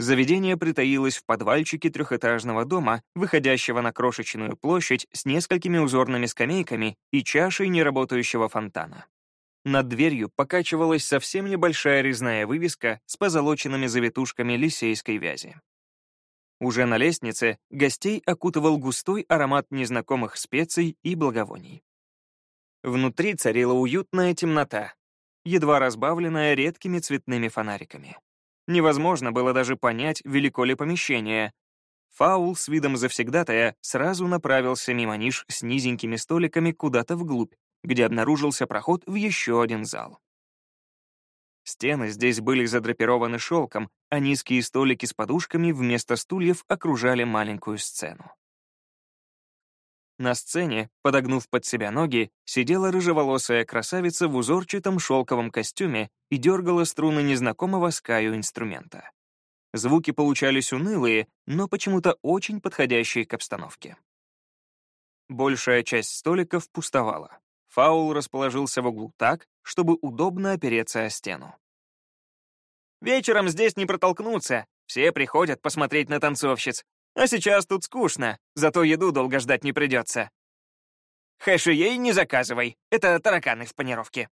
Заведение притаилось в подвальчике трехэтажного дома, выходящего на крошечную площадь с несколькими узорными скамейками и чашей неработающего фонтана. Над дверью покачивалась совсем небольшая резная вывеска с позолоченными завитушками лисейской вязи. Уже на лестнице гостей окутывал густой аромат незнакомых специй и благовоний. Внутри царила уютная темнота, едва разбавленная редкими цветными фонариками. Невозможно было даже понять, велико ли помещение. Фаул с видом завсегдатая сразу направился мимо ниш с низенькими столиками куда-то вглубь, где обнаружился проход в еще один зал. Стены здесь были задрапированы шелком, а низкие столики с подушками вместо стульев окружали маленькую сцену. На сцене, подогнув под себя ноги, сидела рыжеволосая красавица в узорчатом шелковом костюме и дергала струны незнакомого Скаю инструмента. Звуки получались унылые, но почему-то очень подходящие к обстановке. Большая часть столиков пустовала. Фаул расположился в углу так, чтобы удобно опереться о стену. «Вечером здесь не протолкнуться. Все приходят посмотреть на танцовщиц. А сейчас тут скучно, зато еду долго ждать не придется. Хэши ей не заказывай, это тараканы в панировке.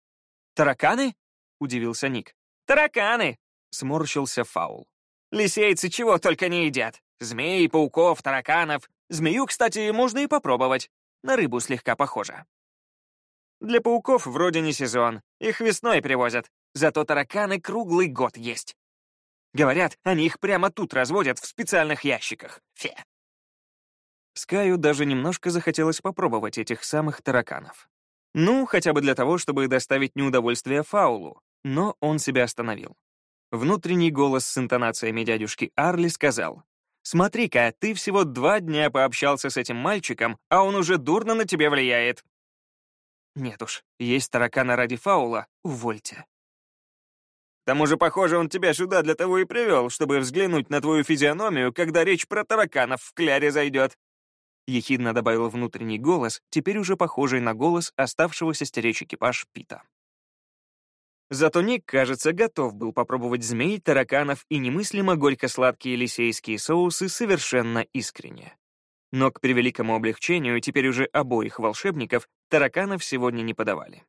Тараканы? Удивился Ник. Тараканы! Сморщился Фаул. Лисейцы чего только не едят. Змеи, пауков, тараканов. Змею, кстати, можно и попробовать. На рыбу слегка похоже. Для пауков вроде не сезон, их весной привозят. Зато тараканы круглый год есть. Говорят, они их прямо тут разводят в специальных ящиках. Фе. Скаю даже немножко захотелось попробовать этих самых тараканов. Ну, хотя бы для того, чтобы доставить неудовольствие Фаулу, но он себя остановил. Внутренний голос с интонациями дядюшки Арли сказал, «Смотри-ка, ты всего два дня пообщался с этим мальчиком, а он уже дурно на тебя влияет». Нет уж, есть таракана ради Фаула, увольте тому же, похоже, он тебя сюда для того и привел, чтобы взглянуть на твою физиономию, когда речь про тараканов в кляре зайдет. Ехидно добавил внутренний голос, теперь уже похожий на голос оставшегося стеречь экипаж Пита. Зато Ник, кажется, готов был попробовать змей, тараканов и немыслимо горько-сладкие лисейские соусы совершенно искренне. Но к превеликому облегчению теперь уже обоих волшебников тараканов сегодня не подавали.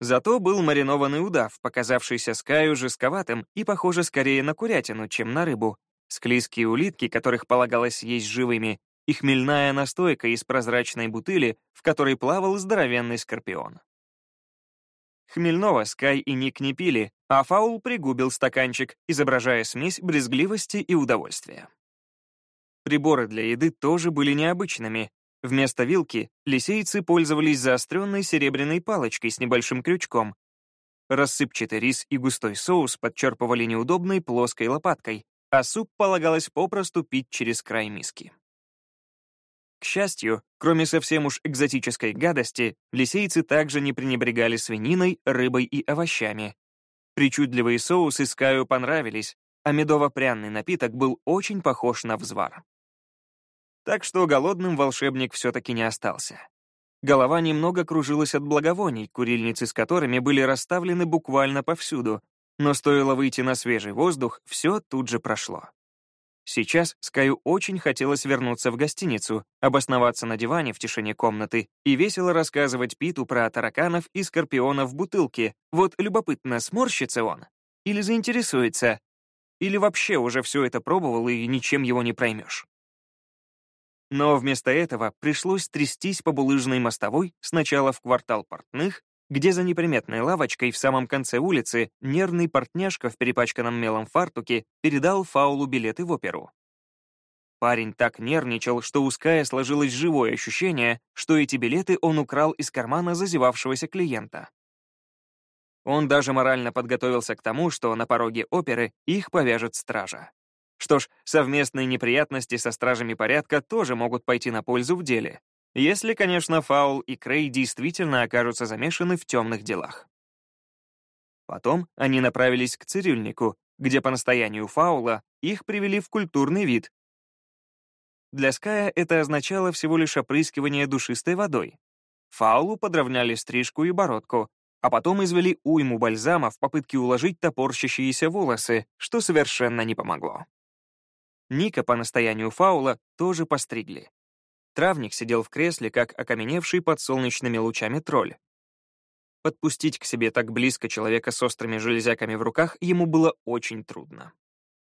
Зато был маринованный удав, показавшийся Скаю жестковатым и, похоже, скорее на курятину, чем на рыбу, склизкие улитки, которых полагалось есть живыми, и хмельная настойка из прозрачной бутыли, в которой плавал здоровенный скорпион. Хмельного Скай и Ник не пили, а Фаул пригубил стаканчик, изображая смесь брезгливости и удовольствия. Приборы для еды тоже были необычными, Вместо вилки лисейцы пользовались заостренной серебряной палочкой с небольшим крючком. Рассыпчатый рис и густой соус подчерпывали неудобной плоской лопаткой, а суп полагалось попросту пить через край миски. К счастью, кроме совсем уж экзотической гадости, лисейцы также не пренебрегали свининой, рыбой и овощами. Причудливые соусы Скаю понравились, а медово-пряный напиток был очень похож на взвар. Так что голодным волшебник все-таки не остался. Голова немного кружилась от благовоний, курильницы с которыми были расставлены буквально повсюду, но стоило выйти на свежий воздух, все тут же прошло. Сейчас Скаю очень хотелось вернуться в гостиницу, обосноваться на диване в тишине комнаты и весело рассказывать Питу про тараканов и скорпионов в бутылке. Вот любопытно, сморщится он? Или заинтересуется? Или вообще уже все это пробовал и ничем его не проймешь? Но вместо этого пришлось трястись по булыжной мостовой сначала в квартал портных, где за неприметной лавочкой в самом конце улицы нервный портняшка в перепачканном мелом фартуке передал Фаулу билеты в оперу. Парень так нервничал, что у Ская сложилось живое ощущение, что эти билеты он украл из кармана зазевавшегося клиента. Он даже морально подготовился к тому, что на пороге оперы их повяжет стража. Что ж, совместные неприятности со стражами порядка тоже могут пойти на пользу в деле. Если, конечно, Фаул и Крей действительно окажутся замешаны в темных делах. Потом они направились к цирюльнику, где по настоянию Фаула их привели в культурный вид. Для Ская это означало всего лишь опрыскивание душистой водой. Фаулу подровняли стрижку и бородку, а потом извели уйму бальзама в попытке уложить топорщащиеся волосы, что совершенно не помогло. Ника по настоянию Фаула тоже постригли. Травник сидел в кресле, как окаменевший под солнечными лучами тролль. Подпустить к себе так близко человека с острыми железяками в руках ему было очень трудно.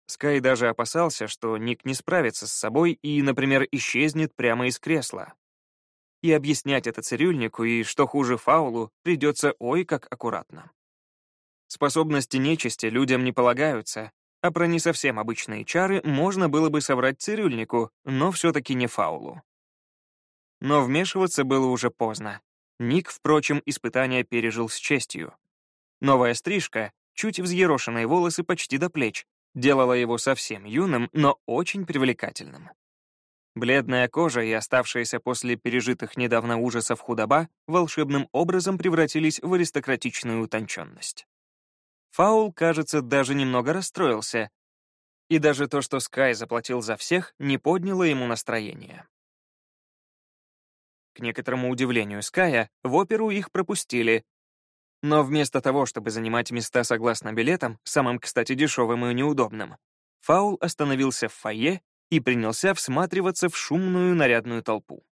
Скай даже опасался, что Ник не справится с собой и, например, исчезнет прямо из кресла. И объяснять это цирюльнику, и, что хуже фаулу, придется ой как аккуратно. Способности нечисти людям не полагаются, а про не совсем обычные чары можно было бы соврать цирюльнику, но все-таки не фаулу. Но вмешиваться было уже поздно. Ник, впрочем, испытание пережил с честью. Новая стрижка, чуть взъерошенные волосы почти до плеч, делала его совсем юным, но очень привлекательным. Бледная кожа и оставшаяся после пережитых недавно ужасов худоба волшебным образом превратились в аристократичную утонченность. Фаул, кажется, даже немного расстроился, и даже то, что Скай заплатил за всех, не подняло ему настроение. К некоторому удивлению Ская, в оперу их пропустили. Но вместо того, чтобы занимать места согласно билетам, самым, кстати, дешевым и неудобным, Фаул остановился в фойе и принялся всматриваться в шумную нарядную толпу.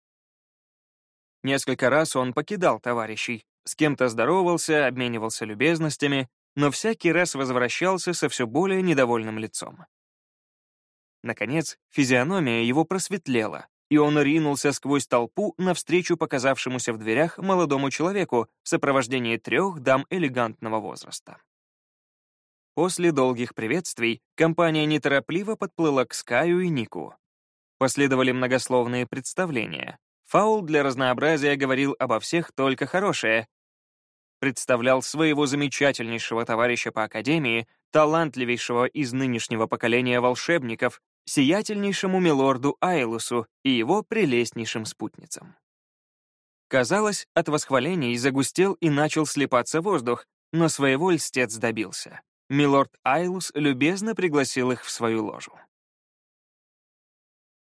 Несколько раз он покидал товарищей, с кем-то здоровался, обменивался любезностями, но всякий раз возвращался со все более недовольным лицом. Наконец, физиономия его просветлела, и он ринулся сквозь толпу навстречу показавшемуся в дверях молодому человеку в сопровождении трех дам элегантного возраста. После долгих приветствий компания неторопливо подплыла к Скаю и Нику. Последовали многословные представления. Фаул для разнообразия говорил обо всех только хорошее. Представлял своего замечательнейшего товарища по Академии, талантливейшего из нынешнего поколения волшебников, сиятельнейшему милорду Айлусу и его прелестнейшим спутницам. Казалось, от восхвалений загустел и начал слепаться воздух, но своего льстец добился. Милорд Айлус любезно пригласил их в свою ложу.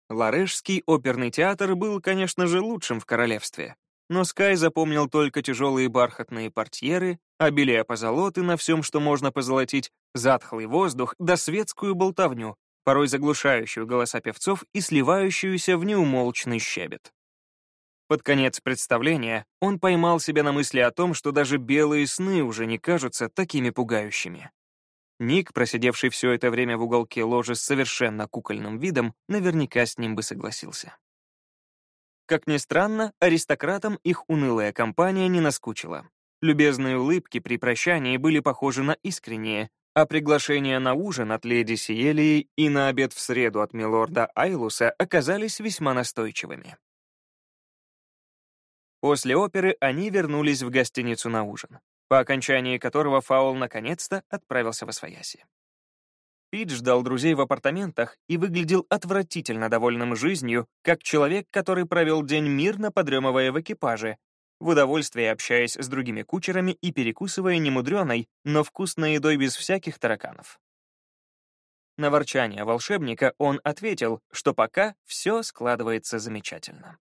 Ларешский оперный театр был, конечно же, лучшим в королевстве, но Скай запомнил только тяжелые бархатные портьеры, обилие позолоты на всем, что можно позолотить, затхлый воздух да светскую болтовню, порой заглушающую голоса певцов и сливающуюся в неумолчный щебет. Под конец представления он поймал себя на мысли о том, что даже белые сны уже не кажутся такими пугающими. Ник, просидевший все это время в уголке ложи с совершенно кукольным видом, наверняка с ним бы согласился. Как ни странно, аристократам их унылая компания не наскучила. Любезные улыбки при прощании были похожи на искренние, а приглашения на ужин от леди Сиелии и на обед в среду от милорда Айлуса оказались весьма настойчивыми. После оперы они вернулись в гостиницу на ужин, по окончании которого Фаул наконец-то отправился в Освояси. Пит ждал друзей в апартаментах и выглядел отвратительно довольным жизнью, как человек, который провел день мирно подремывая в экипаже, в удовольствии общаясь с другими кучерами и перекусывая немудреной, но вкусной едой без всяких тараканов. На ворчание волшебника он ответил, что пока все складывается замечательно.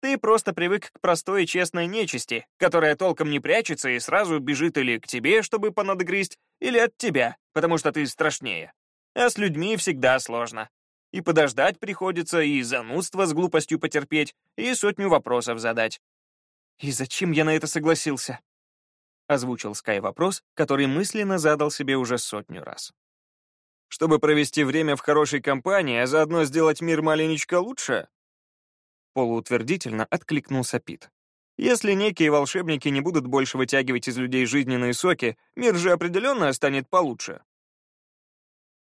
«Ты просто привык к простой и честной нечисти, которая толком не прячется и сразу бежит или к тебе, чтобы понадгрызть, или от тебя, потому что ты страшнее. А с людьми всегда сложно. И подождать приходится, и занудство с глупостью потерпеть, и сотню вопросов задать. «И зачем я на это согласился?» Озвучил Скай вопрос, который мысленно задал себе уже сотню раз. «Чтобы провести время в хорошей компании, а заодно сделать мир маленечко лучше?» Полуутвердительно откликнулся Пит. «Если некие волшебники не будут больше вытягивать из людей жизненные соки, мир же определенно станет получше».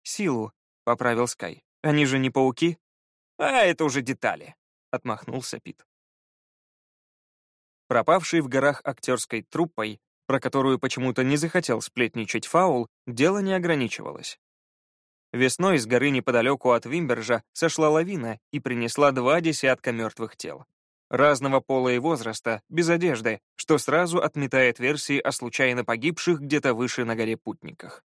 «Силу», — поправил Скай. «Они же не пауки?» «А это уже детали», — отмахнулся Пит пропавший в горах актерской труппой, про которую почему-то не захотел сплетничать Фаул, дело не ограничивалось. Весной с горы неподалеку от Вимбержа сошла лавина и принесла два десятка мертвых тел. Разного пола и возраста, без одежды, что сразу отметает версии о случайно погибших где-то выше на горе путниках.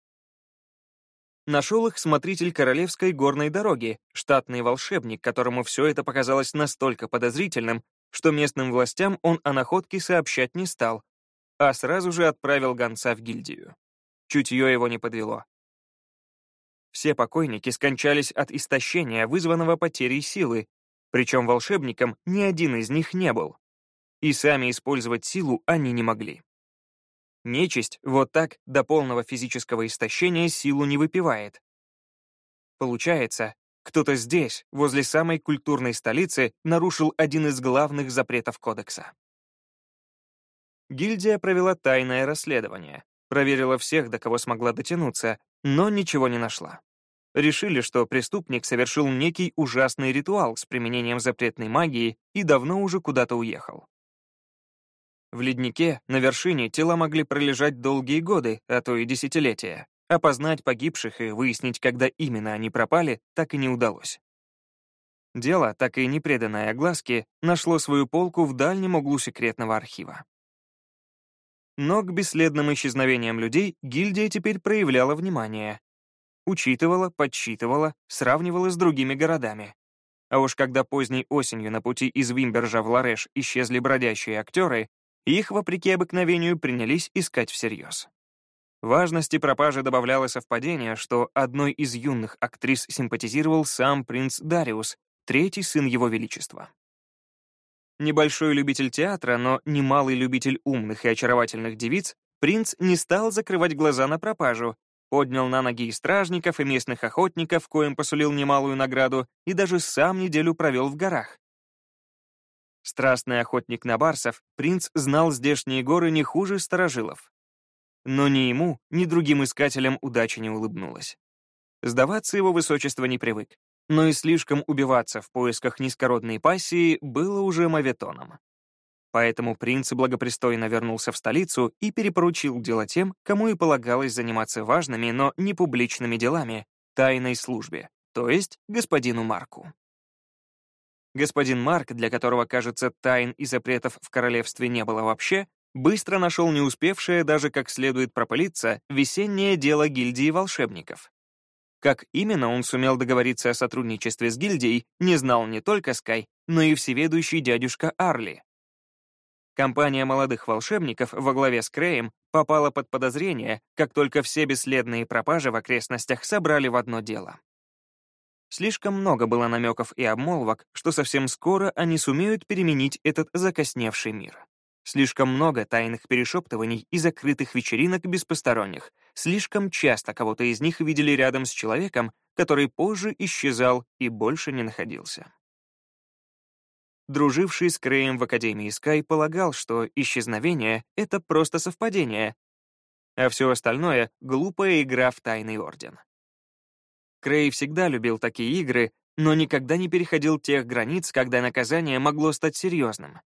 Нашел их смотритель Королевской горной дороги, штатный волшебник, которому все это показалось настолько подозрительным, что местным властям он о находке сообщать не стал, а сразу же отправил гонца в гильдию. Чутье его не подвело. Все покойники скончались от истощения, вызванного потерей силы, причем волшебником ни один из них не был. И сами использовать силу они не могли. Нечисть вот так до полного физического истощения силу не выпивает. Получается, кто-то здесь, возле самой культурной столицы, нарушил один из главных запретов кодекса. Гильдия провела тайное расследование, проверила всех, до кого смогла дотянуться, но ничего не нашла. Решили, что преступник совершил некий ужасный ритуал с применением запретной магии и давно уже куда-то уехал. В леднике, на вершине, тела могли пролежать долгие годы, а то и десятилетия. Опознать погибших и выяснить, когда именно они пропали, так и не удалось. Дело, так и не преданное огласке, нашло свою полку в дальнем углу секретного архива. Но к бесследным исчезновениям людей гильдия теперь проявляла внимание. Учитывала, подсчитывала, сравнивала с другими городами. А уж когда поздней осенью на пути из Вимбержа в Лареш исчезли бродящие актеры, их, вопреки обыкновению, принялись искать всерьез. Важности пропажи добавляло совпадение, что одной из юных актрис симпатизировал сам принц Дариус, третий сын его величества. Небольшой любитель театра, но немалый любитель умных и очаровательных девиц, принц не стал закрывать глаза на пропажу, поднял на ноги и стражников, и местных охотников, коим посулил немалую награду, и даже сам неделю провел в горах. Страстный охотник на барсов, принц знал здешние горы не хуже старожилов. Но ни ему, ни другим искателям удача не улыбнулась. Сдаваться его высочество не привык, но и слишком убиваться в поисках низкородной пассии было уже моветоном. Поэтому принц благопристойно вернулся в столицу и перепоручил дело тем, кому и полагалось заниматься важными, но не публичными делами, тайной службе, то есть господину Марку. Господин Марк, для которого, кажется, тайн и запретов в королевстве не было вообще, быстро нашел не успевшее даже как следует пропылиться весеннее дело гильдии волшебников. Как именно он сумел договориться о сотрудничестве с гильдией, не знал не только Скай, но и всеведущий дядюшка Арли. Компания молодых волшебников во главе с Креем попала под подозрение, как только все бесследные пропажи в окрестностях собрали в одно дело. Слишком много было намеков и обмолвок, что совсем скоро они сумеют переменить этот закосневший мир. Слишком много тайных перешептываний и закрытых вечеринок без посторонних. Слишком часто кого-то из них видели рядом с человеком, который позже исчезал и больше не находился. Друживший с Креем в Академии Скай полагал, что исчезновение — это просто совпадение, а все остальное — глупая игра в Тайный Орден. Крей всегда любил такие игры, но никогда не переходил тех границ, когда наказание могло стать серьезным.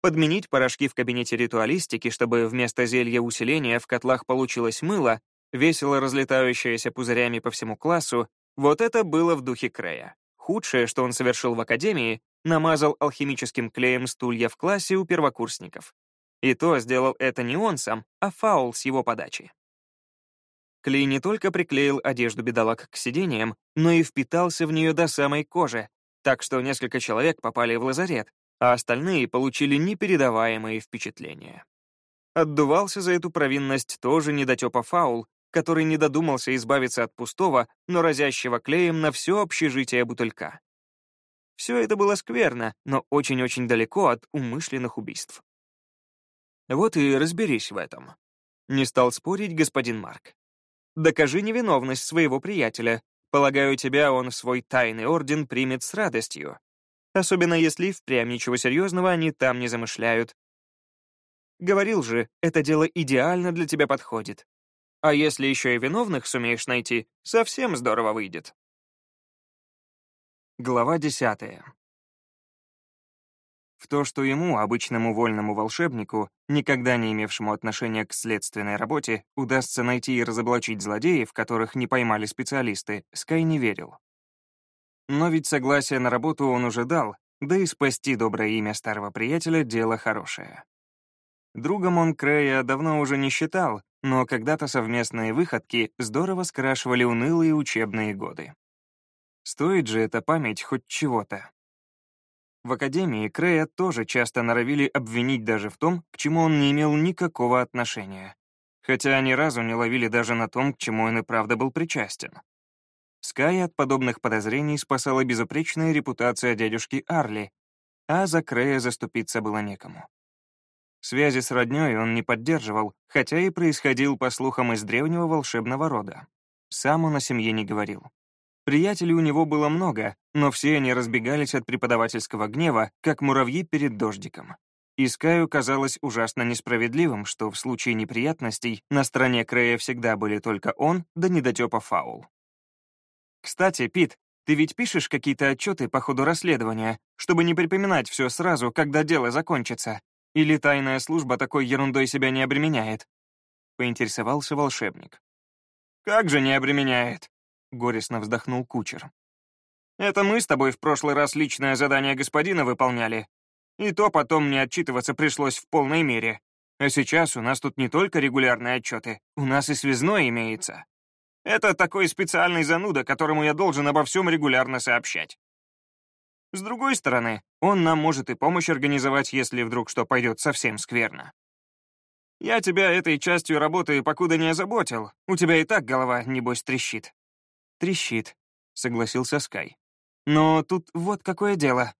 Подменить порошки в кабинете ритуалистики, чтобы вместо зелья усиления в котлах получилось мыло, весело разлетающееся пузырями по всему классу, вот это было в духе Крея. Худшее, что он совершил в академии, намазал алхимическим клеем стулья в классе у первокурсников. И то сделал это не он сам, а фаул с его подачи. Клей не только приклеил одежду бедолаг к сидениям, но и впитался в нее до самой кожи, так что несколько человек попали в лазарет, а остальные получили непередаваемые впечатления. Отдувался за эту провинность тоже недотепа фаул, который не додумался избавиться от пустого, но разящего клеем на все общежитие бутылька. Все это было скверно, но очень-очень далеко от умышленных убийств. Вот и разберись в этом. Не стал спорить господин Марк. Докажи невиновность своего приятеля. Полагаю, тебя он свой тайный орден примет с радостью особенно если впрямь ничего серьезного они там не замышляют. Говорил же, это дело идеально для тебя подходит. А если еще и виновных сумеешь найти, совсем здорово выйдет. Глава десятая. В то, что ему, обычному вольному волшебнику, никогда не имевшему отношения к следственной работе, удастся найти и разоблачить злодеев, которых не поймали специалисты, Скай не верил. Но ведь согласие на работу он уже дал, да и спасти доброе имя старого приятеля — дело хорошее. Другом он Крея давно уже не считал, но когда-то совместные выходки здорово скрашивали унылые учебные годы. Стоит же эта память хоть чего-то. В академии Крея тоже часто норовили обвинить даже в том, к чему он не имел никакого отношения. Хотя ни разу не ловили даже на том, к чему он и правда был причастен. Скай от подобных подозрений спасала безупречная репутация дядюшки Арли, а за Крея заступиться было некому. Связи с роднёй он не поддерживал, хотя и происходил, по слухам, из древнего волшебного рода. Сам он о семье не говорил. Приятелей у него было много, но все они разбегались от преподавательского гнева, как муравьи перед дождиком. И Скаю казалось ужасно несправедливым, что в случае неприятностей на стороне Крея всегда были только он да недотёпа Фаул. «Кстати, Пит, ты ведь пишешь какие-то отчеты по ходу расследования, чтобы не припоминать все сразу, когда дело закончится? Или тайная служба такой ерундой себя не обременяет?» Поинтересовался волшебник. «Как же не обременяет?» — горестно вздохнул кучер. «Это мы с тобой в прошлый раз личное задание господина выполняли. И то потом мне отчитываться пришлось в полной мере. А сейчас у нас тут не только регулярные отчеты, у нас и связной имеется. Это такой специальный зануда, которому я должен обо всем регулярно сообщать. С другой стороны, он нам может и помощь организовать, если вдруг что пойдет совсем скверно. Я тебя этой частью работы покуда не озаботил. У тебя и так голова, небось, трещит. Трещит, согласился Скай. Но тут вот какое дело.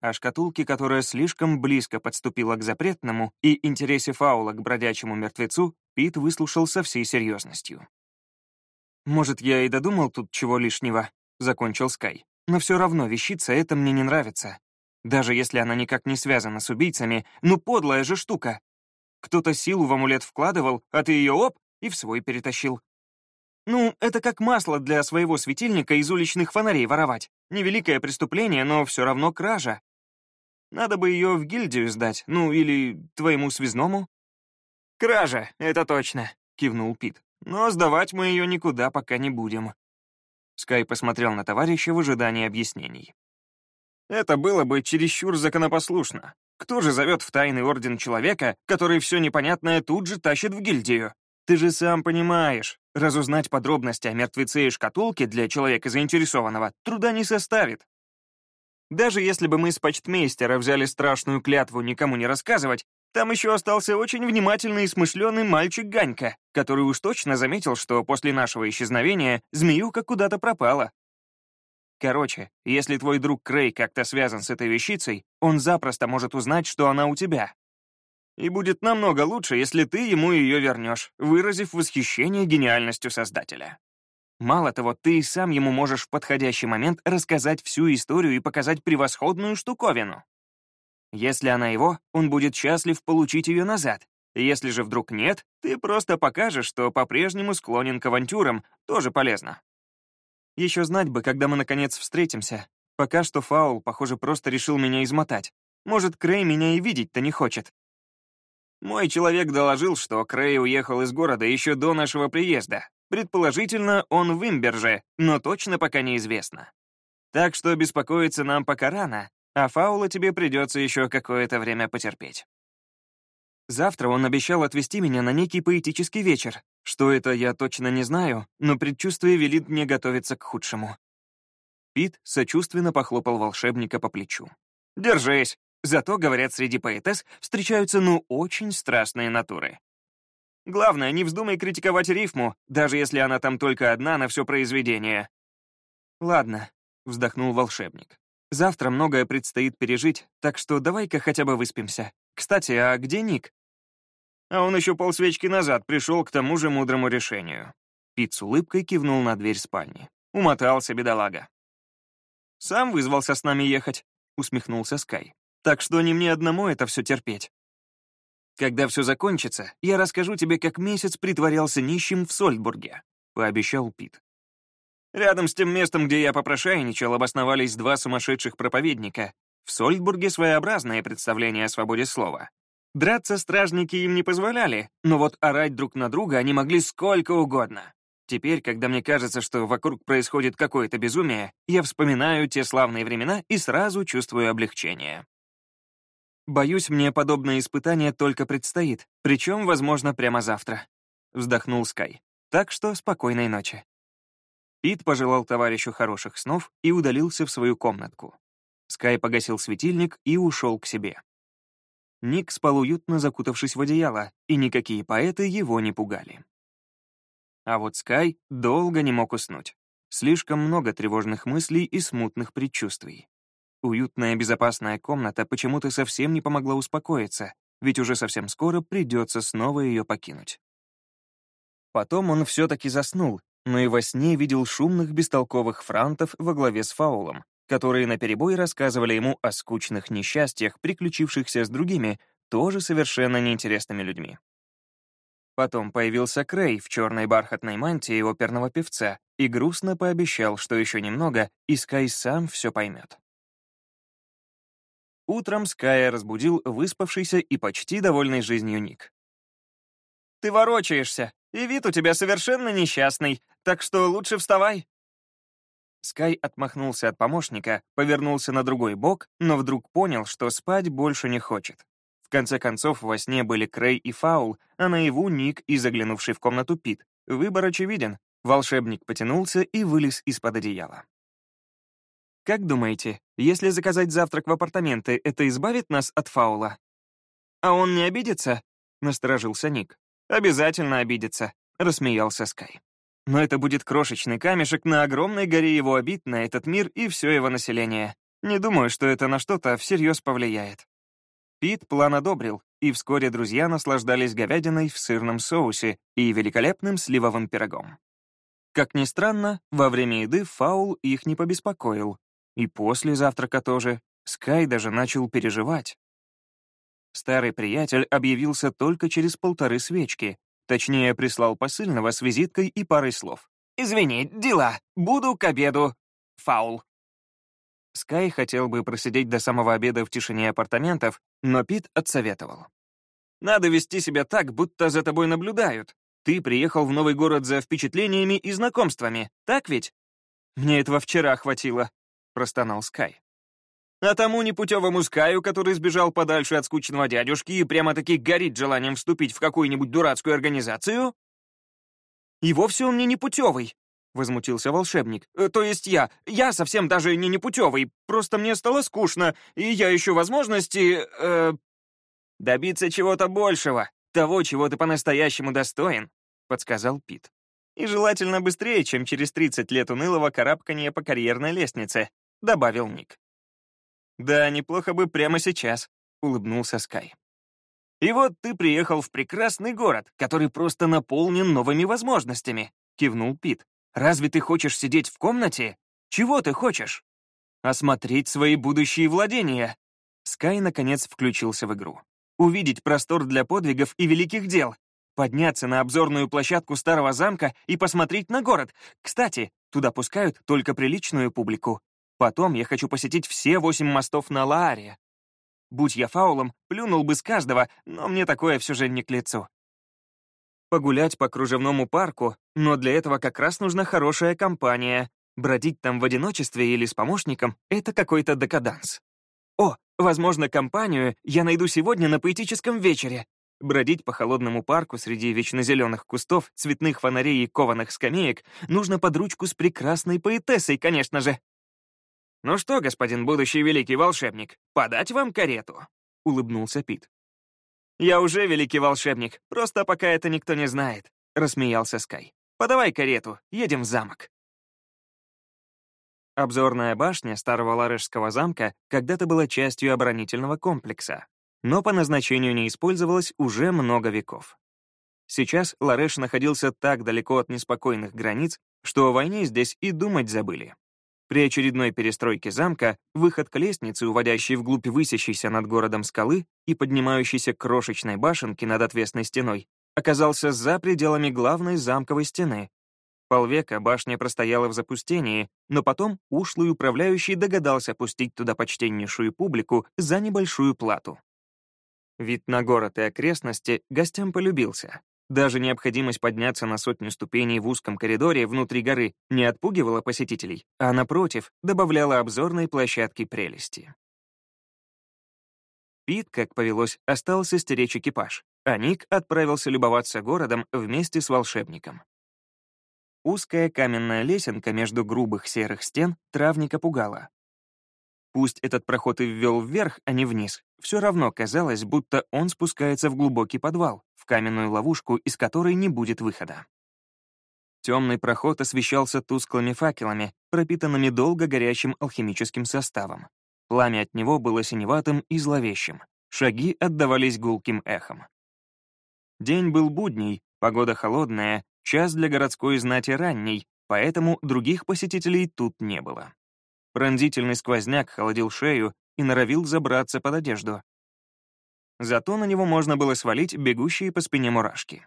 О шкатулке, которая слишком близко подступила к запретному и интересе фаула к бродячему мертвецу, Пит выслушал со всей серьезностью. «Может, я и додумал тут чего лишнего», — закончил Скай. «Но все равно вещица эта мне не нравится. Даже если она никак не связана с убийцами, ну подлая же штука. Кто-то силу в амулет вкладывал, а ты ее оп, и в свой перетащил. Ну, это как масло для своего светильника из уличных фонарей воровать. Невеликое преступление, но все равно кража. Надо бы ее в гильдию сдать, ну или твоему связному. «Кража, это точно», — кивнул Пит. Но сдавать мы ее никуда пока не будем». Скай посмотрел на товарища в ожидании объяснений. «Это было бы чересчур законопослушно. Кто же зовет в тайный орден человека, который все непонятное тут же тащит в гильдию? Ты же сам понимаешь, разузнать подробности о мертвеце и шкатулке для человека заинтересованного труда не составит. Даже если бы мы с почтмейстера взяли страшную клятву никому не рассказывать, там еще остался очень внимательный и смышленый мальчик Ганька, который уж точно заметил, что после нашего исчезновения змеюка куда-то пропала. Короче, если твой друг Крей как-то связан с этой вещицей, он запросто может узнать, что она у тебя. И будет намного лучше, если ты ему ее вернешь, выразив восхищение гениальностью Создателя. Мало того, ты и сам ему можешь в подходящий момент рассказать всю историю и показать превосходную штуковину. Если она его, он будет счастлив получить ее назад. Если же вдруг нет, ты просто покажешь, что по-прежнему склонен к авантюрам, тоже полезно. Еще знать бы, когда мы наконец встретимся. Пока что Фаул, похоже, просто решил меня измотать. Может, Крей меня и видеть-то не хочет. Мой человек доложил, что Крей уехал из города еще до нашего приезда. Предположительно, он в Имберже, но точно пока неизвестно. Так что беспокоиться нам пока рано, а Фаула тебе придется еще какое-то время потерпеть. Завтра он обещал отвезти меня на некий поэтический вечер. Что это, я точно не знаю, но предчувствие велит мне готовиться к худшему. Пит сочувственно похлопал волшебника по плечу. «Держись. Зато, говорят, среди поэтесс встречаются, ну, очень страстные натуры. Главное, не вздумай критиковать рифму, даже если она там только одна на все произведение». «Ладно», — вздохнул волшебник. Завтра многое предстоит пережить, так что давай-ка хотя бы выспимся. Кстати, а где Ник?» А он еще полсвечки назад пришел к тому же мудрому решению. Пит с улыбкой кивнул на дверь спальни. Умотался бедолага. «Сам вызвался с нами ехать», — усмехнулся Скай. «Так что не мне одному это все терпеть. Когда все закончится, я расскажу тебе, как месяц притворялся нищим в Сольдбурге», — пообещал Пит. Рядом с тем местом, где я попрошайничал, обосновались два сумасшедших проповедника. В Сольдбурге своеобразное представление о свободе слова. Драться стражники им не позволяли, но вот орать друг на друга они могли сколько угодно. Теперь, когда мне кажется, что вокруг происходит какое-то безумие, я вспоминаю те славные времена и сразу чувствую облегчение. Боюсь, мне подобное испытание только предстоит, причем, возможно, прямо завтра. Вздохнул Скай. Так что спокойной ночи. Пит пожелал товарищу хороших снов и удалился в свою комнатку. Скай погасил светильник и ушел к себе. Ник спал уютно, закутавшись в одеяло, и никакие поэты его не пугали. А вот Скай долго не мог уснуть. Слишком много тревожных мыслей и смутных предчувствий. Уютная безопасная комната почему-то совсем не помогла успокоиться, ведь уже совсем скоро придется снова ее покинуть. Потом он все-таки заснул, но и во сне видел шумных бестолковых франтов во главе с Фаулом, которые наперебой рассказывали ему о скучных несчастьях, приключившихся с другими, тоже совершенно неинтересными людьми. Потом появился Крей в черной бархатной мантии оперного певца и грустно пообещал, что еще немного, и Скай сам все поймет. Утром Ская разбудил выспавшийся и почти довольный жизнью Ник. «Ты ворочаешься, и вид у тебя совершенно несчастный, так что лучше вставай». Скай отмахнулся от помощника, повернулся на другой бок, но вдруг понял, что спать больше не хочет. В конце концов, во сне были Крей и Фаул, а наяву Ник и заглянувший в комнату Пит. Выбор очевиден. Волшебник потянулся и вылез из-под одеяла. Как думаете, если заказать завтрак в апартаменты, это избавит нас от фаула? А он не обидится? Насторожился Ник. Обязательно обидится, рассмеялся Скай. Но это будет крошечный камешек на огромной горе его обид на этот мир и все его население. Не думаю, что это на что-то всерьез повлияет. Пит план одобрил, и вскоре друзья наслаждались говядиной в сырном соусе и великолепным сливовым пирогом. Как ни странно, во время еды Фаул их не побеспокоил, и после завтрака тоже. Скай даже начал переживать. Старый приятель объявился только через полторы свечки. Точнее, прислал посыльного с визиткой и парой слов. «Извини, дела. Буду к обеду. Фаул». Скай хотел бы просидеть до самого обеда в тишине апартаментов, но Пит отсоветовал. «Надо вести себя так, будто за тобой наблюдают. Ты приехал в новый город за впечатлениями и знакомствами, так ведь?» «Мне этого вчера хватило», — простонал Скай. А тому непутевому Скаю, который сбежал подальше от скучного дядюшки и прямо-таки горит желанием вступить в какую-нибудь дурацкую организацию? И вовсе он не непутевый, — возмутился волшебник. «Э, «То есть я. Я совсем даже не непутевый. Просто мне стало скучно, и я ищу возможности... Э, добиться чего-то большего. Того, чего ты по-настоящему достоин», — подсказал Пит. «И желательно быстрее, чем через 30 лет унылого карабкания по карьерной лестнице», — добавил Ник. «Да, неплохо бы прямо сейчас», — улыбнулся Скай. «И вот ты приехал в прекрасный город, который просто наполнен новыми возможностями», — кивнул Пит. «Разве ты хочешь сидеть в комнате? Чего ты хочешь?» «Осмотреть свои будущие владения». Скай, наконец, включился в игру. «Увидеть простор для подвигов и великих дел, подняться на обзорную площадку старого замка и посмотреть на город. Кстати, туда пускают только приличную публику. Потом я хочу посетить все восемь мостов на Лааре. Будь я фаулом, плюнул бы с каждого, но мне такое все же не к лицу. Погулять по кружевному парку, но для этого как раз нужна хорошая компания. Бродить там в одиночестве или с помощником — это какой-то декаданс. О, возможно, компанию я найду сегодня на поэтическом вечере. Бродить по холодному парку среди вечно кустов, цветных фонарей и кованых скамеек нужно под ручку с прекрасной поэтессой, конечно же. «Ну что, господин будущий великий волшебник, подать вам карету?» — улыбнулся Пит. «Я уже великий волшебник, просто пока это никто не знает», — рассмеялся Скай. «Подавай карету, едем в замок». Обзорная башня старого Ларешского замка когда-то была частью оборонительного комплекса, но по назначению не использовалась уже много веков. Сейчас Лареш находился так далеко от неспокойных границ, что о войне здесь и думать забыли. При очередной перестройке замка выход к лестнице, уводящей вглубь высящейся над городом скалы и поднимающейся к крошечной башенке над отвесной стеной, оказался за пределами главной замковой стены. Полвека башня простояла в запустении, но потом ушлый управляющий догадался пустить туда почтеннейшую публику за небольшую плату. Вид на город и окрестности гостям полюбился. Даже необходимость подняться на сотню ступеней в узком коридоре внутри горы не отпугивала посетителей, а, напротив, добавляла обзорной площадке прелести. Пит, как повелось, остался стеречь экипаж, а Ник отправился любоваться городом вместе с волшебником. Узкая каменная лесенка между грубых серых стен травника пугала. Пусть этот проход и ввел вверх, а не вниз, все равно казалось, будто он спускается в глубокий подвал, в каменную ловушку, из которой не будет выхода. Темный проход освещался тусклыми факелами, пропитанными долго горячим алхимическим составом. Пламя от него было синеватым и зловещим. Шаги отдавались гулким эхом. День был будний, погода холодная, час для городской знати ранний, поэтому других посетителей тут не было. Пронзительный сквозняк холодил шею и норовил забраться под одежду. Зато на него можно было свалить бегущие по спине мурашки.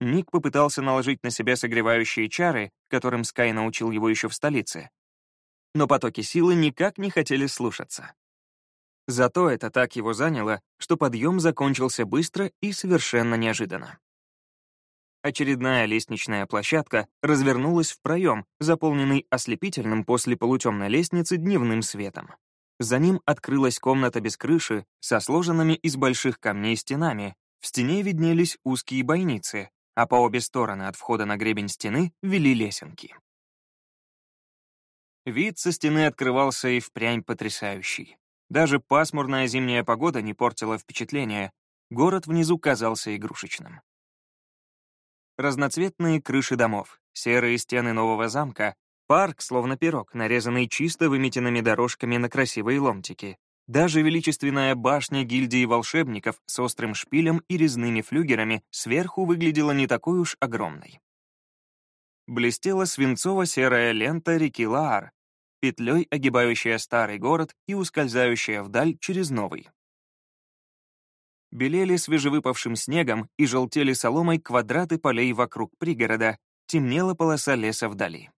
Ник попытался наложить на себя согревающие чары, которым Скай научил его еще в столице. Но потоки силы никак не хотели слушаться. Зато это так его заняло, что подъем закончился быстро и совершенно неожиданно. Очередная лестничная площадка развернулась в проем, заполненный ослепительным после полутемной лестницы дневным светом. За ним открылась комната без крыши со сложенными из больших камней стенами. В стене виднелись узкие бойницы, а по обе стороны от входа на гребень стены вели лесенки. Вид со стены открывался и впрямь потрясающий. Даже пасмурная зимняя погода не портила впечатление, город внизу казался игрушечным. Разноцветные крыши домов, серые стены нового замка, парк, словно пирог, нарезанный чисто выметенными дорожками на красивые ломтики, даже величественная башня гильдии волшебников с острым шпилем и резными флюгерами сверху выглядела не такой уж огромной. Блестела свинцово-серая лента реки Лаар, петлей огибающая старый город и ускользающая вдаль через новый. Белели свежевыпавшим снегом и желтели соломой квадраты полей вокруг пригорода, темнела полоса леса вдали.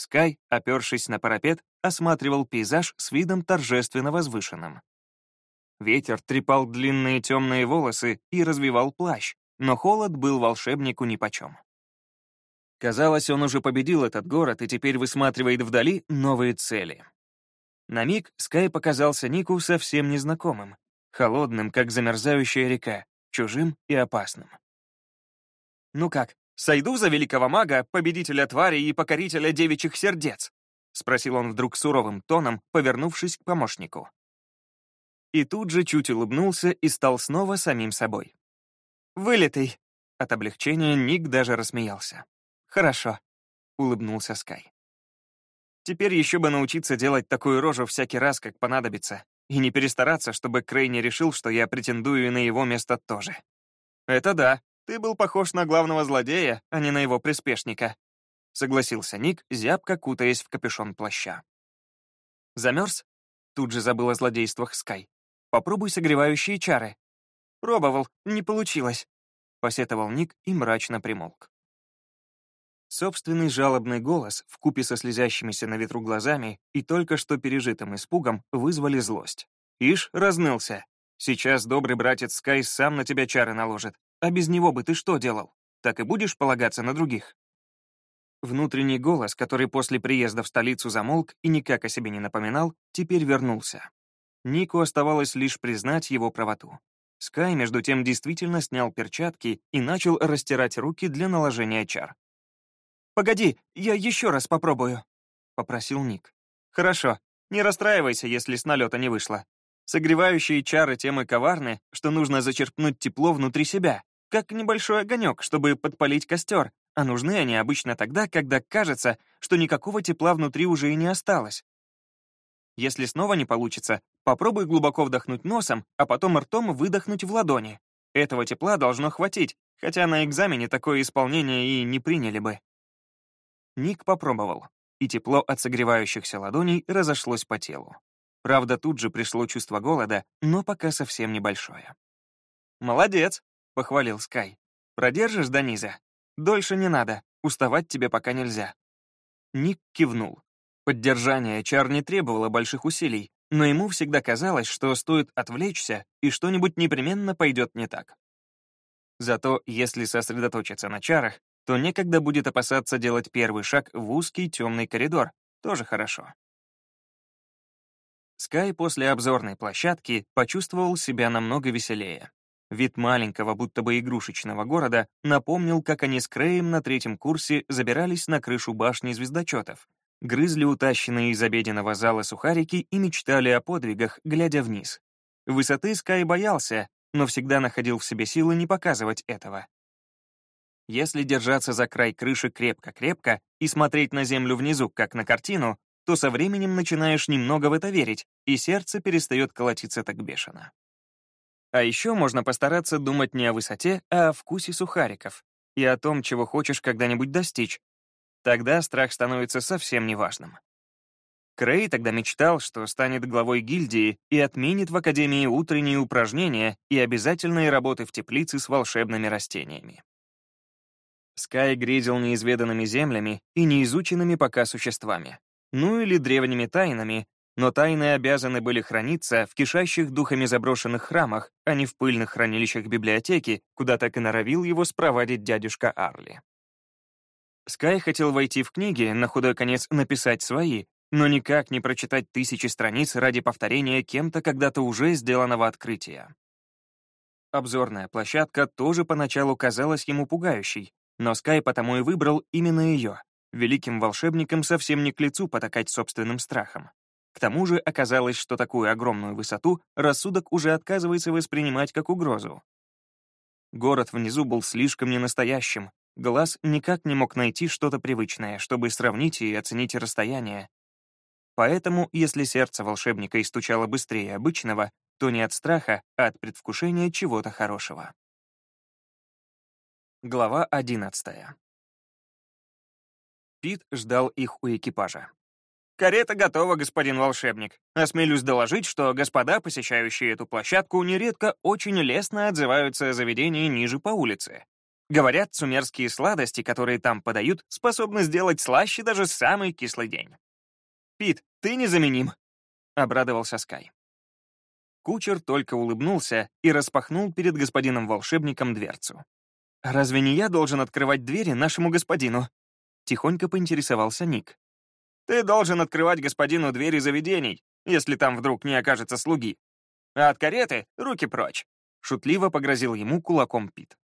Скай, опершись на парапет, осматривал пейзаж с видом торжественно возвышенным. Ветер трепал длинные темные волосы и развивал плащ, но холод был волшебнику нипочем. Казалось, он уже победил этот город и теперь высматривает вдали новые цели. На миг Скай показался Нику совсем незнакомым, холодным, как замерзающая река, чужим и опасным. «Ну как, Сойду за великого мага, победителя тварей и покорителя девичьих сердец?» — спросил он вдруг суровым тоном, повернувшись к помощнику. И тут же чуть улыбнулся и стал снова самим собой. «Вылитый!» От облегчения Ник даже рассмеялся. «Хорошо», — улыбнулся Скай. «Теперь еще бы научиться делать такую рожу всякий раз, как понадобится, и не перестараться, чтобы Крей не решил, что я претендую на его место тоже. Это да, ты был похож на главного злодея, а не на его приспешника», — согласился Ник, зябко кутаясь в капюшон плаща. «Замерз?» Тут же забыл о злодействах Скай. «Попробуй согревающие чары». «Пробовал, не получилось», — посетовал Ник и мрачно примолк. Собственный жалобный голос, вкупе со слезящимися на ветру глазами и только что пережитым испугом, вызвали злость. «Ишь, разнылся. Сейчас добрый братец Скай сам на тебя чары наложит. А без него бы ты что делал? Так и будешь полагаться на других?» Внутренний голос, который после приезда в столицу замолк и никак о себе не напоминал, теперь вернулся. Нику оставалось лишь признать его правоту. Скай, между тем, действительно снял перчатки и начал растирать руки для наложения чар. «Погоди, я еще раз попробую», — попросил Ник. «Хорошо, не расстраивайся, если с налета не вышло. Согревающие чары тем и коварны, что нужно зачерпнуть тепло внутри себя, как небольшой огонек, чтобы подпалить костер, а нужны они обычно тогда, когда кажется, что никакого тепла внутри уже и не осталось. Если снова не получится, попробуй глубоко вдохнуть носом, а потом ртом выдохнуть в ладони. Этого тепла должно хватить, хотя на экзамене такое исполнение и не приняли бы. Ник попробовал, и тепло от согревающихся ладоней разошлось по телу. Правда, тут же пришло чувство голода, но пока совсем небольшое. «Молодец!» — похвалил Скай. «Продержишь до низа? Дольше не надо, уставать тебе пока нельзя». Ник кивнул. Поддержание чар не требовало больших усилий, но ему всегда казалось, что стоит отвлечься, и что-нибудь непременно пойдет не так. Зато если сосредоточиться на чарах, то некогда будет опасаться делать первый шаг в узкий темный коридор, тоже хорошо. Скай после обзорной площадки почувствовал себя намного веселее. Вид маленького, будто бы игрушечного города напомнил, как они с Креем на третьем курсе забирались на крышу башни звездочетов, грызли утащенные из обеденного зала сухарики и мечтали о подвигах, глядя вниз. Высоты Скай боялся, но всегда находил в себе силы не показывать этого. Если держаться за край крыши крепко-крепко и смотреть на землю внизу, как на картину, то со временем начинаешь немного в это верить, и сердце перестает колотиться так бешено. А еще можно постараться думать не о высоте, а о вкусе сухариков и о том, чего хочешь когда-нибудь достичь. Тогда страх становится совсем неважным. Крей тогда мечтал, что станет главой гильдии и отменит в Академии утренние упражнения и обязательные работы в теплице с волшебными растениями. Скай грезил неизведанными землями и неизученными пока существами, ну или древними тайнами, но тайны обязаны были храниться в кишащих духами заброшенных храмах, а не в пыльных хранилищах библиотеки, куда так и норовил его спровадить дядюшка Арли. Скай хотел войти в книги, на худой конец написать свои, но никак не прочитать тысячи страниц ради повторения кем-то когда-то уже сделанного открытия. Обзорная площадка тоже поначалу казалась ему пугающей, но Скай потому и выбрал именно ее. Великим волшебникам совсем не к лицу потакать собственным страхом. К тому же оказалось, что такую огромную высоту рассудок уже отказывается воспринимать как угрозу. Город внизу был слишком ненастоящим, глаз никак не мог найти что-то привычное, чтобы сравнить и оценить расстояние. Поэтому, если сердце волшебника и стучало быстрее обычного, то не от страха, а от предвкушения чего-то хорошего. Глава 11. Пит ждал их у экипажа. «Карета готова, господин волшебник. Осмелюсь доложить, что господа, посещающие эту площадку, нередко очень лестно отзываются о заведении ниже по улице. Говорят, сумерские сладости, которые там подают, способны сделать слаще даже самый кислый день. Пит, ты незаменим», — обрадовался Скай. Кучер только улыбнулся и распахнул перед господином волшебником дверцу. «Разве не я должен открывать двери нашему господину?» Тихонько поинтересовался Ник. «Ты должен открывать господину двери заведений, если там вдруг не окажется слуги. А от кареты руки прочь!» Шутливо погрозил ему кулаком Пит.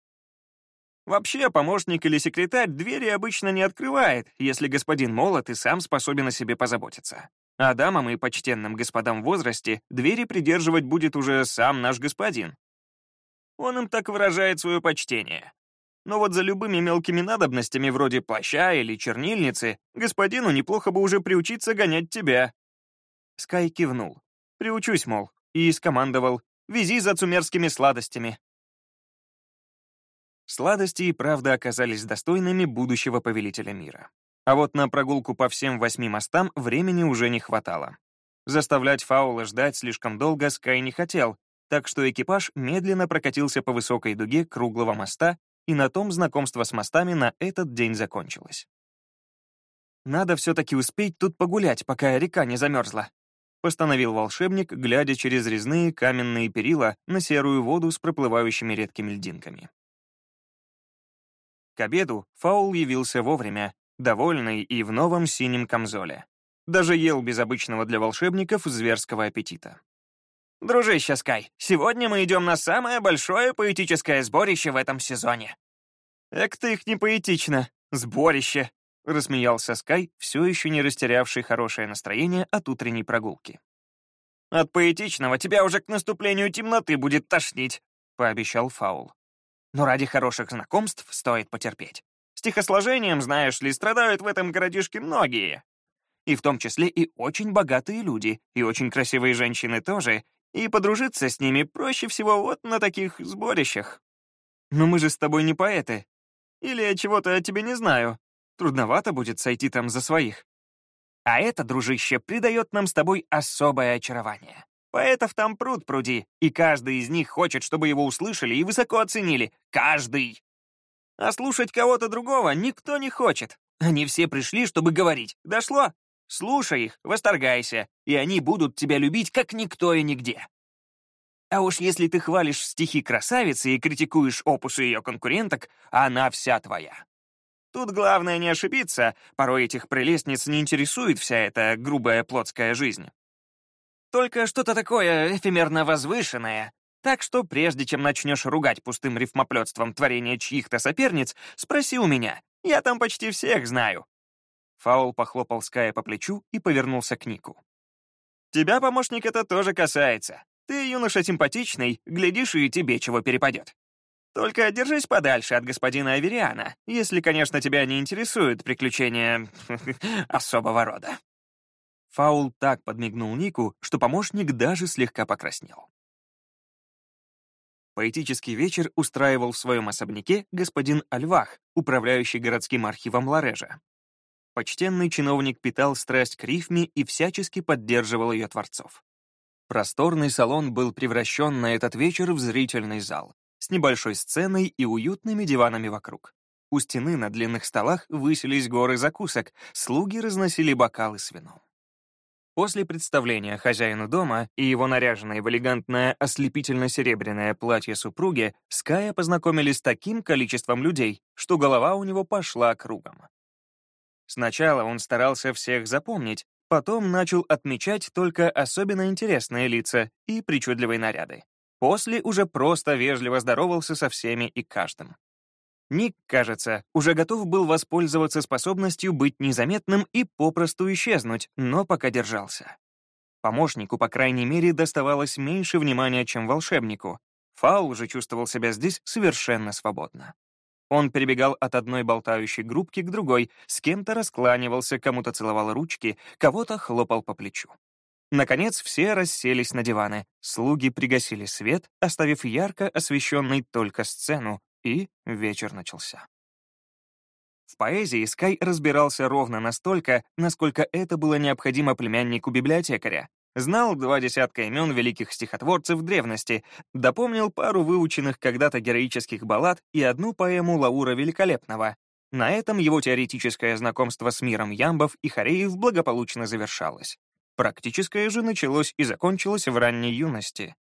Вообще, помощник или секретарь двери обычно не открывает, если господин молод и сам способен о себе позаботиться. А дамам и почтенным господам в возрасте двери придерживать будет уже сам наш господин. Он им так выражает свое почтение. Но вот за любыми мелкими надобностями, вроде плаща или чернильницы, господину неплохо бы уже приучиться гонять тебя». Скай кивнул. «Приучусь, мол», и скомандовал «Вези за цумерскими сладостями». Сладости и правда оказались достойными будущего повелителя мира. А вот на прогулку по всем восьми мостам времени уже не хватало. Заставлять Фаула ждать слишком долго Скай не хотел, так что экипаж медленно прокатился по высокой дуге круглого моста и на том знакомство с мостами на этот день закончилось. «Надо все-таки успеть тут погулять, пока река не замерзла», постановил волшебник, глядя через резные каменные перила на серую воду с проплывающими редкими льдинками. К обеду Фаул явился вовремя, довольный и в новом синем камзоле. Даже ел без обычного для волшебников зверского аппетита. «Дружище Скай, сегодня мы идем на самое большое поэтическое сборище в этом сезоне». «Эк ты их не поэтично, сборище», — рассмеялся Скай, все еще не растерявший хорошее настроение от утренней прогулки. «От поэтичного тебя уже к наступлению темноты будет тошнить», — пообещал Фаул. «Но ради хороших знакомств стоит потерпеть. Стихосложением, знаешь ли, страдают в этом городишке многие. И в том числе и очень богатые люди, и очень красивые женщины тоже, и подружиться с ними проще всего вот на таких сборищах. Но мы же с тобой не поэты. Или я чего-то о тебе не знаю. Трудновато будет сойти там за своих. А это, дружище, придает нам с тобой особое очарование. Поэтов там пруд пруди, и каждый из них хочет, чтобы его услышали и высоко оценили. Каждый. А слушать кого-то другого никто не хочет. Они все пришли, чтобы говорить. Дошло? Слушай их, восторгайся, и они будут тебя любить, как никто и нигде. А уж если ты хвалишь стихи красавицы и критикуешь опусы ее конкуренток, она вся твоя. Тут главное не ошибиться, порой этих прелестниц не интересует вся эта грубая плотская жизнь. Только что-то такое эфемерно возвышенное. Так что прежде чем начнешь ругать пустым рифмоплетством творение чьих-то соперниц, спроси у меня. Я там почти всех знаю. Фаул похлопал Ская по плечу и повернулся к Нику. «Тебя, помощник, это тоже касается. Ты, юноша, симпатичный, глядишь, и тебе чего перепадет. Только держись подальше от господина Авериана, если, конечно, тебя не интересуют приключения особого рода». Фаул так подмигнул Нику, что помощник даже слегка покраснел. Поэтический вечер устраивал в своем особняке господин Альвах, управляющий городским архивом Ларежа. Почтенный чиновник питал страсть к рифме и всячески поддерживал ее творцов. Просторный салон был превращен на этот вечер в зрительный зал, с небольшой сценой и уютными диванами вокруг. У стены на длинных столах высились горы закусок, слуги разносили бокалы с вином. После представления хозяину дома и его наряженной в элегантное ослепительно-серебряное платье супруги, Ская познакомились с таким количеством людей, что голова у него пошла кругом. Сначала он старался всех запомнить, потом начал отмечать только особенно интересные лица и причудливые наряды. После уже просто вежливо здоровался со всеми и каждым. Ник, кажется, уже готов был воспользоваться способностью быть незаметным и попросту исчезнуть, но пока держался. Помощнику, по крайней мере, доставалось меньше внимания, чем волшебнику. Фаул уже чувствовал себя здесь совершенно свободно. Он перебегал от одной болтающей группки к другой, с кем-то раскланивался, кому-то целовал ручки, кого-то хлопал по плечу. Наконец, все расселись на диваны, слуги пригасили свет, оставив ярко освещенной только сцену, и вечер начался. В поэзии Скай разбирался ровно настолько, насколько это было необходимо племяннику библиотекаря. Знал два десятка имен великих стихотворцев древности, допомнил пару выученных когда-то героических баллад и одну поэму Лаура Великолепного. На этом его теоретическое знакомство с миром ямбов и хореев благополучно завершалось. Практическое же началось и закончилось в ранней юности.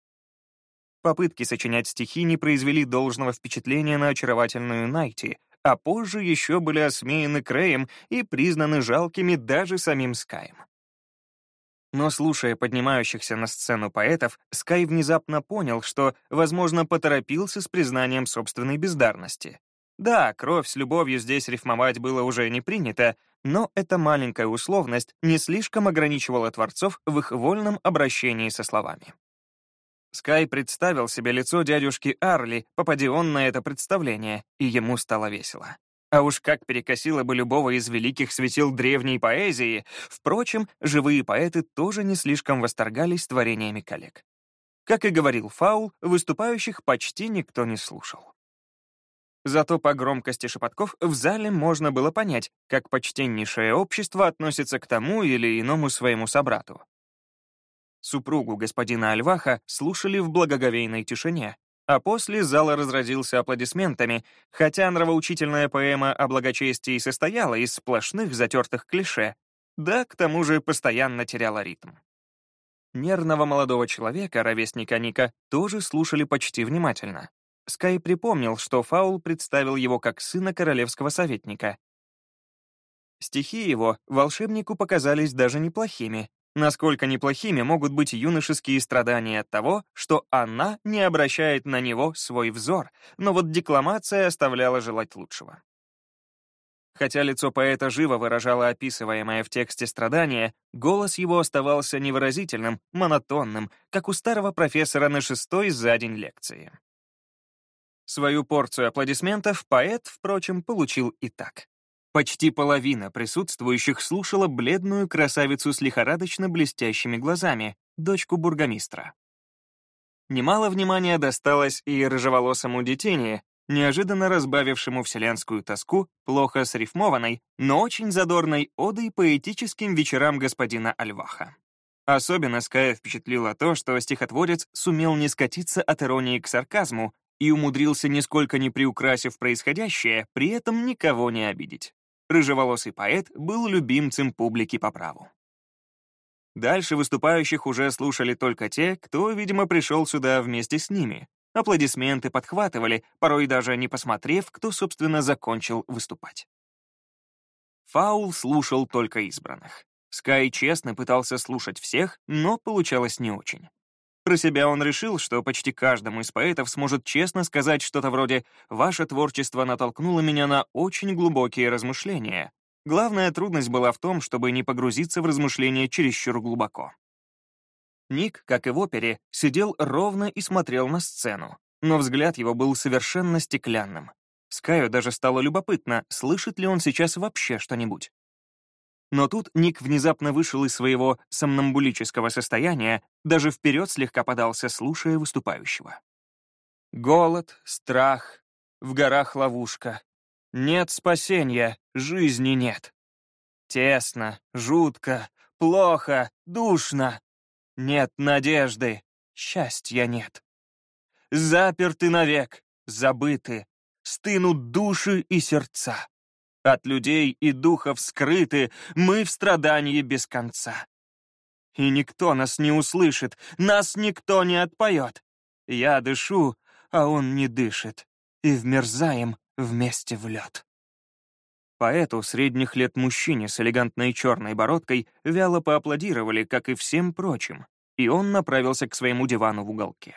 Попытки сочинять стихи не произвели должного впечатления на очаровательную Найти, а позже еще были осмеяны Креем и признаны жалкими даже самим Скаем. Но слушая поднимающихся на сцену поэтов, Скай внезапно понял, что, возможно, поторопился с признанием собственной бездарности. Да, кровь с любовью здесь рифмовать было уже не принято, но эта маленькая условность не слишком ограничивала творцов в их вольном обращении со словами. Скай представил себе лицо дядюшки Арли, попади он на это представление, и ему стало весело. А уж как перекосило бы любого из великих светил древней поэзии. Впрочем, живые поэты тоже не слишком восторгались творениями коллег. Как и говорил Фаул, выступающих почти никто не слушал. Зато по громкости шепотков в зале можно было понять, как почтеннейшее общество относится к тому или иному своему собрату. Супругу господина Альваха слушали в благоговейной тишине, а после зала разразился аплодисментами, хотя нравоучительная поэма о благочестии состояла из сплошных затертых клише, да, к тому же, постоянно теряла ритм. Нервного молодого человека, ровесника Ника, тоже слушали почти внимательно. Скай припомнил, что Фаул представил его как сына королевского советника. Стихи его волшебнику показались даже неплохими, Насколько неплохими могут быть юношеские страдания от того, что она не обращает на него свой взор, но вот декламация оставляла желать лучшего. Хотя лицо поэта живо выражало описываемое в тексте страдание, голос его оставался невыразительным, монотонным, как у старого профессора на шестой за день лекции. Свою порцию аплодисментов поэт, впрочем, получил и так. Почти половина присутствующих слушала бледную красавицу с лихорадочно блестящими глазами, дочку бургомистра. Немало внимания досталось и рыжеволосому детине, неожиданно разбавившему вселенскую тоску, плохо срифмованной, но очень задорной одой поэтическим вечерам господина Альваха. Особенно Ская впечатлило то, что стихотворец сумел не скатиться от иронии к сарказму и умудрился, нисколько не приукрасив происходящее, при этом никого не обидеть рыжеволосый поэт был любимцем публики по праву. Дальше выступающих уже слушали только те, кто, видимо, пришел сюда вместе с ними. Аплодисменты подхватывали, порой даже не посмотрев, кто, собственно, закончил выступать. Фаул слушал только избранных. Скай честно пытался слушать всех, но получалось не очень. Про себя он решил, что почти каждому из поэтов сможет честно сказать что-то вроде «Ваше творчество натолкнуло меня на очень глубокие размышления», Главная трудность была в том, чтобы не погрузиться в размышления чересчур глубоко. Ник, как и в опере, сидел ровно и смотрел на сцену, но взгляд его был совершенно стеклянным. Скаю даже стало любопытно, слышит ли он сейчас вообще что-нибудь. Но тут Ник внезапно вышел из своего сомнамбулического состояния, даже вперед слегка подался, слушая выступающего. Голод, страх, в горах ловушка. Нет спасения, жизни нет. Тесно, жутко, плохо, душно. Нет надежды, счастья нет. Заперты навек, забыты, стынут души и сердца. От людей и духов скрыты, мы в страдании без конца. И никто нас не услышит, нас никто не отпоет. Я дышу, а он не дышит, и вмерзаем вместе в лед. Поэту средних лет мужчине с элегантной черной бородкой вяло поаплодировали, как и всем прочим, и он направился к своему дивану в уголке.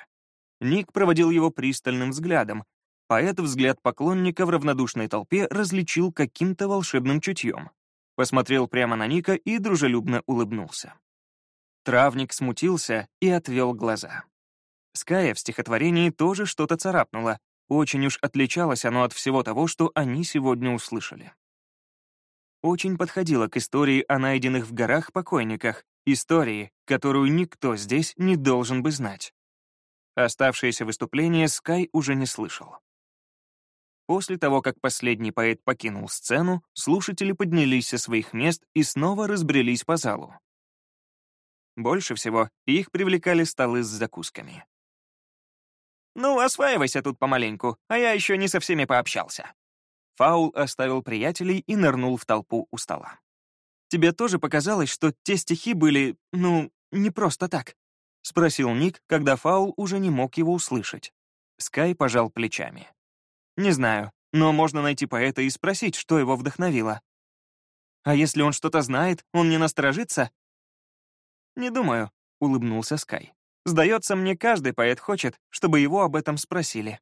Ник проводил его пристальным взглядом. Поэт взгляд поклонника в равнодушной толпе различил каким-то волшебным чутьем. Посмотрел прямо на Ника и дружелюбно улыбнулся. Травник смутился и отвел глаза. Ская в стихотворении тоже что-то царапнула, очень уж отличалось оно от всего того, что они сегодня услышали. Очень подходило к истории о найденных в горах покойниках, истории, которую никто здесь не должен бы знать. Оставшееся выступление Скай уже не слышал. После того, как последний поэт покинул сцену, слушатели поднялись со своих мест и снова разбрелись по залу. Больше всего их привлекали столы с закусками. «Ну, осваивайся тут помаленьку, а я еще не со всеми пообщался». Фаул оставил приятелей и нырнул в толпу у стола. «Тебе тоже показалось, что те стихи были, ну, не просто так?» — спросил Ник, когда Фаул уже не мог его услышать. Скай пожал плечами. «Не знаю, но можно найти поэта и спросить, что его вдохновило. А если он что-то знает, он не насторожится?» «Не думаю», — улыбнулся Скай. Сдается мне, каждый поэт хочет, чтобы его об этом спросили.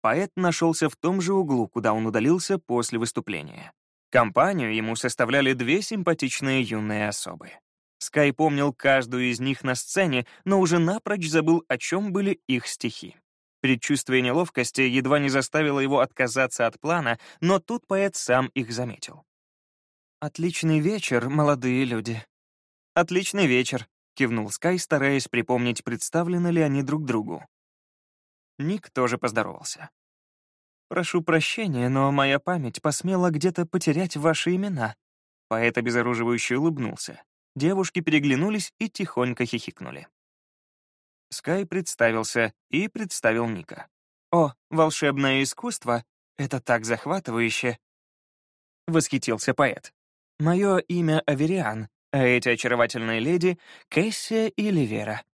Поэт нашелся в том же углу, куда он удалился после выступления. Компанию ему составляли две симпатичные юные особы. Скай помнил каждую из них на сцене, но уже напрочь забыл, о чем были их стихи. Предчувствие неловкости едва не заставило его отказаться от плана, но тут поэт сам их заметил. «Отличный вечер, молодые люди». «Отличный вечер», — кивнул Скай, стараясь припомнить, представлены ли они друг другу. Ник тоже поздоровался. «Прошу прощения, но моя память посмела где-то потерять ваши имена». Поэт обезоруживающе улыбнулся. Девушки переглянулись и тихонько хихикнули. Скай представился и представил Ника. «О, волшебное искусство! Это так захватывающе!» Восхитился поэт. «Мое имя Авериан, а эти очаровательные леди — Кэссия и Ливера.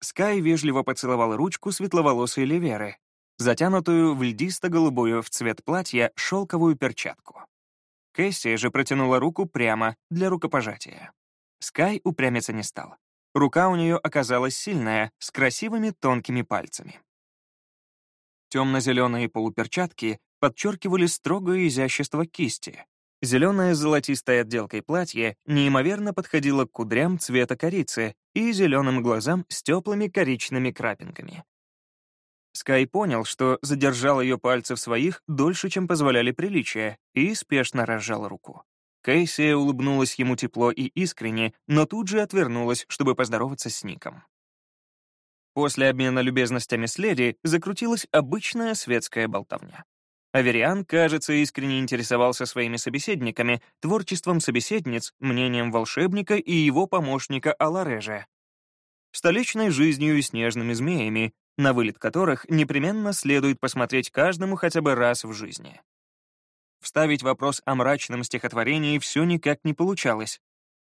Скай вежливо поцеловал ручку светловолосой Ливеры, затянутую в льдисто-голубую в цвет платья шелковую перчатку. Кэссия же протянула руку прямо для рукопожатия. Скай упрямиться не стал. Рука у нее оказалась сильная, с красивыми тонкими пальцами. Темно-зеленые полуперчатки подчеркивали строгое изящество кисти, Зеленое с золотистой отделкой платье неимоверно подходило к кудрям цвета корицы и зеленым глазам с теплыми коричными крапинками. Скай понял, что задержал ее пальцы в своих дольше, чем позволяли приличия, и спешно разжал руку. Кейсия улыбнулась ему тепло и искренне, но тут же отвернулась, чтобы поздороваться с Ником. После обмена любезностями с леди закрутилась обычная светская болтовня. Авериан, кажется, искренне интересовался своими собеседниками, творчеством собеседниц, мнением волшебника и его помощника Аларежа, столичной жизнью и снежными змеями, на вылет которых непременно следует посмотреть каждому хотя бы раз в жизни. Вставить вопрос о мрачном стихотворении все никак не получалось.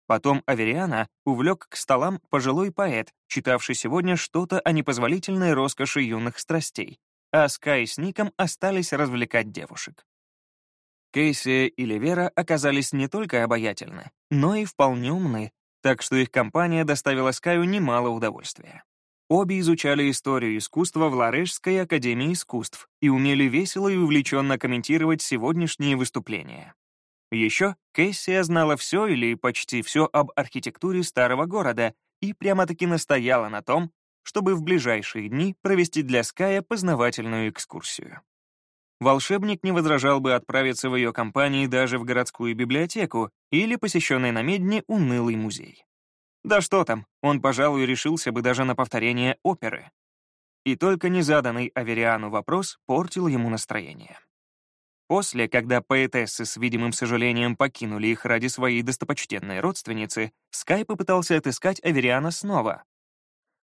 Потом Авериана увлек к столам пожилой поэт, читавший сегодня что-то о непозволительной роскоши юных страстей а Скай с Ником остались развлекать девушек. Кейси и Ливера оказались не только обаятельны, но и вполне умны, так что их компания доставила Скаю немало удовольствия. Обе изучали историю искусства в Ларешской академии искусств и умели весело и увлеченно комментировать сегодняшние выступления. Еще Кэссия знала все или почти все об архитектуре старого города и прямо-таки настояла на том, чтобы в ближайшие дни провести для Ская познавательную экскурсию. Волшебник не возражал бы отправиться в ее компании даже в городскую библиотеку или посещенный на Медне унылый музей. Да что там, он, пожалуй, решился бы даже на повторение оперы. И только незаданный Авериану вопрос портил ему настроение. После, когда поэтессы с видимым сожалением покинули их ради своей достопочтенной родственницы, Скай попытался отыскать Авериана снова.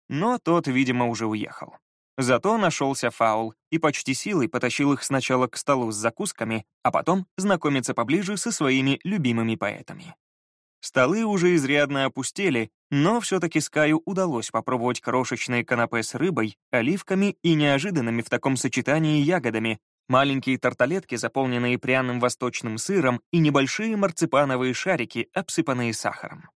Но тот, видимо, уже уехал. Зато нашелся фаул и почти силой потащил их сначала к столу с закусками, а потом знакомиться поближе со своими любимыми поэтами. Столы уже изрядно опустели, но все-таки Скаю удалось попробовать крошечные канапе с рыбой, оливками и неожиданными в таком сочетании ягодами, маленькие тарталетки, заполненные пряным восточным сыром, и небольшие марципановые шарики, обсыпанные сахаром.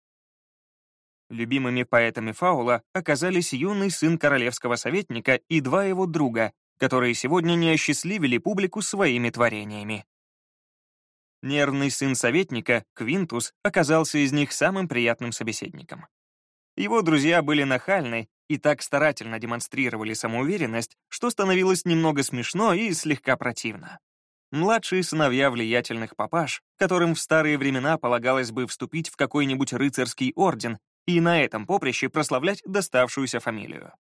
Любимыми поэтами Фаула оказались юный сын королевского советника и два его друга, которые сегодня не осчастливили публику своими творениями. Нервный сын советника, Квинтус, оказался из них самым приятным собеседником. Его друзья были нахальны и так старательно демонстрировали самоуверенность, что становилось немного смешно и слегка противно. Младшие сыновья влиятельных папаш, которым в старые времена полагалось бы вступить в какой-нибудь рыцарский орден и на этом поприще прославлять доставшуюся фамилию.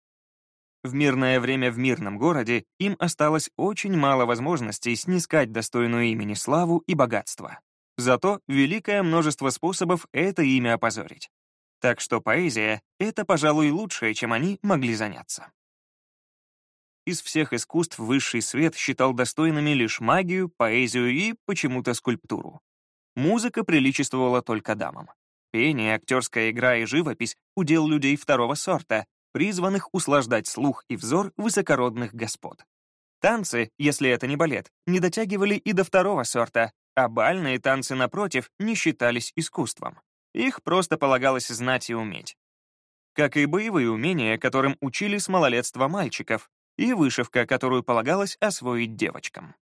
В мирное время в мирном городе им осталось очень мало возможностей снискать достойную имени славу и богатство. Зато великое множество способов это имя опозорить. Так что поэзия — это, пожалуй, лучшее, чем они могли заняться. Из всех искусств высший свет считал достойными лишь магию, поэзию и, почему-то, скульптуру. Музыка приличествовала только дамам. Пение, актерская игра и живопись — удел людей второго сорта, призванных услаждать слух и взор высокородных господ. Танцы, если это не балет, не дотягивали и до второго сорта, а бальные танцы, напротив, не считались искусством. Их просто полагалось знать и уметь. Как и боевые умения, которым учили с малолетства мальчиков, и вышивка, которую полагалось освоить девочкам.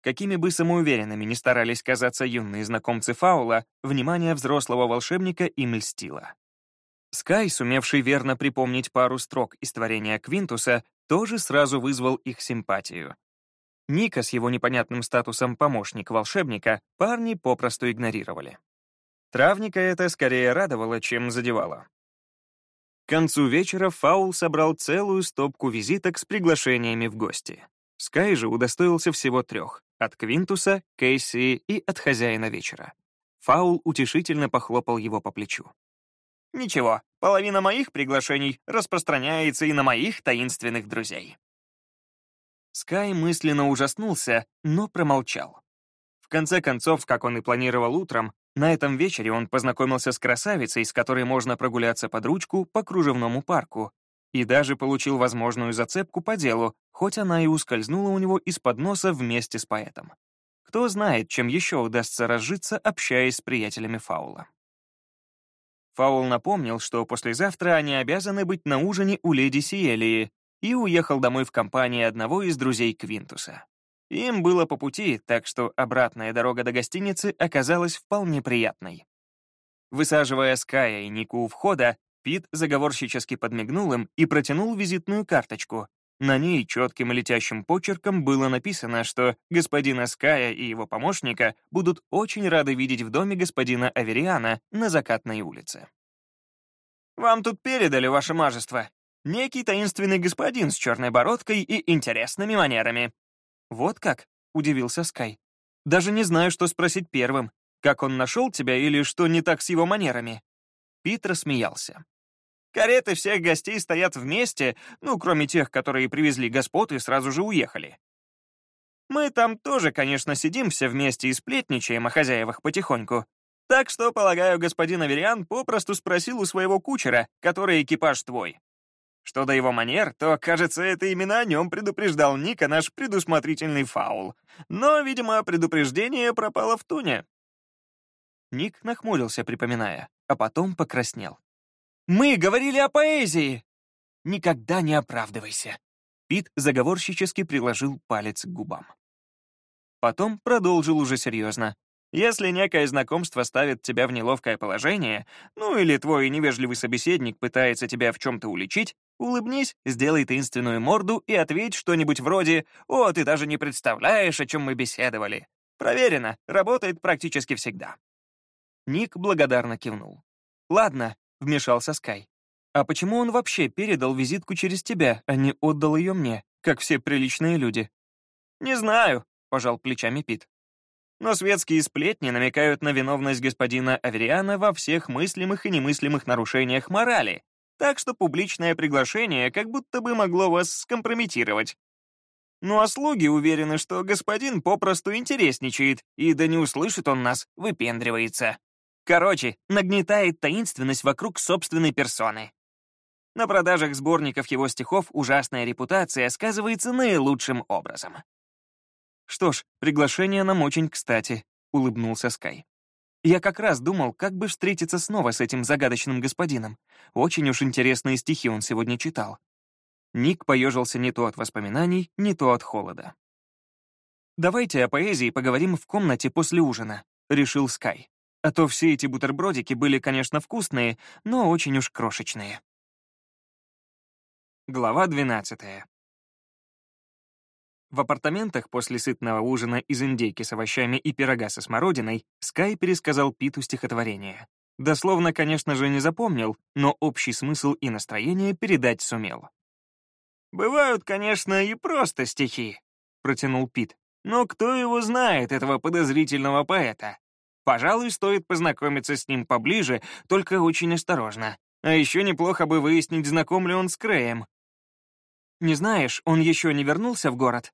Какими бы самоуверенными ни старались казаться юные знакомцы Фаула, внимание взрослого волшебника им льстило. Скай, сумевший верно припомнить пару строк из творения Квинтуса, тоже сразу вызвал их симпатию. Ника с его непонятным статусом помощник волшебника парни попросту игнорировали. Травника это скорее радовало, чем задевало. К концу вечера Фаул собрал целую стопку визиток с приглашениями в гости. Скай же удостоился всего трех — от Квинтуса, Кейси и от хозяина вечера. Фаул утешительно похлопал его по плечу. «Ничего, половина моих приглашений распространяется и на моих таинственных друзей». Скай мысленно ужаснулся, но промолчал. В конце концов, как он и планировал утром, на этом вечере он познакомился с красавицей, с которой можно прогуляться под ручку по кружевному парку, и даже получил возможную зацепку по делу, хоть она и ускользнула у него из-под носа вместе с поэтом. Кто знает, чем еще удастся разжиться, общаясь с приятелями Фаула. Фаул напомнил, что послезавтра они обязаны быть на ужине у леди Сиелии, и уехал домой в компании одного из друзей Квинтуса. Им было по пути, так что обратная дорога до гостиницы оказалась вполне приятной. Высаживая Ская и Нику у входа, Пит заговорщически подмигнул им и протянул визитную карточку. На ней четким летящим почерком было написано, что господина Ская и его помощника будут очень рады видеть в доме господина Авериана на Закатной улице. «Вам тут передали, ваше мажество, некий таинственный господин с черной бородкой и интересными манерами», «Вот как?» — удивился Скай. «Даже не знаю, что спросить первым. Как он нашел тебя или что не так с его манерами?» Пит рассмеялся. «Кареты всех гостей стоят вместе, ну, кроме тех, которые привезли господ и сразу же уехали. Мы там тоже, конечно, сидим все вместе и сплетничаем о хозяевах потихоньку. Так что, полагаю, господин Авериан попросту спросил у своего кучера, который экипаж твой. Что до его манер, то, кажется, это именно о нем предупреждал Ника наш предусмотрительный фаул. Но, видимо, предупреждение пропало в туне. Ник нахмурился, припоминая, а потом покраснел. «Мы говорили о поэзии!» никогда не оправдывайся». Пит заговорщически приложил палец к губам. Потом продолжил уже серьезно. Если некое знакомство ставит тебя в неловкое положение, ну или твой невежливый собеседник пытается тебя в чем-то уличить, улыбнись, сделай таинственную морду и ответь что-нибудь вроде «О, ты даже не представляешь, о чем мы беседовали». Проверено, работает практически всегда. Ник благодарно кивнул. «Ладно», — вмешался Скай. «А почему он вообще передал визитку через тебя, а не отдал ее мне, как все приличные люди?» «Не знаю», — пожал плечами Пит но светские сплетни намекают на виновность господина Авериана во всех мыслимых и немыслимых нарушениях морали, так что публичное приглашение как будто бы могло вас скомпрометировать. Ну а слуги уверены, что господин попросту интересничает, и да не услышит он нас, выпендривается. Короче, нагнетает таинственность вокруг собственной персоны. На продажах сборников его стихов ужасная репутация сказывается наилучшим образом. «Что ж, приглашение нам очень кстати», — улыбнулся Скай. «Я как раз думал, как бы встретиться снова с этим загадочным господином. Очень уж интересные стихи он сегодня читал». Ник поежился не то от воспоминаний, не то от холода. «Давайте о поэзии поговорим в комнате после ужина», — решил Скай. А то все эти бутербродики были, конечно, вкусные, но очень уж крошечные. Глава двенадцатая. В апартаментах после сытного ужина из индейки с овощами и пирога со смородиной Скай пересказал Питу стихотворение. Дословно, конечно же, не запомнил, но общий смысл и настроение передать сумел. «Бывают, конечно, и просто стихи», — протянул Пит. «Но кто его знает, этого подозрительного поэта? Пожалуй, стоит познакомиться с ним поближе, только очень осторожно. А еще неплохо бы выяснить, знаком ли он с Крэем. «Не знаешь, он еще не вернулся в город?»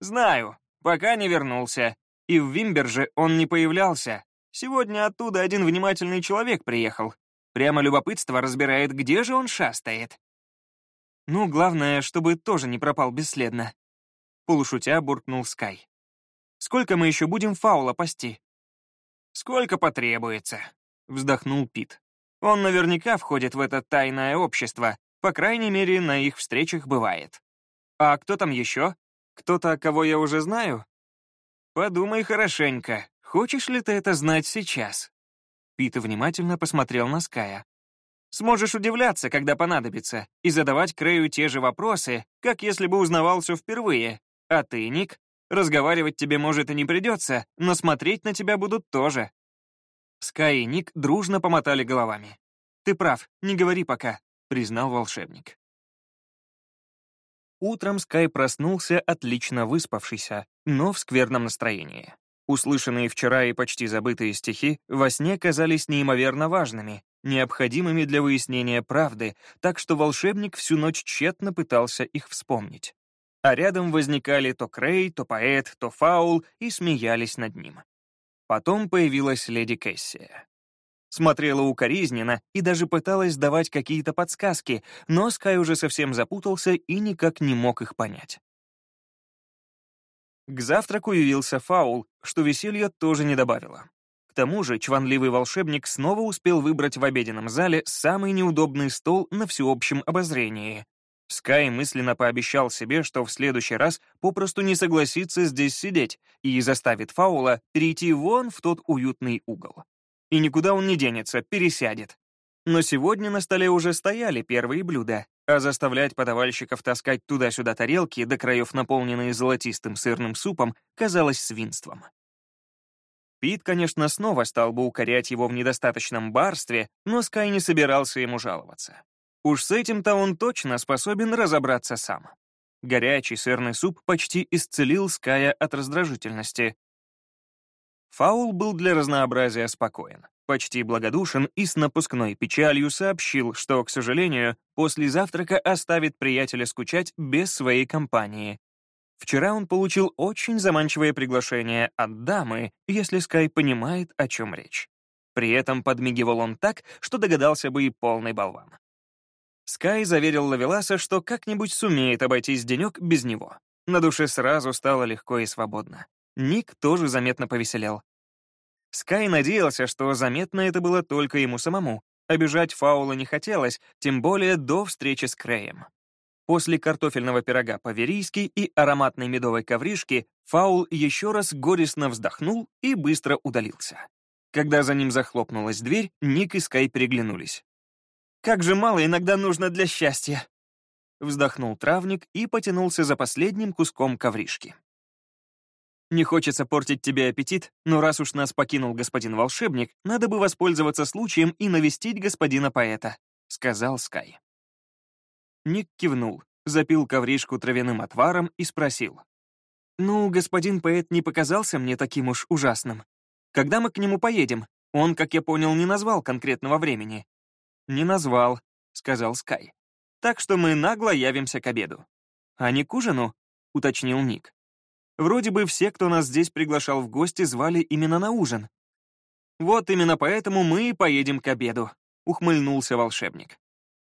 «Знаю, пока не вернулся. И в Вимберже он не появлялся. Сегодня оттуда один внимательный человек приехал. Прямо любопытство разбирает, где же он шастает». «Ну, главное, чтобы тоже не пропал бесследно», — полушутя буркнул Скай. «Сколько мы еще будем фаула пасти?» «Сколько потребуется», — вздохнул Пит. «Он наверняка входит в это тайное общество, по крайней мере, на их встречах бывает. А кто там еще?» Кто-то, кого я уже знаю? Подумай хорошенько, хочешь ли ты это знать сейчас? Пит внимательно посмотрел на Ская. Сможешь удивляться, когда понадобится, и задавать Крею те же вопросы, как если бы узнавал все впервые. А ты, Ник, разговаривать тебе, может, и не придется, но смотреть на тебя будут тоже. Скай и Ник дружно помотали головами. «Ты прав, не говори пока», — признал волшебник. Утром Скай проснулся отлично выспавшийся, но в скверном настроении. Услышанные вчера и почти забытые стихи во сне казались неимоверно важными, необходимыми для выяснения правды, так что волшебник всю ночь тщетно пытался их вспомнить. А рядом возникали то Крей, то поэт, то Фаул и смеялись над ним. Потом появилась леди Кэссия смотрела укоризненно и даже пыталась давать какие-то подсказки, но Скай уже совсем запутался и никак не мог их понять. К завтраку явился фаул, что веселья тоже не добавило. К тому же чванливый волшебник снова успел выбрать в обеденном зале самый неудобный стол на всеобщем обозрении. Скай мысленно пообещал себе, что в следующий раз попросту не согласится здесь сидеть и заставит фаула перейти вон в тот уютный угол и никуда он не денется, пересядет. Но сегодня на столе уже стояли первые блюда, а заставлять подавальщиков таскать туда-сюда тарелки, до краев наполненные золотистым сырным супом, казалось свинством. Пит, конечно, снова стал бы укорять его в недостаточном барстве, но Скай не собирался ему жаловаться. Уж с этим-то он точно способен разобраться сам. Горячий сырный суп почти исцелил Ская от раздражительности, Фаул был для разнообразия спокоен, почти благодушен и с напускной печалью сообщил, что, к сожалению, после завтрака оставит приятеля скучать без своей компании. Вчера он получил очень заманчивое приглашение от дамы, если Скай понимает, о чем речь. При этом подмигивал он так, что догадался бы и полный болван. Скай заверил Лавеласа, что как-нибудь сумеет обойтись денек без него. На душе сразу стало легко и свободно. Ник тоже заметно повеселел. Скай надеялся, что заметно это было только ему самому, Обижать Фаула не хотелось, тем более до встречи с Креем. После картофельного пирога по-верийски и ароматной медовой ковришки Фаул еще раз горестно вздохнул и быстро удалился. Когда за ним захлопнулась дверь, Ник и Скай переглянулись. «Как же мало иногда нужно для счастья!» Вздохнул травник и потянулся за последним куском ковришки. «Не хочется портить тебе аппетит, но раз уж нас покинул господин волшебник, надо бы воспользоваться случаем и навестить господина поэта», — сказал Скай. Ник кивнул, запил ковришку травяным отваром и спросил. «Ну, господин поэт не показался мне таким уж ужасным. Когда мы к нему поедем? Он, как я понял, не назвал конкретного времени». «Не назвал», — сказал Скай. «Так что мы нагло явимся к обеду». «А не к ужину?» — уточнил Ник. Вроде бы все, кто нас здесь приглашал в гости, звали именно на ужин. Вот именно поэтому мы и поедем к обеду, ухмыльнулся волшебник.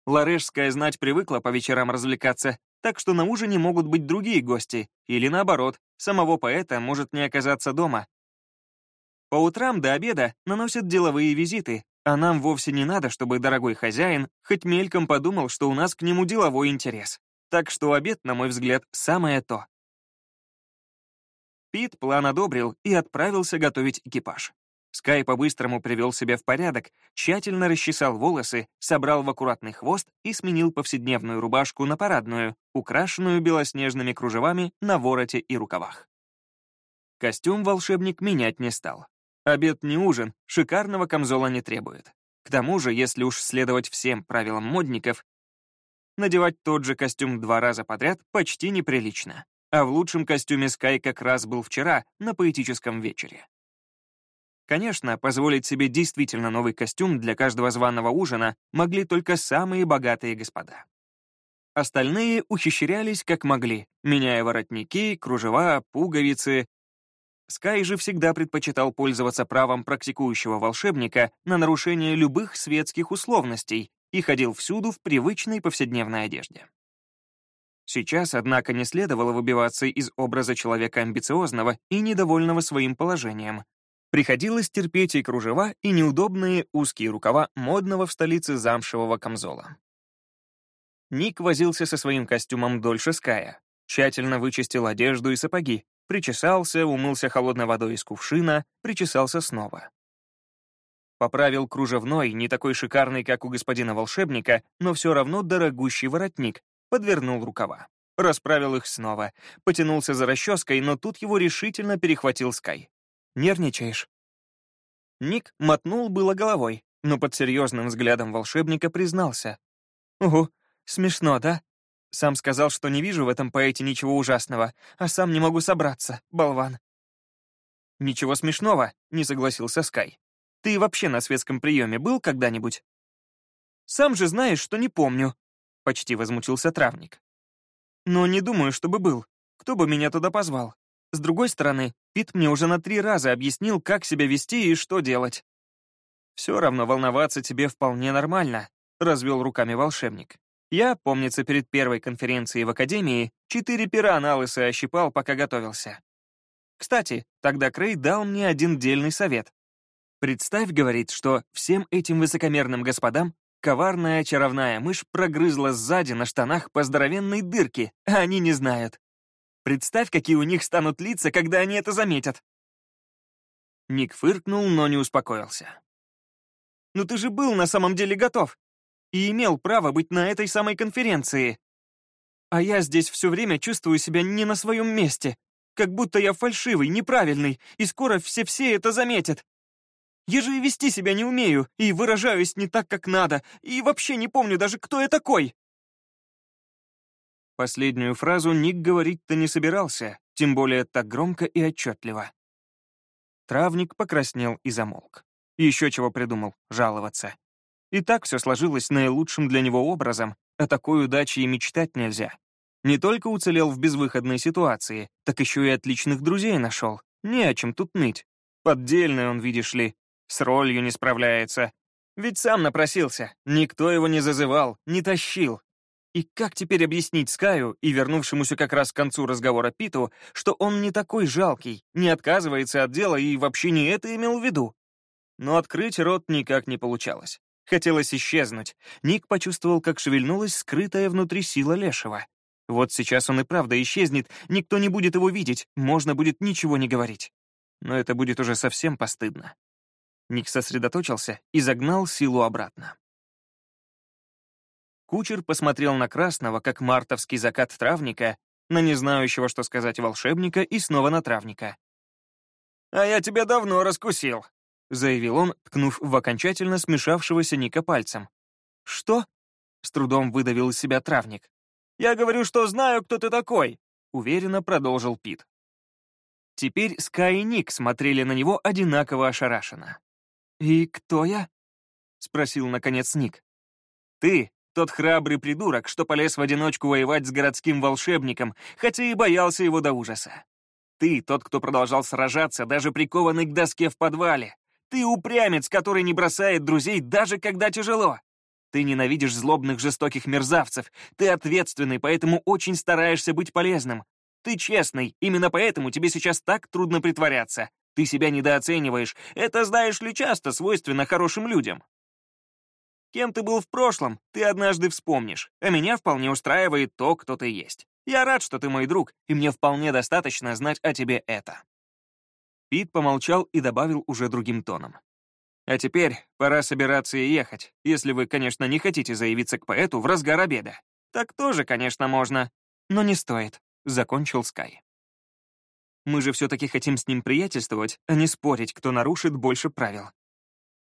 Ларешская знать привыкла по вечерам развлекаться, так что на ужине могут быть другие гости, или наоборот, самого поэта может не оказаться дома. По утрам до обеда наносят деловые визиты, а нам вовсе не надо, чтобы дорогой хозяин хоть мельком подумал, что у нас к нему деловой интерес. Так что обед, на мой взгляд, самое то. Пит план одобрил и отправился готовить экипаж. Скай по-быстрому привел себя в порядок, тщательно расчесал волосы, собрал в аккуратный хвост и сменил повседневную рубашку на парадную, украшенную белоснежными кружевами на вороте и рукавах. Костюм волшебник менять не стал. Обед не ужин, шикарного камзола не требует. К тому же, если уж следовать всем правилам модников, надевать тот же костюм два раза подряд почти неприлично а в лучшем костюме Скай как раз был вчера на поэтическом вечере. Конечно, позволить себе действительно новый костюм для каждого званого ужина могли только самые богатые господа. Остальные ухищрялись как могли, меняя воротники, кружева, пуговицы. Скай же всегда предпочитал пользоваться правом практикующего волшебника на нарушение любых светских условностей и ходил всюду в привычной повседневной одежде. Сейчас, однако, не следовало выбиваться из образа человека амбициозного и недовольного своим положением. Приходилось терпеть и кружева, и неудобные узкие рукава модного в столице замшевого камзола. Ник возился со своим костюмом дольше Ская, тщательно вычистил одежду и сапоги, причесался, умылся холодной водой из кувшина, причесался снова. Поправил кружевной, не такой шикарный, как у господина волшебника, но все равно дорогущий воротник, подвернул рукава. Расправил их снова. Потянулся за расческой, но тут его решительно перехватил Скай. «Нервничаешь?» Ник мотнул было головой, но под серьезным взглядом волшебника признался. «Угу, смешно, да? Сам сказал, что не вижу в этом поэте ничего ужасного, а сам не могу собраться, болван». «Ничего смешного», — не согласился Скай. «Ты вообще на светском приеме был когда-нибудь?» «Сам же знаешь, что не помню», Почти возмутился травник. Но не думаю, чтобы был. Кто бы меня туда позвал? С другой стороны, Пит мне уже на три раза объяснил, как себя вести и что делать. «Все равно волноваться тебе вполне нормально», — развел руками волшебник. Я, помнится, перед первой конференцией в Академии четыре пера на ощипал, пока готовился. Кстати, тогда Крей дал мне один дельный совет. Представь, говорит, что всем этим высокомерным господам Коварная чаровная мышь прогрызла сзади на штанах по здоровенной дырке, а они не знают. Представь, какие у них станут лица, когда они это заметят. Ник фыркнул, но не успокоился. «Ну ты же был на самом деле готов и имел право быть на этой самой конференции. А я здесь все время чувствую себя не на своем месте, как будто я фальшивый, неправильный, и скоро все-все это заметят. Я же и вести себя не умею, и выражаюсь не так, как надо, и вообще не помню даже, кто я такой!» Последнюю фразу Ник говорить-то не собирался, тем более так громко и отчетливо. Травник покраснел и замолк. Еще чего придумал — жаловаться. И так все сложилось наилучшим для него образом, о такой удаче и мечтать нельзя. Не только уцелел в безвыходной ситуации, так еще и отличных друзей нашел. Не о чем тут ныть. Поддельный он, видишь ли, с ролью не справляется. Ведь сам напросился, никто его не зазывал, не тащил. И как теперь объяснить Скаю и вернувшемуся как раз к концу разговора Питу, что он не такой жалкий, не отказывается от дела и вообще не это имел в виду? Но открыть рот никак не получалось. Хотелось исчезнуть. Ник почувствовал, как шевельнулась скрытая внутри сила Лешего. Вот сейчас он и правда исчезнет, никто не будет его видеть, можно будет ничего не говорить. Но это будет уже совсем постыдно. Ник сосредоточился и загнал силу обратно. Кучер посмотрел на красного, как мартовский закат травника, на незнающего, что сказать волшебника, и снова на травника. «А я тебя давно раскусил», — заявил он, ткнув в окончательно смешавшегося Ника пальцем. «Что?» — с трудом выдавил из себя травник. «Я говорю, что знаю, кто ты такой», — уверенно продолжил Пит. Теперь Скай и Ник смотрели на него одинаково ошарашенно. «И кто я?» — спросил, наконец, Ник. «Ты тот храбрый придурок, что полез в одиночку воевать с городским волшебником, хотя и боялся его до ужаса. Ты тот, кто продолжал сражаться, даже прикованный к доске в подвале. Ты упрямец, который не бросает друзей, даже когда тяжело. Ты ненавидишь злобных жестоких мерзавцев. Ты ответственный, поэтому очень стараешься быть полезным. Ты честный, именно поэтому тебе сейчас так трудно притворяться. Ты себя недооцениваешь. Это, знаешь ли, часто свойственно хорошим людям. Кем ты был в прошлом, ты однажды вспомнишь, а меня вполне устраивает то, кто ты есть. Я рад, что ты мой друг, и мне вполне достаточно знать о тебе это». Пит помолчал и добавил уже другим тоном. «А теперь пора собираться и ехать, если вы, конечно, не хотите заявиться к поэту в разгар обеда. Так тоже, конечно, можно, но не стоит», — закончил Скай. «Мы же все-таки хотим с ним приятельствовать, а не спорить, кто нарушит больше правил.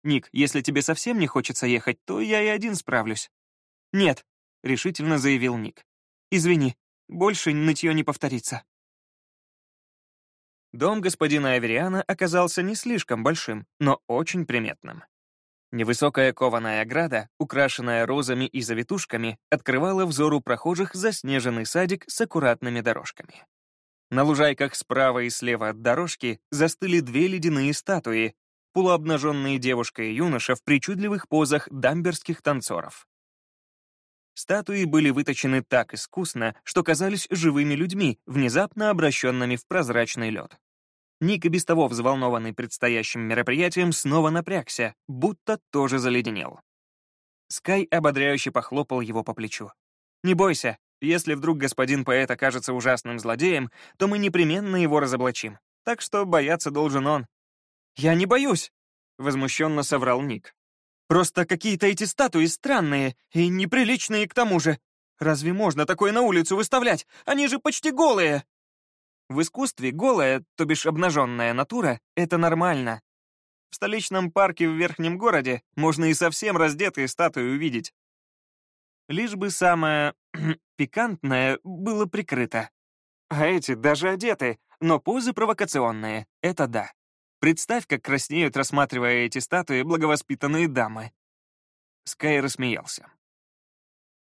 «Ник, если тебе совсем не хочется ехать, то я и один справлюсь». «Нет», — решительно заявил Ник. «Извини, больше нытье не повторится». Дом господина Авериана оказался не слишком большим, но очень приметным. Невысокая кованая ограда, украшенная розами и завитушками, открывала взору прохожих заснеженный садик с аккуратными дорожками. На лужайках справа и слева от дорожки застыли две ледяные статуи, полуобнаженные девушка и юноша в причудливых позах дамберских танцоров. Статуи были выточены так искусно, что казались живыми людьми, внезапно обращенными в прозрачный лед. Ник, и без того взволнованный предстоящим мероприятием, снова напрягся, будто тоже заледенел. Скай ободряюще похлопал его по плечу. «Не бойся, если вдруг господин поэт окажется ужасным злодеем, то мы непременно его разоблачим. Так что бояться должен он. «Я не боюсь», — возмущенно соврал Ник. «Просто какие-то эти статуи странные и неприличные к тому же. Разве можно такое на улицу выставлять? Они же почти голые!» В искусстве голая, то бишь обнаженная натура, это нормально. В столичном парке в верхнем городе можно и совсем раздетые статуи увидеть. Лишь бы самое пикантное было прикрыто. А эти даже одеты, но позы провокационные, это да. Представь, как краснеют, рассматривая эти статуи, благовоспитанные дамы. Скай рассмеялся.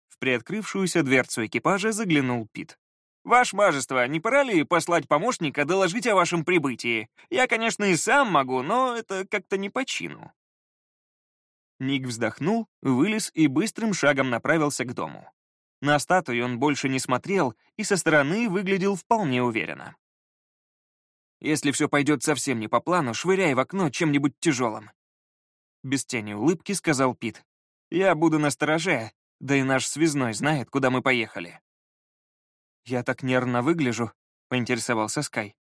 В приоткрывшуюся дверцу экипажа заглянул Пит. «Ваше мажество, не пора ли послать помощника доложить о вашем прибытии? Я, конечно, и сам могу, но это как-то не по чину». Ник вздохнул, вылез и быстрым шагом направился к дому. На статую он больше не смотрел и со стороны выглядел вполне уверенно. Если все пойдет совсем не по плану, швыряй в окно чем-нибудь тяжелым. Без тени улыбки сказал Пит. Я буду на стороже, да и наш связной знает, куда мы поехали. Я так нервно выгляжу, поинтересовался Скай.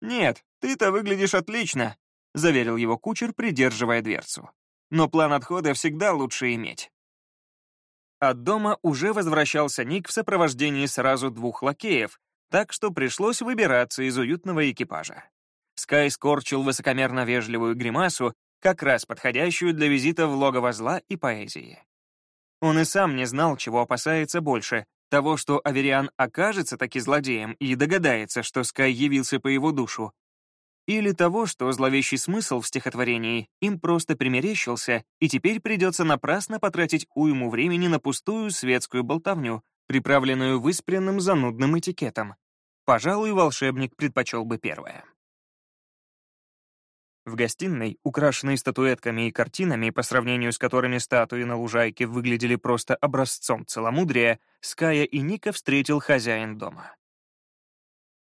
Нет, ты-то выглядишь отлично, заверил его кучер, придерживая дверцу. Но план отхода всегда лучше иметь. От дома уже возвращался Ник в сопровождении сразу двух лакеев, так что пришлось выбираться из уютного экипажа. Скай скорчил высокомерно вежливую гримасу, как раз подходящую для визита в логово зла и поэзии. Он и сам не знал, чего опасается больше — того, что Авериан окажется таки злодеем и догадается, что Скай явился по его душу, или того, что зловещий смысл в стихотворении им просто примерещился, и теперь придется напрасно потратить уйму времени на пустую светскую болтовню, приправленную выспренным занудным этикетом. Пожалуй, волшебник предпочел бы первое. В гостиной, украшенной статуэтками и картинами, по сравнению с которыми статуи на лужайке выглядели просто образцом целомудрия, Ская и Ника встретил хозяин дома.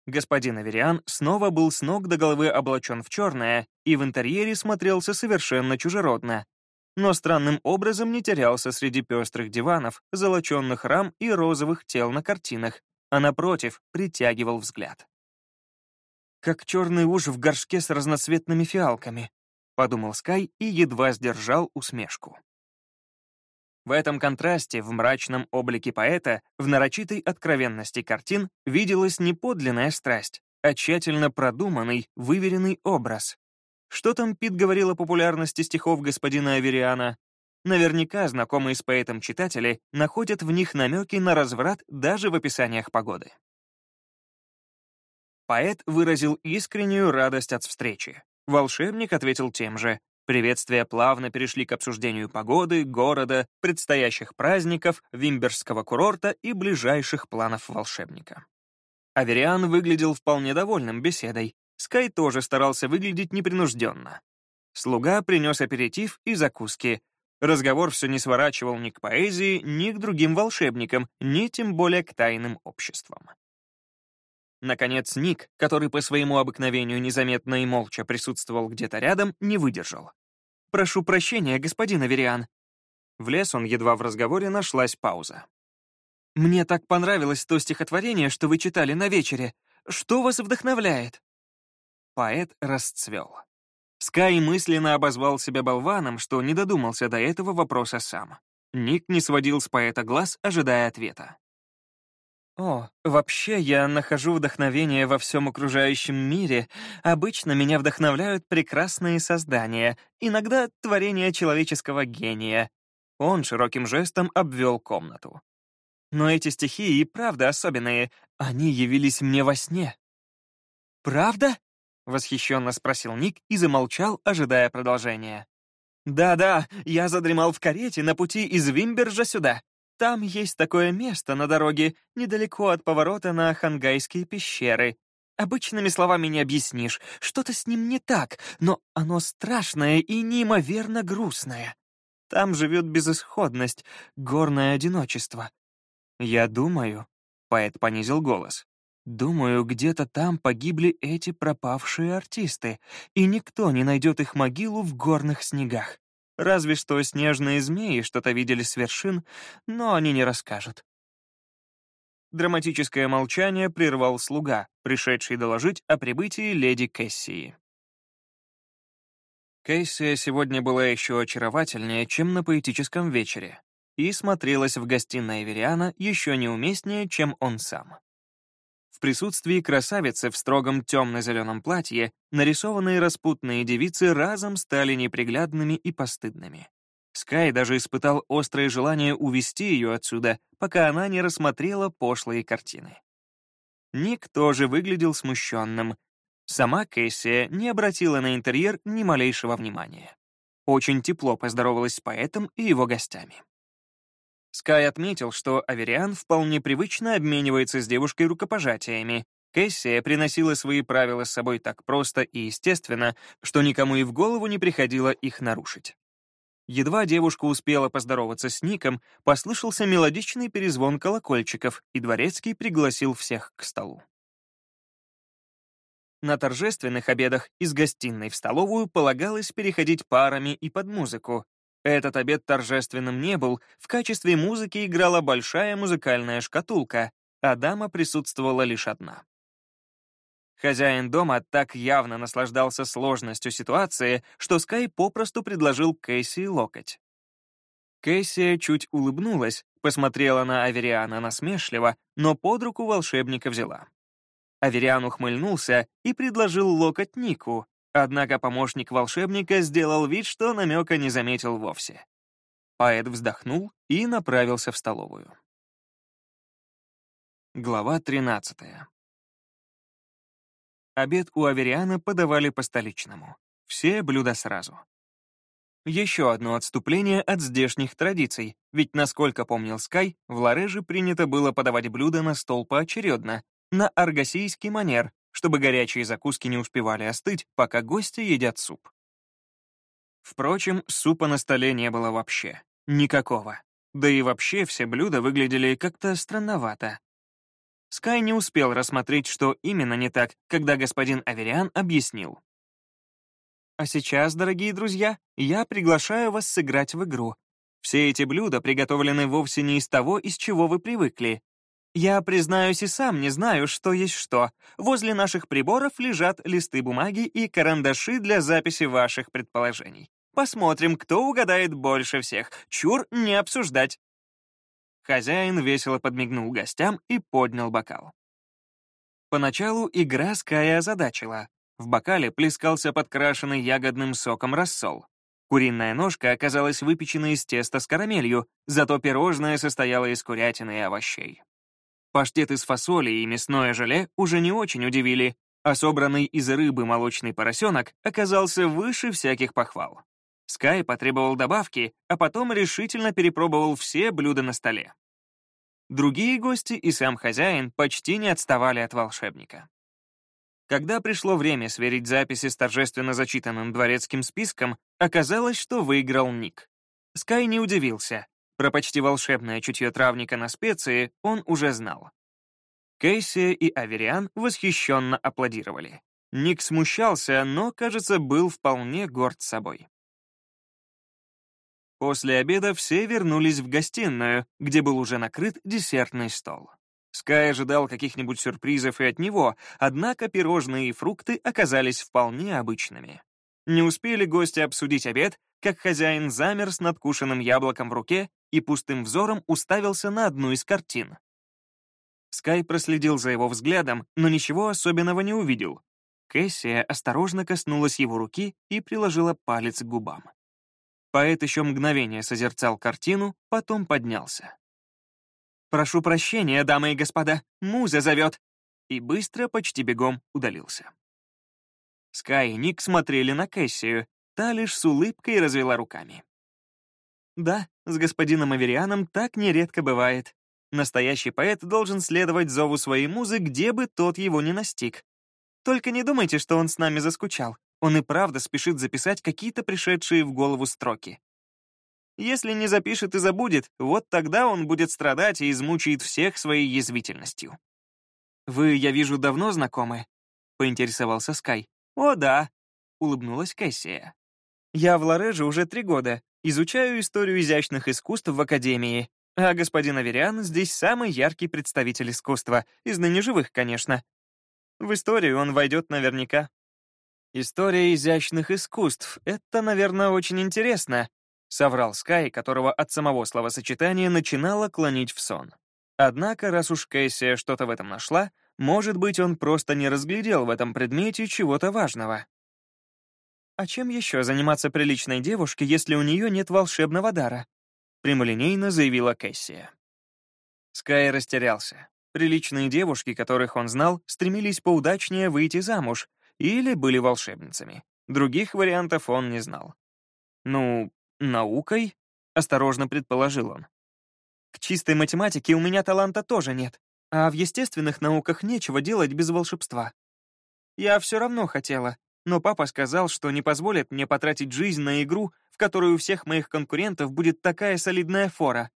Господин Авериан снова был с ног до головы облачен в черное и в интерьере смотрелся совершенно чужеродно. но странным образом не терялся среди пестрых диванов, золоченных рам и розовых тел на картинах, а напротив притягивал взгляд. «Как черный уж в горшке с разноцветными фиалками», — подумал Скай и едва сдержал усмешку. В этом контрасте, в мрачном облике поэта, в нарочитой откровенности картин виделась не подлинная страсть, а тщательно продуманный, выверенный образ. Что там Пит говорил о популярности стихов господина Авериана? Наверняка знакомые с поэтом читатели находят в них намеки на разврат даже в описаниях погоды. Поэт выразил искреннюю радость от встречи. Волшебник ответил тем же, Приветствия плавно перешли к обсуждению погоды, города, предстоящих праздников, вимберского курорта и ближайших планов волшебника. Авериан выглядел вполне довольным беседой. Скай тоже старался выглядеть непринужденно. Слуга принес аперитив и закуски. Разговор все не сворачивал ни к поэзии, ни к другим волшебникам, ни тем более к тайным обществам. Наконец Ник, который по своему обыкновению незаметно и молча присутствовал где-то рядом, не выдержал. «Прошу прощения, господин Авериан». Влез он, едва в разговоре нашлась пауза. «Мне так понравилось то стихотворение, что вы читали на вечере. Что вас вдохновляет?» Поэт расцвел. Скай мысленно обозвал себя болваном, что не додумался до этого вопроса сам. Ник не сводил с поэта глаз, ожидая ответа. О, вообще я нахожу вдохновение во всем окружающем мире. Обычно меня вдохновляют прекрасные создания, иногда творения человеческого гения. Он широким жестом обвел комнату. Но эти стихи и правда особенные. Они явились мне во сне. «Правда?» — восхищенно спросил Ник и замолчал, ожидая продолжения. «Да-да, я задремал в карете на пути из Вимбержа сюда. Там есть такое место на дороге, недалеко от поворота на Хангайские пещеры. Обычными словами не объяснишь, что-то с ним не так, но оно страшное и неимоверно грустное. Там живет безысходность, горное одиночество. Я думаю, — поэт понизил голос, — думаю, где-то там погибли эти пропавшие артисты, и никто не найдет их могилу в горных снегах. Разве что снежные змеи что-то видели с вершин, но они не расскажут. Драматическое молчание прервал слуга, пришедший доложить о прибытии леди Кэссии. Кэссия сегодня была еще очаровательнее, чем на поэтическом вечере, и смотрелась в гостиной Вериана еще неуместнее, чем он сам присутствии красавицы в строгом темно-зеленом платье нарисованные распутные девицы разом стали неприглядными и постыдными. Скай даже испытал острое желание увести ее отсюда, пока она не рассмотрела пошлые картины. Ник тоже выглядел смущенным. Сама Кэссия не обратила на интерьер ни малейшего внимания. Очень тепло поздоровалась с поэтом и его гостями. Скай отметил, что Авериан вполне привычно обменивается с девушкой рукопожатиями. Кэссия приносила свои правила с собой так просто и естественно, что никому и в голову не приходило их нарушить. Едва девушка успела поздороваться с Ником, послышался мелодичный перезвон колокольчиков, и Дворецкий пригласил всех к столу. На торжественных обедах из гостиной в столовую полагалось переходить парами и под музыку, этот обед торжественным не был, в качестве музыки играла большая музыкальная шкатулка, а дама присутствовала лишь одна. Хозяин дома так явно наслаждался сложностью ситуации, что Скай попросту предложил Кейси локоть. Кейси чуть улыбнулась, посмотрела на Авериана насмешливо, но под руку волшебника взяла. Авериан ухмыльнулся и предложил локоть Нику, Однако помощник волшебника сделал вид, что намека не заметил вовсе. Поэт вздохнул и направился в столовую. Глава 13. Обед у Авериана подавали по-столичному. Все блюда сразу. Еще одно отступление от здешних традиций, ведь, насколько помнил Скай, в Лареже принято было подавать блюда на стол поочередно, на аргосийский манер, чтобы горячие закуски не успевали остыть, пока гости едят суп. Впрочем, супа на столе не было вообще. Никакого. Да и вообще все блюда выглядели как-то странновато. Скай не успел рассмотреть, что именно не так, когда господин Авериан объяснил. А сейчас, дорогие друзья, я приглашаю вас сыграть в игру. Все эти блюда приготовлены вовсе не из того, из чего вы привыкли. Я, признаюсь, и сам не знаю, что есть что. Возле наших приборов лежат листы бумаги и карандаши для записи ваших предположений. Посмотрим, кто угадает больше всех. Чур не обсуждать. Хозяин весело подмигнул гостям и поднял бокал. Поначалу игра Ская озадачила. В бокале плескался подкрашенный ягодным соком рассол. Куриная ножка оказалась выпечена из теста с карамелью, зато пирожное состояло из курятины и овощей. Паштет из фасоли и мясное желе уже не очень удивили, а собранный из рыбы молочный поросенок оказался выше всяких похвал. Скай потребовал добавки, а потом решительно перепробовал все блюда на столе. Другие гости и сам хозяин почти не отставали от волшебника. Когда пришло время сверить записи с торжественно зачитанным дворецким списком, оказалось, что выиграл Ник. Скай не удивился. Про почти волшебное чутье травника на специи он уже знал. Кейси и Авериан восхищенно аплодировали. Ник смущался, но, кажется, был вполне горд собой. После обеда все вернулись в гостиную, где был уже накрыт десертный стол. Скай ожидал каких-нибудь сюрпризов и от него, однако пирожные и фрукты оказались вполне обычными. Не успели гости обсудить обед, как хозяин замер с надкушенным яблоком в руке и пустым взором уставился на одну из картин. Скай проследил за его взглядом, но ничего особенного не увидел. Кэссия осторожно коснулась его руки и приложила палец к губам. Поэт еще мгновение созерцал картину, потом поднялся. «Прошу прощения, дамы и господа, муза зовет!» И быстро, почти бегом, удалился. Скай и Ник смотрели на Кэссию, та лишь с улыбкой развела руками. Да, с господином Аверианом так нередко бывает. Настоящий поэт должен следовать зову своей музы, где бы тот его ни настиг. Только не думайте, что он с нами заскучал. Он и правда спешит записать какие-то пришедшие в голову строки. Если не запишет и забудет, вот тогда он будет страдать и измучает всех своей язвительностью. «Вы, я вижу, давно знакомы?» — поинтересовался Скай. «О, да», — улыбнулась Кэссия. «Я в Лореже уже три года, изучаю историю изящных искусств в Академии, а господин Авериан здесь самый яркий представитель искусства, из ныне живых, конечно. В историю он войдет наверняка». «История изящных искусств — это, наверное, очень интересно», — соврал Скай, которого от самого словосочетания начинало клонить в сон. Однако, раз уж Кэссия что-то в этом нашла, может быть, он просто не разглядел в этом предмете чего-то важного. А чем еще заниматься приличной девушке, если у нее нет волшебного дара? Прямолинейно заявила Кэссия. Скай растерялся. Приличные девушки, которых он знал, стремились поудачнее выйти замуж или были волшебницами. Других вариантов он не знал. Ну, «Наукой?» — осторожно предположил он. «К чистой математике у меня таланта тоже нет, а в естественных науках нечего делать без волшебства. Я все равно хотела, но папа сказал, что не позволит мне потратить жизнь на игру, в которой у всех моих конкурентов будет такая солидная фора.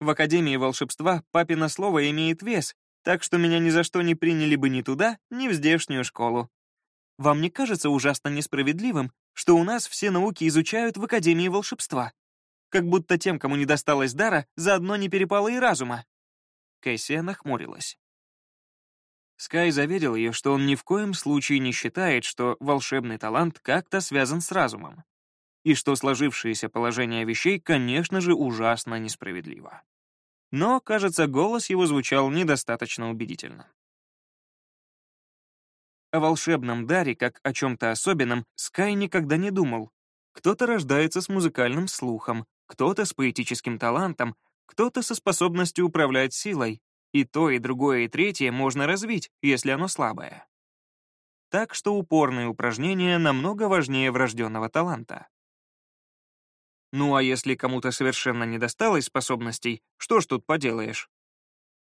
В Академии волшебства папино слово имеет вес, так что меня ни за что не приняли бы ни туда, ни в здешнюю школу. Вам не кажется ужасно несправедливым, что у нас все науки изучают в Академии волшебства? Как будто тем, кому не досталось дара, заодно не перепало и разума». Кэссия нахмурилась. Скай заверил ее, что он ни в коем случае не считает, что волшебный талант как-то связан с разумом, и что сложившееся положение вещей, конечно же, ужасно несправедливо. Но, кажется, голос его звучал недостаточно убедительно. О волшебном даре, как о чем-то особенном, Скай никогда не думал. Кто-то рождается с музыкальным слухом, кто-то с поэтическим талантом, кто-то со способностью управлять силой. И то, и другое, и третье можно развить, если оно слабое. Так что упорные упражнения намного важнее врожденного таланта. Ну а если кому-то совершенно не досталось способностей, что ж тут поделаешь?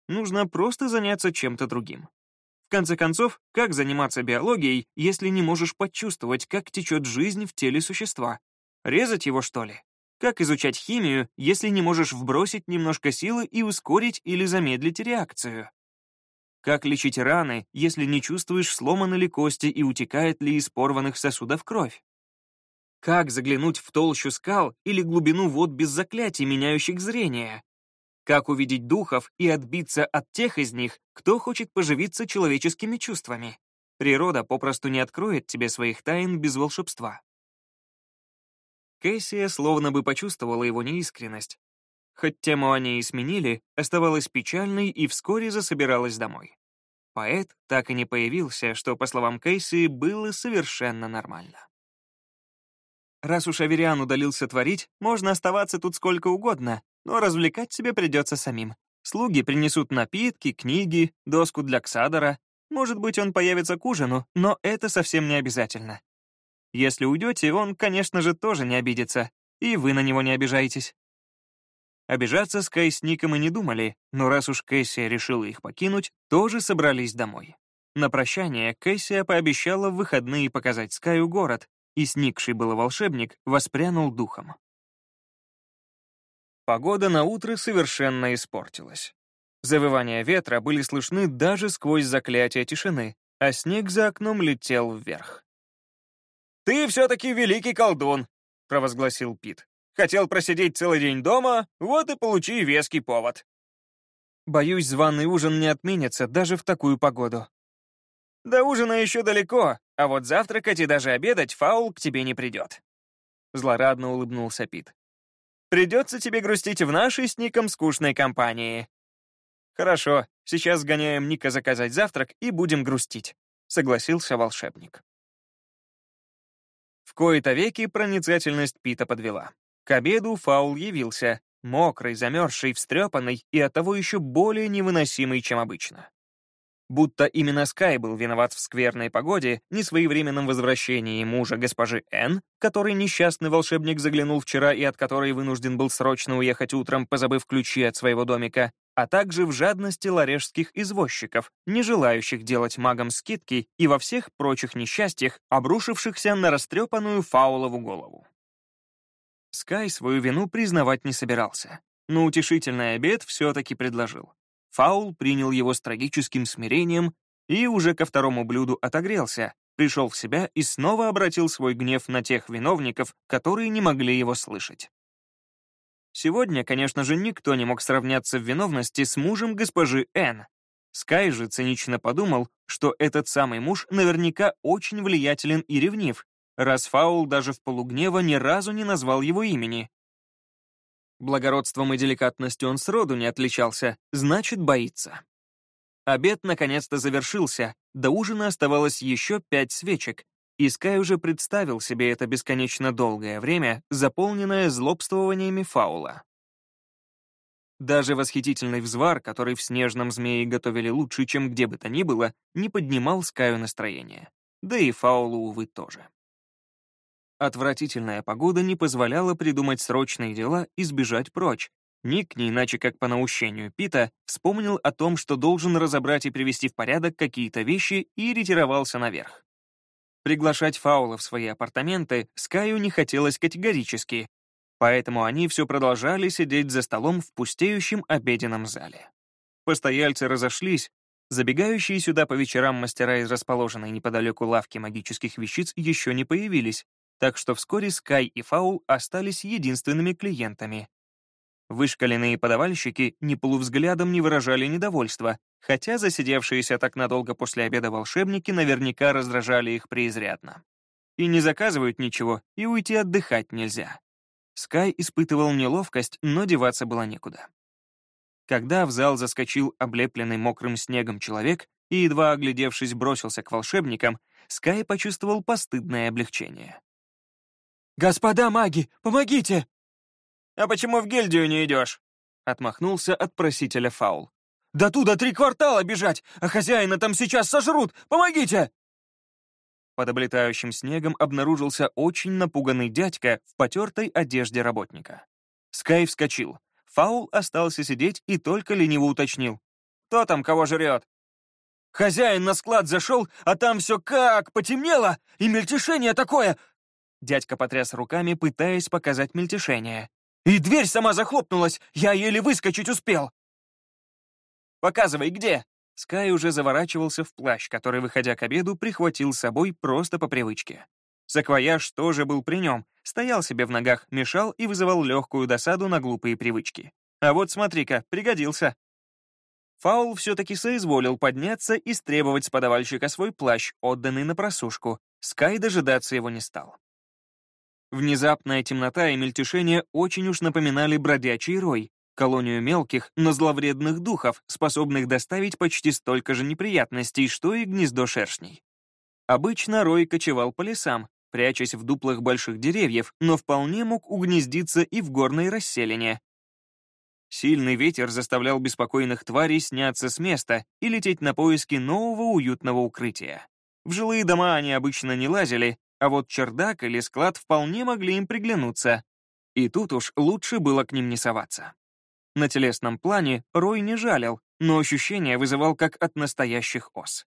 Нужно просто заняться чем-то другим конце концов, как заниматься биологией, если не можешь почувствовать, как течет жизнь в теле существа? Резать его, что ли? Как изучать химию, если не можешь вбросить немножко силы и ускорить или замедлить реакцию? Как лечить раны, если не чувствуешь, сломаны ли кости и утекает ли из порванных сосудов кровь? Как заглянуть в толщу скал или глубину вод без заклятий, меняющих зрение? Как увидеть духов и отбиться от тех из них, кто хочет поживиться человеческими чувствами? Природа попросту не откроет тебе своих тайн без волшебства. Кэссия словно бы почувствовала его неискренность. Хоть тему они и сменили, оставалась печальной и вскоре засобиралась домой. Поэт так и не появился, что, по словам Кейси, было совершенно нормально. Раз уж Авериан удалился творить, можно оставаться тут сколько угодно, но развлекать себе придется самим. Слуги принесут напитки, книги, доску для Ксадора. Может быть, он появится к ужину, но это совсем не обязательно. Если уйдете, он, конечно же, тоже не обидится, и вы на него не обижаетесь. Обижаться Скай с Ником и не думали, но раз уж Кэссия решила их покинуть, тоже собрались домой. На прощание Кэссия пообещала в выходные показать Скаю город, и сникший было волшебник воспрянул духом. Погода на утро совершенно испортилась. Завывания ветра были слышны даже сквозь заклятие тишины, а снег за окном летел вверх. «Ты все-таки великий колдун», — провозгласил Пит. «Хотел просидеть целый день дома, вот и получи веский повод». «Боюсь, званый ужин не отменится даже в такую погоду». «До ужина еще далеко, а вот завтракать и даже обедать фаул к тебе не придет». Злорадно улыбнулся Пит. «Придется тебе грустить в нашей с Ником скучной компании». «Хорошо, сейчас сгоняем Ника заказать завтрак и будем грустить», — согласился волшебник. В кои-то веки проницательность Пита подвела. К обеду Фаул явился, мокрый, замерзший, встрепанный и оттого еще более невыносимый, чем обычно. Будто именно Скай был виноват в скверной погоде, несвоевременном возвращении мужа госпожи Н, который несчастный волшебник заглянул вчера и от которой вынужден был срочно уехать утром, позабыв ключи от своего домика, а также в жадности ларешских извозчиков, не желающих делать магам скидки и во всех прочих несчастьях, обрушившихся на растрепанную фаулову голову. Скай свою вину признавать не собирался, но утешительный обед все-таки предложил. Фаул принял его с трагическим смирением и уже ко второму блюду отогрелся, пришел в себя и снова обратил свой гнев на тех виновников, которые не могли его слышать. Сегодня, конечно же, никто не мог сравняться в виновности с мужем госпожи Н. Скай же цинично подумал, что этот самый муж наверняка очень влиятелен и ревнив, раз Фаул даже в полугнева ни разу не назвал его имени. Благородством и деликатностью он сроду не отличался, значит, боится. Обед наконец-то завершился, до ужина оставалось еще пять свечек, и Скай уже представил себе это бесконечно долгое время, заполненное злобствованиями фаула. Даже восхитительный взвар, который в снежном змее готовили лучше, чем где бы то ни было, не поднимал Скаю настроение. Да и фаулу, увы, тоже. Отвратительная погода не позволяла придумать срочные дела и сбежать прочь. Ник, не иначе как по наущению Пита, вспомнил о том, что должен разобрать и привести в порядок какие-то вещи и ретировался наверх. Приглашать Фаула в свои апартаменты Скаю не хотелось категорически, поэтому они все продолжали сидеть за столом в пустеющем обеденном зале. Постояльцы разошлись, забегающие сюда по вечерам мастера из расположенной неподалеку лавки магических вещиц еще не появились, так что вскоре Скай и Фаул остались единственными клиентами. Вышкаленные подавальщики ни полувзглядом не выражали недовольства, хотя засидевшиеся так надолго после обеда волшебники наверняка раздражали их преизрядно. И не заказывают ничего, и уйти отдыхать нельзя. Скай испытывал неловкость, но деваться было некуда. Когда в зал заскочил облепленный мокрым снегом человек и, едва оглядевшись, бросился к волшебникам, Скай почувствовал постыдное облегчение. «Господа маги, помогите!» «А почему в гильдию не идешь?» — отмахнулся от просителя Фаул. До туда три квартала бежать, а хозяина там сейчас сожрут! Помогите!» Под облетающим снегом обнаружился очень напуганный дядька в потертой одежде работника. Скай вскочил. Фаул остался сидеть и только лениво уточнил. «Кто там кого жрет?» «Хозяин на склад зашел, а там все как потемнело, и мельтешение такое!» Дядька потряс руками, пытаясь показать мельтешение. «И дверь сама захлопнулась, я еле выскочить успел!» Показывай, где!» Скай уже заворачивался в плащ, который, выходя к обеду, прихватил с собой просто по привычке. Саквояж тоже был при нем, стоял себе в ногах, мешал и вызывал легкую досаду на глупые привычки. А вот смотри-ка, пригодился. Фаул все-таки соизволил подняться и стребовать с подавальщика свой плащ, отданный на просушку. Скай дожидаться его не стал. Внезапная темнота и мельтешение очень уж напоминали бродячий рой, колонию мелких, но зловредных духов, способных доставить почти столько же неприятностей, что и гнездо шершней. Обычно рой кочевал по лесам, прячась в дуплах больших деревьев, но вполне мог угнездиться и в горной расселине. Сильный ветер заставлял беспокойных тварей сняться с места и лететь на поиски нового уютного укрытия. В жилые дома они обычно не лазили, а вот чердак или склад вполне могли им приглянуться. И тут уж лучше было к ним не соваться. На телесном плане Рой не жалил, но ощущение вызывал как от настоящих ос.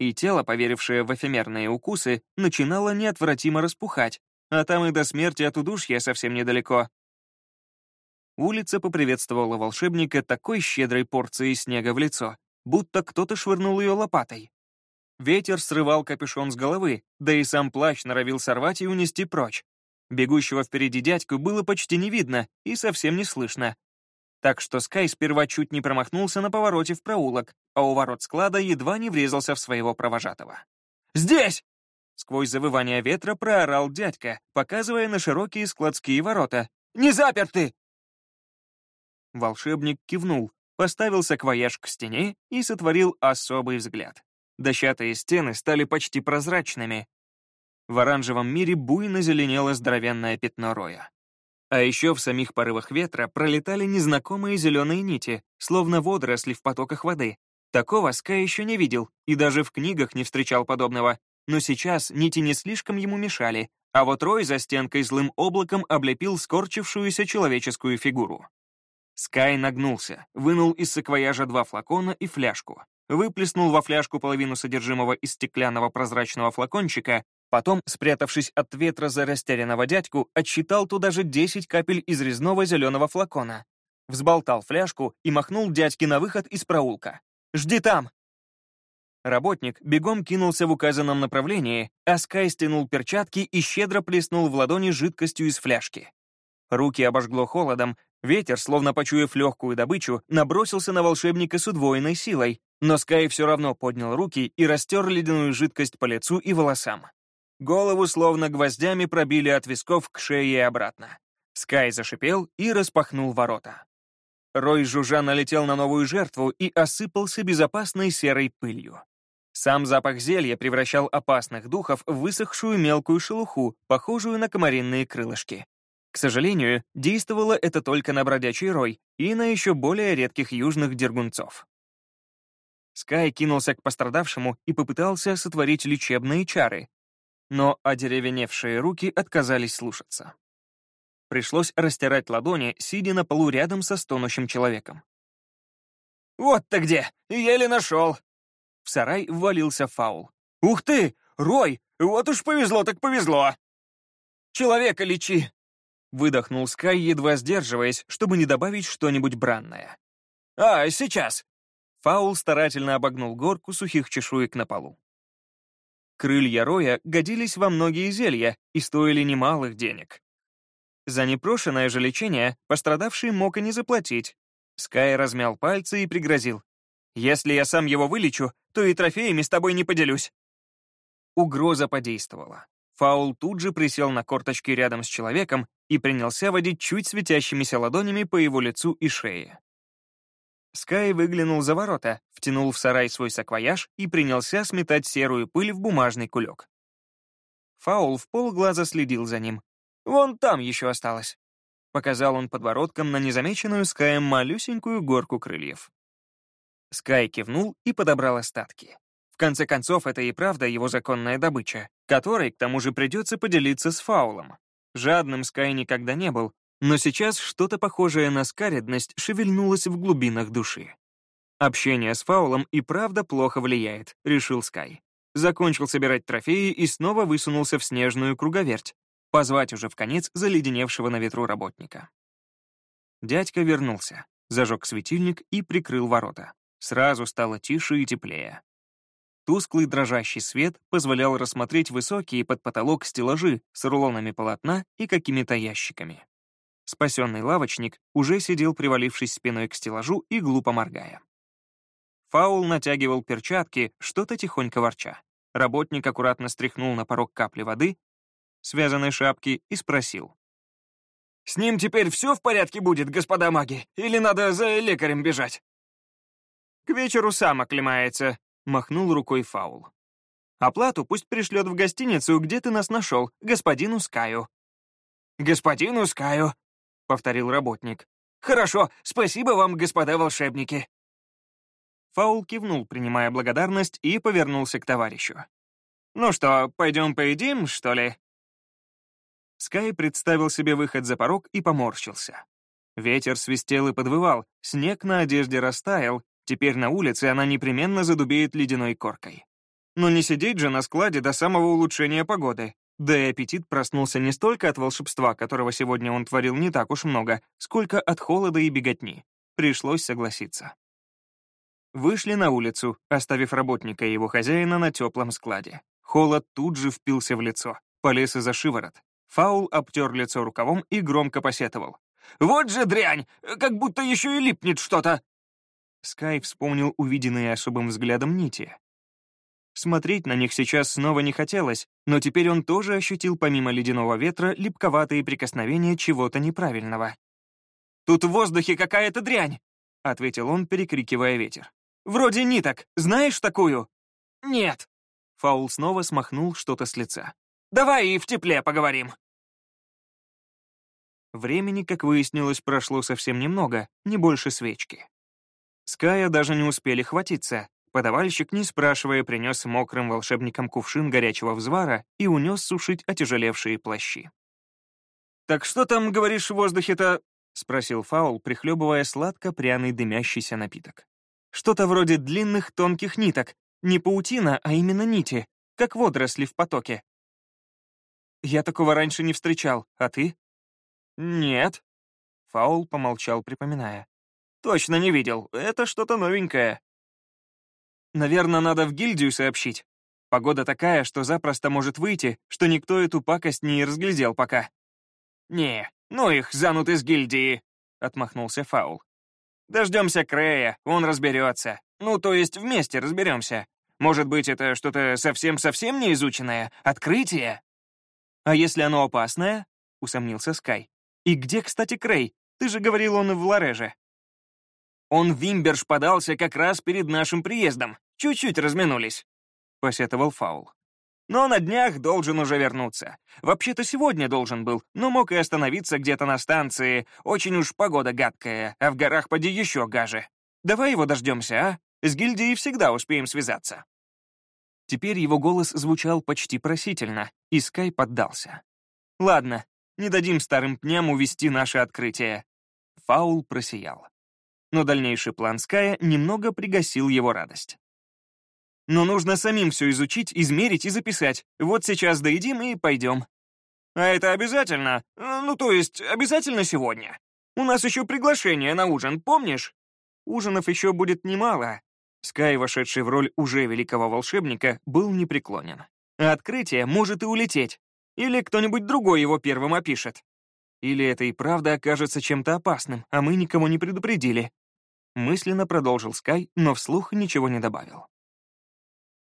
И тело, поверившее в эфемерные укусы, начинало неотвратимо распухать, а там и до смерти от удушья совсем недалеко. Улица поприветствовала волшебника такой щедрой порцией снега в лицо, будто кто-то швырнул ее лопатой. Ветер срывал капюшон с головы, да и сам плащ норовил сорвать и унести прочь. Бегущего впереди дядьку было почти не видно и совсем не слышно, так что Скай сперва чуть не промахнулся на повороте в проулок, а у ворот склада едва не врезался в своего провожатого. «Здесь!» Сквозь завывание ветра проорал дядька, показывая на широкие складские ворота. «Не заперты!» Волшебник кивнул, поставил саквояж к стене и сотворил особый взгляд. Дощатые стены стали почти прозрачными. В оранжевом мире буйно зеленело здоровенное пятно роя. А еще в самих порывах ветра пролетали незнакомые зеленые нити, словно водоросли в потоках воды. Такого Скай еще не видел и даже в книгах не встречал подобного. Но сейчас нити не слишком ему мешали, а вот Рой за стенкой злым облаком облепил скорчившуюся человеческую фигуру. Скай нагнулся, вынул из саквояжа два флакона и фляжку, выплеснул во фляжку половину содержимого из стеклянного прозрачного флакончика Потом, спрятавшись от ветра за растерянного дядьку, отсчитал туда же 10 капель из резного зеленого флакона. Взболтал фляжку и махнул дядьке на выход из проулка. «Жди там!» Работник бегом кинулся в указанном направлении, а Скай стянул перчатки и щедро плеснул в ладони жидкостью из фляжки. Руки обожгло холодом, ветер, словно почуяв легкую добычу, набросился на волшебника с удвоенной силой, но Скай все равно поднял руки и растер ледяную жидкость по лицу и волосам. Голову словно гвоздями пробили от висков к шее и обратно. Скай зашипел и распахнул ворота. Рой жужжа налетел на новую жертву и осыпался безопасной серой пылью. Сам запах зелья превращал опасных духов в высохшую мелкую шелуху, похожую на комаринные крылышки. К сожалению, действовало это только на бродячий рой и на еще более редких южных дергунцов. Скай кинулся к пострадавшему и попытался сотворить лечебные чары, но одеревеневшие руки отказались слушаться. Пришлось растирать ладони, сидя на полу рядом со стонущим человеком. «Вот ты где! Еле нашел!» В сарай ввалился фаул. «Ух ты! Рой! Вот уж повезло так повезло!» «Человека лечи!» Выдохнул Скай, едва сдерживаясь, чтобы не добавить что-нибудь бранное. «А, сейчас!» Фаул старательно обогнул горку сухих чешуек на полу. Крылья роя годились во многие зелья и стоили немалых денег. За непрошенное же лечение пострадавший мог и не заплатить. Скай размял пальцы и пригрозил. «Если я сам его вылечу, то и трофеями с тобой не поделюсь». Угроза подействовала. Фаул тут же присел на корточки рядом с человеком и принялся водить чуть светящимися ладонями по его лицу и шее. Скай выглянул за ворота, втянул в сарай свой саквояж и принялся сметать серую пыль в бумажный кулек. Фаул в полглаза следил за ним. «Вон там еще осталось», — показал он подбородком на незамеченную Скаем малюсенькую горку крыльев. Скай кивнул и подобрал остатки. В конце концов, это и правда его законная добыча, которой, к тому же, придется поделиться с Фаулом. Жадным Скай никогда не был, но сейчас что-то похожее на скаредность шевельнулось в глубинах души. Общение с фаулом и правда плохо влияет, решил Скай. Закончил собирать трофеи и снова высунулся в снежную круговерть, позвать уже в конец заледеневшего на ветру работника. Дядька вернулся, зажег светильник и прикрыл ворота. Сразу стало тише и теплее. Тусклый дрожащий свет позволял рассмотреть высокие под потолок стеллажи с рулонами полотна и какими-то ящиками. Спасенный лавочник уже сидел, привалившись спиной к стеллажу и глупо моргая. Фаул натягивал перчатки, что-то тихонько ворча. Работник аккуратно стряхнул на порог капли воды, связанной шапки, и спросил. «С ним теперь все в порядке будет, господа маги? Или надо за лекарем бежать?» «К вечеру сам оклемается», — махнул рукой Фаул. «Оплату пусть пришлет в гостиницу, где ты нас нашел, господину Скаю». «Господину Скаю», — повторил работник. «Хорошо, спасибо вам, господа волшебники». Фаул кивнул, принимая благодарность, и повернулся к товарищу. «Ну что, пойдем поедим, что ли?» Скай представил себе выход за порог и поморщился. Ветер свистел и подвывал, снег на одежде растаял, теперь на улице она непременно задубеет ледяной коркой. Но не сидеть же на складе до самого улучшения погоды. Да и аппетит проснулся не столько от волшебства, которого сегодня он творил не так уж много, сколько от холода и беготни. Пришлось согласиться. Вышли на улицу, оставив работника и его хозяина на теплом складе. Холод тут же впился в лицо, полез из-за шиворот. Фаул обтер лицо рукавом и громко посетовал. «Вот же дрянь! Как будто еще и липнет что-то!» Скай вспомнил увиденные особым взглядом нити. Смотреть на них сейчас снова не хотелось, но теперь он тоже ощутил помимо ледяного ветра липковатые прикосновения чего-то неправильного. «Тут в воздухе какая-то дрянь!» — ответил он, перекрикивая ветер. «Вроде ниток. Знаешь такую?» «Нет». Фаул снова смахнул что-то с лица. Давай и в тепле поговорим». Времени, как выяснилось, прошло совсем немного, не больше свечки. Ская даже не успели хватиться. Подавальщик, не спрашивая, принес мокрым волшебникам кувшин горячего взвара и унес сушить отяжелевшие плащи. «Так что там, говоришь, в воздухе-то?» — спросил Фаул, прихлебывая сладко-пряный дымящийся напиток. «Что-то вроде длинных тонких ниток. Не паутина, а именно нити, как водоросли в потоке. Я такого раньше не встречал, а ты? Нет. Фаул помолчал, припоминая. Точно не видел, это что-то новенькое. Наверное, надо в гильдию сообщить. Погода такая, что запросто может выйти, что никто эту пакость не разглядел пока. «Не, ну их занут из гильдии», — отмахнулся Фаул. «Дождемся Крея, он разберется. Ну, то есть вместе разберемся. Может быть, это что-то совсем-совсем неизученное? Открытие?» «А если оно опасное?» — усомнился Скай. «И где, кстати, Крей? Ты же говорил, он в Лореже». «Он в Вимберж подался как раз перед нашим приездом. Чуть-чуть разминулись», — посетовал Фаул. «Но на днях должен уже вернуться. Вообще-то сегодня должен был, но мог и остановиться где-то на станции. Очень уж погода гадкая, а в горах поди еще гаже. Давай его дождемся, а? С гильдией всегда успеем связаться». Теперь его голос звучал почти просительно, и Скай поддался. «Ладно, не дадим старым пням увести наше открытие». Фаул просиял. Но дальнейший план Ская немного пригасил его радость. «Но нужно самим все изучить, измерить и записать. Вот сейчас доедим и пойдем». «А это обязательно? Ну, то есть, обязательно сегодня? У нас еще приглашение на ужин, помнишь?» «Ужинов еще будет немало, Скай, вошедший в роль уже великого волшебника, был непреклонен. А открытие может и улететь. Или кто-нибудь другой его первым опишет. Или это и правда окажется чем-то опасным, а мы никому не предупредили. Мысленно продолжил Скай, но вслух ничего не добавил.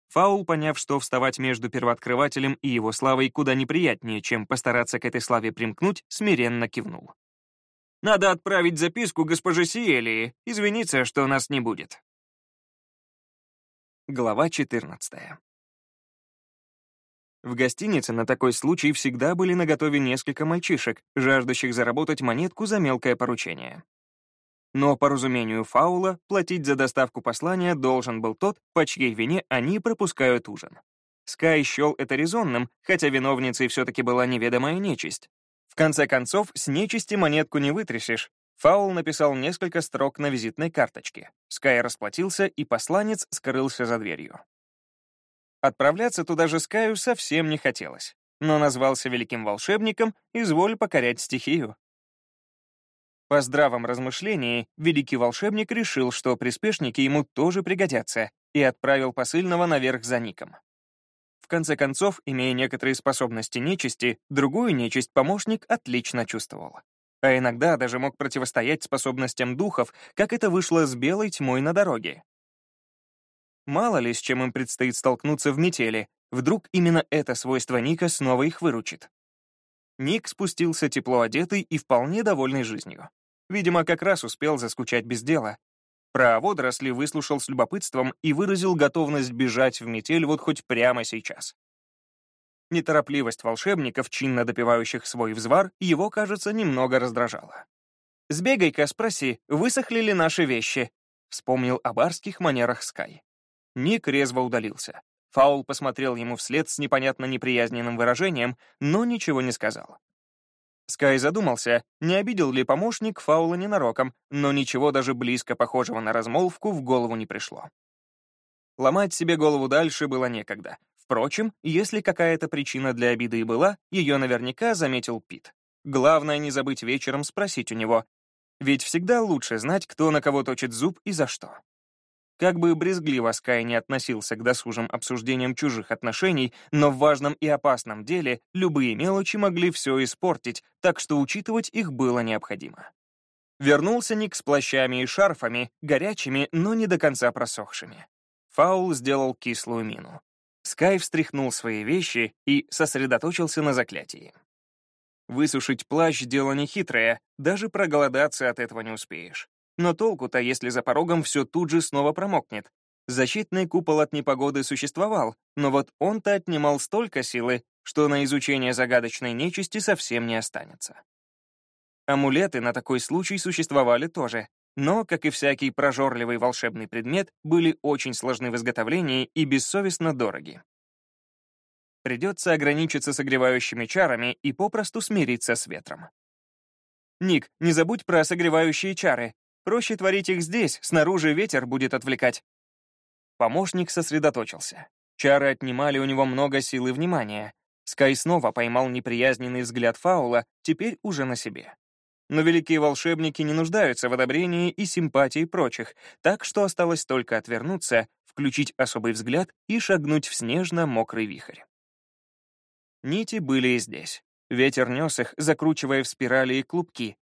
Фаул, поняв, что вставать между первооткрывателем и его славой куда неприятнее, чем постараться к этой славе примкнуть, смиренно кивнул. «Надо отправить записку госпоже Сиелии, извиниться, что нас не будет». Глава 14. В гостинице на такой случай всегда были наготове несколько мальчишек, жаждущих заработать монетку за мелкое поручение. Но, по разумению Фаула, платить за доставку послания должен был тот, по чьей вине они пропускают ужин. Скай счел это резонным, хотя виновницей все-таки была неведомая нечисть. В конце концов, с нечисти монетку не вытрясешь, Фаул написал несколько строк на визитной карточке. Скай расплатился, и посланец скрылся за дверью. Отправляться туда же Скаю совсем не хотелось, но назвался великим волшебником, изволь покорять стихию. По здравом размышлении, великий волшебник решил, что приспешники ему тоже пригодятся, и отправил посыльного наверх за Ником. В конце концов, имея некоторые способности нечисти, другую нечисть помощник отлично чувствовал. А иногда даже мог противостоять способностям духов, как это вышло с белой тьмой на дороге. Мало ли, с чем им предстоит столкнуться в метели, вдруг именно это свойство Ника снова их выручит. Ник спустился тепло одетый и вполне довольный жизнью. Видимо, как раз успел заскучать без дела. Про водоросли выслушал с любопытством и выразил готовность бежать в метель вот хоть прямо сейчас. Неторопливость волшебников, чинно допивающих свой взвар, его, кажется, немного раздражала. «Сбегай-ка, спроси, высохли ли наши вещи?» — вспомнил о барских манерах Скай. Ник резво удалился. Фаул посмотрел ему вслед с непонятно неприязненным выражением, но ничего не сказал. Скай задумался, не обидел ли помощник Фаула ненароком, но ничего даже близко похожего на размолвку в голову не пришло. Ломать себе голову дальше было некогда. Впрочем, если какая-то причина для обиды и была, ее наверняка заметил Пит. Главное не забыть вечером спросить у него, ведь всегда лучше знать, кто на кого точит зуб и за что. Как бы брезгливо Скай не относился к досужим обсуждениям чужих отношений, но в важном и опасном деле любые мелочи могли все испортить, так что учитывать их было необходимо. Вернулся Ник с плащами и шарфами, горячими, но не до конца просохшими. Фаул сделал кислую мину. Скай встряхнул свои вещи и сосредоточился на заклятии. Высушить плащ — дело нехитрое, даже проголодаться от этого не успеешь. Но толку-то, если за порогом все тут же снова промокнет. Защитный купол от непогоды существовал, но вот он-то отнимал столько силы, что на изучение загадочной нечисти совсем не останется. Амулеты на такой случай существовали тоже, но, как и всякий прожорливый волшебный предмет, были очень сложны в изготовлении и бессовестно дороги. Придется ограничиться согревающими чарами и попросту смириться с ветром. «Ник, не забудь про согревающие чары», Проще творить их здесь, снаружи ветер будет отвлекать. Помощник сосредоточился. Чары отнимали у него много сил и внимания. Скай снова поймал неприязненный взгляд Фаула, теперь уже на себе. Но великие волшебники не нуждаются в одобрении и симпатии прочих, так что осталось только отвернуться, включить особый взгляд и шагнуть в снежно-мокрый вихрь. Нити были и здесь. Ветер нес их, закручивая в спирали и клубки,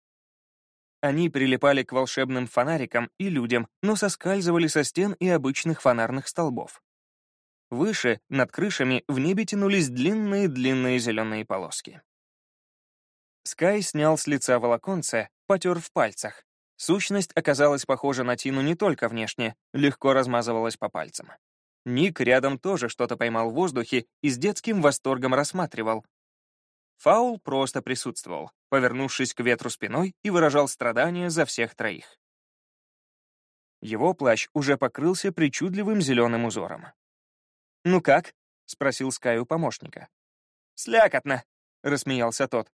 они прилипали к волшебным фонарикам и людям, но соскальзывали со стен и обычных фонарных столбов. Выше, над крышами, в небе тянулись длинные-длинные зеленые полоски. Скай снял с лица волоконце, потер в пальцах. Сущность оказалась похожа на Тину не только внешне, легко размазывалась по пальцам. Ник рядом тоже что-то поймал в воздухе и с детским восторгом рассматривал, Фаул просто присутствовал, повернувшись к ветру спиной и выражал страдания за всех троих. Его плащ уже покрылся причудливым зеленым узором. «Ну как?» — спросил Скай у помощника. «Слякотно», — рассмеялся тот.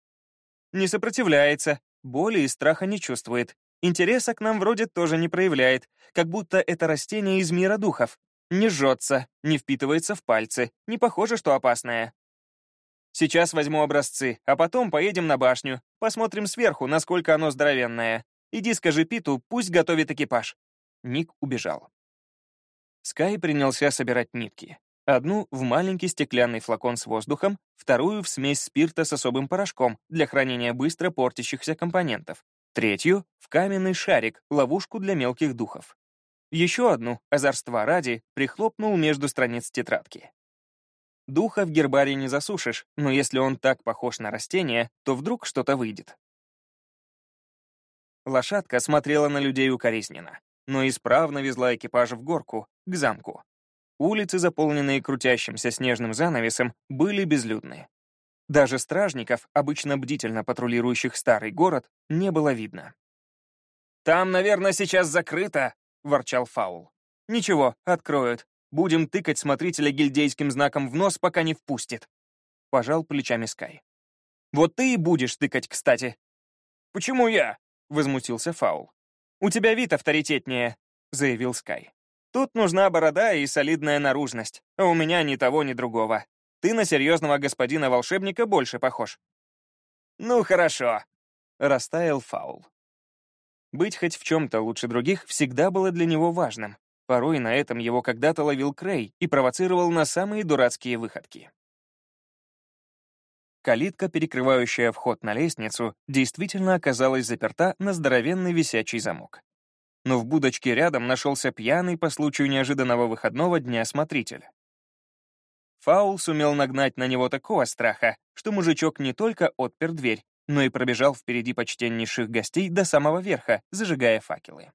«Не сопротивляется, боли и страха не чувствует. Интереса к нам вроде тоже не проявляет, как будто это растение из мира духов. Не жжется, не впитывается в пальцы, не похоже, что опасное. Сейчас возьму образцы, а потом поедем на башню. Посмотрим сверху, насколько оно здоровенное. Иди скажи Питу, пусть готовит экипаж». Ник убежал. Скай принялся собирать нитки. Одну в маленький стеклянный флакон с воздухом, вторую в смесь спирта с особым порошком для хранения быстро портящихся компонентов, третью — в каменный шарик, ловушку для мелких духов. Еще одну, озорства ради, прихлопнул между страниц тетрадки. Духа в гербарии не засушишь, но если он так похож на растение, то вдруг что-то выйдет. Лошадка смотрела на людей укоризненно, но исправно везла экипаж в горку, к замку. Улицы, заполненные крутящимся снежным занавесом, были безлюдны. Даже стражников, обычно бдительно патрулирующих старый город, не было видно. «Там, наверное, сейчас закрыто», — ворчал Фаул. «Ничего, откроют. Будем тыкать смотрителя гильдейским знаком в нос, пока не впустит. Пожал плечами Скай. Вот ты и будешь тыкать, кстати. Почему я? Возмутился Фаул. У тебя вид авторитетнее, заявил Скай. Тут нужна борода и солидная наружность, а у меня ни того, ни другого. Ты на серьезного господина-волшебника больше похож. Ну хорошо, растаял Фаул. Быть хоть в чем-то лучше других всегда было для него важным, Порой на этом его когда-то ловил Крей и провоцировал на самые дурацкие выходки. Калитка, перекрывающая вход на лестницу, действительно оказалась заперта на здоровенный висячий замок. Но в будочке рядом нашелся пьяный по случаю неожиданного выходного дня смотритель. Фаул сумел нагнать на него такого страха, что мужичок не только отпер дверь, но и пробежал впереди почтеннейших гостей до самого верха, зажигая факелы.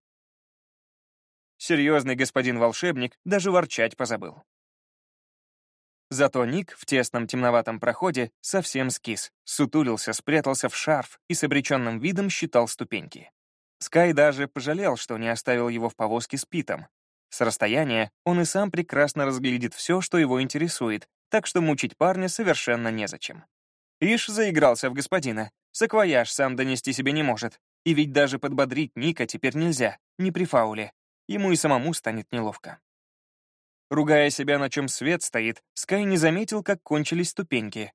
Серьезный господин волшебник даже ворчать позабыл. Зато Ник в тесном темноватом проходе совсем скис, сутулился, спрятался в шарф и с обреченным видом считал ступеньки. Скай даже пожалел, что не оставил его в повозке с Питом. С расстояния он и сам прекрасно разглядит все, что его интересует, так что мучить парня совершенно незачем. Ишь заигрался в господина. Саквояж сам донести себе не может. И ведь даже подбодрить Ника теперь нельзя, не при фауле. Ему и самому станет неловко. Ругая себя, на чем свет стоит, Скай не заметил, как кончились ступеньки.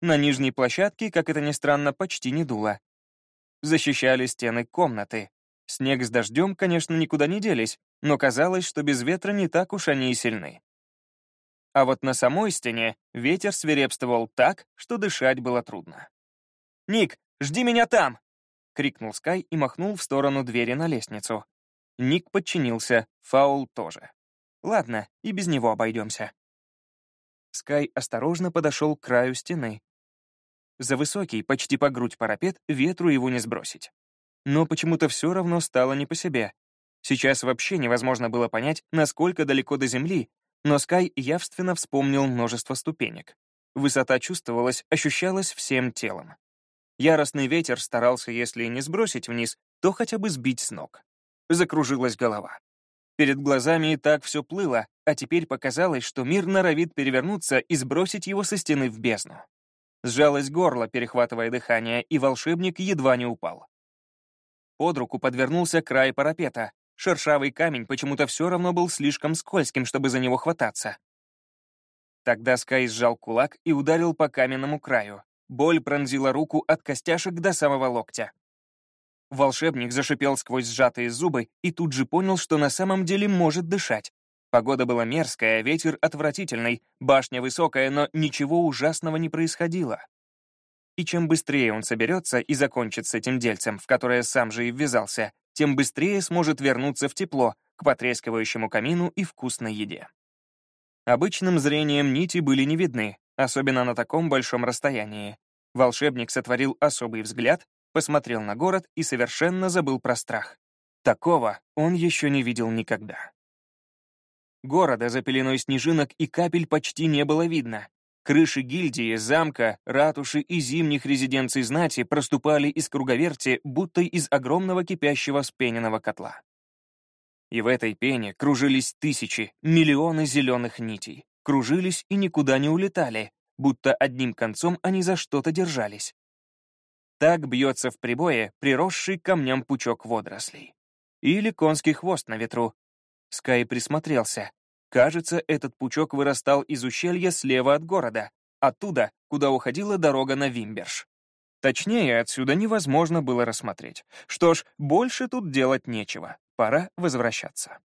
На нижней площадке, как это ни странно, почти не дуло. Защищали стены комнаты. Снег с дождем, конечно, никуда не делись, но казалось, что без ветра не так уж они и сильны. А вот на самой стене ветер свирепствовал так, что дышать было трудно. «Ник, жди меня там!» — крикнул Скай и махнул в сторону двери на лестницу. Ник подчинился, Фаул тоже. Ладно, и без него обойдемся. Скай осторожно подошел к краю стены. За высокий, почти по грудь парапет, ветру его не сбросить. Но почему-то все равно стало не по себе. Сейчас вообще невозможно было понять, насколько далеко до земли, но Скай явственно вспомнил множество ступенек. Высота чувствовалась, ощущалась всем телом. Яростный ветер старался, если не сбросить вниз, то хотя бы сбить с ног. Закружилась голова. Перед глазами и так все плыло, а теперь показалось, что мир норовит перевернуться и сбросить его со стены в бездну. Сжалось горло, перехватывая дыхание, и волшебник едва не упал. Под руку подвернулся край парапета, Шершавый камень почему-то все равно был слишком скользким, чтобы за него хвататься. Тогда Скай сжал кулак и ударил по каменному краю. Боль пронзила руку от костяшек до самого локтя. Волшебник зашипел сквозь сжатые зубы и тут же понял, что на самом деле может дышать. Погода была мерзкая, ветер отвратительный, башня высокая, но ничего ужасного не происходило. И чем быстрее он соберется и закончит с этим дельцем, в которое сам же и ввязался, тем быстрее сможет вернуться в тепло, к потрескивающему камину и вкусной еде. Обычным зрением нити были не видны, особенно на таком большом расстоянии. Волшебник сотворил особый взгляд, посмотрел на город и совершенно забыл про страх. Такого он еще не видел никогда. Города за пеленой снежинок и капель почти не было видно, Крыши гильдии, замка, ратуши и зимних резиденций знати проступали из круговерти, будто из огромного кипящего спененного котла. И в этой пене кружились тысячи, миллионы зеленых нитей. Кружились и никуда не улетали, будто одним концом они за что-то держались. Так бьется в прибое приросший камням пучок водорослей. Или конский хвост на ветру. Скай присмотрелся. Кажется, этот пучок вырастал из ущелья слева от города, оттуда, куда уходила дорога на Вимберш. Точнее, отсюда невозможно было рассмотреть. Что ж, больше тут делать нечего. Пора возвращаться.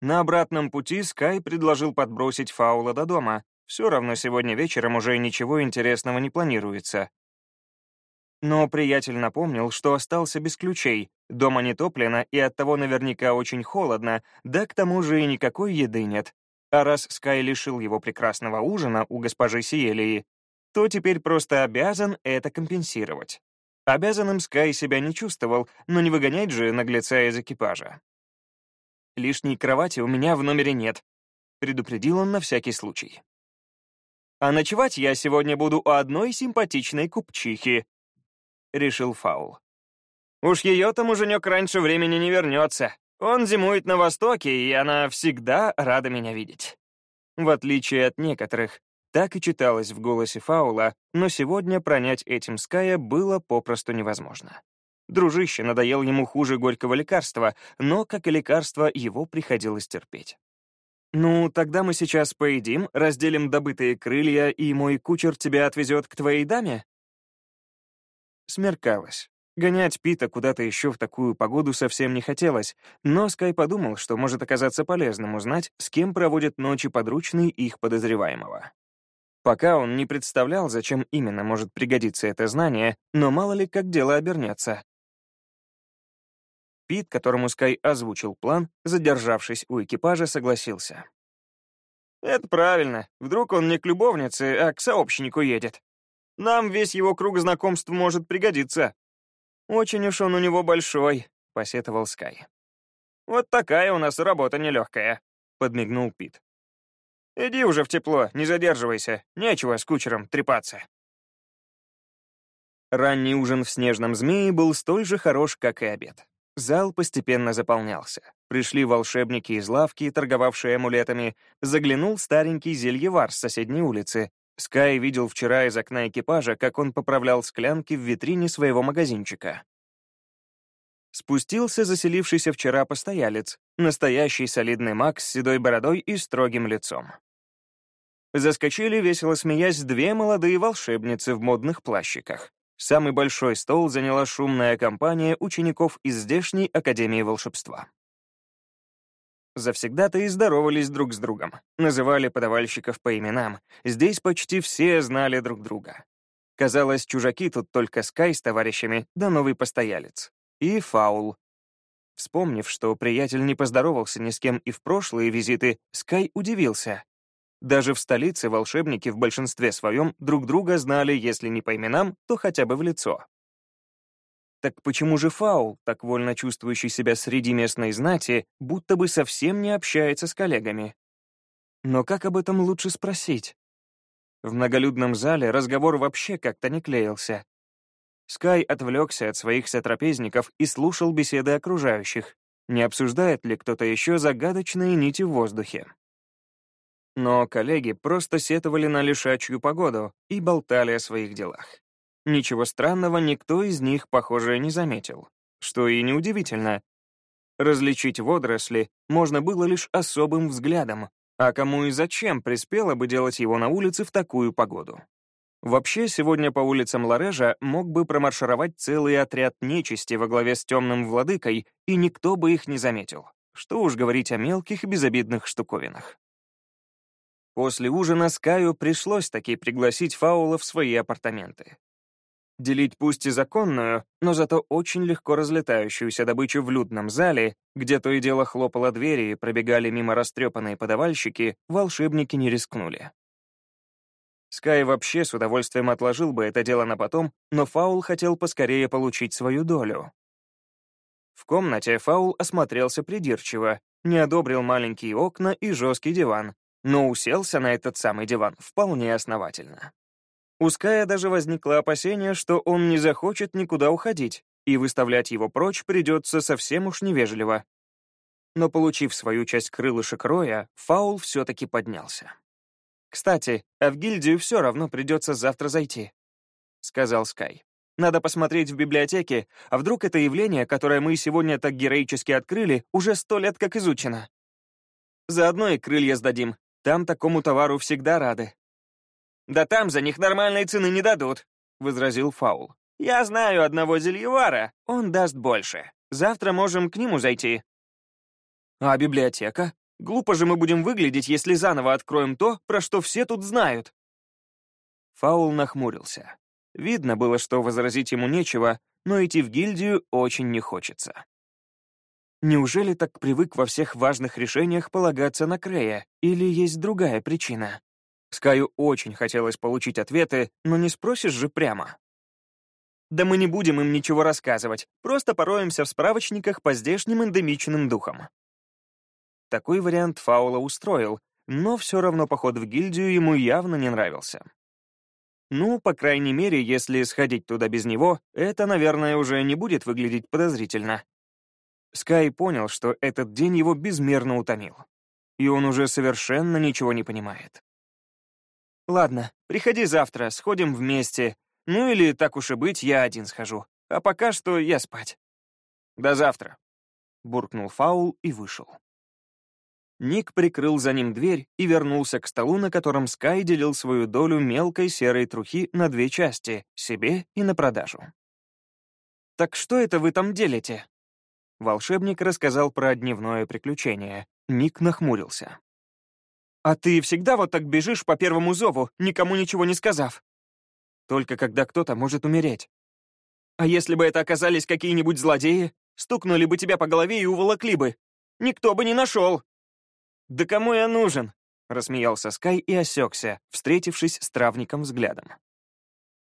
На обратном пути Скай предложил подбросить Фаула до дома. Все равно сегодня вечером уже ничего интересного не планируется. Но приятель напомнил, что остался без ключей, дома не топлено и оттого наверняка очень холодно, да к тому же и никакой еды нет. А раз Скай лишил его прекрасного ужина у госпожи Сиелии, то теперь просто обязан это компенсировать. Обязанным Скай себя не чувствовал, но не выгонять же наглеца из экипажа. «Лишней кровати у меня в номере нет», — предупредил он на всякий случай. «А ночевать я сегодня буду у одной симпатичной купчихи», — решил Фаул. «Уж ее-то муженек раньше времени не вернется. Он зимует на Востоке, и она всегда рада меня видеть». В отличие от некоторых, так и читалось в голосе Фаула, но сегодня пронять этим Ская было попросту невозможно. Дружище надоел ему хуже горького лекарства, но, как и лекарство, его приходилось терпеть. «Ну, тогда мы сейчас поедим, разделим добытые крылья, и мой кучер тебя отвезет к твоей даме?» Смеркалось. Гонять Пита куда-то еще в такую погоду совсем не хотелось, но Скай подумал, что может оказаться полезным узнать, с кем проводят ночи подручный их подозреваемого. Пока он не представлял, зачем именно может пригодиться это знание, но мало ли как дело обернется. Пит, которому Скай озвучил план, задержавшись у экипажа, согласился. «Это правильно. Вдруг он не к любовнице, а к сообщнику едет. Нам весь его круг знакомств может пригодиться». «Очень уж он у него большой», — посетовал Скай. «Вот такая у нас работа нелегкая», — подмигнул Пит. «Иди уже в тепло, не задерживайся, нечего с кучером трепаться». Ранний ужин в снежном змее был столь же хорош, как и обед. Зал постепенно заполнялся. Пришли волшебники из лавки, торговавшие амулетами, заглянул старенький зельевар с соседней улицы, Скай видел вчера из окна экипажа, как он поправлял склянки в витрине своего магазинчика. Спустился заселившийся вчера постоялец, настоящий солидный маг с седой бородой и строгим лицом. Заскочили, весело смеясь, две молодые волшебницы в модных плащиках. Самый большой стол заняла шумная компания учеников из здешней Академии волшебства. Завсегда-то и здоровались друг с другом, называли подавальщиков по именам. Здесь почти все знали друг друга. Казалось, чужаки тут только Скай с товарищами, да новый постоялец. И Фаул. Вспомнив, что приятель не поздоровался ни с кем и в прошлые визиты, Скай удивился. Даже в столице волшебники в большинстве своем друг друга знали, если не по именам, то хотя бы в лицо. Так почему же Фаул, так вольно чувствующий себя среди местной знати, будто бы совсем не общается с коллегами? Но как об этом лучше спросить? В многолюдном зале разговор вообще как-то не клеился. Скай отвлекся от своих сотрапезников и слушал беседы окружающих, не обсуждает ли кто-то еще загадочные нити в воздухе. Но коллеги просто сетовали на лишачью погоду и болтали о своих делах. Ничего странного никто из них, похоже, не заметил. Что и неудивительно. Различить водоросли можно было лишь особым взглядом, а кому и зачем приспело бы делать его на улице в такую погоду? Вообще, сегодня по улицам Ларежа мог бы промаршировать целый отряд нечисти во главе с темным владыкой, и никто бы их не заметил. Что уж говорить о мелких безобидных штуковинах. После ужина Скаю пришлось таки пригласить Фаула в свои апартаменты. Делить пусть и законную, но зато очень легко разлетающуюся добычу в людном зале, где то и дело хлопало двери и пробегали мимо растрепанные подавальщики, волшебники не рискнули. Скай вообще с удовольствием отложил бы это дело на потом, но Фаул хотел поскорее получить свою долю. В комнате Фаул осмотрелся придирчиво, не одобрил маленькие окна и жесткий диван, но уселся на этот самый диван вполне основательно. У Ская даже возникло опасение, что он не захочет никуда уходить, и выставлять его прочь придется совсем уж невежливо. Но, получив свою часть крылышек Роя, Фаул все-таки поднялся. «Кстати, а в гильдию все равно придется завтра зайти», — сказал Скай. «Надо посмотреть в библиотеке, а вдруг это явление, которое мы сегодня так героически открыли, уже сто лет как изучено. Заодно и крылья сдадим. Там такому товару всегда рады». «Да там за них нормальной цены не дадут», — возразил Фаул. «Я знаю одного зельевара, он даст больше. Завтра можем к нему зайти». «А библиотека? Глупо же мы будем выглядеть, если заново откроем то, про что все тут знают». Фаул нахмурился. Видно было, что возразить ему нечего, но идти в гильдию очень не хочется. Неужели так привык во всех важных решениях полагаться на Крея, или есть другая причина? Скаю очень хотелось получить ответы, но не спросишь же прямо. Да мы не будем им ничего рассказывать, просто пороемся в справочниках по здешним эндемичным духам. Такой вариант Фаула устроил, но все равно поход в гильдию ему явно не нравился. Ну, по крайней мере, если сходить туда без него, это, наверное, уже не будет выглядеть подозрительно. Скай понял, что этот день его безмерно утомил. И он уже совершенно ничего не понимает. «Ладно, приходи завтра, сходим вместе. Ну или, так уж и быть, я один схожу. А пока что я спать». «До завтра», — буркнул Фаул и вышел. Ник прикрыл за ним дверь и вернулся к столу, на котором Скай делил свою долю мелкой серой трухи на две части — себе и на продажу. «Так что это вы там делите?» Волшебник рассказал про дневное приключение. Ник нахмурился. «А ты всегда вот так бежишь по первому зову, никому ничего не сказав?» «Только когда кто-то может умереть». «А если бы это оказались какие-нибудь злодеи, стукнули бы тебя по голове и уволокли бы? Никто бы не нашел!» «Да кому я нужен?» — рассмеялся Скай и осекся, встретившись с травником взглядом.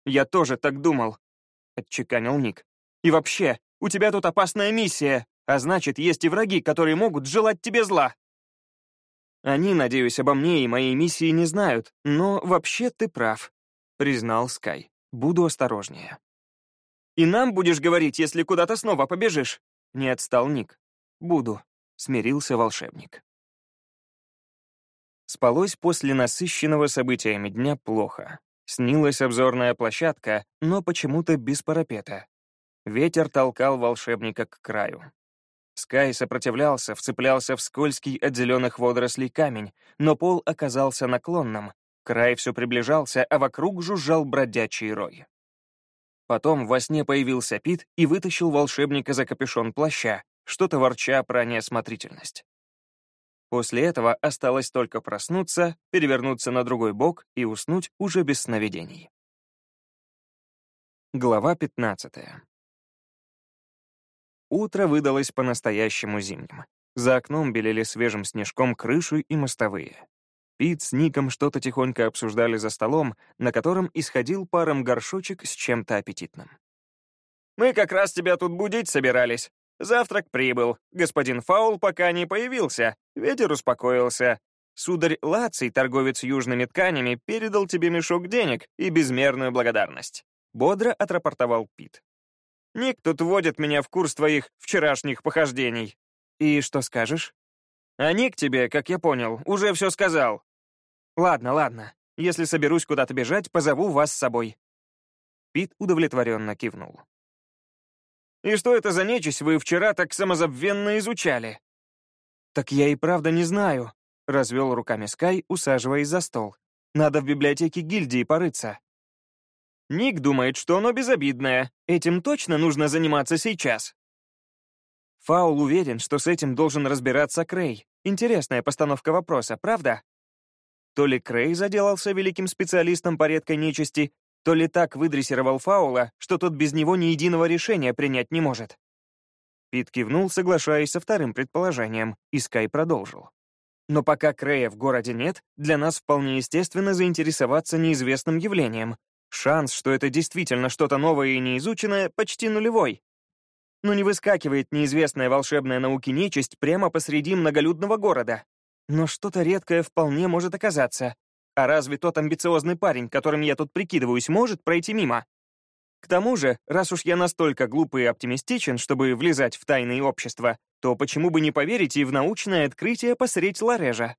«Я тоже так думал», — отчеканил Ник. «И вообще, у тебя тут опасная миссия, а значит, есть и враги, которые могут желать тебе зла». «Они, надеюсь, обо мне и моей миссии не знают, но вообще ты прав», — признал Скай. «Буду осторожнее». «И нам будешь говорить, если куда-то снова побежишь?» — не отстал Ник. «Буду», — смирился волшебник. Спалось после насыщенного событиями дня плохо. Снилась обзорная площадка, но почему-то без парапета. Ветер толкал волшебника к краю. Скай сопротивлялся, вцеплялся в скользкий от зеленых водорослей камень, но пол оказался наклонным. Край все приближался, а вокруг жужжал бродячий рой. Потом во сне появился Пит и вытащил волшебника за капюшон плаща, что-то ворча про неосмотрительность. После этого осталось только проснуться, перевернуться на другой бок и уснуть уже без сновидений. Глава 15. Утро выдалось по-настоящему зимним. За окном белели свежим снежком крыши и мостовые. Пит с Ником что-то тихонько обсуждали за столом, на котором исходил паром горшочек с чем-то аппетитным. «Мы как раз тебя тут будить собирались», Завтрак прибыл. Господин Фаул пока не появился. Ветер успокоился. Сударь Лаций, торговец южными тканями, передал тебе мешок денег и безмерную благодарность. Бодро отрапортовал Пит. Ник тут вводит меня в курс твоих вчерашних похождений. И что скажешь? А Ник тебе, как я понял, уже все сказал. Ладно, ладно. Если соберусь куда-то бежать, позову вас с собой. Пит удовлетворенно кивнул. И что это за нечисть вы вчера так самозабвенно изучали?» «Так я и правда не знаю», — развел руками Скай, усаживаясь за стол. «Надо в библиотеке гильдии порыться». Ник думает, что оно безобидное. Этим точно нужно заниматься сейчас. Фаул уверен, что с этим должен разбираться Крей. Интересная постановка вопроса, правда? То ли Крей заделался великим специалистом по редкой нечисти, то ли так выдрессировал Фаула, что тот без него ни единого решения принять не может. Пит кивнул, соглашаясь со вторым предположением, и Скай продолжил. Но пока Крея в городе нет, для нас вполне естественно заинтересоваться неизвестным явлением. Шанс, что это действительно что-то новое и неизученное, почти нулевой. Но не выскакивает неизвестная волшебная науки нечисть прямо посреди многолюдного города. Но что-то редкое вполне может оказаться, а разве тот амбициозный парень, которым я тут прикидываюсь, может пройти мимо? К тому же, раз уж я настолько глупый и оптимистичен, чтобы влезать в тайные общества, то почему бы не поверить и в научное открытие посредь Ларежа?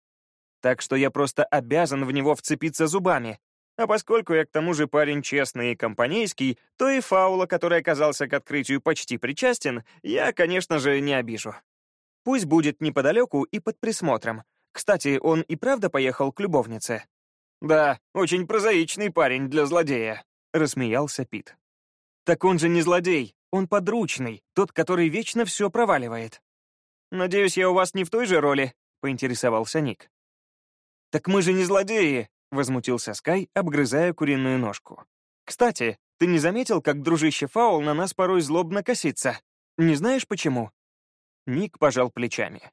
Так что я просто обязан в него вцепиться зубами. А поскольку я к тому же парень честный и компанейский, то и Фаула, который оказался к открытию почти причастен, я, конечно же, не обижу. Пусть будет неподалеку и под присмотром. Кстати, он и правда поехал к любовнице? «Да, очень прозаичный парень для злодея», — рассмеялся Пит. «Так он же не злодей, он подручный, тот, который вечно все проваливает». «Надеюсь, я у вас не в той же роли?» — поинтересовался Ник. «Так мы же не злодеи», — возмутился Скай, обгрызая куриную ножку. «Кстати, ты не заметил, как дружище Фаул на нас порой злобно косится? Не знаешь, почему?» Ник пожал плечами.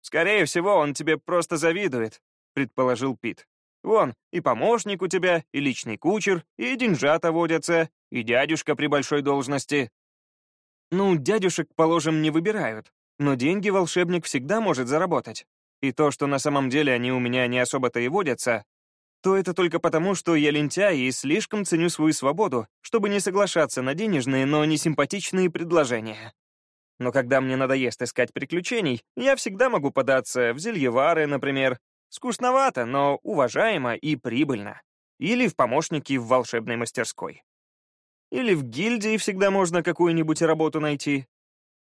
«Скорее всего, он тебе просто завидует», — предположил Пит. Вон, и помощник у тебя, и личный кучер, и деньжата водятся, и дядюшка при большой должности». «Ну, дядюшек, положим, не выбирают, но деньги волшебник всегда может заработать. И то, что на самом деле они у меня не особо-то и водятся, то это только потому, что я лентяй и слишком ценю свою свободу, чтобы не соглашаться на денежные, но не симпатичные предложения. Но когда мне надоест искать приключений, я всегда могу податься в зельевары, например, Скучновато, но уважаемо и прибыльно. Или в помощники в волшебной мастерской. Или в гильдии всегда можно какую-нибудь работу найти.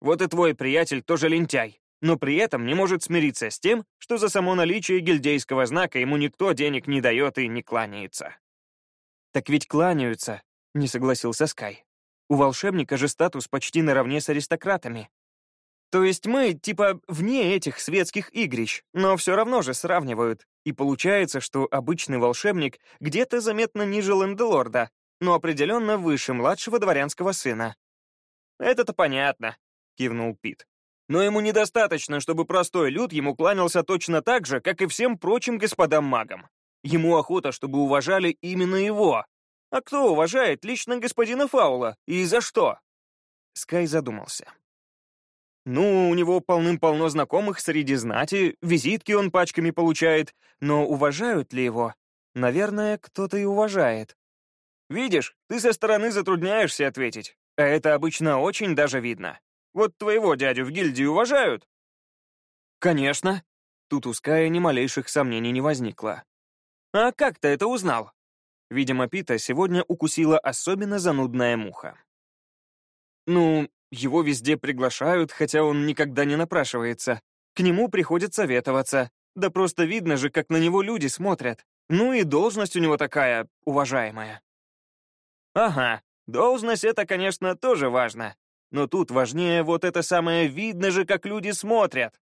Вот и твой приятель тоже лентяй, но при этом не может смириться с тем, что за само наличие гильдейского знака ему никто денег не дает и не кланяется. «Так ведь кланяются», — не согласился Скай. У волшебника же статус почти наравне с аристократами. То есть мы, типа, вне этих светских игрищ, но все равно же сравнивают. И получается, что обычный волшебник где-то заметно ниже Лэнделорда, но определенно выше младшего дворянского сына. «Это-то понятно», — кивнул Пит. «Но ему недостаточно, чтобы простой люд ему кланялся точно так же, как и всем прочим господам-магам. Ему охота, чтобы уважали именно его. А кто уважает лично господина Фаула, и за что?» Скай задумался. Ну, у него полным-полно знакомых среди знати, визитки он пачками получает, но уважают ли его? Наверное, кто-то и уважает. Видишь, ты со стороны затрудняешься ответить, а это обычно очень даже видно. Вот твоего дядю в гильдии уважают? Конечно. Тут у Ская ни малейших сомнений не возникло. А как ты это узнал? Видимо, Пита сегодня укусила особенно занудная муха. Ну, его везде приглашают, хотя он никогда не напрашивается. К нему приходят советоваться. Да просто видно же, как на него люди смотрят. Ну и должность у него такая, уважаемая. Ага, должность — это, конечно, тоже важно. Но тут важнее вот это самое «видно же, как люди смотрят».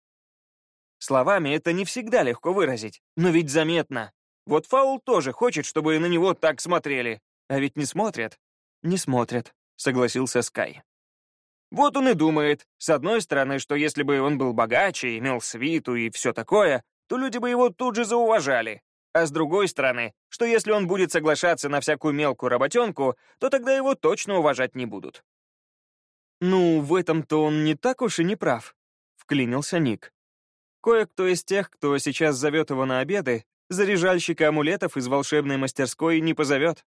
Словами это не всегда легко выразить, но ведь заметно. Вот Фаул тоже хочет, чтобы на него так смотрели. А ведь не смотрят. Не смотрят, согласился Скай. Вот он и думает, с одной стороны, что если бы он был богаче, имел свиту и все такое, то люди бы его тут же зауважали. А с другой стороны, что если он будет соглашаться на всякую мелкую работенку, то тогда его точно уважать не будут. «Ну, в этом-то он не так уж и не прав», — вклинился Ник. Кое-кто из тех, кто сейчас зовет его на обеды, заряжальщика амулетов из волшебной мастерской не позовет.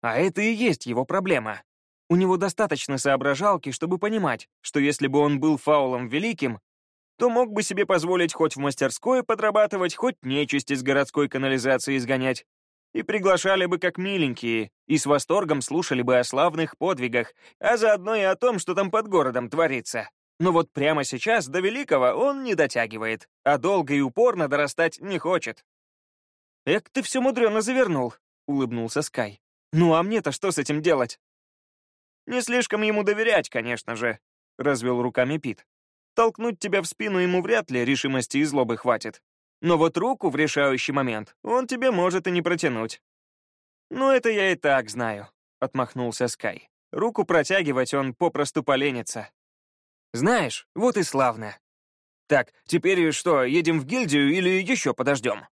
А это и есть его проблема. У него достаточно соображалки, чтобы понимать, что если бы он был фаулом великим, то мог бы себе позволить хоть в мастерской подрабатывать, хоть нечисть из городской канализации изгонять. И приглашали бы как миленькие, и с восторгом слушали бы о славных подвигах, а заодно и о том, что там под городом творится. Но вот прямо сейчас до великого он не дотягивает, а долго и упорно дорастать не хочет. «Эк, ты все мудрено завернул», — улыбнулся Скай. «Ну а мне-то что с этим делать?» «Не слишком ему доверять, конечно же», — развел руками Пит. «Толкнуть тебя в спину ему вряд ли решимости и злобы хватит. Но вот руку в решающий момент он тебе может и не протянуть». «Ну, это я и так знаю», — отмахнулся Скай. «Руку протягивать он попросту поленится». «Знаешь, вот и славно. Так, теперь что, едем в гильдию или еще подождем?»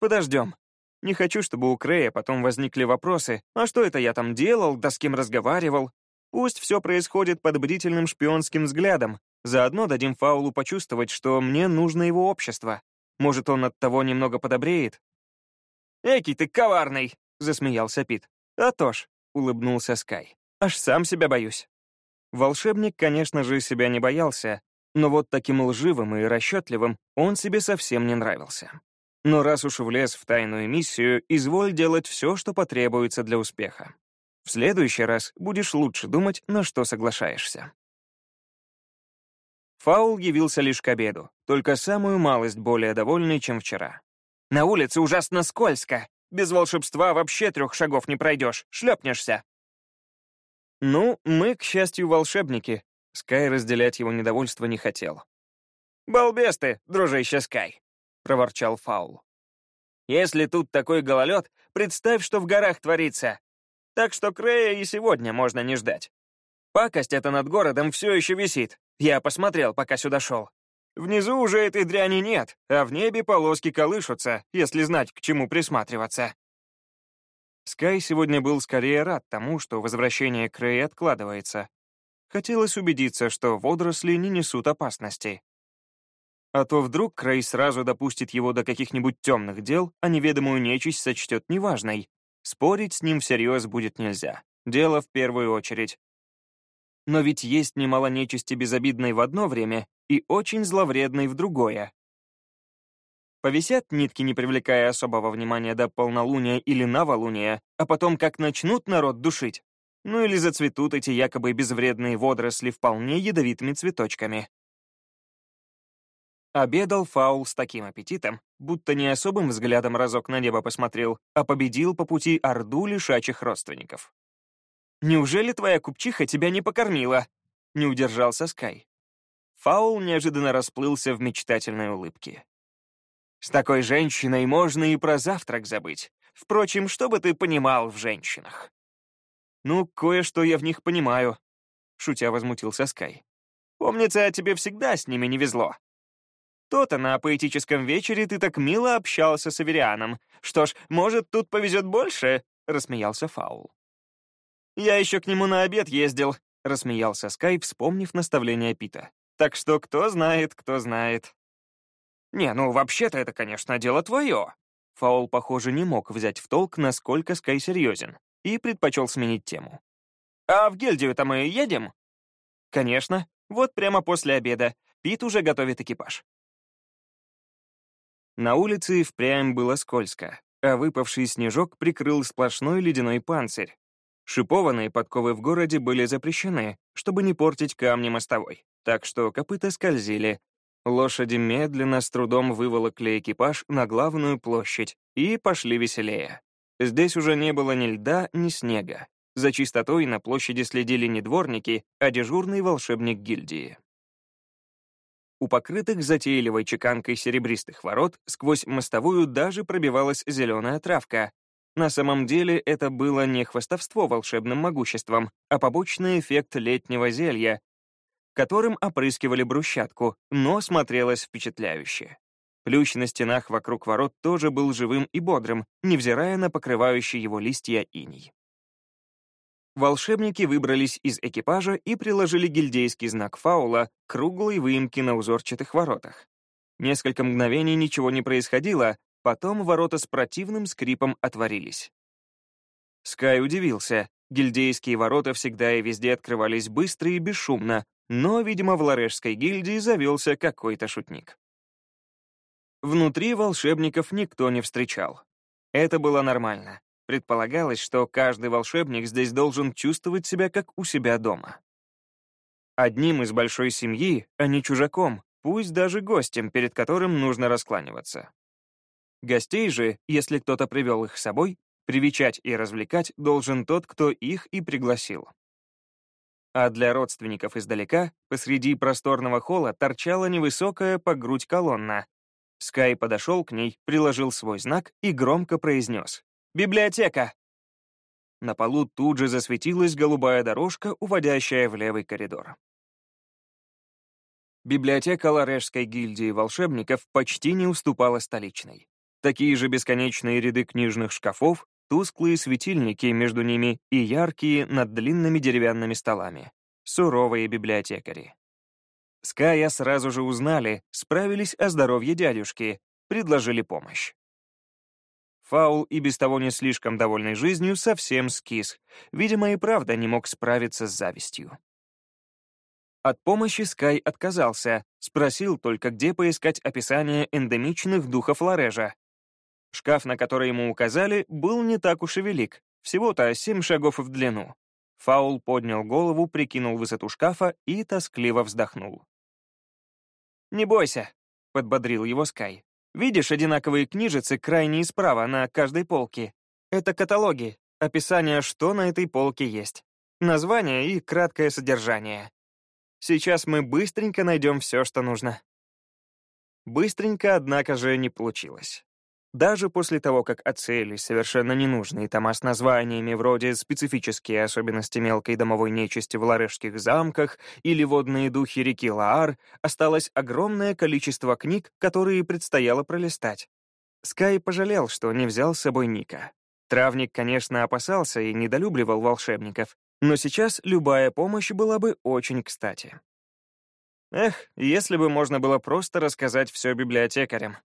«Подождем», не хочу, чтобы у Крея потом возникли вопросы, а что это я там делал, да с кем разговаривал. Пусть все происходит под бдительным шпионским взглядом. Заодно дадим Фаулу почувствовать, что мне нужно его общество. Может, он от того немного подобреет? «Экий ты коварный!» — засмеялся Пит. «А то ж», — улыбнулся Скай. «Аж сам себя боюсь». Волшебник, конечно же, себя не боялся, но вот таким лживым и расчетливым он себе совсем не нравился. Но раз уж влез в тайную миссию, изволь делать все, что потребуется для успеха. В следующий раз будешь лучше думать, на что соглашаешься. Фаул явился лишь к обеду, только самую малость более довольный, чем вчера. «На улице ужасно скользко. Без волшебства вообще трех шагов не пройдешь, шлепнешься». «Ну, мы, к счастью, волшебники». Скай разделять его недовольство не хотел. «Балбес ты, дружище Скай проворчал Фаул. «Если тут такой гололед, представь, что в горах творится. Так что Крея и сегодня можно не ждать. Пакость эта над городом все еще висит. Я посмотрел, пока сюда шел. Внизу уже этой дряни нет, а в небе полоски колышутся, если знать, к чему присматриваться». Скай сегодня был скорее рад тому, что возвращение Крея откладывается. Хотелось убедиться, что водоросли не несут опасности. А то вдруг Крей сразу допустит его до каких-нибудь темных дел, а неведомую нечисть сочтет неважной. Спорить с ним всерьез будет нельзя. Дело в первую очередь. Но ведь есть немало нечисти безобидной в одно время и очень зловредной в другое. Повисят нитки, не привлекая особого внимания до полнолуния или новолуния, а потом как начнут народ душить. Ну или зацветут эти якобы безвредные водоросли вполне ядовитыми цветочками. Обедал Фаул с таким аппетитом, будто не особым взглядом разок на небо посмотрел, а победил по пути орду лишачих родственников. Неужели твоя купчиха тебя не покормила?» — не удержался Скай. Фаул неожиданно расплылся в мечтательной улыбке. «С такой женщиной можно и про завтрак забыть. Впрочем, что бы ты понимал в женщинах?» «Ну, кое-что я в них понимаю», — шутя возмутился Скай. «Помнится, тебе всегда с ними не везло. То-то на поэтическом вечере ты так мило общался с Аверианом. Что ж, может, тут повезет больше?» — рассмеялся Фаул. «Я еще к нему на обед ездил», — рассмеялся Скай, вспомнив наставление Пита. «Так что кто знает, кто знает». «Не, ну вообще-то это, конечно, дело твое». Фаул, похоже, не мог взять в толк, насколько Скай серьезен, и предпочел сменить тему. «А в гильдию-то мы едем?» «Конечно. Вот прямо после обеда. Пит уже готовит экипаж». На улице впрямь было скользко, а выпавший снежок прикрыл сплошной ледяной панцирь. Шипованные подковы в городе были запрещены, чтобы не портить камни мостовой, так что копыта скользили. Лошади медленно с трудом выволокли экипаж на главную площадь и пошли веселее. Здесь уже не было ни льда, ни снега. За чистотой на площади следили не дворники, а дежурный волшебник гильдии. У покрытых затейливой чеканкой серебристых ворот сквозь мостовую даже пробивалась зеленая травка. На самом деле это было не хвастовство волшебным могуществом, а побочный эффект летнего зелья, которым опрыскивали брусчатку, но смотрелось впечатляюще. Плющ на стенах вокруг ворот тоже был живым и бодрым, невзирая на покрывающие его листья иней. Волшебники выбрались из экипажа и приложили гильдейский знак фаула к круглой выемке на узорчатых воротах. Несколько мгновений ничего не происходило, потом ворота с противным скрипом отворились. Скай удивился. Гильдейские ворота всегда и везде открывались быстро и бесшумно, но, видимо, в Ларешской гильдии завелся какой-то шутник. Внутри волшебников никто не встречал. Это было нормально. Предполагалось, что каждый волшебник здесь должен чувствовать себя как у себя дома. Одним из большой семьи, а не чужаком, пусть даже гостем, перед которым нужно раскланиваться. Гостей же, если кто-то привел их с собой, привечать и развлекать должен тот, кто их и пригласил. А для родственников издалека посреди просторного холла торчала невысокая по грудь колонна. Скай подошел к ней, приложил свой знак и громко произнес Библиотека!» На полу тут же засветилась голубая дорожка, уводящая в левый коридор. Библиотека Ларешской гильдии волшебников почти не уступала столичной. Такие же бесконечные ряды книжных шкафов, тусклые светильники между ними и яркие над длинными деревянными столами. Суровые библиотекари. Ская сразу же узнали, справились о здоровье дядюшки, предложили помощь. Фаул, и без того не слишком довольный жизнью, совсем скис. Видимо, и правда не мог справиться с завистью. От помощи Скай отказался, спросил только, где поискать описание эндемичных духов Ларежа. Шкаф, на который ему указали, был не так уж и велик, всего-то семь шагов в длину. Фаул поднял голову, прикинул высоту шкафа и тоскливо вздохнул. «Не бойся», — подбодрил его Скай. Видишь одинаковые книжицы крайние справа на каждой полке? Это каталоги, описание, что на этой полке есть. Название и краткое содержание. Сейчас мы быстренько найдем все, что нужно. Быстренько, однако же, не получилось. Даже после того, как оцелились совершенно ненужные тома с названиями вроде «Специфические особенности мелкой домовой нечисти в ларешских замках» или «Водные духи реки Лаар», осталось огромное количество книг, которые предстояло пролистать. Скай пожалел, что не взял с собой Ника. Травник, конечно, опасался и недолюбливал волшебников, но сейчас любая помощь была бы очень кстати. Эх, если бы можно было просто рассказать все библиотекарям.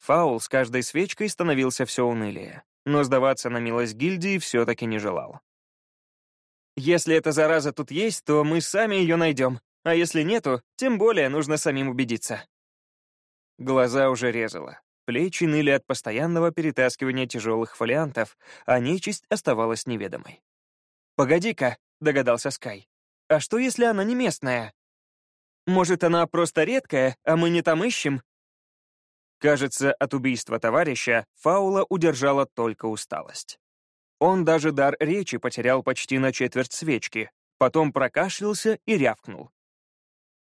Фаул с каждой свечкой становился все унылее, но сдаваться на милость гильдии все-таки не желал. «Если эта зараза тут есть, то мы сами ее найдем, а если нету, тем более нужно самим убедиться». Глаза уже резало, плечи ныли от постоянного перетаскивания тяжелых фолиантов, а нечисть оставалась неведомой. «Погоди-ка», — догадался Скай, — «а что, если она не местная? Может, она просто редкая, а мы не там ищем, Кажется, от убийства товарища Фаула удержала только усталость. Он даже дар речи потерял почти на четверть свечки, потом прокашлялся и рявкнул.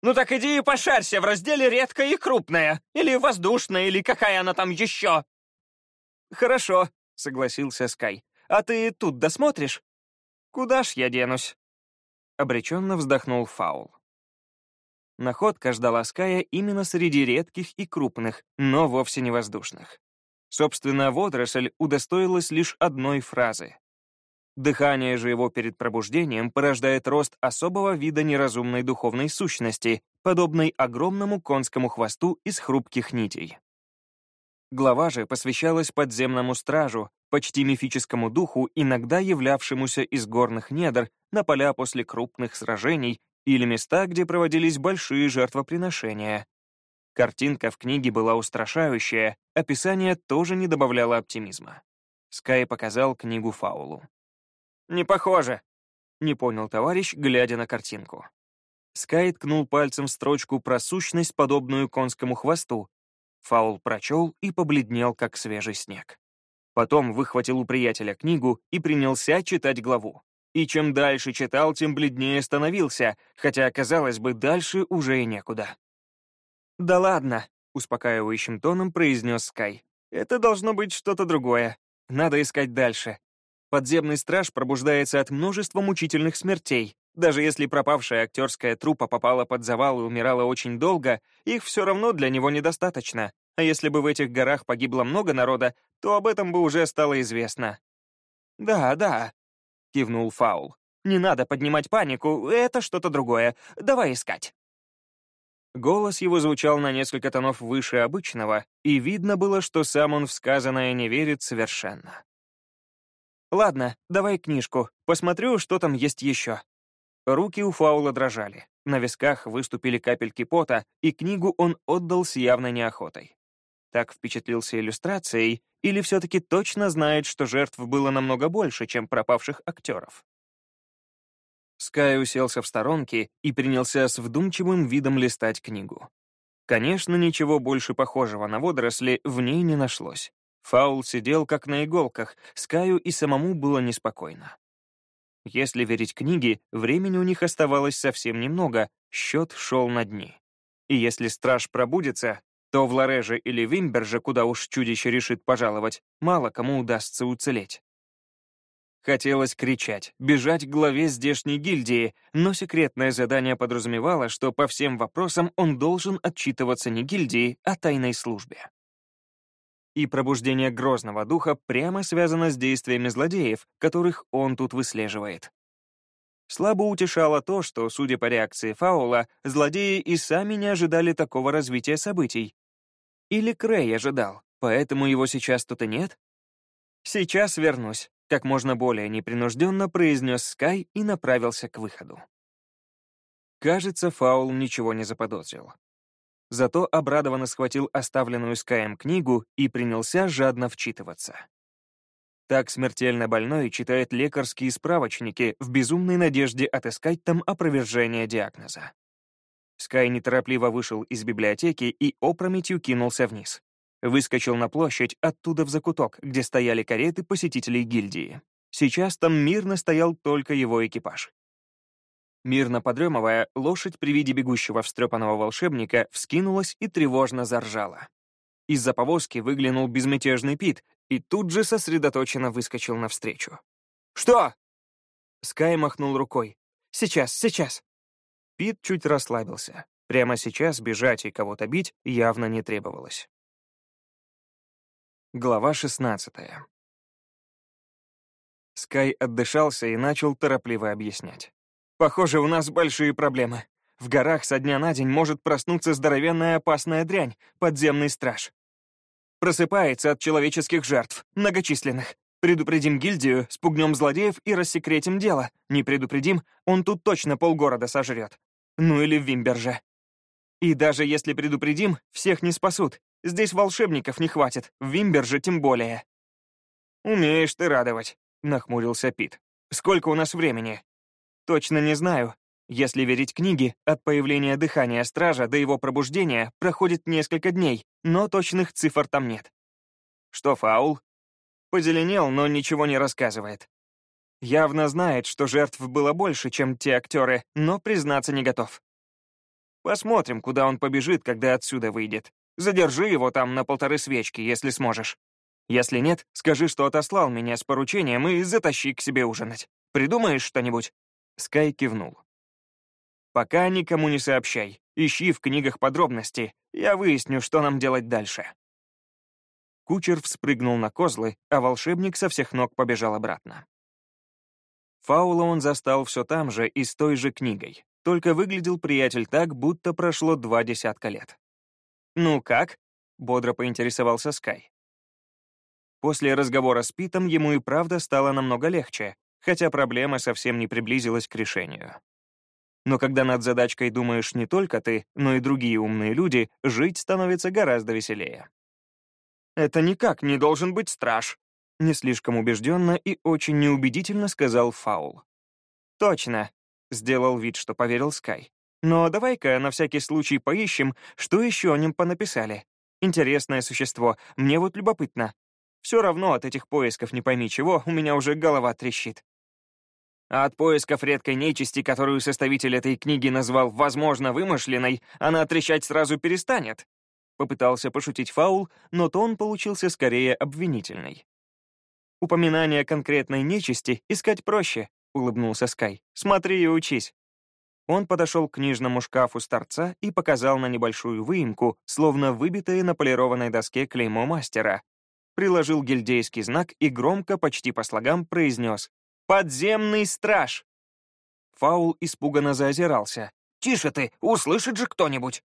«Ну так иди и пошарься в разделе редкое и крупное, или воздушное, или какая она там еще!» «Хорошо», — согласился Скай. «А ты тут досмотришь?» «Куда ж я денусь?» Обреченно вздохнул Фаул. Находка ждала Ская именно среди редких и крупных, но вовсе не воздушных. Собственно, водоросль удостоилась лишь одной фразы. Дыхание же его перед пробуждением порождает рост особого вида неразумной духовной сущности, подобной огромному конскому хвосту из хрупких нитей. Глава же посвящалась подземному стражу, почти мифическому духу, иногда являвшемуся из горных недр на поля после крупных сражений или места, где проводились большие жертвоприношения, Картинка в книге была устрашающая, описание тоже не добавляло оптимизма. Скай показал книгу Фаулу. «Не похоже», — не понял товарищ, глядя на картинку. Скай ткнул пальцем в строчку про сущность, подобную конскому хвосту. Фаул прочел и побледнел, как свежий снег. Потом выхватил у приятеля книгу и принялся читать главу. И чем дальше читал, тем бледнее становился, хотя, казалось бы, дальше уже и некуда. «Да ладно», — успокаивающим тоном произнес Скай. «Это должно быть что-то другое. Надо искать дальше. Подземный страж пробуждается от множества мучительных смертей. Даже если пропавшая актерская труппа попала под завал и умирала очень долго, их все равно для него недостаточно. А если бы в этих горах погибло много народа, то об этом бы уже стало известно. «Да, да», — кивнул Фаул. «Не надо поднимать панику, это что-то другое. Давай искать». Голос его звучал на несколько тонов выше обычного, и видно было, что сам он в сказанное не верит совершенно. «Ладно, давай книжку, посмотрю, что там есть еще». Руки у Фаула дрожали, на висках выступили капельки пота, и книгу он отдал с явной неохотой. Так впечатлился иллюстрацией, или все-таки точно знает, что жертв было намного больше, чем пропавших актеров. Скай уселся в сторонке и принялся с вдумчивым видом листать книгу. Конечно, ничего больше похожего на водоросли в ней не нашлось. Фаул сидел как на иголках, Скаю и самому было неспокойно. Если верить книге, времени у них оставалось совсем немного, счет шел на дни. И если страж пробудется, то в Лареже или Вимберже, куда уж чудище решит пожаловать, мало кому удастся уцелеть. Хотелось кричать, бежать к главе здешней гильдии, но секретное задание подразумевало, что по всем вопросам он должен отчитываться не гильдии, а тайной службе. И пробуждение грозного духа прямо связано с действиями злодеев, которых он тут выслеживает. Слабо утешало то, что, судя по реакции Фаула, злодеи и сами не ожидали такого развития событий. Или Крей ожидал, поэтому его сейчас тут и нет? Сейчас вернусь. Как можно более непринужденно произнес Скай и направился к выходу. Кажется, Фаул ничего не заподозрил. Зато обрадованно схватил оставленную Скаем книгу и принялся жадно вчитываться. Так смертельно больной читает лекарские справочники в безумной надежде отыскать там опровержение диагноза. Скай неторопливо вышел из библиотеки и опрометью кинулся вниз. Выскочил на площадь, оттуда в закуток, где стояли кареты посетителей гильдии. Сейчас там мирно стоял только его экипаж. Мирно подремывая, лошадь при виде бегущего встрепанного волшебника вскинулась и тревожно заржала. Из-за повозки выглянул безмятежный Пит и тут же сосредоточенно выскочил навстречу. «Что?» Скай махнул рукой. «Сейчас, сейчас». Пит чуть расслабился. Прямо сейчас бежать и кого-то бить явно не требовалось. Глава 16 Скай отдышался и начал торопливо объяснять. «Похоже, у нас большие проблемы. В горах со дня на день может проснуться здоровенная опасная дрянь, подземный страж. Просыпается от человеческих жертв, многочисленных. Предупредим гильдию, спугнем злодеев и рассекретим дело. Не предупредим, он тут точно полгорода сожрет. Ну или в Вимберже. И даже если предупредим, всех не спасут. Здесь волшебников не хватит, в Вимберже тем более». «Умеешь ты радовать», — нахмурился Пит. «Сколько у нас времени?» «Точно не знаю. Если верить книге, от появления дыхания стража до его пробуждения проходит несколько дней, но точных цифр там нет». «Что, фаул?» Позеленел, но ничего не рассказывает. Явно знает, что жертв было больше, чем те актеры, но признаться не готов. Посмотрим, куда он побежит, когда отсюда выйдет. Задержи его там на полторы свечки, если сможешь. Если нет, скажи, что отослал меня с поручением и затащи к себе ужинать. Придумаешь что-нибудь?» Скай кивнул. «Пока никому не сообщай. Ищи в книгах подробности. Я выясню, что нам делать дальше». Кучер вспрыгнул на козлы, а волшебник со всех ног побежал обратно. Фаула он застал все там же и с той же книгой, только выглядел приятель так, будто прошло два десятка лет. «Ну как?» — бодро поинтересовался Скай. После разговора с Питом ему и правда стало намного легче, хотя проблема совсем не приблизилась к решению. Но когда над задачкой думаешь не только ты, но и другие умные люди, жить становится гораздо веселее. «Это никак не должен быть страж», — не слишком убежденно и очень неубедительно сказал Фаул. «Точно», — сделал вид, что поверил Скай. «Но давай-ка на всякий случай поищем, что еще о нем понаписали. Интересное существо, мне вот любопытно. Все равно от этих поисков не пойми чего, у меня уже голова трещит». А от поисков редкой нечисти, которую составитель этой книги назвал «возможно вымышленной», она трещать сразу перестанет. Попытался пошутить Фаул, но тон получился скорее обвинительный. «Упоминание конкретной нечисти искать проще», — улыбнулся Скай. «Смотри и учись». Он подошел к книжному шкафу старца и показал на небольшую выемку, словно выбитое на полированной доске клеймо мастера. Приложил гильдейский знак и громко, почти по слогам, произнес Подземный страж!» Фаул испуганно заозирался. «Тише ты, услышит же кто-нибудь!»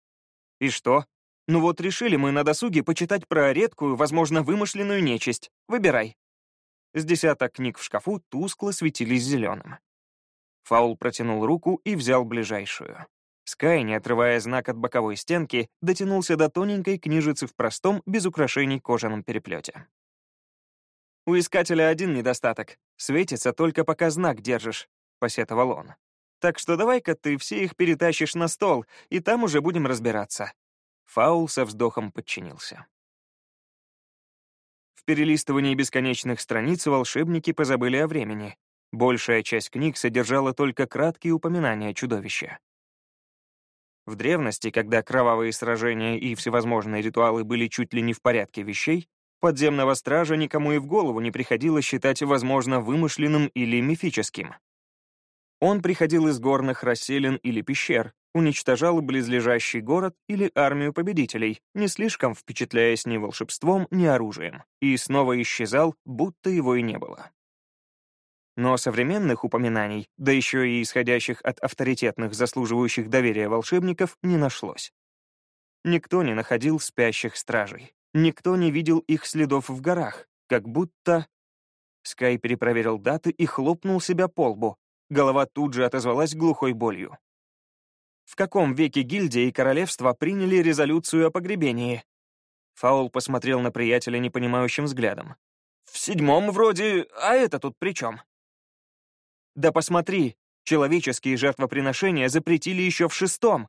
«И что? Ну вот решили мы на досуге почитать про редкую, возможно, вымышленную нечисть. Выбирай». С десяток книг в шкафу тускло светились зеленым. Фаул протянул руку и взял ближайшую. Скай, не отрывая знак от боковой стенки, дотянулся до тоненькой книжицы в простом, без украшений кожаном переплете. «У искателя один недостаток. Светится только пока знак держишь», — посетовал он. «Так что давай-ка ты все их перетащишь на стол, и там уже будем разбираться». Фаул со вздохом подчинился. В перелистывании бесконечных страниц волшебники позабыли о времени. Большая часть книг содержала только краткие упоминания чудовища. В древности, когда кровавые сражения и всевозможные ритуалы были чуть ли не в порядке вещей, Подземного стража никому и в голову не приходило считать, возможно, вымышленным или мифическим. Он приходил из горных расселин или пещер, уничтожал близлежащий город или армию победителей, не слишком впечатляясь ни волшебством, ни оружием, и снова исчезал, будто его и не было. Но современных упоминаний, да еще и исходящих от авторитетных, заслуживающих доверия волшебников, не нашлось. Никто не находил спящих стражей. Никто не видел их следов в горах, как будто... Скай перепроверил даты и хлопнул себя по лбу. Голова тут же отозвалась глухой болью. В каком веке гильдия и королевство приняли резолюцию о погребении? Фаул посмотрел на приятеля непонимающим взглядом. «В седьмом вроде, а это тут при чем?» «Да посмотри, человеческие жертвоприношения запретили еще в шестом.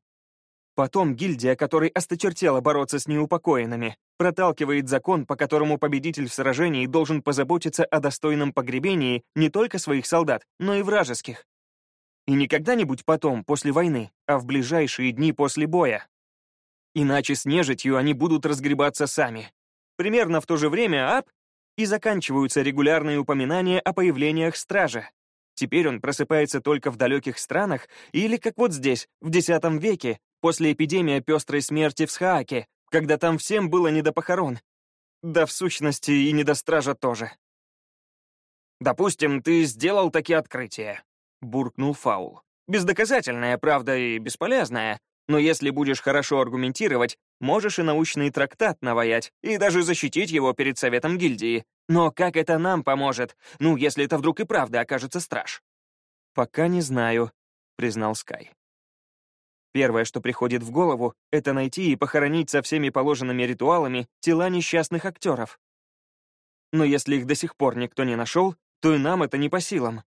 Потом гильдия, которой осточертела бороться с неупокоенными, проталкивает закон, по которому победитель в сражении должен позаботиться о достойном погребении не только своих солдат, но и вражеских. И не когда-нибудь потом, после войны, а в ближайшие дни после боя. Иначе с нежитью они будут разгребаться сами. Примерно в то же время ап, и заканчиваются регулярные упоминания о появлениях стража. Теперь он просыпается только в далеких странах или, как вот здесь, в X веке, после эпидемии пестрой смерти в Схааке, когда там всем было не до похорон. Да, в сущности, и не до стража тоже. «Допустим, ты сделал такие открытия», — буркнул Фаул. «Бездоказательное, правда, и бесполезное, но если будешь хорошо аргументировать, можешь и научный трактат наваять, и даже защитить его перед советом гильдии. Но как это нам поможет? Ну, если это вдруг и правда окажется страж?» «Пока не знаю», — признал Скай. Первое, что приходит в голову, это найти и похоронить со всеми положенными ритуалами тела несчастных актеров. Но если их до сих пор никто не нашел, то и нам это не по силам.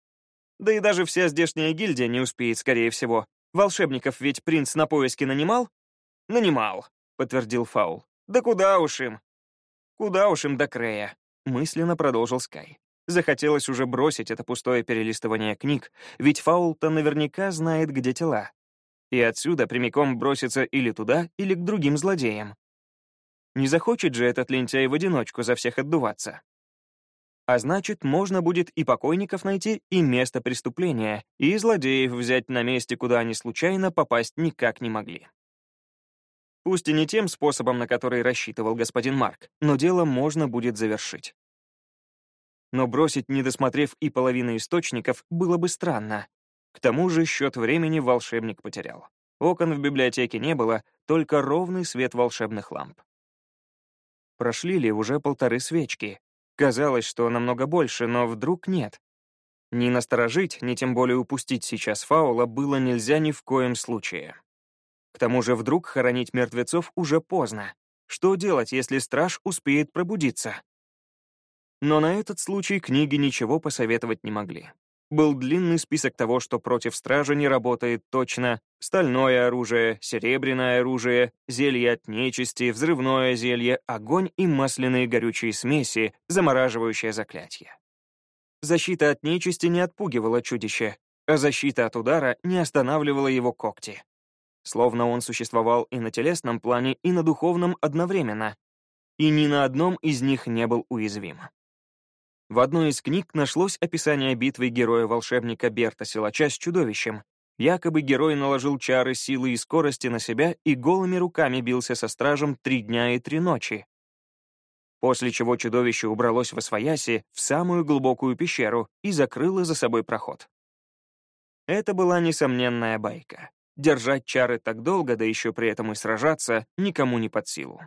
Да и даже вся здешняя гильдия не успеет, скорее всего. Волшебников ведь принц на поиски нанимал? Нанимал, подтвердил Фаул. Да куда уж им? Куда уж им до Крея? мысленно продолжил Скай. Захотелось уже бросить это пустое перелистывание книг, ведь Фаул-то наверняка знает, где тела. И отсюда прямиком броситься или туда, или к другим злодеям. Не захочет же этот лентяй в одиночку за всех отдуваться. А значит, можно будет и покойников найти, и место преступления, и злодеев взять на месте, куда они случайно попасть никак не могли. Пусть и не тем способом, на который рассчитывал господин Марк, но дело можно будет завершить. Но бросить, не досмотрев и половины источников, было бы странно. К тому же счет времени волшебник потерял. Окон в библиотеке не было, только ровный свет волшебных ламп. Прошли ли уже полторы свечки? Казалось, что намного больше, но вдруг нет. Ни насторожить, ни тем более упустить сейчас фаула было нельзя ни в коем случае. К тому же вдруг хоронить мертвецов уже поздно. Что делать, если страж успеет пробудиться? Но на этот случай книги ничего посоветовать не могли. Был длинный список того, что против стража не работает точно, стальное оружие, серебряное оружие, зелье от нечисти, взрывное зелье, огонь и масляные горючие смеси, замораживающее заклятие. Защита от нечисти не отпугивала чудище, а защита от удара не останавливала его когти. Словно он существовал и на телесном плане, и на духовном одновременно, и ни на одном из них не был уязвим. В одной из книг нашлось описание битвы героя-волшебника Берта Силача с чудовищем. Якобы герой наложил чары силы и скорости на себя и голыми руками бился со стражем три дня и три ночи. После чего чудовище убралось во свояси в самую глубокую пещеру и закрыло за собой проход. Это была несомненная байка. Держать чары так долго, да еще при этом и сражаться, никому не под силу.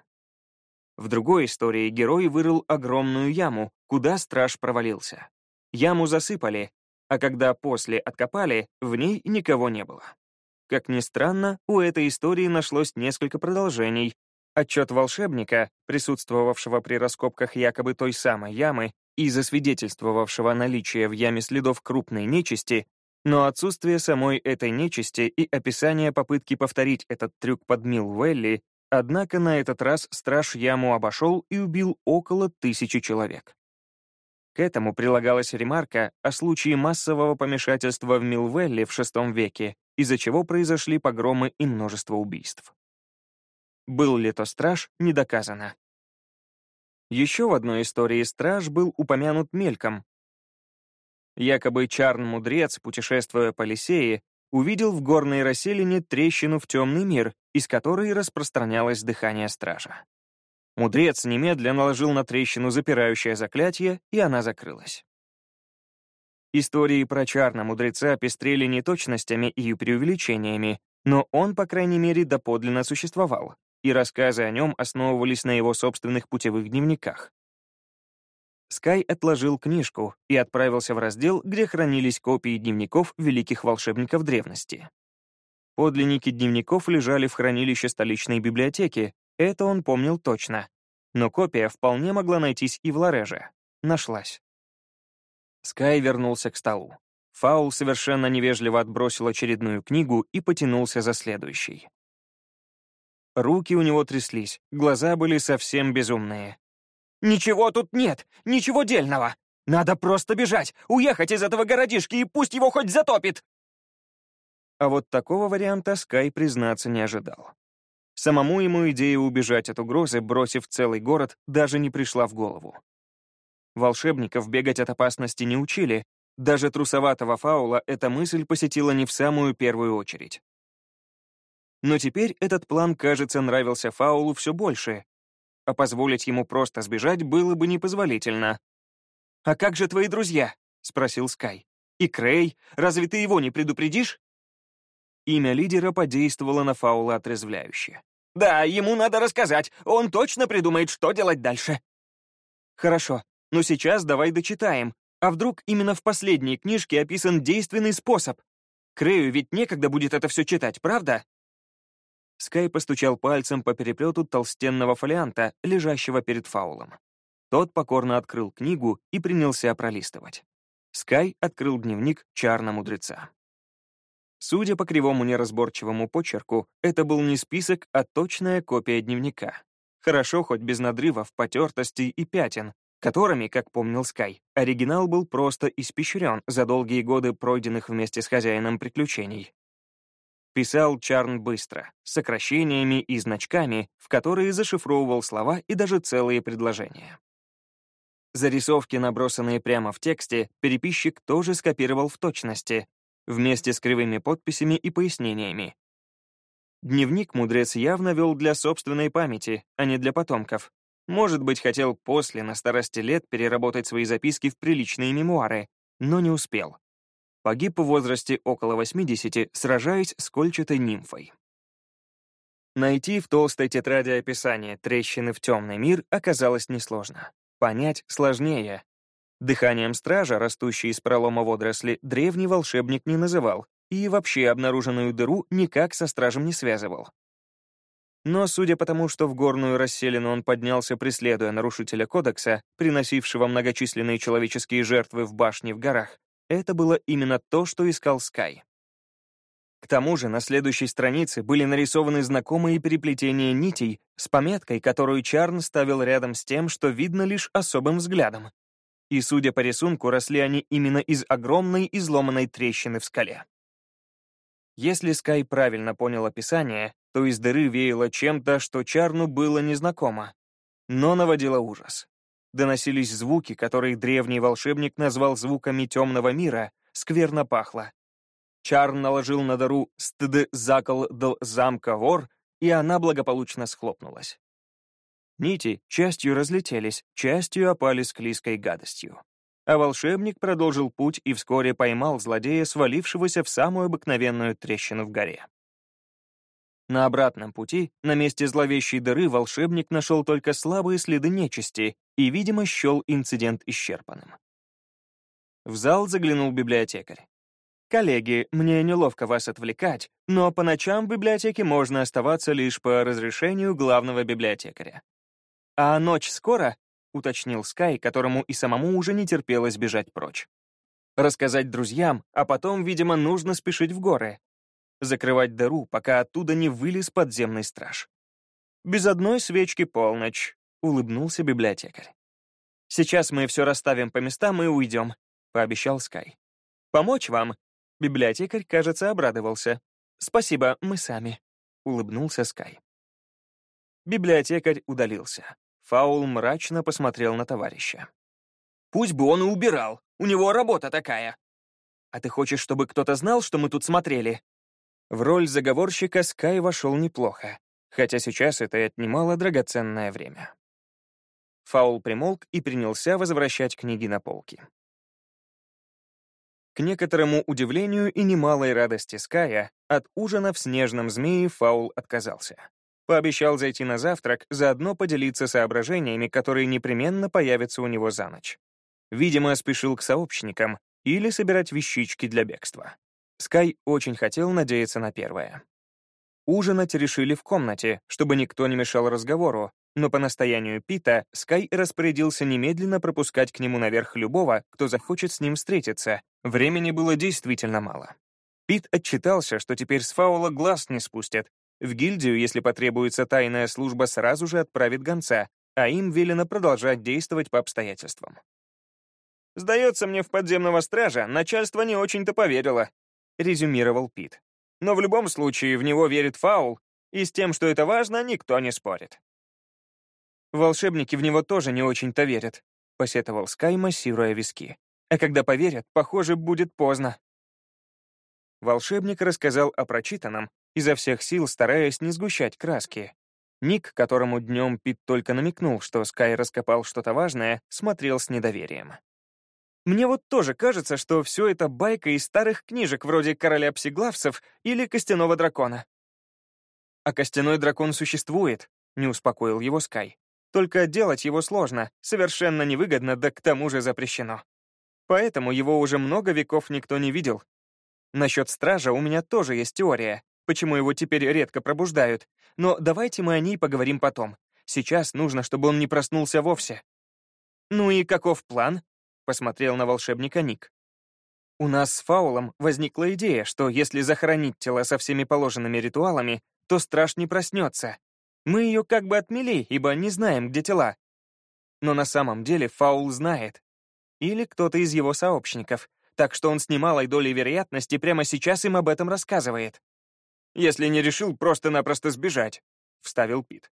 В другой истории герой вырыл огромную яму, куда страж провалился. Яму засыпали, а когда после откопали, в ней никого не было. Как ни странно, у этой истории нашлось несколько продолжений. Отчет волшебника, присутствовавшего при раскопках якобы той самой ямы и засвидетельствовавшего наличие в яме следов крупной нечисти, но отсутствие самой этой нечисти и описание попытки повторить этот трюк под Милвелли, однако на этот раз страж яму обошел и убил около тысячи человек. К этому прилагалась ремарка о случае массового помешательства в Милвелле в VI веке, из-за чего произошли погромы и множество убийств. Был ли то страж, не доказано. Еще в одной истории страж был упомянут мельком, Якобы Чарн-мудрец, путешествуя по Лисее, увидел в горной расселине трещину в темный мир, из которой распространялось дыхание стража. Мудрец немедленно наложил на трещину запирающее заклятие, и она закрылась. Истории про Чарна-мудреца пестрели неточностями и преувеличениями, но он, по крайней мере, доподлинно существовал, и рассказы о нем основывались на его собственных путевых дневниках. Скай отложил книжку и отправился в раздел, где хранились копии дневников великих волшебников древности. Подлинники дневников лежали в хранилище столичной библиотеки, это он помнил точно. Но копия вполне могла найтись и в Лареже. Нашлась. Скай вернулся к столу. Фаул совершенно невежливо отбросил очередную книгу и потянулся за следующей. Руки у него тряслись, глаза были совсем безумные. «Ничего тут нет! Ничего дельного! Надо просто бежать, уехать из этого городишки и пусть его хоть затопит!» А вот такого варианта Скай, признаться, не ожидал. Самому ему идея убежать от угрозы, бросив целый город, даже не пришла в голову. Волшебников бегать от опасности не учили, даже трусоватого фаула эта мысль посетила не в самую первую очередь. Но теперь этот план, кажется, нравился фаулу все больше, а позволить ему просто сбежать было бы непозволительно. «А как же твои друзья?» — спросил Скай. «И Крей? Разве ты его не предупредишь?» Имя лидера подействовало на Фаула отрезвляюще. «Да, ему надо рассказать. Он точно придумает, что делать дальше». «Хорошо, но сейчас давай дочитаем. А вдруг именно в последней книжке описан действенный способ? Крею ведь некогда будет это все читать, правда?» Скай постучал пальцем по переплету толстенного фолианта, лежащего перед фаулом. Тот покорно открыл книгу и принялся пролистывать. Скай открыл дневник Чарна-мудреца. Судя по кривому неразборчивому почерку, это был не список, а точная копия дневника. Хорошо хоть без надрывов, потертостей и пятен, которыми, как помнил Скай, оригинал был просто испещрен за долгие годы пройденных вместе с хозяином приключений. Писал Чарн быстро, с сокращениями и значками, в которые зашифровывал слова и даже целые предложения. Зарисовки, набросанные прямо в тексте, переписчик тоже скопировал в точности, вместе с кривыми подписями и пояснениями. Дневник мудрец явно вел для собственной памяти, а не для потомков. Может быть, хотел после, на старости лет, переработать свои записки в приличные мемуары, но не успел. Погиб в возрасте около 80, сражаясь с кольчатой нимфой. Найти в толстой тетради описание трещины в темный мир оказалось несложно. Понять сложнее. Дыханием стража, растущей из пролома водоросли, древний волшебник не называл, и вообще обнаруженную дыру никак со стражем не связывал. Но судя по тому, что в горную расселину он поднялся, преследуя нарушителя кодекса, приносившего многочисленные человеческие жертвы в башне в горах, это было именно то, что искал Скай. К тому же на следующей странице были нарисованы знакомые переплетения нитей с пометкой, которую Чарн ставил рядом с тем, что видно лишь особым взглядом. И, судя по рисунку, росли они именно из огромной изломанной трещины в скале. Если Скай правильно понял описание, то из дыры веяло чем-то, что Чарну было незнакомо, но наводило ужас. Доносились звуки, которые древний волшебник назвал звуками темного мира, скверно пахло. Чарн наложил на дыру «стд закол дл замка вор», и она благополучно схлопнулась. Нити частью разлетелись, частью опали с клейской гадостью. А волшебник продолжил путь и вскоре поймал злодея, свалившегося в самую обыкновенную трещину в горе. На обратном пути, на месте зловещей дыры, волшебник нашел только слабые следы нечисти и, видимо, счел инцидент исчерпанным. В зал заглянул библиотекарь. «Коллеги, мне неловко вас отвлекать, но по ночам в библиотеке можно оставаться лишь по разрешению главного библиотекаря. А ночь скоро?» уточнил Скай, которому и самому уже не терпелось бежать прочь. Рассказать друзьям, а потом, видимо, нужно спешить в горы. Закрывать дыру, пока оттуда не вылез подземный страж. «Без одной свечки полночь», — улыбнулся библиотекарь. «Сейчас мы все расставим по местам и уйдем», — пообещал Скай. «Помочь вам?» Библиотекарь, кажется, обрадовался. «Спасибо, мы сами», — улыбнулся Скай. Библиотекарь удалился. Фаул мрачно посмотрел на товарища. «Пусть бы он и убирал, у него работа такая». «А ты хочешь, чтобы кто-то знал, что мы тут смотрели?» В роль заговорщика Скай вошел неплохо, хотя сейчас это и отнимало драгоценное время. Фаул примолк и принялся возвращать книги на полки. К некоторому удивлению и немалой радости Ская, от ужина в снежном змее Фаул отказался. Пообещал зайти на завтрак, заодно поделиться соображениями, которые непременно появятся у него за ночь. Видимо, спешил к сообщникам или собирать вещички для бегства. Скай очень хотел надеяться на первое. Ужинать решили в комнате, чтобы никто не мешал разговору, но по настоянию Пита Скай распорядился немедленно пропускать к нему наверх любого, кто захочет с ним встретиться. Времени было действительно мало. Пит отчитался, что теперь с фаула глаз не спустят, в гильдию, если потребуется тайная служба, сразу же отправит гонца, а им велено продолжать действовать по обстоятельствам. «Сдается мне, в подземного стража начальство не очень-то поверило», — резюмировал Пит. «Но в любом случае в него верит Фаул, и с тем, что это важно, никто не спорит». «Волшебники в него тоже не очень-то верят», — посетовал Скай, массируя виски. «А когда поверят, похоже, будет поздно». Волшебник рассказал о прочитанном, изо всех сил стараясь не сгущать краски. Ник, которому днем Пит только намекнул, что Скай раскопал что-то важное, смотрел с недоверием. «Мне вот тоже кажется, что все это байка из старых книжек вроде «Короля псиглавцев» или «Костяного дракона». «А костяной дракон существует», — не успокоил его Скай. «Только делать его сложно, совершенно невыгодно, да к тому же запрещено. Поэтому его уже много веков никто не видел. Насчет стража у меня тоже есть теория, почему его теперь редко пробуждают, но давайте мы о ней поговорим потом. Сейчас нужно, чтобы он не проснулся вовсе. «Ну и каков план?» — посмотрел на волшебника Ник. «У нас с Фаулом возникла идея, что если захоронить тело со всеми положенными ритуалами, то страж не проснется. Мы ее как бы отмели, ибо не знаем, где тела. но на самом деле Фаул знает. Или кто-то из его сообщников, так что он с немалой долей вероятности прямо сейчас им об этом рассказывает. «Если не решил просто-напросто сбежать», — вставил Пит.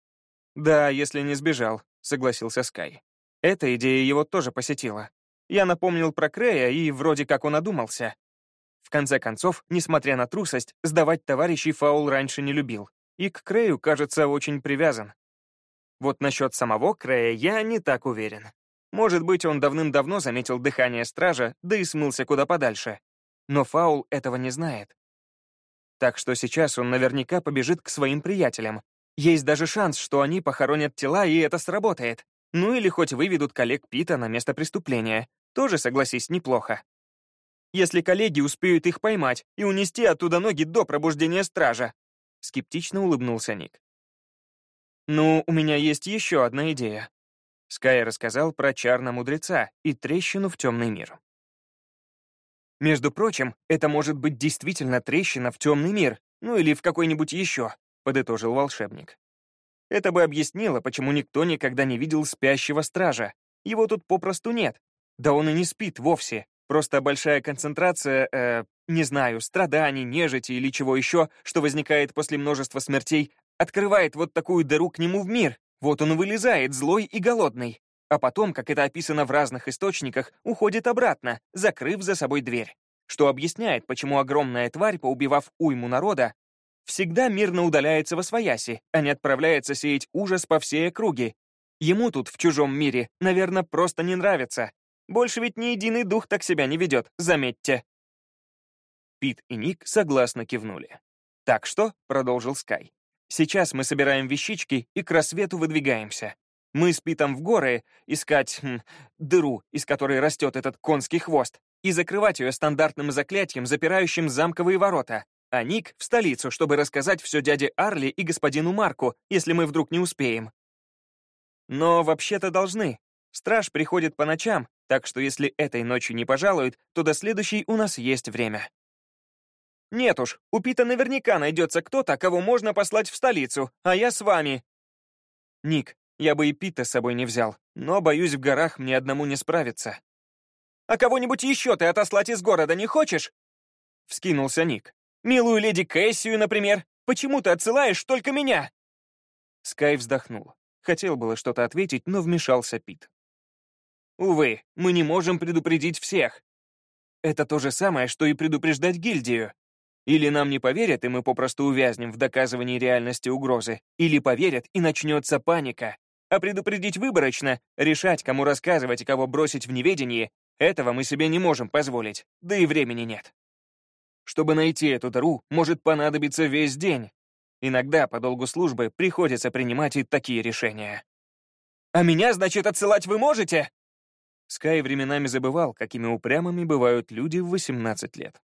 «Да, если не сбежал», — согласился Скай. Эта идея его тоже посетила. Я напомнил про Крея, и вроде как он одумался. В конце концов, несмотря на трусость, сдавать товарищей Фаул раньше не любил. И к Крею, кажется, очень привязан. Вот насчет самого Крея я не так уверен. Может быть, он давным-давно заметил дыхание стража, да и смылся куда подальше. Но Фаул этого не знает. Так что сейчас он наверняка побежит к своим приятелям. Есть даже шанс, что они похоронят тела, и это сработает. Ну или хоть выведут коллег Пита на место преступления. Тоже, согласись, неплохо. Если коллеги успеют их поймать и унести оттуда ноги до пробуждения стража. Скептично улыбнулся Ник. «Ну, у меня есть еще одна идея». Скай рассказал про чар-на-мудреца и трещину в темный мир. «Между прочим, это может быть действительно трещина в темный мир, ну или в какой-нибудь еще», — подытожил волшебник. Это бы объяснило, почему никто никогда не видел спящего стража. Его тут попросту нет. Да он и не спит вовсе. Просто большая концентрация, э, не знаю, страданий, нежити или чего еще, что возникает после множества смертей, открывает вот такую дыру к нему в мир. Вот он вылезает, злой и голодный. А потом, как это описано в разных источниках, уходит обратно, закрыв за собой дверь. Что объясняет, почему огромная тварь, поубивав уйму народа, всегда мирно удаляется во свояси, а не отправляется сеять ужас по всей округе. Ему тут, в чужом мире, наверное, просто не нравится. Больше ведь ни единый дух так себя не ведет, заметьте. Пит и Ник согласно кивнули. «Так что», — продолжил Скай, «сейчас мы собираем вещички и к рассвету выдвигаемся. Мы с Питом в горы искать хм, дыру, из которой растет этот конский хвост, и закрывать ее стандартным заклятием, запирающим замковые ворота а Ник — в столицу, чтобы рассказать все дяде Арли и господину Марку, если мы вдруг не успеем. Но вообще-то должны. Страж приходит по ночам, так что если этой ночью не пожалуют, то до следующей у нас есть время. Нет уж, у Пита наверняка найдется кто-то, кого можно послать в столицу, а я с вами. Ник, я бы и Пита с собой не взял, но, боюсь, в горах мне одному не справиться. А кого-нибудь еще ты отослать из города не хочешь? Вскинулся Ник. Милую леди Кэссию, например. Почему ты отсылаешь только меня?» Скай вздохнул. Хотел было что-то ответить, но вмешался Пит. «Увы, мы не можем предупредить всех. Это то же самое, что и предупреждать гильдию. Или нам не поверят, и мы попросту увязнем в доказывании реальности угрозы, или поверят, и начнется паника. А предупредить выборочно, решать, кому рассказывать и кого бросить в неведении, этого мы себе не можем позволить, да и времени нет. Чтобы найти эту дыру, может понадобиться весь день. Иногда по долгу службы приходится принимать и такие решения. «А меня, значит, отсылать вы можете?» Скай временами забывал, какими упрямыми бывают люди в 18 лет.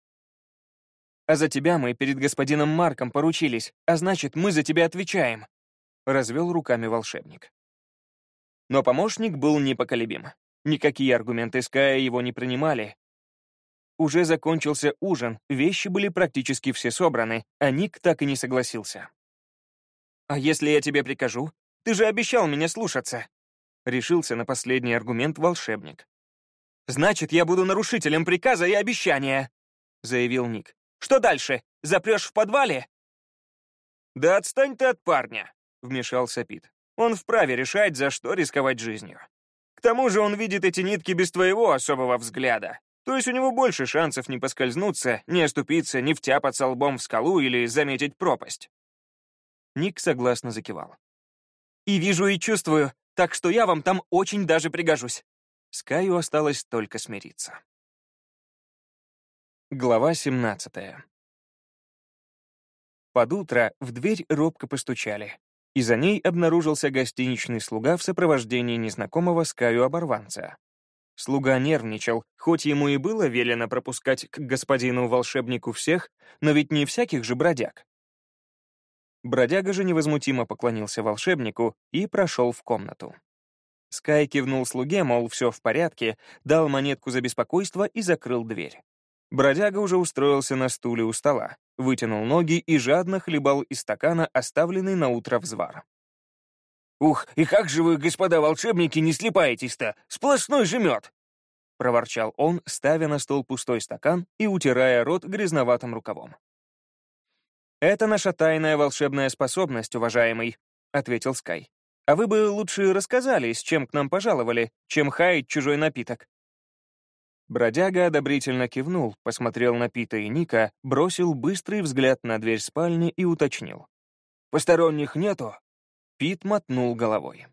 «А за тебя мы перед господином Марком поручились, а значит, мы за тебя отвечаем», — развел руками волшебник. Но помощник был непоколебим. Никакие аргументы Ская его не принимали, уже закончился ужин, вещи были практически все собраны, а Ник так и не согласился. «А если я тебе прикажу? Ты же обещал меня слушаться!» Решился на последний аргумент волшебник. «Значит, я буду нарушителем приказа и обещания!» заявил Ник. «Что дальше? Запрешь в подвале?» «Да отстань ты от парня!» вмешался Пит. «Он вправе решать, за что рисковать жизнью. К тому же он видит эти нитки без твоего особого взгляда. То есть у него больше шансов не поскользнуться, не оступиться, не втяпаться лбом в скалу или заметить пропасть. Ник согласно закивал. «И вижу, и чувствую, так что я вам там очень даже пригожусь». Скаю осталось только смириться. Глава 17 Под утро в дверь робко постучали, и за ней обнаружился гостиничный слуга в сопровождении незнакомого Скаю оборванца. Слуга нервничал, хоть ему и было велено пропускать к господину-волшебнику всех, но ведь не всяких же бродяг. Бродяга же невозмутимо поклонился волшебнику и прошел в комнату. Скай кивнул слуге, мол, все в порядке, дал монетку за беспокойство и закрыл дверь. Бродяга уже устроился на стуле у стола, вытянул ноги и жадно хлебал из стакана оставленный на утро взвар. «Ух, и как же вы, господа волшебники, не слепаетесь-то? Сплошной же мед!» — проворчал он, ставя на стол пустой стакан и утирая рот грязноватым рукавом. «Это наша тайная волшебная способность, уважаемый», — ответил Скай. «А вы бы лучше рассказали, с чем к нам пожаловали, чем хаять чужой напиток». Бродяга одобрительно кивнул, посмотрел на Пита и Ника, бросил быстрый взгляд на дверь спальни и уточнил. «Посторонних нету?» Пит мотнул головой.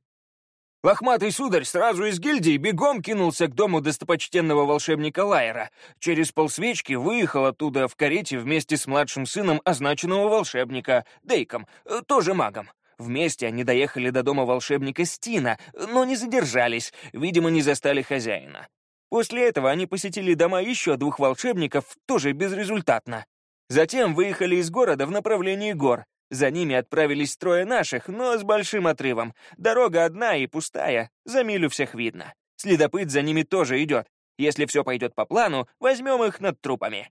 Лохматый сударь сразу из гильдии бегом кинулся к дому достопочтенного волшебника Лайера. Через полсвечки выехал оттуда в карете вместе с младшим сыном означенного волшебника, Дейком, э, тоже магом. Вместе они доехали до дома волшебника Стина, но не задержались, видимо, не застали хозяина. После этого они посетили дома еще двух волшебников, тоже безрезультатно. Затем выехали из города в направлении гор. За ними отправились трое наших, но с большим отрывом. Дорога одна и пустая, за милю всех видно. Следопыт за ними тоже идет. Если все пойдет по плану, возьмем их над трупами».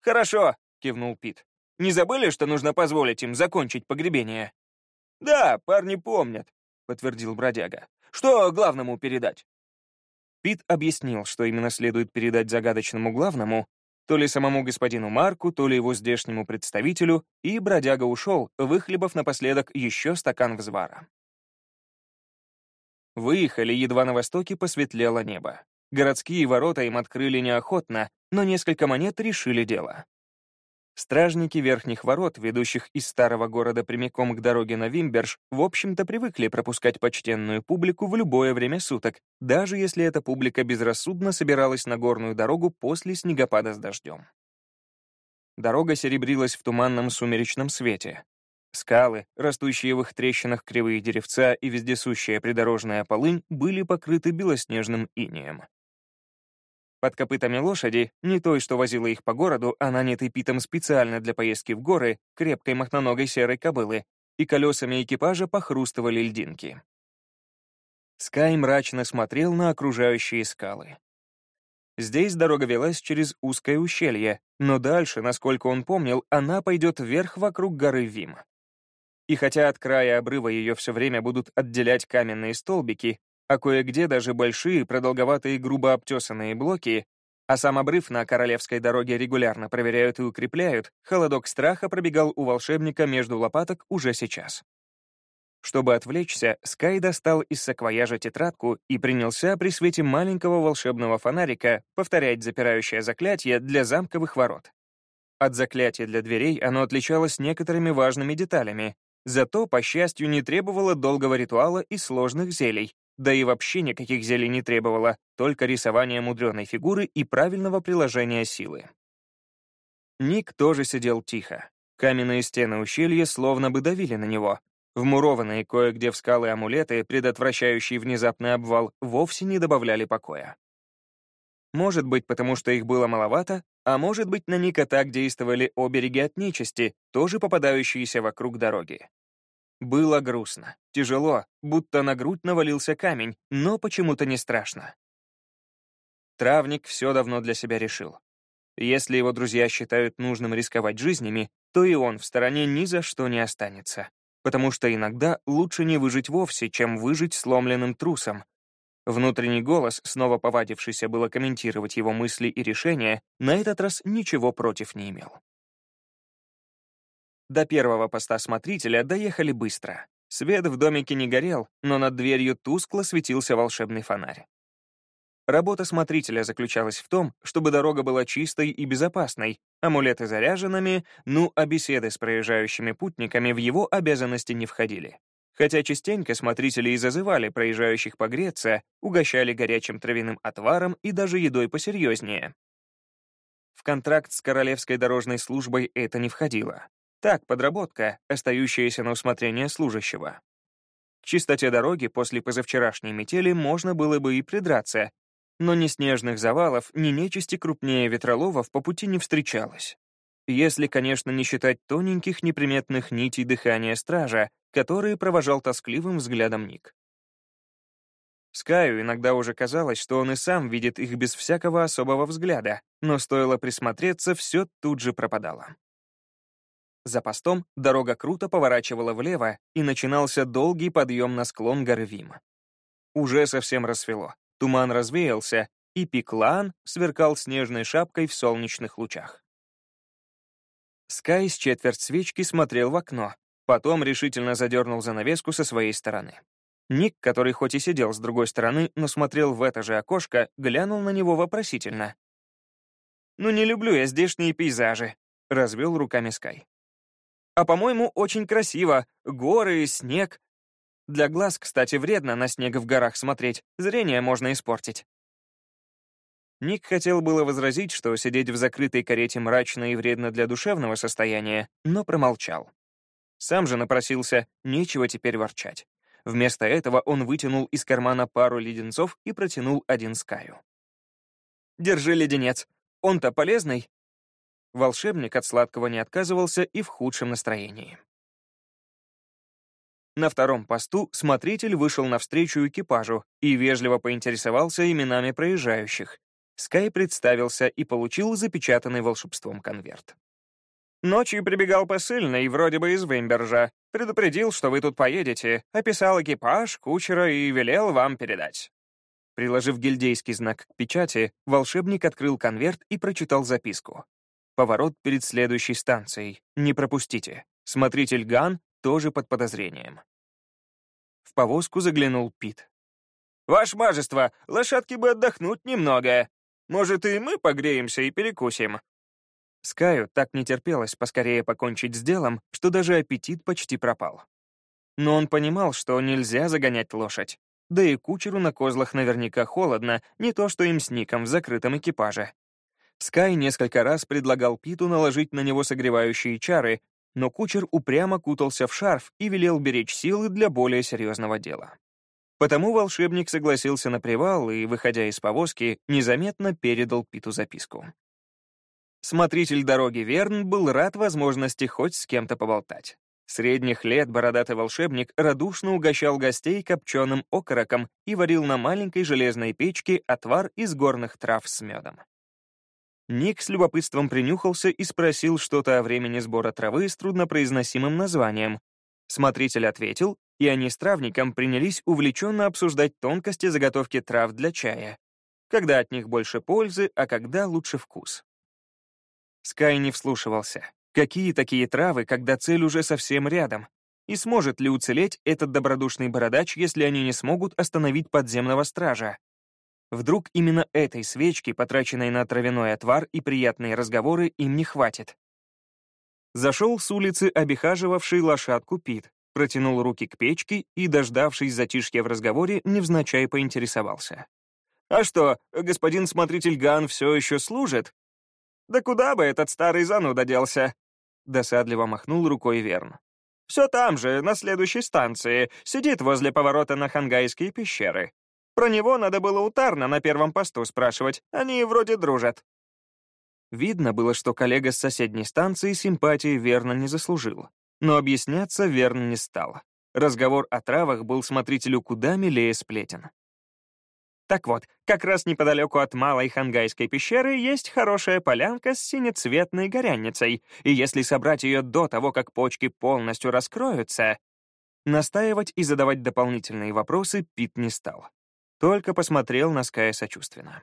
«Хорошо», — кивнул Пит. «Не забыли, что нужно позволить им закончить погребение?» «Да, парни помнят», — подтвердил бродяга. «Что главному передать?» Пит объяснил, что именно следует передать загадочному главному, то ли самому господину Марку, то ли его здешнему представителю, и бродяга ушел, выхлебав напоследок еще стакан взвара. Выехали, едва на востоке посветлело небо. Городские ворота им открыли неохотно, но несколько монет решили дело. Стражники верхних ворот, ведущих из старого города прямиком к дороге на Вимберж, в общем-то привыкли пропускать почтенную публику в любое время суток, даже если эта публика безрассудно собиралась на горную дорогу после снегопада с дождем. Дорога серебрилась в туманном сумеречном свете. Скалы, растущие в их трещинах кривые деревца и вездесущая придорожная полынь были покрыты белоснежным инеем. Под копытами лошади, не той, что возила их по городу, а нанятой Питом специально для поездки в горы, крепкой махноногой серой кобылы, и колесами экипажа похрустывали льдинки. Скай мрачно смотрел на окружающие скалы. Здесь дорога велась через узкое ущелье, но дальше, насколько он помнил, она пойдет вверх вокруг горы Вим. И хотя от края обрыва ее все время будут отделять каменные столбики, а кое-где даже большие, продолговатые, грубо обтесанные блоки, а сам обрыв на Королевской дороге регулярно проверяют и укрепляют, холодок страха пробегал у волшебника между лопаток уже сейчас. Чтобы отвлечься, Скай достал из саквояжа тетрадку и принялся при свете маленького волшебного фонарика повторять запирающее заклятие для замковых ворот. От заклятия для дверей оно отличалось некоторыми важными деталями, зато, по счастью, не требовало долгого ритуала и сложных зелий, да и вообще никаких зелий не требовало, только рисование мудреной фигуры и правильного приложения силы. Ник тоже сидел тихо. Каменные стены ущелья словно бы давили на него. Вмурованные кое-где в скалы амулеты, предотвращающие внезапный обвал, вовсе не добавляли покоя. Может быть, потому что их было маловато, а может быть, на Ника так действовали обереги от нечисти, тоже попадающиеся вокруг дороги. Было грустно, тяжело, будто на грудь навалился камень, но почему-то не страшно. Травник все давно для себя решил. Если его друзья считают нужным рисковать жизнями, то и он в стороне ни за что не останется. Потому что иногда лучше не выжить вовсе, чем выжить сломленным трусом. Внутренний голос, снова повадившийся было комментировать его мысли и решения, на этот раз ничего против не имел. До первого поста смотрителя доехали быстро. Свет в домике не горел, но над дверью тускло светился волшебный фонарь. Работа смотрителя заключалась в том, чтобы дорога была чистой и безопасной, амулеты заряженными, ну а беседы с проезжающими путниками в его обязанности не входили. Хотя частенько смотрители и зазывали проезжающих погреться, угощали горячим травяным отваром и даже едой посерьезнее. В контракт с Королевской дорожной службой это не входило. Так, подработка, остающаяся на усмотрение служащего. К чистоте дороги после позавчерашней метели можно было бы и придраться, но ни снежных завалов, ни нечисти крупнее ветроловов по пути не встречалось. Если, конечно, не считать тоненьких неприметных нитей дыхания стража, которые провожал тоскливым взглядом Ник. Скаю иногда уже казалось, что он и сам видит их без всякого особого взгляда, но стоило присмотреться, все тут же пропадало. За постом дорога круто поворачивала влево, и начинался долгий подъем на склон горы Вим. Уже совсем рассвело, туман развеялся, и Пиклан сверкал снежной шапкой в солнечных лучах. Скай с четверть свечки смотрел в окно, потом решительно задернул занавеску со своей стороны. Ник, который хоть и сидел с другой стороны, но смотрел в это же окошко, глянул на него вопросительно. «Ну не люблю я здешние пейзажи», — развел руками Скай. А по-моему, очень красиво. Горы, снег. Для глаз, кстати, вредно на снег в горах смотреть. Зрение можно испортить. Ник хотел было возразить, что сидеть в закрытой карете мрачно и вредно для душевного состояния, но промолчал. Сам же напросился, нечего теперь ворчать. Вместо этого он вытянул из кармана пару леденцов и протянул один Скаю. «Держи леденец. Он-то полезный?» Волшебник от сладкого не отказывался и в худшем настроении. На втором посту смотритель вышел навстречу экипажу и вежливо поинтересовался именами проезжающих. Скай представился и получил запечатанный волшебством конверт. Ночью прибегал посыльный, вроде бы из Вимбержа. Предупредил, что вы тут поедете, описал экипаж, кучера и велел вам передать. Приложив гильдейский знак к печати, волшебник открыл конверт и прочитал записку. Поворот перед следующей станцией. Не пропустите. Смотритель Ган тоже под подозрением. В повозку заглянул Пит. «Ваше мажество, лошадки бы отдохнуть немного. Может, и мы погреемся и перекусим?» Скаю так не терпелось поскорее покончить с делом, что даже аппетит почти пропал. Но он понимал, что нельзя загонять лошадь. Да и кучеру на козлах наверняка холодно, не то что им с Ником в закрытом экипаже. Скай несколько раз предлагал Питу наложить на него согревающие чары, но кучер упрямо кутался в шарф и велел беречь силы для более серьезного дела. Потому волшебник согласился на привал и, выходя из повозки, незаметно передал Питу записку. Смотритель дороги Верн был рад возможности хоть с кем-то поболтать. Средних лет бородатый волшебник радушно угощал гостей копченым окороком и варил на маленькой железной печке отвар из горных трав с медом. Ник с любопытством принюхался и спросил что-то о времени сбора травы с труднопроизносимым названием. Смотритель ответил, и они с травником принялись увлеченно обсуждать тонкости заготовки трав для чая. Когда от них больше пользы, а когда лучше вкус. Скай не вслушивался. Какие такие травы, когда цель уже совсем рядом? И сможет ли уцелеть этот добродушный бородач, если они не смогут остановить подземного стража? Вдруг именно этой свечки, потраченной на травяной отвар и приятные разговоры, им не хватит. Зашел с улицы обихаживавший лошадку Пит, протянул руки к печке и, дождавшись затишья в разговоре, невзначай поинтересовался. «А что, господин смотритель Ган все еще служит?» «Да куда бы этот старый зануда делся?» Досадливо махнул рукой Верн. «Все там же, на следующей станции, сидит возле поворота на хангайские пещеры. Про него надо было у Тарна на первом посту спрашивать, они вроде дружат». Видно было, что коллега с соседней станции симпатии верно не заслужил. Но объясняться верно не стал. Разговор о травах был смотрителю куда милее сплетен. Так вот, как раз неподалеку от Малой Хангайской пещеры есть хорошая полянка с синецветной горянницей, и если собрать ее до того, как почки полностью раскроются... Настаивать и задавать дополнительные вопросы Пит не стал только посмотрел на Ская сочувственно.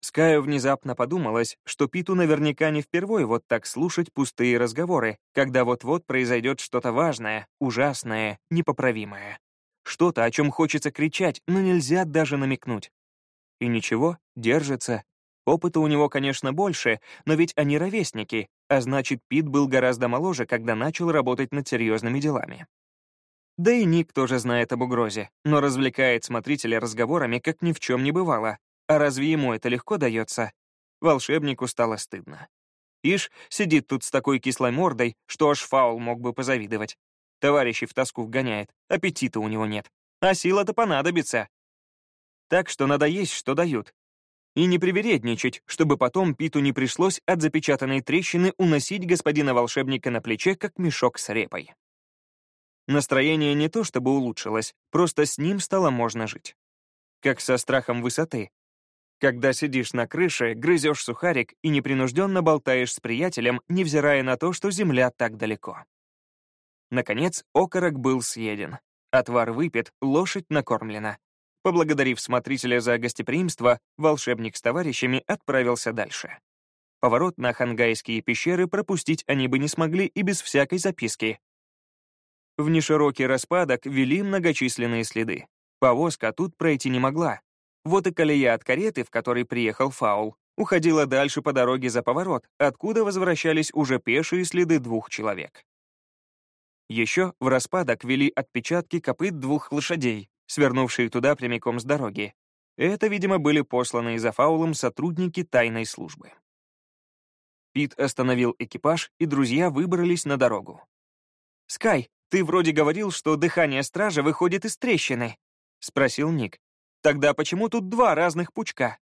Скаю внезапно подумалось, что Питу наверняка не впервой вот так слушать пустые разговоры, когда вот-вот произойдет что-то важное, ужасное, непоправимое. Что-то, о чем хочется кричать, но нельзя даже намекнуть. И ничего, держится. Опыта у него, конечно, больше, но ведь они ровесники, а значит, Пит был гораздо моложе, когда начал работать над серьезными делами. Да и Ник тоже знает об угрозе, но развлекает смотрителя разговорами, как ни в чем не бывало. А разве ему это легко дается? Волшебнику стало стыдно. Ишь, сидит тут с такой кислой мордой, что аж фаул мог бы позавидовать. Товарищей в тоску вгоняет, аппетита у него нет. А сила-то понадобится. Так что надо есть, что дают. И не привередничать, чтобы потом Питу не пришлось от запечатанной трещины уносить господина волшебника на плече, как мешок с репой. Настроение не то чтобы улучшилось, просто с ним стало можно жить. Как со страхом высоты. когда сидишь на крыше, грызешь сухарик и непринужденно болтаешь с приятелем, невзирая на то, что земля так далеко. Наконец, окорок был съеден. Отвар выпит, лошадь накормлена. Поблагодарив смотрителя за гостеприимство, волшебник с товарищами отправился дальше. Поворот на хангайские пещеры пропустить они бы не смогли и без всякой записки. В неширокий распадок вели многочисленные следы. Повозка тут пройти не могла. Вот и колея от кареты, в которой приехал Фаул, уходила дальше по дороге за поворот, откуда возвращались уже пешие следы двух человек. Еще в распадок вели отпечатки копыт двух лошадей, свернувшие туда прямиком с дороги. Это, видимо, были посланные за фаулом сотрудники тайной службы. Пит остановил экипаж, и друзья выбрались на дорогу. «Скай, ты вроде говорил, что дыхание стража выходит из трещины», — спросил Ник. «Тогда почему тут два разных пучка?»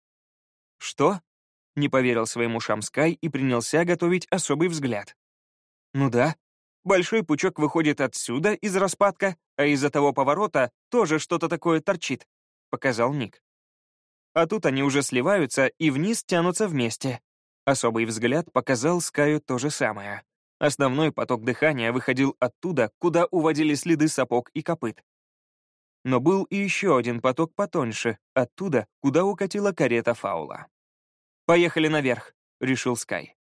«Что?» — не поверил своим ушам Скай и принялся готовить особый взгляд. «Ну да, Большой пучок выходит отсюда, из распадка, а из-за того поворота тоже что-то такое торчит», — показал Ник. А тут они уже сливаются и вниз тянутся вместе. Особый взгляд показал Скаю то же самое. Основной поток дыхания выходил оттуда, куда уводили следы сапог и копыт. Но был и еще один поток потоньше, оттуда, куда укатила карета фаула. «Поехали наверх», — решил Скай.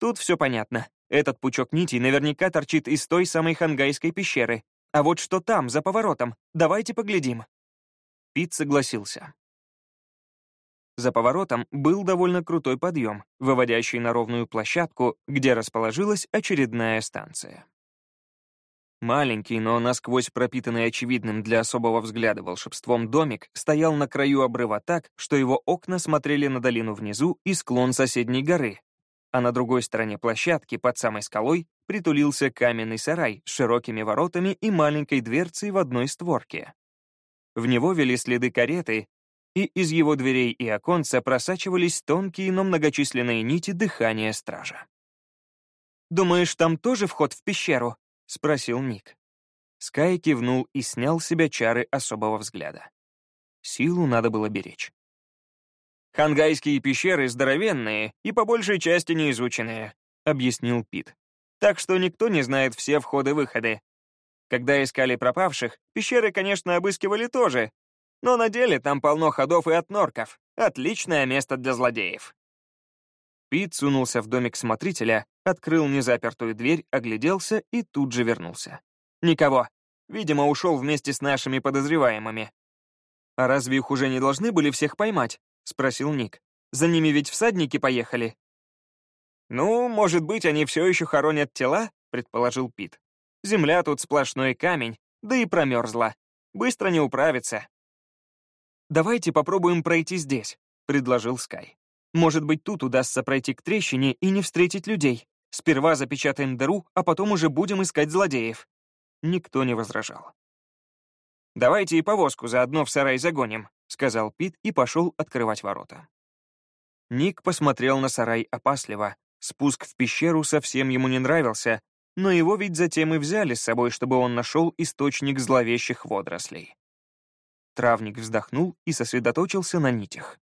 Тут все понятно. Этот пучок нитей наверняка торчит из той самой хангайской пещеры. А вот что там, за поворотом, давайте поглядим. Пит согласился. За поворотом был довольно крутой подъем, выводящий на ровную площадку, где расположилась очередная станция. Маленький, но насквозь пропитанный очевидным для особого взгляда волшебством домик стоял на краю обрыва так, что его окна смотрели на долину внизу и склон соседней горы, а на другой стороне площадки, под самой скалой, притулился каменный сарай с широкими воротами и маленькой дверцей в одной створке. В него вели следы кареты, и из его дверей и оконца просачивались тонкие, но многочисленные нити дыхания стража. «Думаешь, там тоже вход в пещеру?» — спросил Ник. Скай кивнул и снял с себя чары особого взгляда. Силу надо было беречь. «Хангайские пещеры здоровенные и по большей части неизученные», — объяснил Пит. «Так что никто не знает все входы-выходы. Когда искали пропавших, пещеры, конечно, обыскивали тоже, но на деле там полно ходов и от норков. Отличное место для злодеев». Пит сунулся в домик смотрителя, открыл незапертую дверь, огляделся и тут же вернулся. «Никого. Видимо, ушел вместе с нашими подозреваемыми». «А разве их уже не должны были всех поймать?» — спросил Ник. «За ними ведь всадники поехали?» «Ну, может быть, они все еще хоронят тела?» — предположил Пит. «Земля тут сплошной камень, да и промерзла. Быстро не управится». «Давайте попробуем пройти здесь», — предложил Скай. «Может быть, тут удастся пройти к трещине и не встретить людей. Сперва запечатаем дыру, а потом уже будем искать злодеев». Никто не возражал. «Давайте и повозку заодно в сарай загоним», — сказал Пит и пошел открывать ворота. Ник посмотрел на сарай опасливо. Спуск в пещеру совсем ему не нравился, но его ведь затем и взяли с собой, чтобы он нашел источник зловещих водорослей. Травник вздохнул и сосредоточился на нитях.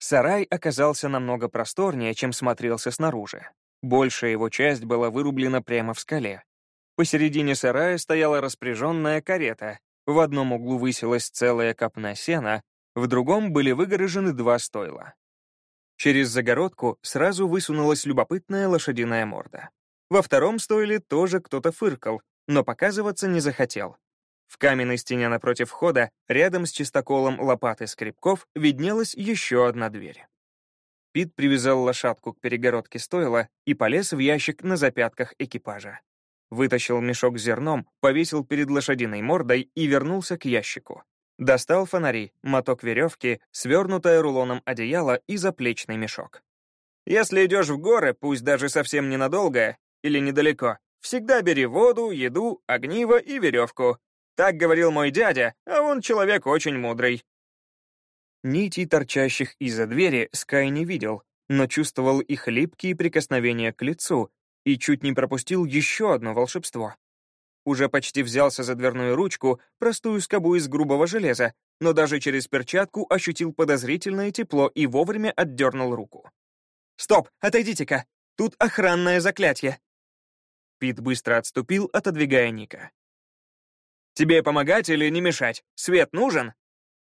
Сарай оказался намного просторнее, чем смотрелся снаружи. Большая его часть была вырублена прямо в скале. Посередине сарая стояла распряженная карета, в одном углу высилась целая копна сена, в другом были выгорожены два стойла. Через загородку сразу высунулась любопытная лошадиная морда. Во втором стойле тоже кто-то фыркал, но показываться не захотел. В каменной стене напротив входа, рядом с чистоколом лопаты скребков, виднелась еще одна дверь. Пит привязал лошадку к перегородке стойла и полез в ящик на запятках экипажа. Вытащил мешок с зерном, повесил перед лошадиной мордой и вернулся к ящику. Достал фонари, моток веревки, свернутое рулоном одеяло и заплечный мешок. Если идешь в горы, пусть даже совсем ненадолго или недалеко, всегда бери воду, еду, огниво и веревку. Так говорил мой дядя, а он человек очень мудрый. Нитей, торчащих из-за двери, Скай не видел, но чувствовал их липкие прикосновения к лицу и чуть не пропустил еще одно волшебство. уже почти взялся за дверную ручку, простую скобу из грубого железа, но даже через перчатку ощутил подозрительное тепло и вовремя отдернул руку. «Стоп, отойдите-ка! Тут охранное заклятие!» Пит быстро отступил, отодвигая Ника. «Тебе помогать или не мешать? Свет нужен?»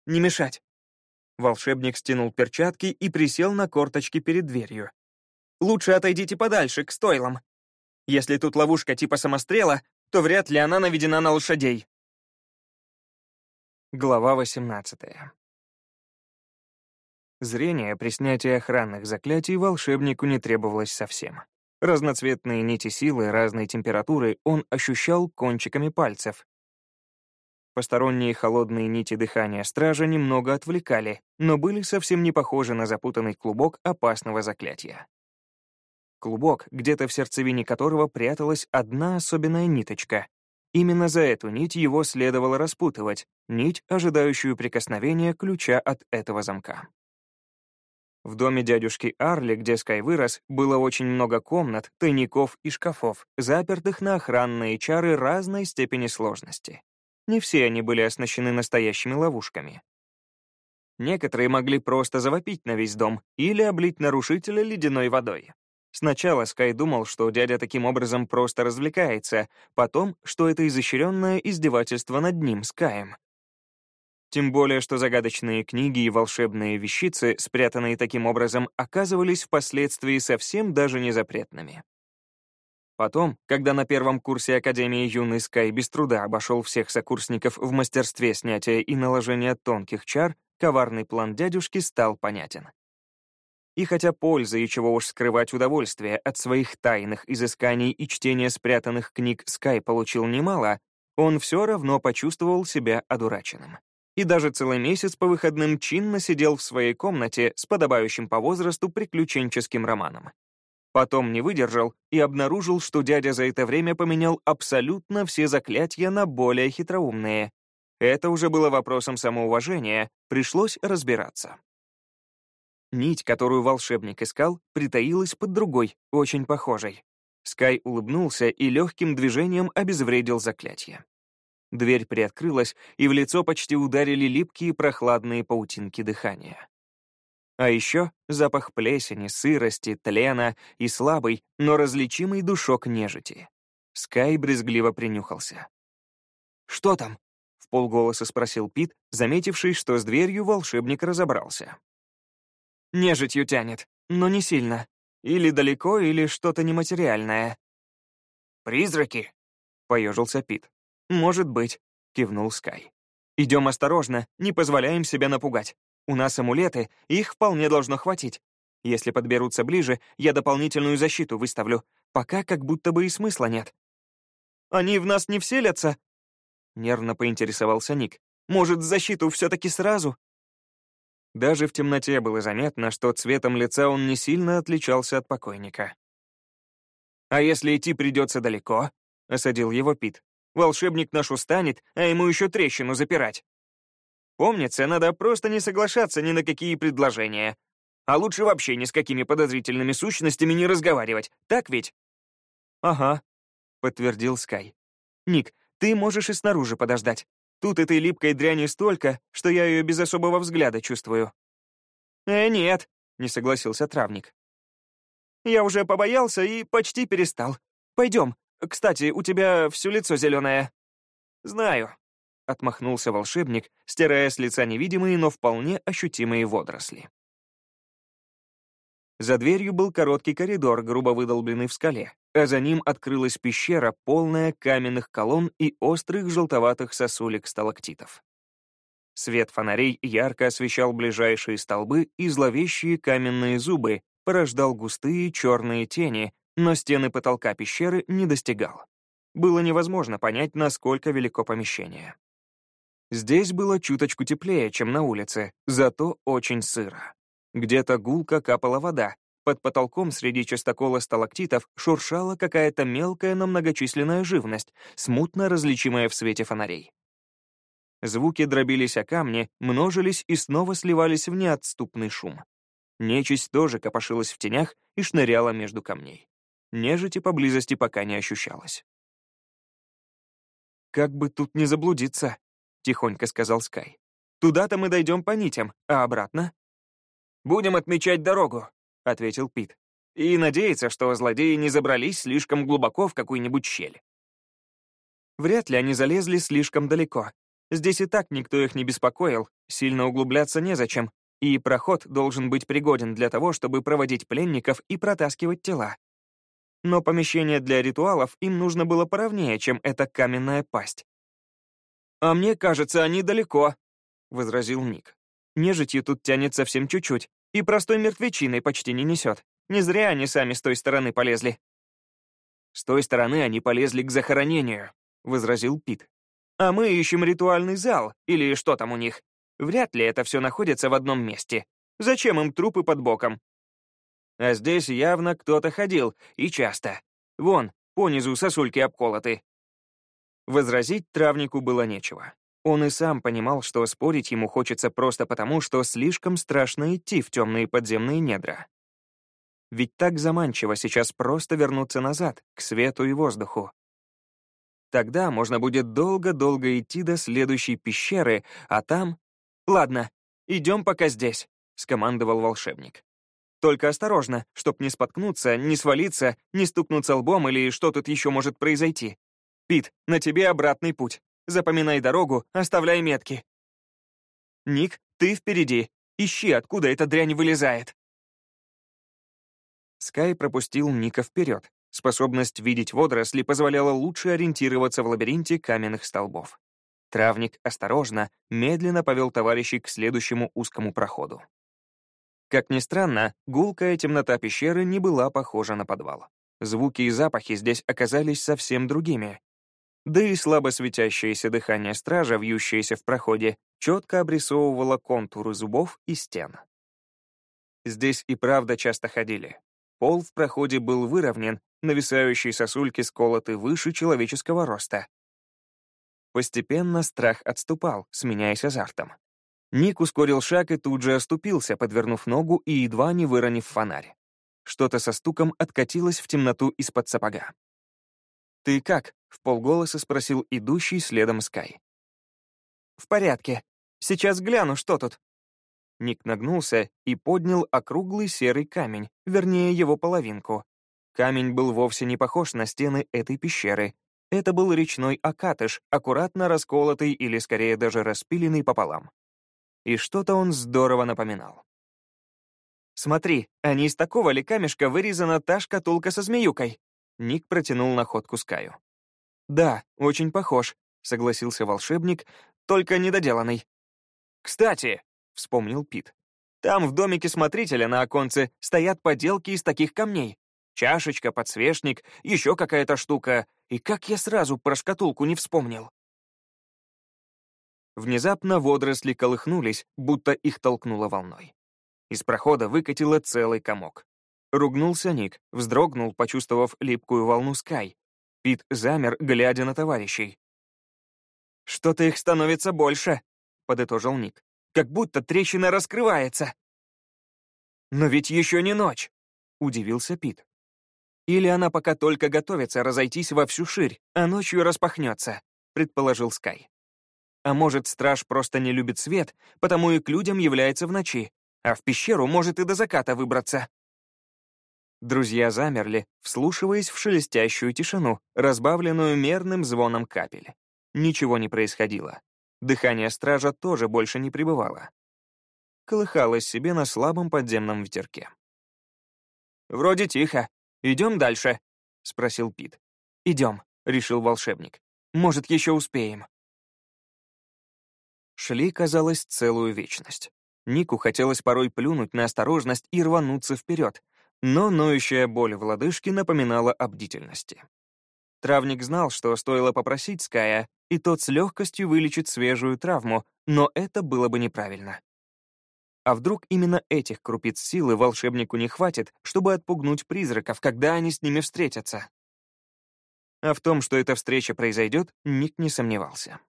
«Не мешать». Волшебник стянул перчатки и присел на корточки перед дверью. «Лучше отойдите подальше, к стойлам. Если тут ловушка типа самострела, то вряд ли она наведена на лошадей». Глава 18 Зрение при снятии охранных заклятий волшебнику не требовалось совсем. Разноцветные нити силы разной температуры он ощущал кончиками пальцев. Посторонние холодные нити дыхания стража немного отвлекали, но были совсем не похожи на запутанный клубок опасного заклятия. Клубок, где-то в сердцевине которого пряталась одна особенная ниточка. Именно за эту нить его следовало распутывать, нить, ожидающую прикосновения ключа от этого замка. В доме дядюшки Арли, где Скай вырос, было очень много комнат, тайников и шкафов, запертых на охранные чары разной степени сложности. Не все они были оснащены настоящими ловушками. Некоторые могли просто завопить на весь дом или облить нарушителя ледяной водой. Сначала Скай думал, что дядя таким образом просто развлекается, потом, что это изощренное издевательство над ним, Скаем. Тем более, что загадочные книги и волшебные вещицы, спрятанные таким образом, оказывались впоследствии совсем даже не запретными. Потом, когда на первом курсе Академии юный Скай без труда обошел всех сокурсников в мастерстве снятия и наложения тонких чар, коварный план дядюшки стал понятен. И хотя пользы и чего уж скрывать удовольствие от своих тайных изысканий и чтения спрятанных книг Скай получил немало, он все равно почувствовал себя одураченным и даже целый месяц по выходным чинно сидел в своей комнате с подобающим по возрасту приключенческим романом. Потом не выдержал и обнаружил, что дядя за это время поменял абсолютно все заклятия на более хитроумные. Это уже было вопросом самоуважения, пришлось разбираться. Нить, которую волшебник искал, притаилась под другой, очень похожей. Скай улыбнулся и легким движением обезвредил заклятие. Дверь приоткрылась, и в лицо почти ударили липкие прохладные паутинки дыхания. А еще запах плесени, сырости, тлена и слабый, но различимый душок нежити. Скай брезгливо принюхался. «Что там?» — в полголоса спросил Пит, заметивший, что с дверью волшебник разобрался. «Нежитью тянет, но не сильно. Или далеко, или что-то нематериальное». «Призраки?» — поежился Пит. «Может быть», — кивнул Скай. «Идем осторожно, не позволяем себя напугать. У нас амулеты, их вполне должно хватить. Если подберутся ближе, я дополнительную защиту выставлю. Пока как будто бы и смысла нет». «Они в нас не вселятся?» Нервно поинтересовался Ник. «Может, защиту все-таки сразу?» Даже в темноте было заметно, что цветом лица он не сильно отличался от покойника. «А если идти придется далеко?» — осадил его Пит. Волшебник наш устанет, а ему еще трещину запирать. Помнится, надо просто не соглашаться ни на какие предложения. А лучше вообще ни с какими подозрительными сущностями не разговаривать, так ведь? «Ага», — подтвердил Скай. «Ник, ты можешь и снаружи подождать. Тут этой липкой дряни столько, что я ее без особого взгляда чувствую». «Э, нет», — не согласился травник. «Я уже побоялся и почти перестал. Пойдем, кстати, у тебя все лицо зеленое». «Знаю», — отмахнулся волшебник, стирая с лица невидимые, но вполне ощутимые водоросли. За дверью был короткий коридор, грубо выдолбленный в скале, а за ним открылась пещера, полная каменных колонн и острых желтоватых сосулек сталактитов. Свет фонарей ярко освещал ближайшие столбы и зловещие каменные зубы, порождал густые черные тени, но стены потолка пещеры не достигал. Было невозможно понять, насколько велико помещение. Здесь было чуточку теплее, чем на улице, зато очень сыро. Где-то гулко капала вода, под потолком среди частокола сталактитов шуршала какая-то мелкая, но многочисленная живность, смутно различимая в свете фонарей. Звуки дробились о камни, множились и снова сливались в неотступный шум. Нечисть тоже копошилась в тенях и шныряла между камней. Нежити поблизости пока не ощущалось. «Как бы тут не заблудиться», — тихонько сказал Скай. «Туда-то мы дойдем по нитям, а обратно?» «Будем отмечать дорогу», — ответил Пит. «И надеяться, что злодеи не забрались слишком глубоко в какую-нибудь щель». Вряд ли они залезли слишком далеко. Здесь и так никто их не беспокоил, сильно углубляться незачем, и проход должен быть пригоден для того, чтобы проводить пленников и протаскивать тела. Но помещение для ритуалов им нужно было поровнее, чем эта каменная пасть. «А мне кажется, они далеко», — возразил Ник. «Нежитью тут тянет совсем чуть-чуть, и простой мертвечиной почти не несет. Не зря они сами с той стороны полезли». «С той стороны они полезли к захоронению», — возразил Пит. «А мы ищем ритуальный зал, или что там у них. Вряд ли это все находится в одном месте. Зачем им трупы под боком? А здесь явно кто-то ходил, и часто. Вон, понизу сосульки обколоты. Возразить травнику было нечего. Он и сам понимал, что спорить ему хочется просто потому, что слишком страшно идти в темные подземные недра. Ведь так заманчиво сейчас просто вернуться назад, к свету и воздуху. Тогда можно будет долго-долго идти до следующей пещеры, а там... «Ладно, идем пока здесь», — скомандовал волшебник. Только осторожно, чтоб не споткнуться, не свалиться, не стукнуться лбом или что тут еще может произойти. Пит, на тебе обратный путь. Запоминай дорогу, оставляй метки. Ник, ты впереди. Ищи, откуда эта дрянь вылезает. Скай пропустил Ника вперед. Способность видеть водоросли позволяла лучше ориентироваться в лабиринте каменных столбов. Травник осторожно, медленно повел товарищей к следующему узкому проходу. Как ни странно, гулкая темнота пещеры не была похожа на подвал. Звуки и запахи здесь оказались совсем другими. Да и слабо светящееся дыхание стража, вьющееся в проходе, четко обрисовывало контуры зубов и стен. Здесь и правда часто ходили. Пол в проходе был выровнен, нависающие сосульки сколоты выше человеческого роста. Постепенно страх отступал, сменяясь азартом. Ник ускорил шаг и тут же оступился, подвернув ногу и едва не выронив фонарь. Что-то со стуком откатилось в темноту из-под сапога. «Ты как?» — в полголоса спросил идущий следом Скай. «В порядке. Сейчас гляну, что тут». Ник нагнулся и поднял округлый серый камень, вернее, его половинку. Камень был вовсе не похож на стены этой пещеры. Это был речной окатыш, аккуратно расколотый или, скорее, даже распиленный пополам и что-то он здорово напоминал. «Смотри, а не из такого ли камешка вырезана та шкатулка со змеюкой?» Ник протянул находку Скаю. «Да, очень похож», — согласился волшебник, «только недоделанный». «Кстати», — вспомнил Пит, «там в домике смотрителя на оконце стоят поделки из таких камней. Чашечка, подсвечник, еще какая-то штука. И как я сразу про шкатулку не вспомнил?» Внезапно водоросли колыхнулись, будто их толкнуло волной. Из прохода выкатило целый комок. Ругнулся Ник, вздрогнул, почувствовав липкую волну Скай. Пит замер, глядя на товарищей. «Что-то их становится больше», — подытожил Ник. «Как будто трещина раскрывается». «Но ведь еще не ночь», — удивился Пит. «Или она пока только готовится разойтись во всю ширь, а ночью распахнется», — предположил Скай. А может, страж просто не любит свет, потому и к людям является в ночи, а в пещеру может и до заката выбраться. Друзья замерли, вслушиваясь в шелестящую тишину, разбавленную мерным звоном капель. Ничего не происходило. Дыхание стража тоже больше не пребывало. Колыхалось себе на слабом подземном ветерке. «Вроде тихо. Идем дальше?» — спросил Пит. «Идем», — решил волшебник. «Может, еще успеем». Шли, казалось, целую вечность. Нику хотелось порой плюнуть на осторожность и рвануться вперед, но ноющая боль в лодыжке напоминала о бдительности. Травник знал, что стоило попросить Ская, и тот с легкостью вылечит свежую травму, но это было бы неправильно. А вдруг именно этих крупиц силы волшебнику не хватит, чтобы отпугнуть призраков, когда они с ними встретятся? А в том, что эта встреча произойдет, Ник не сомневался.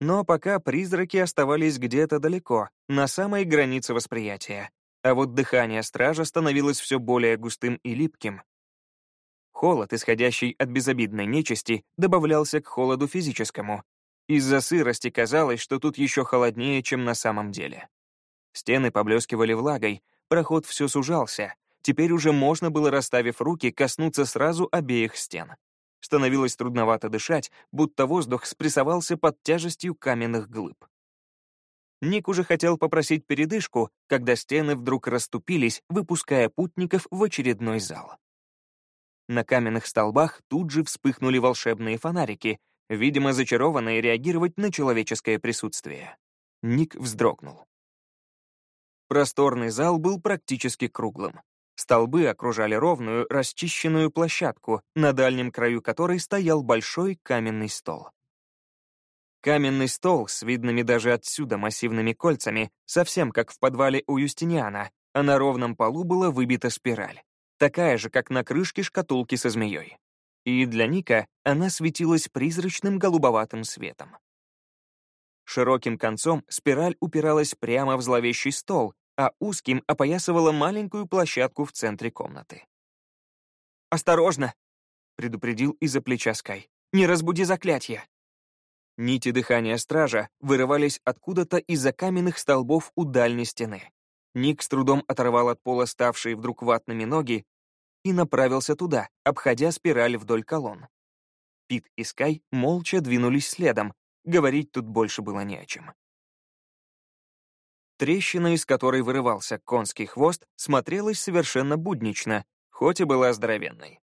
Но пока призраки оставались где-то далеко, на самой границе восприятия, а вот дыхание стража становилось все более густым и липким. Холод, исходящий от безобидной нечисти, добавлялся к холоду физическому. Из-за сырости казалось, что тут еще холоднее, чем на самом деле. Стены поблескивали влагой, проход все сужался. Теперь уже можно было, расставив руки, коснуться сразу обеих стен. Становилось трудновато дышать, будто воздух спрессовался под тяжестью каменных глыб. Ник уже хотел попросить передышку, когда стены вдруг расступились, выпуская путников в очередной зал. На каменных столбах тут же вспыхнули волшебные фонарики, видимо, зачарованные реагировать на человеческое присутствие. Ник вздрогнул. Просторный зал был практически круглым. Столбы окружали ровную, расчищенную площадку, на дальнем краю которой стоял большой каменный стол. Каменный стол с видными даже отсюда массивными кольцами, совсем как в подвале у Юстиниана, а на ровном полу была выбита спираль, такая же, как на крышке шкатулки со змеей. И для Ника она светилась призрачным голубоватым светом. Широким концом спираль упиралась прямо в зловещий стол, а узким опоясывала маленькую площадку в центре комнаты. «Осторожно!» — предупредил из-за плеча Скай. «Не разбуди заклятие!» Нити дыхания стража вырывались откуда-то из-за каменных столбов у дальней стены. Ник с трудом оторвал от пола ставшие вдруг ватными ноги и направился туда, обходя спираль вдоль колонн. Пит и Скай молча двинулись следом, говорить тут больше было не о чем. Трещина, из которой вырывался конский хвост, смотрелась совершенно буднично, хоть и была здоровенной.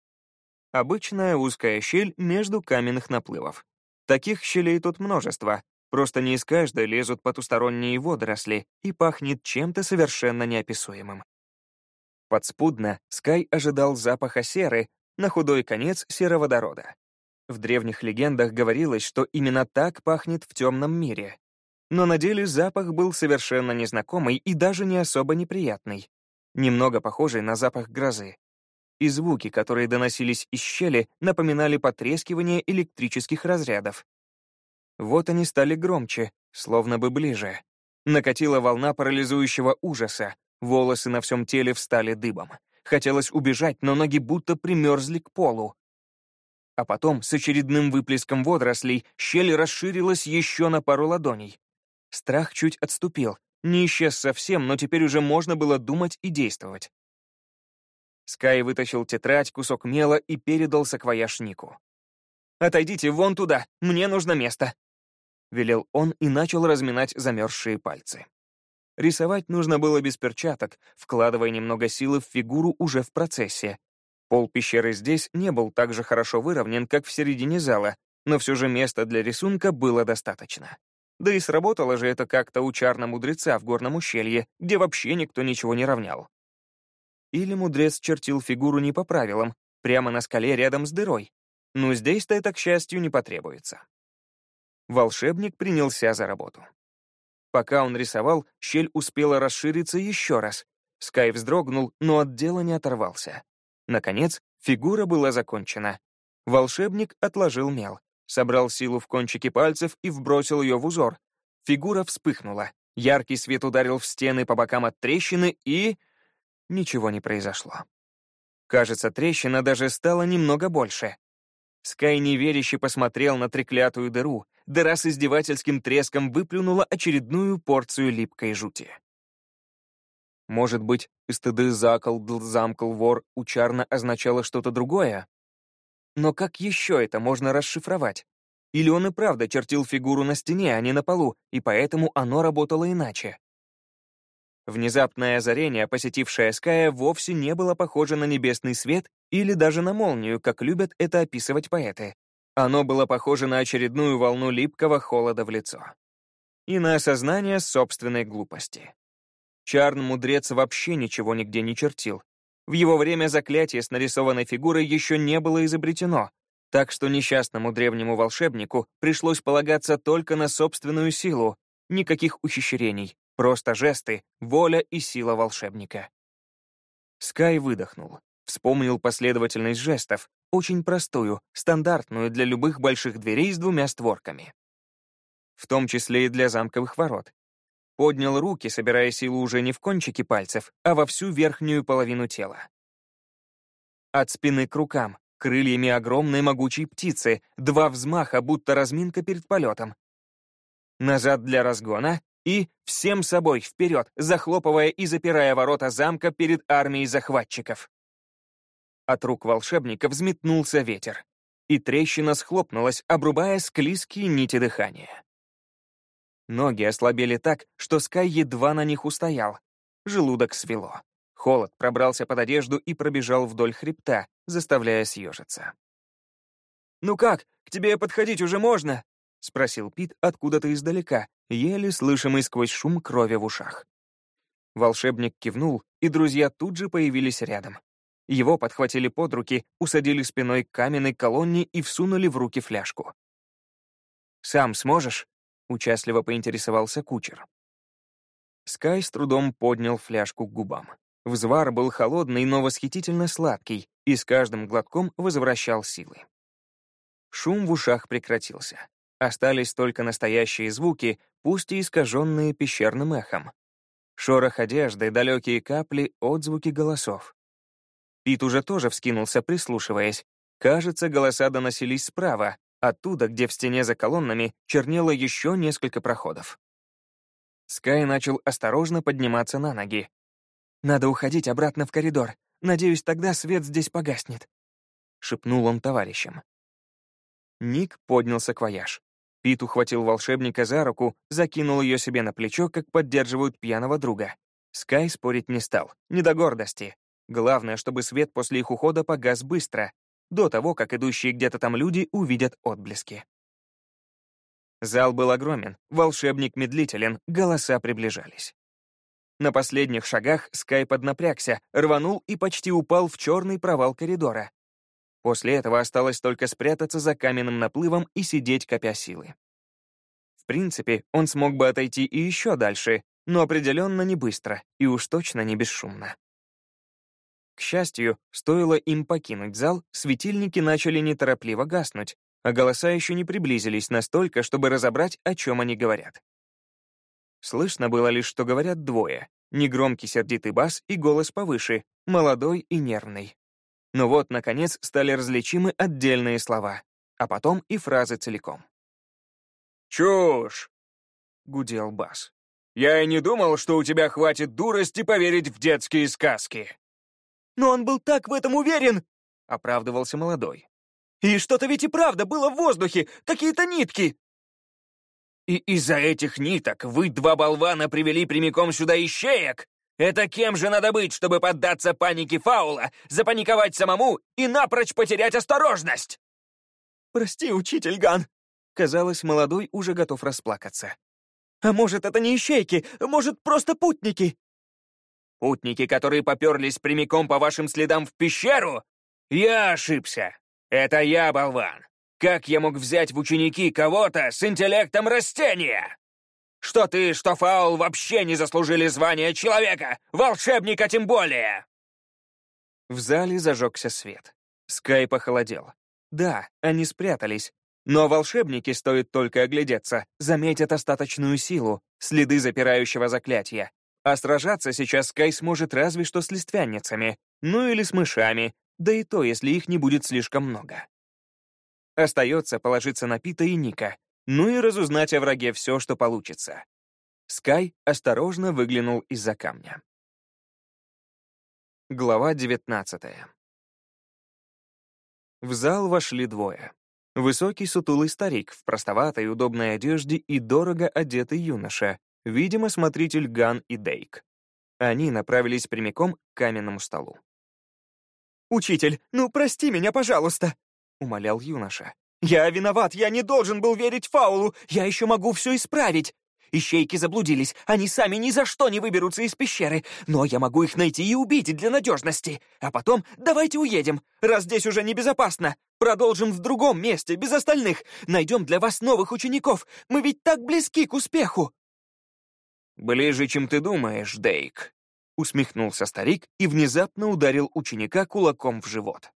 Обычная узкая щель между каменных наплывов. Таких щелей тут множество, просто не из каждой лезут потусторонние водоросли и пахнет чем-то совершенно неописуемым. Подспудно Скай ожидал запаха серы, на худой конец сероводорода. В древних легендах говорилось, что именно так пахнет в темном мире, но на деле запах был совершенно незнакомый и даже не особо неприятный, немного похожий на запах грозы. И звуки, которые доносились из щели, напоминали потрескивание электрических разрядов. Вот они стали громче, словно бы ближе. Накатила волна парализующего ужаса, волосы на всем теле встали дыбом. Хотелось убежать, но ноги будто примерзли к полу. А потом, с очередным выплеском водорослей, щель расширилась еще на пару ладоней. Страх чуть отступил, не исчез совсем, но теперь уже можно было думать и действовать. Скай вытащил тетрадь, кусок мела и передал саквояж Нику. «Отойдите вон туда, мне нужно место», — велел он и начал разминать замерзшие пальцы. Рисовать нужно было без перчаток, вкладывая немного силы в фигуру уже в процессе. Пол пещеры здесь не был так же хорошо выровнен, как в середине зала, но все же места для рисунка было достаточно. Да и сработало же это как-то у чарна-мудреца в горном ущелье, где вообще никто ничего не равнял. Или мудрец чертил фигуру не по правилам, прямо на скале рядом с дырой. Но здесь-то это, к счастью, не потребуется. Волшебник принялся за работу. Пока он рисовал, щель успела расшириться еще раз. Скай вздрогнул, но от дела не оторвался. Наконец, фигура была закончена. Волшебник отложил мел собрал силу в кончике пальцев и вбросил ее в узор. Фигура вспыхнула. Яркий свет ударил в стены по бокам от трещины, и... Ничего не произошло. Кажется, трещина даже стала немного больше. Скай неверяще посмотрел на треклятую дыру. Дыра с издевательским треском выплюнула очередную порцию липкой жути. Может быть, стыды закол, замкл, вор учарно означало что-то другое? Но как еще это можно расшифровать? Или он и правда чертил фигуру на стене, а не на полу, и поэтому оно работало иначе? Внезапное озарение, посетившее Ская, вовсе не было похоже на небесный свет или даже на молнию, как любят это описывать поэты. Оно было похоже на очередную волну липкого холода в лицо. И на осознание собственной глупости. Чарн-мудрец вообще ничего нигде не чертил, в его время заклятие с нарисованной фигурой еще не было изобретено, так что несчастному древнему волшебнику пришлось полагаться только на собственную силу, никаких ухищрений, просто жесты, воля и сила волшебника. Скай выдохнул, вспомнил последовательность жестов, очень простую, стандартную для любых больших дверей с двумя створками. В том числе и для замковых ворот, Поднял руки, собирая силу уже не в кончике пальцев, а во всю верхнюю половину тела. От спины к рукам, крыльями огромной могучей птицы, два взмаха, будто разминка перед полетом. Назад для разгона и всем собой вперед, захлопывая и запирая ворота замка перед армией захватчиков. От рук волшебника взметнулся ветер, и трещина схлопнулась, обрубая склизкие нити дыхания. Ноги ослабели так, что Скай едва на них устоял. Желудок свело. Холод пробрался под одежду и пробежал вдоль хребта, заставляя съежиться. «Ну как, к тебе подходить уже можно?» — спросил Пит откуда-то издалека, еле слышимый сквозь шум крови в ушах. Волшебник кивнул, и друзья тут же появились рядом. Его подхватили под руки, усадили спиной к каменной колонне и всунули в руки фляжку. «Сам сможешь?» — участливо поинтересовался кучер. Скай с трудом поднял фляжку к губам. Взвар был холодный, но восхитительно сладкий, и с каждым глотком возвращал силы. Шум в ушах прекратился. Остались только настоящие звуки, пусть и искаженные пещерным эхом. Шорох одежды, далекие капли, отзвуки голосов. Пит уже тоже вскинулся, прислушиваясь. Кажется, голоса доносились справа, оттуда, где в стене за колоннами чернело еще несколько проходов. Скай начал осторожно подниматься на ноги. «Надо уходить обратно в коридор. Надеюсь, тогда свет здесь погаснет», — шепнул он товарищам. Ник поднял саквояж. Пит ухватил волшебника за руку, закинул ее себе на плечо, как поддерживают пьяного друга. Скай спорить не стал, не до гордости. Главное, чтобы свет после их ухода погас быстро, до того, как идущие где-то там люди увидят отблески. Зал был огромен, волшебник медлителен, голоса приближались. На последних шагах Скай поднапрягся, рванул и почти упал в черный провал коридора. После этого осталось только спрятаться за каменным наплывом и сидеть, копя силы. В принципе, он смог бы отойти и еще дальше, но определенно не быстро и уж точно не бесшумно. К счастью, стоило им покинуть зал, светильники начали неторопливо гаснуть, а голоса еще не приблизились настолько, чтобы разобрать, о чем они говорят. Слышно было лишь, что говорят двое — негромкий сердитый бас и голос повыше, молодой и нервный. Но вот, наконец, стали различимы отдельные слова, а потом и фразы целиком. «Чушь!» — гудел бас. «Я и не думал, что у тебя хватит дурости поверить в детские сказки». «Но он был так в этом уверен!» — оправдывался молодой. И что-то ведь и правда было в воздухе, какие-то нитки. И из-за этих ниток вы, два болвана, привели прямиком сюда ищеек? Это кем же надо быть, чтобы поддаться панике фаула, запаниковать самому и напрочь потерять осторожность? Прости, учитель Ган. Казалось, молодой уже готов расплакаться. А может, это не ищейки, может, просто путники? Путники, которые поперлись прямиком по вашим следам в пещеру? Я ошибся. Это я, болван. Как я мог взять в ученики кого-то с интеллектом растения? Что ты, что Фаул вообще не заслужили звания человека, волшебника тем более!» В зале зажегся свет. Скай похолодел. Да, они спрятались. Но волшебники, стоит только оглядеться, заметят остаточную силу, следы запирающего заклятия. А сражаться сейчас Скай сможет разве что с листвянницами, ну или с мышами, да и то, если их не будет слишком много. Остается положиться на Пита и Ника, ну и разузнать о враге все, что получится. Скай осторожно выглянул из-за камня. Глава 19 В зал вошли двое. Высокий сутулый старик в простоватой удобной одежде и дорого одетый юноша, видимо, смотритель Ган и Дейк. Они направились прямиком к каменному столу. «Учитель, ну прости меня, пожалуйста!» — умолял юноша. «Я виноват, я не должен был верить Фаулу, я еще могу все исправить. Ищейки заблудились, они сами ни за что не выберутся из пещеры, но я могу их найти и убить для надежности. А потом давайте уедем, раз здесь уже небезопасно. Продолжим в другом месте, без остальных. Найдем для вас новых учеников, мы ведь так близки к успеху». «Ближе, чем ты думаешь, Дейк», Усмехнулся старик и внезапно ударил ученика кулаком в живот.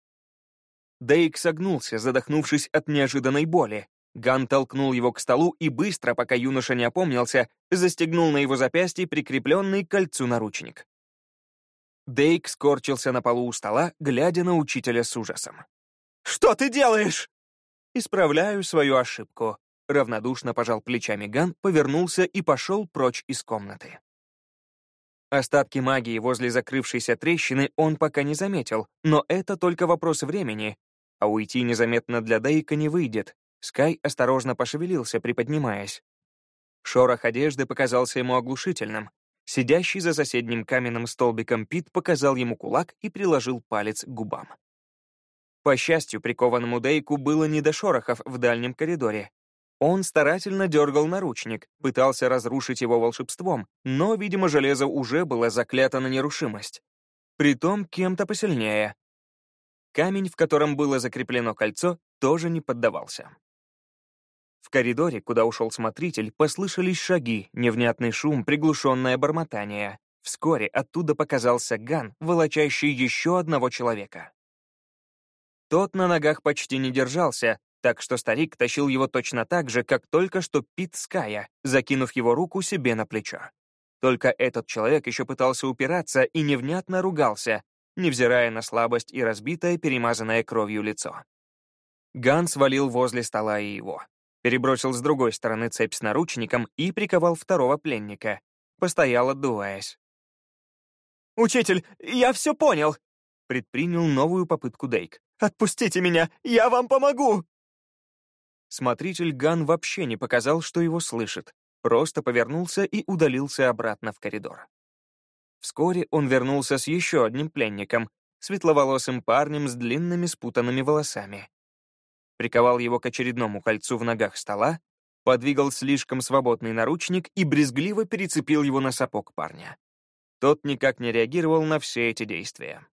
Дейк согнулся, задохнувшись от неожиданной боли. Ган толкнул его к столу и быстро, пока юноша не опомнился, застегнул на его запястье прикрепленный к кольцу наручник. Дейк скорчился на полу у стола, глядя на учителя с ужасом. Что ты делаешь?» «Исправляю свою ошибку», — равнодушно пожал плечами Ган, повернулся и пошел прочь из комнаты. Остатки магии возле закрывшейся трещины он пока не заметил, но это только вопрос времени, а уйти незаметно для Дейка не выйдет. Скай осторожно пошевелился, приподнимаясь. Шорох одежды показался ему оглушительным. Сидящий за соседним каменным столбиком Пит показал ему кулак и приложил палец к губам. По счастью, прикованному Дейку было не до шорохов в дальнем коридоре. Он старательно дергал наручник, пытался разрушить его волшебством, но, видимо, железо уже было заклято на нерушимость. Притом кем-то посильнее. Камень, в котором было закреплено кольцо, тоже не поддавался. В коридоре, куда ушел смотритель, послышались шаги, невнятный шум, приглушенное бормотание. Вскоре оттуда показался Ган, волочащий еще одного человека. Тот на ногах почти не держался, так что старик тащил его точно так же, как только что Пит Ская, закинув его руку себе на плечо. Только этот человек еще пытался упираться и невнятно ругался, невзирая на слабость и разбитое, перемазанное кровью лицо. Ган свалил возле стола и его. Перебросил с другой стороны цепь с наручником и приковал второго пленника. Постоял, отдуваясь. «Учитель, я все понял!» Предпринял новую попытку Дейк. «Отпустите меня! Я вам помогу!» Смотритель Ган вообще не показал, что его слышит, просто повернулся и удалился обратно в коридор. Вскоре он вернулся с еще одним пленником, светловолосым парнем с длинными спутанными волосами. Приковал его к очередному кольцу в ногах стола, подвигал слишком свободный наручник и брезгливо перецепил его на сапог парня. Тот никак не реагировал на все эти действия.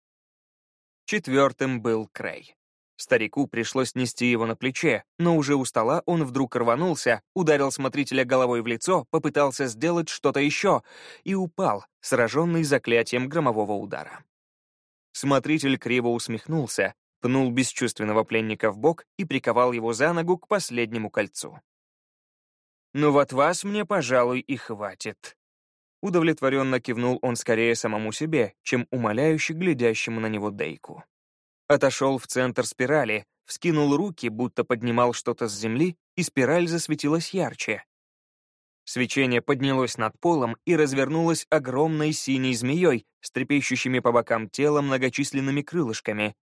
Четвертым был Крей. Старику пришлось нести его на плече, но уже у стола он вдруг рванулся, ударил смотрителя головой в лицо, попытался сделать что-то еще и упал, сраженный заклятием громового удара. Смотритель криво усмехнулся, пнул бесчувственного пленника в бок и приковал его за ногу к последнему кольцу. «Ну вот вас мне, пожалуй, и хватит». Удовлетворенно кивнул он скорее самому себе, чем умоляюще глядящему на него Дейку. Отошел в центр спирали, вскинул руки, будто поднимал что-то с земли, и спираль засветилась ярче. Свечение поднялось над полом и развернулось огромной синей змеей с трепещущими по бокам тела многочисленными крылышками.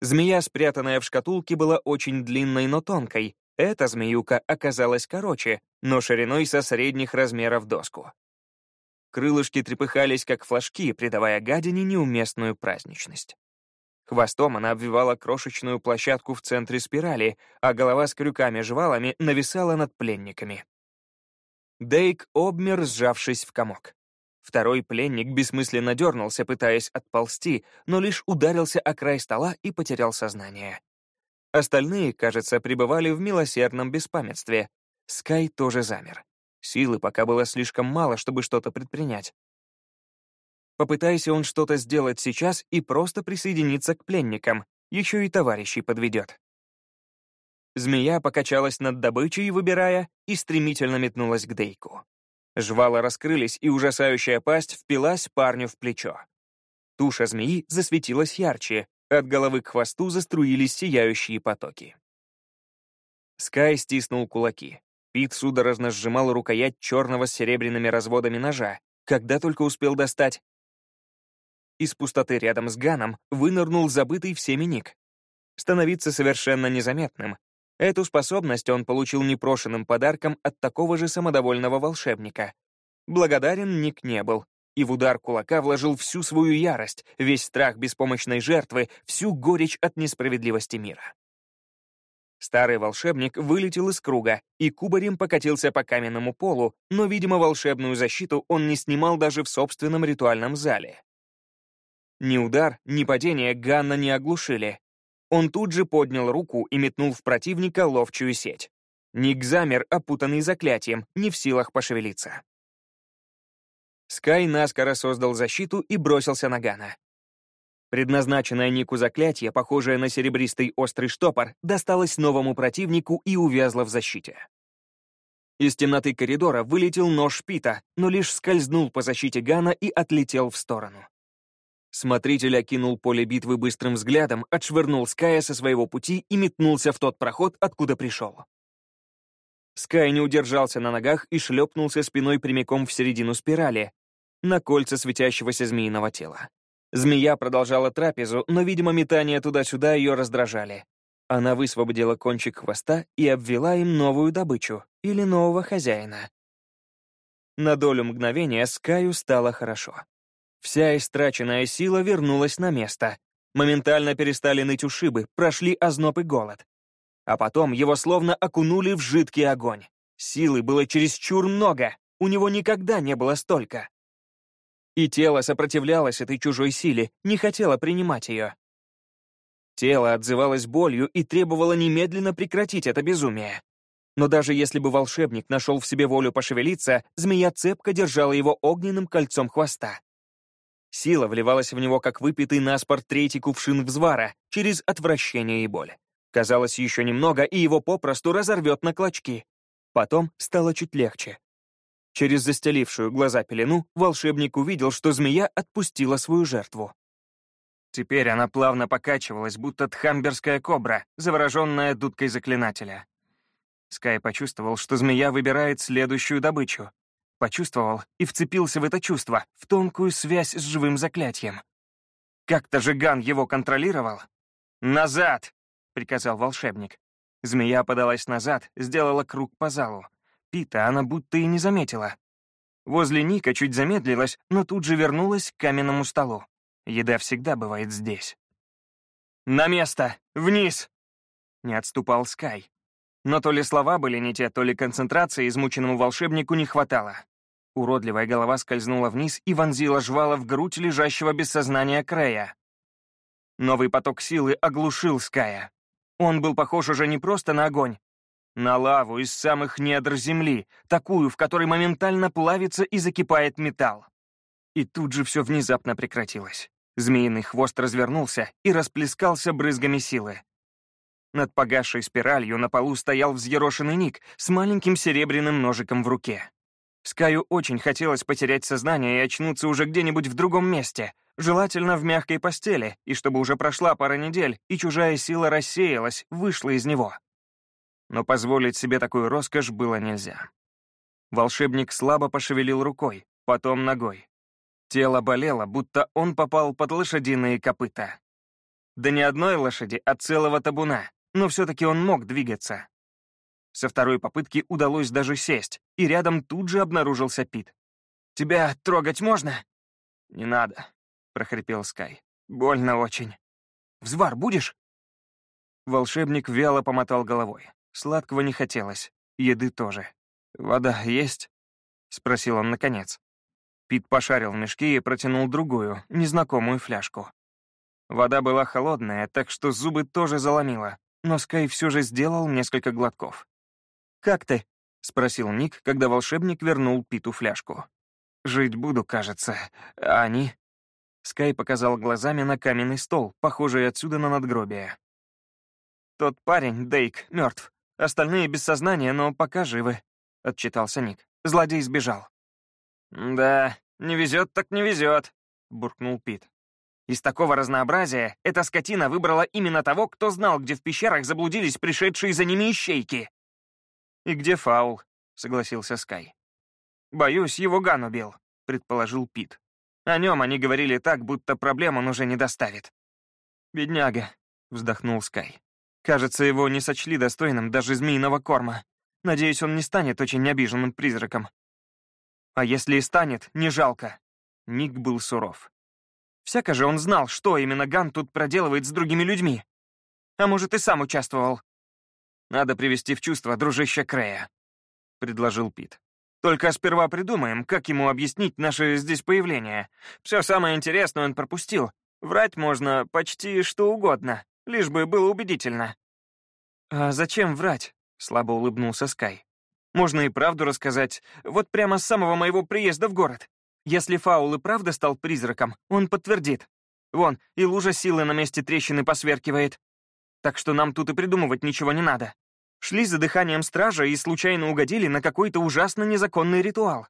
Змея, спрятанная в шкатулке, была очень длинной, но тонкой. Эта змеюка оказалась короче, но шириной со средних размеров доску. Крылышки трепыхались, как флажки, придавая гадине неуместную праздничность. Хвостом она обвивала крошечную площадку в центре спирали, а голова с крюками-жвалами нависала над пленниками. Дейк обмер, сжавшись в комок. Второй пленник бессмысленно дернулся, пытаясь отползти, но лишь ударился о край стола и потерял сознание. Остальные, кажется, пребывали в милосердном беспамятстве. Скай тоже замер. Силы пока было слишком мало, чтобы что-то предпринять. Попытайся он что-то сделать сейчас и просто присоединиться к пленникам, еще и товарищей подведет. Змея покачалась над добычей, выбирая, и стремительно метнулась к Дейку. Жвала раскрылись, и ужасающая пасть впилась парню в плечо. Туша змеи засветилась ярче, от головы к хвосту заструились сияющие потоки. Скай стиснул кулаки. Пит судорожно сжимал рукоять черного с серебряными разводами ножа, когда только успел достать, из пустоты рядом с Ганом вынырнул забытый всеми Ник. Становиться совершенно незаметным. Эту способность он получил непрошенным подарком от такого же самодовольного волшебника. Благодарен Ник не был, и в удар кулака вложил всю свою ярость, весь страх беспомощной жертвы, всю горечь от несправедливости мира. Старый волшебник вылетел из круга и кубарем покатился по каменному полу, но, видимо, волшебную защиту он не снимал даже в собственном ритуальном зале. Ни удар, ни падение Ганна не оглушили. Он тут же поднял руку и метнул в противника ловчую сеть. Ник замер, опутанный заклятием, не в силах пошевелиться. Скай наскоро создал защиту и бросился на Гана. Предназначенное Нику заклятие, похожее на серебристый острый штопор, досталось новому противнику и увязло в защите. Из темноты коридора вылетел нож Пита, но лишь скользнул по защите Гана и отлетел в сторону. Смотритель окинул поле битвы быстрым взглядом, отшвырнул Ская со своего пути и метнулся в тот проход, откуда пришел. Скай не удержался на ногах и шлепнулся спиной прямиком в середину спирали, на кольца светящегося змеиного тела. Змея продолжала трапезу, но, видимо, метания туда-сюда ее раздражали. Она высвободила кончик хвоста и обвела им новую добычу или нового хозяина. На долю мгновения Скаю стало хорошо. Вся истраченная сила вернулась на место. Моментально перестали ныть ушибы, прошли озноб и голод. А потом его словно окунули в жидкий огонь. Силы было чересчур много, у него никогда не было столько. И тело сопротивлялось этой чужой силе, не хотело принимать ее. Тело отзывалось болью и требовало немедленно прекратить это безумие. Но даже если бы волшебник нашел в себе волю пошевелиться, змея цепко держала его огненным кольцом хвоста. Сила вливалась в него, как выпитый наспор третий кувшин взвара, через отвращение и боль. Казалось, еще немного, и его попросту разорвет на клочки. Потом стало чуть легче. Через застелившую глаза пелену волшебник увидел, что змея отпустила свою жертву. Теперь она плавно покачивалась, будто тхамберская кобра, завороженная дудкой заклинателя. Скай почувствовал, что змея выбирает следующую добычу. Почувствовал и вцепился в это чувство, в тонкую связь с живым заклятием. Как-то же Ган его контролировал. «Назад!» — приказал волшебник. Змея подалась назад, сделала круг по залу. Пита она будто и не заметила. Возле Ника чуть замедлилась, но тут же вернулась к каменному столу. Еда всегда бывает здесь. «На место! Вниз!» Не отступал Скай. Но то ли слова были не те, то ли концентрации измученному волшебнику не хватало. Уродливая голова скользнула вниз и вонзила жвала в грудь лежащего без сознания Крея. Новый поток силы оглушил Ская. Он был похож уже не просто на огонь, на лаву из самых недр земли, такую, в которой моментально плавится и закипает металл. И тут же все внезапно прекратилось. Змеиный хвост развернулся и расплескался брызгами силы. Над погасшей спиралью на полу стоял взъерошенный Ник с маленьким серебряным ножиком в руке. Скаю очень хотелось потерять сознание и очнуться уже где-нибудь в другом месте, желательно в мягкой постели, и чтобы уже прошла пара недель, и чужая сила рассеялась, вышла из него. Но позволить себе такую роскошь было нельзя. Волшебник слабо пошевелил рукой, потом ногой. Тело болело, будто он попал под лошадиные копыта. Да не одной лошади, а целого табуна, но все-таки он мог двигаться. Со второй попытки удалось даже сесть, и рядом тут же обнаружился Пит. «Тебя трогать можно?» «Не надо», — прохрипел Скай. «Больно очень. Взвар будешь?» Волшебник вяло помотал головой. Сладкого не хотелось, еды тоже. «Вода есть?» — спросил он наконец. Пит пошарил в мешке и протянул другую, незнакомую фляжку. Вода была холодная, так что зубы тоже заломило, но Скай все же сделал несколько глотков. «Как ты?» — спросил Ник, когда волшебник вернул Питу фляжку. «Жить буду, кажется. А они?» Скай показал глазами на каменный стол, похожий отсюда на надгробие. «Тот парень, Дейк, мертв. Остальные без сознания, но пока живы», — отчитался Ник. «Злодей сбежал». «Да, не везет так не везет», — буркнул Пит. Из такого разнообразия эта скотина выбрала именно того, кто знал, где в пещерах заблудились пришедшие за ними ищейки. «И где фаул?» — согласился Скай. «Боюсь, его Ган убил», — предположил Пит. О нем они говорили так, будто проблем он уже не доставит. «Бедняга», — вздохнул Скай. «Кажется, его не сочли достойным даже змеиного корма. Надеюсь, он не станет очень обиженным призраком. А если и станет, не жалко. Ник был суров. Всяко же он знал, что именно Ган тут проделывает с другими людьми. А может, и сам участвовал. Надо привести в чувство дружища Крея, — предложил Пит. Только сперва придумаем, как ему объяснить наше здесь появление. Все самое интересное он пропустил. Врать можно почти что угодно, лишь бы было убедительно. «А зачем врать?» — слабо улыбнулся Скай. Можно и правду рассказать, вот прямо с самого моего приезда в город. Если Фаул и правда стал призраком, он подтвердит. Вон, и лужа силы на месте трещины посверкивает. Так что нам тут и придумывать ничего не надо. Шли за дыханием стража и случайно угодили на какой-то ужасно незаконный ритуал.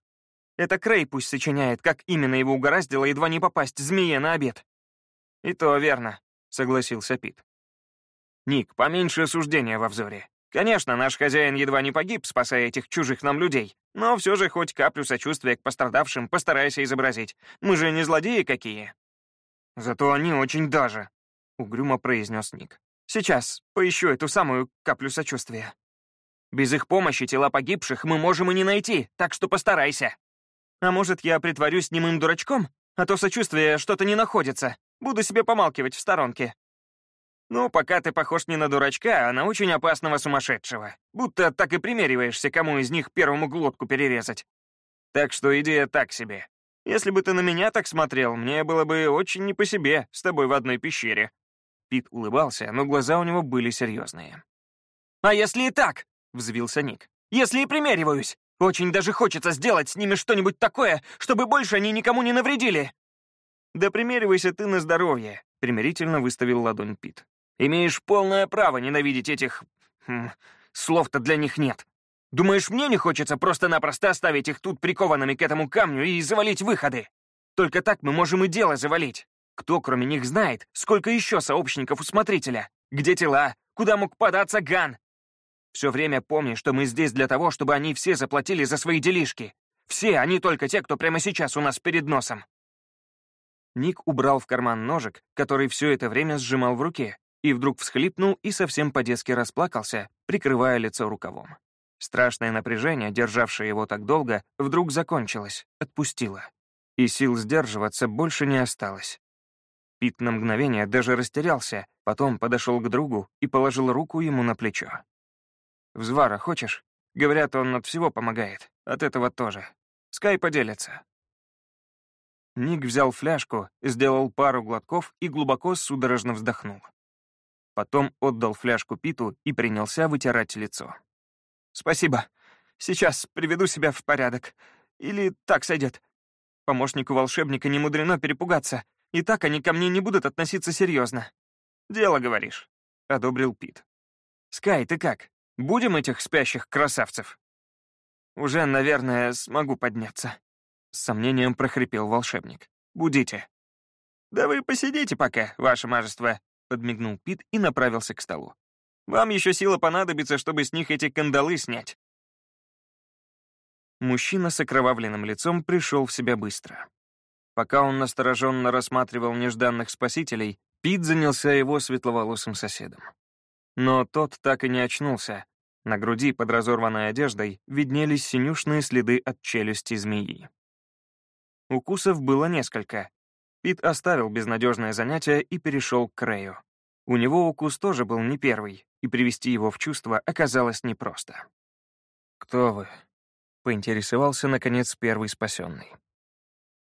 Это Крей пусть сочиняет, как именно его угораздило едва не попасть змее на обед. И то верно, согласился Пит. Ник, поменьше осуждения во взоре. Конечно, наш хозяин едва не погиб, спасая этих чужих нам людей, но все же хоть каплю сочувствия к пострадавшим постарайся изобразить. Мы же не злодеи какие. Зато они очень даже, — угрюмо произнес Ник. Сейчас поищу эту самую каплю сочувствия. Без их помощи тела погибших мы можем и не найти, так что постарайся. А может, я притворюсь немым дурачком? А то сочувствие что-то не находится. Буду себе помалкивать в сторонке. Ну, пока ты похож не на дурачка, а на очень опасного сумасшедшего. Будто так и примериваешься, кому из них первому глотку перерезать. Так что идея так себе. Если бы ты на меня так смотрел, мне было бы очень не по себе с тобой в одной пещере. Пит улыбался, но глаза у него были серьезные. «А если и так?» — взвился Ник. «Если и примериваюсь? Очень даже хочется сделать с ними что-нибудь такое, чтобы больше они никому не навредили». «Да примеривайся ты на здоровье», — примирительно выставил ладонь Пит. «Имеешь полное право ненавидеть этих... Хм, слов-то для них нет. Думаешь, мне не хочется просто-напросто оставить их тут прикованными к этому камню и завалить выходы? Только так мы можем и дело завалить. Кто, кроме них, знает, сколько еще сообщников у Смотрителя? Где тела? Куда мог податься Ган? Все время помни, что мы здесь для того, чтобы они все заплатили за свои делишки. Все, а не только те, кто прямо сейчас у нас перед носом. Ник убрал в карман ножик, который все это время сжимал в руке, и вдруг всхлипнул и совсем по-детски расплакался, прикрывая лицо рукавом. Страшное напряжение, державшее его так долго, вдруг закончилось, отпустило. И сил сдерживаться больше не осталось. Пит на мгновение даже растерялся, потом подошел к другу и положил руку ему на плечо. «Взвара хочешь? Говорят, он от всего помогает. От этого тоже. Скай поделится». Ник взял фляжку, сделал пару глотков и глубоко судорожно вздохнул. Потом отдал фляжку Питу и принялся вытирать лицо. «Спасибо. Сейчас приведу себя в порядок. Или так сойдет. Помощнику волшебника не мудрено перепугаться, и так они ко мне не будут относиться серьезно. «Дело, говоришь», — одобрил Пит. «Скай, ты как? Будем этих спящих красавцев?» «Уже, наверное, смогу подняться», — с сомнением прохрипел волшебник. «Будите». «Да вы посидите пока, ваше мажество», — подмигнул Пит и направился к столу. «Вам еще сила понадобится, чтобы с них эти кандалы снять». Мужчина с окровавленным лицом пришел в себя быстро. Пока он настороженно рассматривал нежданных спасителей, Пит занялся его светловолосым соседом. Но тот так и не очнулся. На груди под разорванной одеждой виднелись синюшные следы от челюсти змеи. Укусов было несколько. Пит оставил безнадежное занятие и перешел к Рэю. У него укус тоже был не первый, и привести его в чувство оказалось непросто. «Кто вы?» — поинтересовался, наконец, первый спасенный.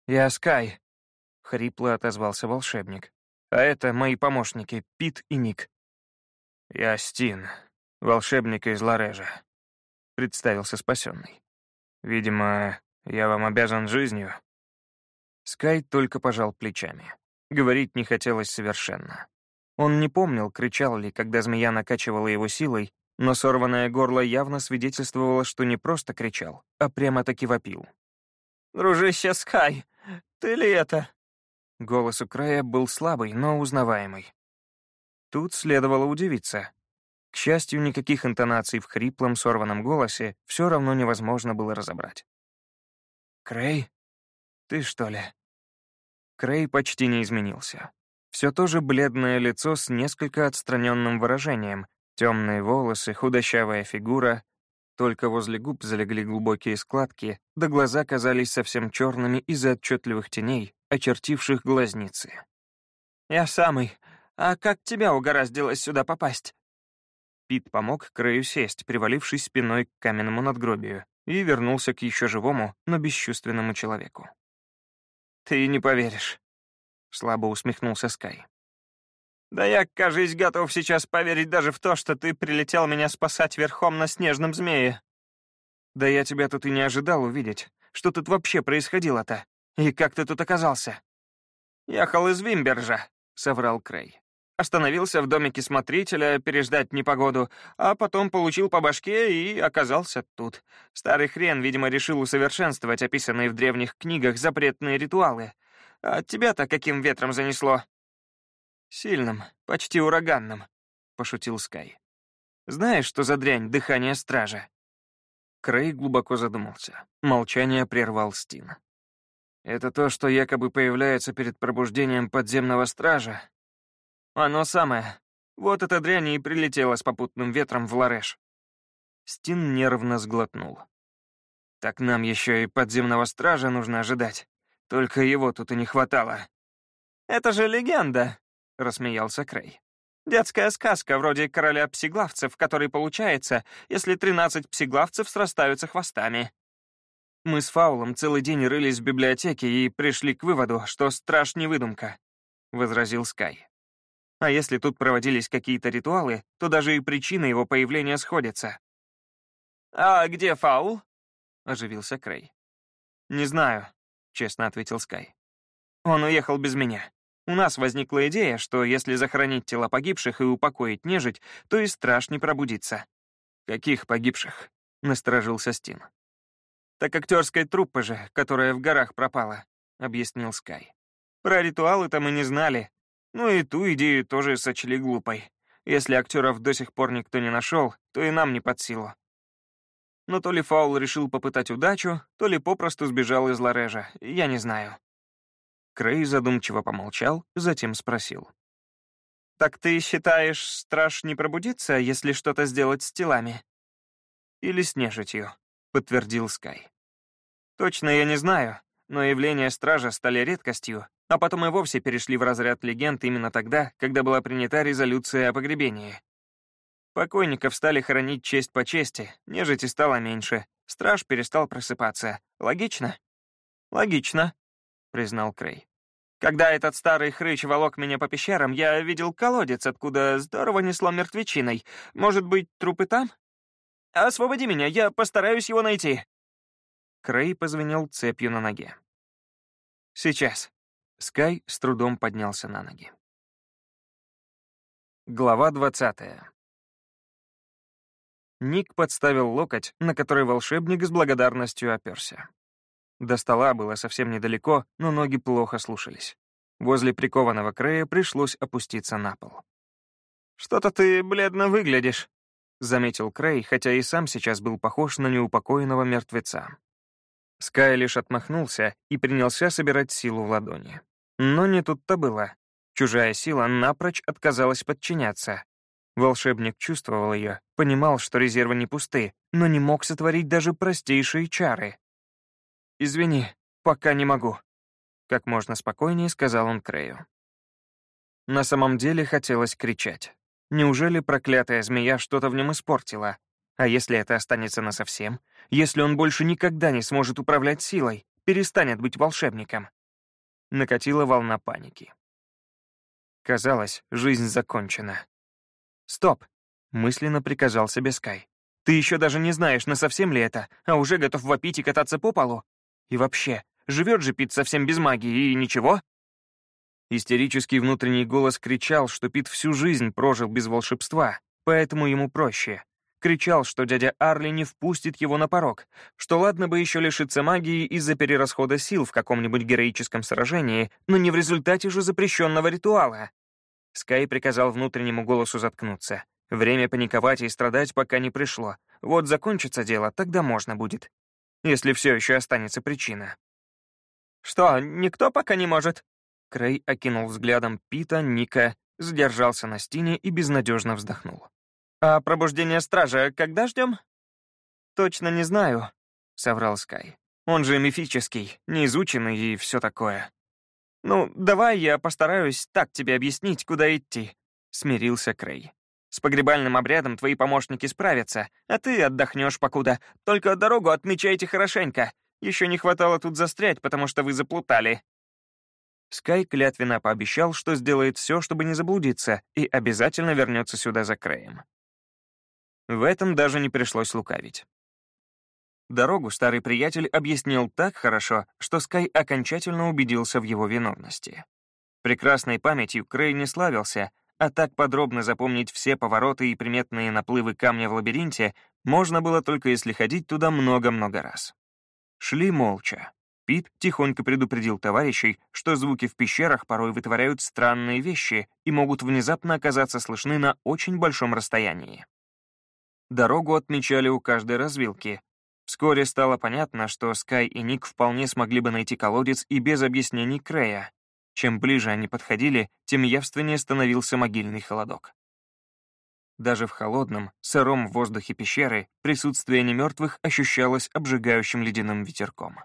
«Я Скай», — хрипло отозвался волшебник. «А это мои помощники, Пит и Ник. «Я Стин, волшебник из Ларежа», — представился спасенный. «Видимо, я вам обязан жизнью». Скай только пожал плечами. Говорить не хотелось совершенно. Он не помнил, кричал ли, когда змея накачивала его силой, но сорванное горло явно свидетельствовало, что не просто кричал, а прямо-таки вопил. «Дружище Скай, ты ли это?» Голос у края был слабый, но узнаваемый. Тут следовало удивиться. К счастью, никаких интонаций в хриплом, сорванном голосе все равно невозможно было разобрать. «Крей? Ты что ли?» Крей почти не изменился. Все то же бледное лицо с несколько отстраненным выражением, темные волосы, худощавая фигура, только возле губ залегли глубокие складки, да глаза казались совсем черными из-за отчетливых теней, очертивших глазницы. «Я самый. А как тебя угораздилось сюда попасть?» Пит помог Краю сесть, привалившись спиной к каменному надгробию, и вернулся к еще живому, но бесчувственному человеку. «Ты не поверишь», — слабо усмехнулся Скай. «Да я, кажись, готов сейчас поверить даже в то, что ты прилетел меня спасать верхом на снежном змее». «Да я тебя тут и не ожидал увидеть. Что тут вообще происходило-то? И как ты тут оказался?» «Ехал из Вимбержа», — соврал Крей. Остановился в домике смотрителя переждать непогоду, а потом получил по башке и оказался тут. Старый хрен, видимо, решил усовершенствовать описанные в древних книгах запретные ритуалы. А тебя-то каким ветром занесло? «Сильным, почти ураганным», — пошутил Скай. «Знаешь, что за дрянь дыхание стража?» Крей глубоко задумался. Молчание прервал Стин. «Это то, что якобы появляется перед пробуждением подземного стража?» «Оно самое. Вот эта дрянь и прилетела с попутным ветром в Лареш». Стин нервно сглотнул. «Так нам еще и подземного стража нужно ожидать. Только его тут и не хватало». «Это же легенда», — рассмеялся Крей. «Детская сказка вроде короля псиглавцев, который получается, если тринадцать псиглавцев срастаются хвостами». Мы с Фаулом целый день рылись в библиотеке и пришли к выводу, что страж не выдумка, — возразил Скай. А если тут проводились какие-то ритуалы, то даже и причины его появления сходятся. «А где Фаул?» — оживился Крей. «Не знаю», — честно ответил Скай. «Он уехал без меня. У нас возникла идея, что если захоронить тела погибших и упокоить нежить, то и страж не пробудится». «Каких погибших?» — насторожился Стин. «Так актерской труппы же, которая в горах пропала», — объяснил Скай. «Про ритуалы-то мы не знали. Ну и ту идею тоже сочли глупой. Если актеров до сих пор никто не нашел, то и нам не под силу. Но то ли Фаул решил попытать удачу, то ли попросту сбежал из Ларежа, я не знаю. Крей задумчиво помолчал, затем спросил. «Так ты считаешь, страж не пробудится, если что-то сделать с телами?» «Или с нежитью», — подтвердил Скай. «Точно я не знаю, но явления стража стали редкостью, а потом и вовсе перешли в разряд легенд именно тогда, когда была принята резолюция о погребении. Покойников стали хоронить честь по чести, нежити стало меньше, страж перестал просыпаться. Логично? Логично, признал Крей. Когда этот старый хрыч волок меня по пещерам, я видел колодец, откуда здорово несло мертвечиной. Может быть, трупы там? Освободи меня, я постараюсь его найти. Крей позвенел цепью на ноге. Сейчас. Скай с трудом поднялся на ноги. Глава двадцатая. Ник подставил локоть, на который волшебник с благодарностью оперся. До стола было совсем недалеко, но ноги плохо слушались. Возле прикованного края пришлось опуститься на пол. «Что-то ты бледно выглядишь», — заметил Крей, хотя и сам сейчас был похож на неупокоенного мертвеца. Скай лишь отмахнулся и принялся собирать силу в ладони. Но не тут-то было. Чужая сила напрочь отказалась подчиняться, Волшебник чувствовал ее, понимал, что резервы не пусты, но не мог сотворить даже простейшие чары. «Извини, пока не могу», — как можно спокойнее сказал он Крею. На самом деле хотелось кричать. Неужели проклятая змея что-то в нем испортила? А если это останется насовсем? Если он больше никогда не сможет управлять силой, перестанет быть волшебником? Накатила волна паники. Казалось, жизнь закончена. «Стоп!» — мысленно приказал себе Скай. «Ты еще даже не знаешь, насовсем ли это, а уже готов вопить и кататься по полу? И вообще, живет же Пит совсем без магии, и ничего?» Истерический внутренний голос кричал, что Пит всю жизнь прожил без волшебства, поэтому ему проще. Кричал, что дядя Арли не впустит его на порог, что ладно бы еще лишиться магии из-за перерасхода сил в каком-нибудь героическом сражении, но не в результате же запрещенного ритуала. Скай приказал внутреннему голосу заткнуться. Время паниковать и страдать пока не пришло. Вот закончится дело, тогда можно будет. Если все еще останется причина. «Что, никто пока не может?» Крей окинул взглядом Пита, Ника, задержался на стене и безнадежно вздохнул. «А пробуждение стража когда ждем?» «Точно не знаю», — соврал Скай. «Он же мифический, неизученный и все такое». «Ну, давай я постараюсь так тебе объяснить, куда идти», — смирился Крей. «С погребальным обрядом твои помощники справятся, а ты отдохнешь покуда. Только дорогу отмечайте хорошенько. Еще не хватало тут застрять, потому что вы заплутали». Скай клятвенно пообещал, что сделает все, чтобы не заблудиться, и обязательно вернется сюда за Креем. В этом даже не пришлось лукавить. Дорогу старый приятель объяснил так хорошо, что Скай окончательно убедился в его виновности. Прекрасной памятью Крей не славился, а так подробно запомнить все повороты и приметные наплывы камня в лабиринте можно было только если ходить туда много-много раз. Шли молча. Пит тихонько предупредил товарищей, что звуки в пещерах порой вытворяют странные вещи и могут внезапно оказаться слышны на очень большом расстоянии. Дорогу отмечали у каждой развилки. Вскоре стало понятно, что Скай и Ник вполне смогли бы найти колодец и без объяснений Крея. Чем ближе они подходили, тем явственнее становился могильный холодок. Даже в холодном, сыром воздухе пещеры присутствие немертвых ощущалось обжигающим ледяным ветерком.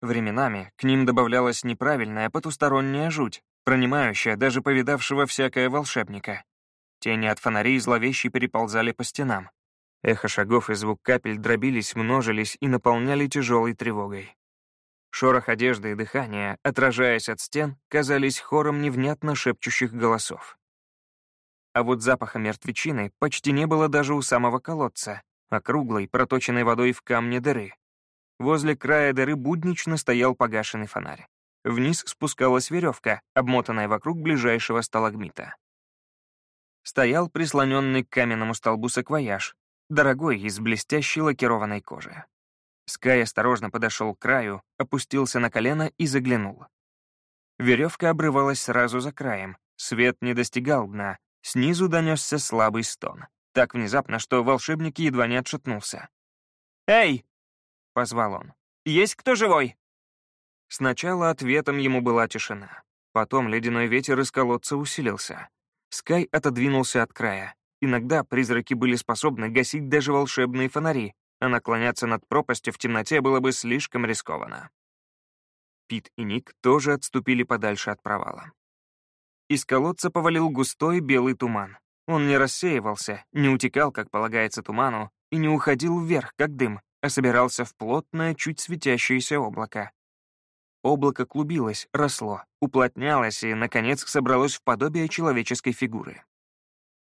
Временами к ним добавлялась неправильная потусторонняя жуть, пронимающая даже повидавшего всякое волшебника. Тени от фонарей зловеще переползали по стенам. Эхо шагов и звук капель дробились, множились и наполняли тяжелой тревогой. Шорох одежды и дыхания, отражаясь от стен, казались хором невнятно шепчущих голосов. А вот запаха мертвечины почти не было даже у самого колодца, округлой, проточенной водой в камне дыры. Возле края дыры буднично стоял погашенный фонарь. Вниз спускалась веревка, обмотанная вокруг ближайшего сталагмита. Стоял прислоненный к каменному столбу саквояж, дорогой из блестящей лакированной кожи. Скай осторожно подошел к краю, опустился на колено и заглянул. Веревка обрывалась сразу за краем, свет не достигал дна, снизу донесся слабый стон. Так внезапно, что волшебник едва не отшатнулся. «Эй!» — позвал он. «Есть кто живой?» Сначала ответом ему была тишина. Потом ледяной ветер из колодца усилился. Скай отодвинулся от края. Иногда призраки были способны гасить даже волшебные фонари, а наклоняться над пропастью в темноте было бы слишком рискованно. Пит и Ник тоже отступили подальше от провала. Из колодца повалил густой белый туман. Он не рассеивался, не утекал, как полагается туману, и не уходил вверх, как дым, а собирался в плотное, чуть светящееся облако. Облако клубилось, росло, уплотнялось и, наконец, собралось в подобие человеческой фигуры.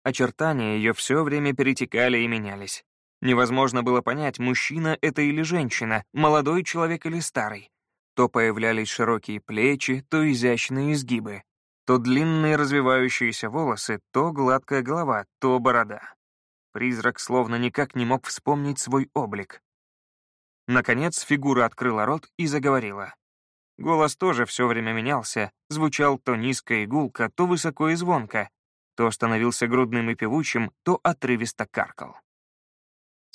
Очертания ее все время перетекали и менялись. Невозможно было понять, мужчина это или женщина, молодой человек или старый. То появлялись широкие плечи, то изящные изгибы, то длинные развивающиеся волосы, то гладкая голова, то борода. Призрак словно никак не мог вспомнить свой облик. Наконец фигура открыла рот и заговорила. Голос тоже все время менялся, звучал то низко и гулко, то высоко и звонко, то становился грудным и певучим, то отрывисто каркал.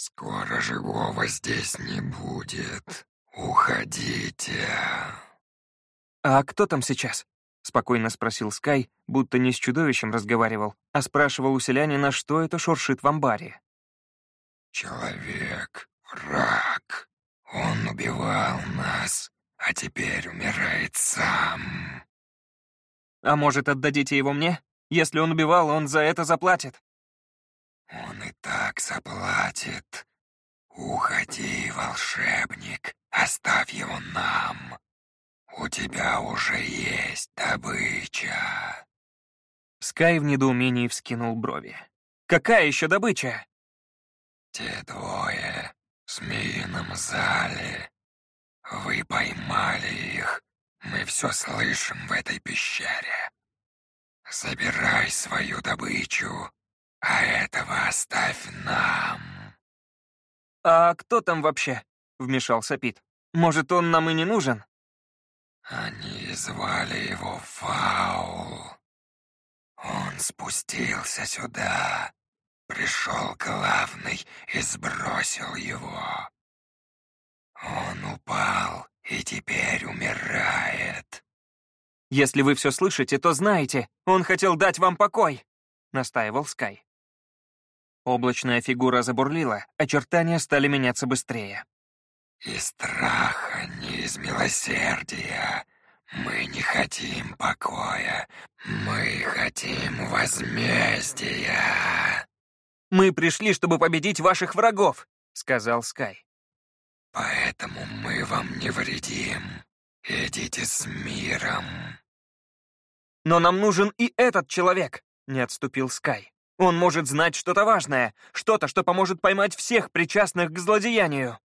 «Скоро живого здесь не будет. Уходите». «А кто там сейчас?» — спокойно спросил Скай, будто не с чудовищем разговаривал, а спрашивал у селянина, что это шуршит в амбаре. «Человек, враг, он убивал нас, а теперь умирает сам». «А может, отдадите его мне? Если он убивал, он за это заплатит». «Он и так заплатит. Уходи, волшебник, оставь его нам. У тебя уже есть добыча». Скай в недоумении вскинул брови. «Какая еще добыча?» «Те двое в змеином зале. Вы поймали их. Мы все слышим в этой пещере. Забирай свою добычу а этого оставь нам. А кто там вообще? Вмешался Пит. Может, он нам и не нужен? Они звали его Фаул. Он спустился сюда. Пришел главный и сбросил его. Он упал и теперь умирает. Если вы все слышите, то знаете, он хотел дать вам покой, настаивал Скай. Облачная фигура забурлила, очертания стали меняться быстрее. «Из страха, не из милосердия. Мы не хотим покоя. Мы хотим возмездия». «Мы пришли, чтобы победить ваших врагов», — сказал Скай. «Поэтому мы вам не вредим. Идите с миром». «Но нам нужен и этот человек», — не отступил Скай. Он может знать что-то важное, что-то, что поможет поймать всех причастных к злодеянию.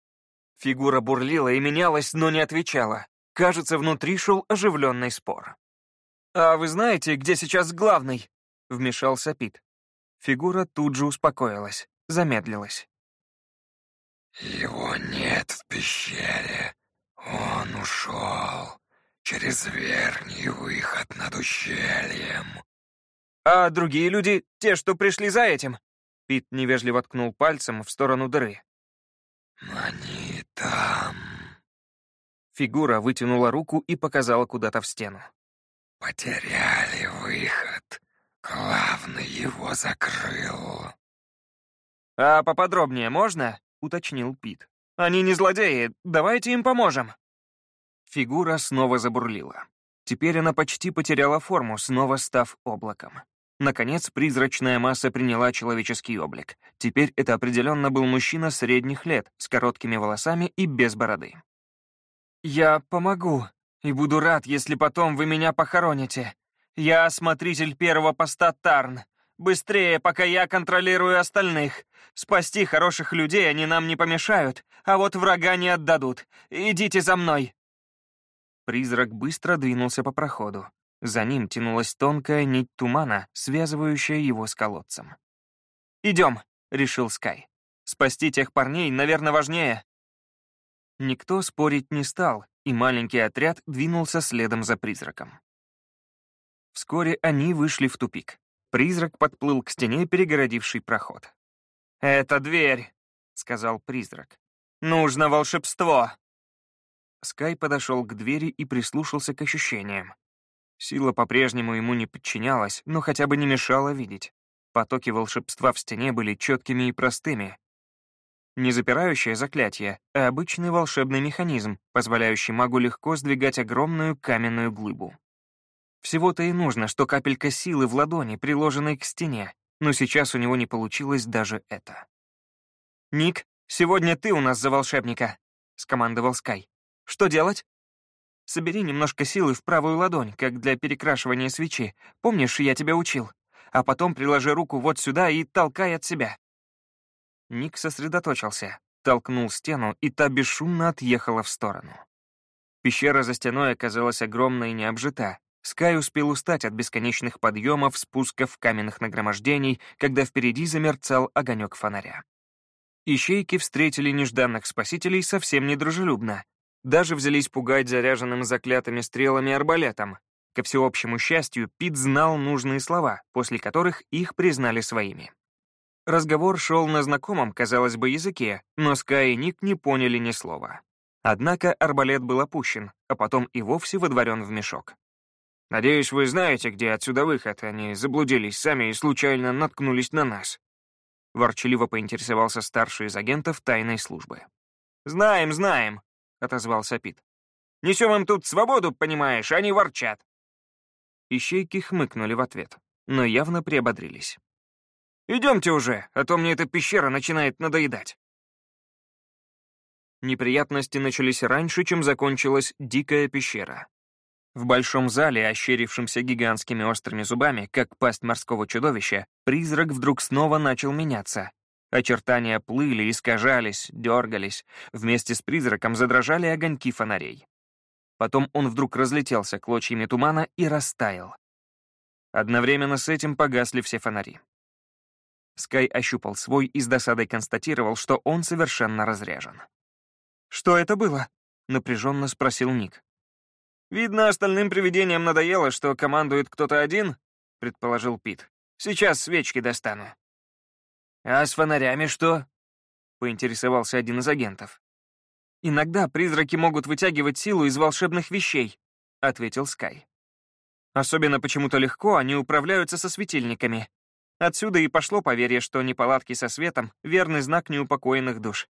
Фигура бурлила и менялась, но не отвечала. Кажется, внутри шел оживленный спор. «А вы знаете, где сейчас главный?» — вмешался Пит. Фигура тут же успокоилась, замедлилась. «Его нет в пещере. Он ушел через верхний выход над ущельем. А другие люди, те, что пришли за этим? Пит невежливо ткнул пальцем в сторону дыры. Они там. Фигура вытянула руку и показала куда-то в стену. Потеряли выход. Главный его закрыл. «А поподробнее можно?» — уточнил Пит. «Они не злодеи, давайте им поможем». Фигура снова забурлила. Теперь она почти потеряла форму, снова став облаком. Наконец, призрачная масса приняла человеческий облик. Теперь это определенно был мужчина средних лет, с короткими волосами и без бороды. «Я помогу, и буду рад, если потом вы меня похороните. Я смотритель первого поста Тарн. Быстрее, пока я контролирую остальных. Спасти хороших людей они нам не помешают, а вот врага не отдадут. Идите за мной!» Призрак быстро двинулся по проходу. За ним тянулась тонкая нить тумана, связывающая его с колодцем. «Идем», — решил Скай. «Спасти тех парней, наверное, важнее». Никто спорить не стал, и маленький отряд двинулся следом за призраком. Вскоре они вышли в тупик. Призрак подплыл к стене, перегородивший проход. «Это дверь», — сказал призрак. «Нужно волшебство». Скай подошел к двери и прислушался к ощущениям. Сила по-прежнему ему не подчинялась, но хотя бы не мешала видеть. Потоки волшебства в стене были четкими и простыми. Не запирающее заклятие, а обычный волшебный механизм, позволяющий магу легко сдвигать огромную каменную глыбу. Всего-то и нужно, что капелька силы в ладони, приложенной к стене, но сейчас у него не получилось даже это. «Ник, сегодня ты у нас за волшебника», — скомандовал Скай. «Что делать?» «Собери немножко силы в правую ладонь, как для перекрашивания свечи. Помнишь, я тебя учил? А потом приложи руку вот сюда и толкай от себя». Ник сосредоточился, толкнул стену, и та бесшумно отъехала в сторону. Пещера за стеной оказалась огромной и необжита, Скай успел устать от бесконечных подъемов, спусков, каменных нагромождений, когда впереди замерцал огонек фонаря. Ищейки встретили нежданных спасителей совсем недружелюбно. Даже взялись пугать заряженным заклятыми стрелами арбалетом. Ко всеобщему счастью, Пит знал нужные слова, после которых их признали своими. Разговор шел на знакомом, казалось бы, языке, но Скай и Ник не поняли ни слова. Однако арбалет был опущен, а потом и вовсе выдворен в мешок. Надеюсь, вы знаете, где отсюда выход. Они заблудились сами и случайно наткнулись на нас». Ворчаливо поинтересовался старший из агентов тайной службы. «Знаем, знаем», — отозвался Пит. «Несем им тут свободу, понимаешь, они ворчат». Ищейки хмыкнули в ответ, но явно приободрились. «Идемте уже, а то мне эта пещера начинает надоедать». Неприятности начались раньше, чем закончилась дикая пещера. В большом зале, ощерившемся гигантскими острыми зубами, как пасть морского чудовища, призрак вдруг снова начал меняться. Очертания плыли, искажались, дергались. Вместе с призраком задрожали огоньки фонарей. Потом он вдруг разлетелся клочьями тумана и растаял. Одновременно с этим погасли все фонари. Скай ощупал свой и с досадой констатировал, что он совершенно разряжен. «Что это было?» — напряженно спросил Ник. «Видно, остальным привидениям надоело, что командует кто-то один», — предположил Пит. «Сейчас свечки достану». «А с фонарями что?» — поинтересовался один из агентов. «Иногда призраки могут вытягивать силу из волшебных вещей», — ответил Скай. «Особенно почему-то легко они управляются со светильниками. Отсюда и пошло поверье, что неполадки со светом — верный знак неупокоенных душ.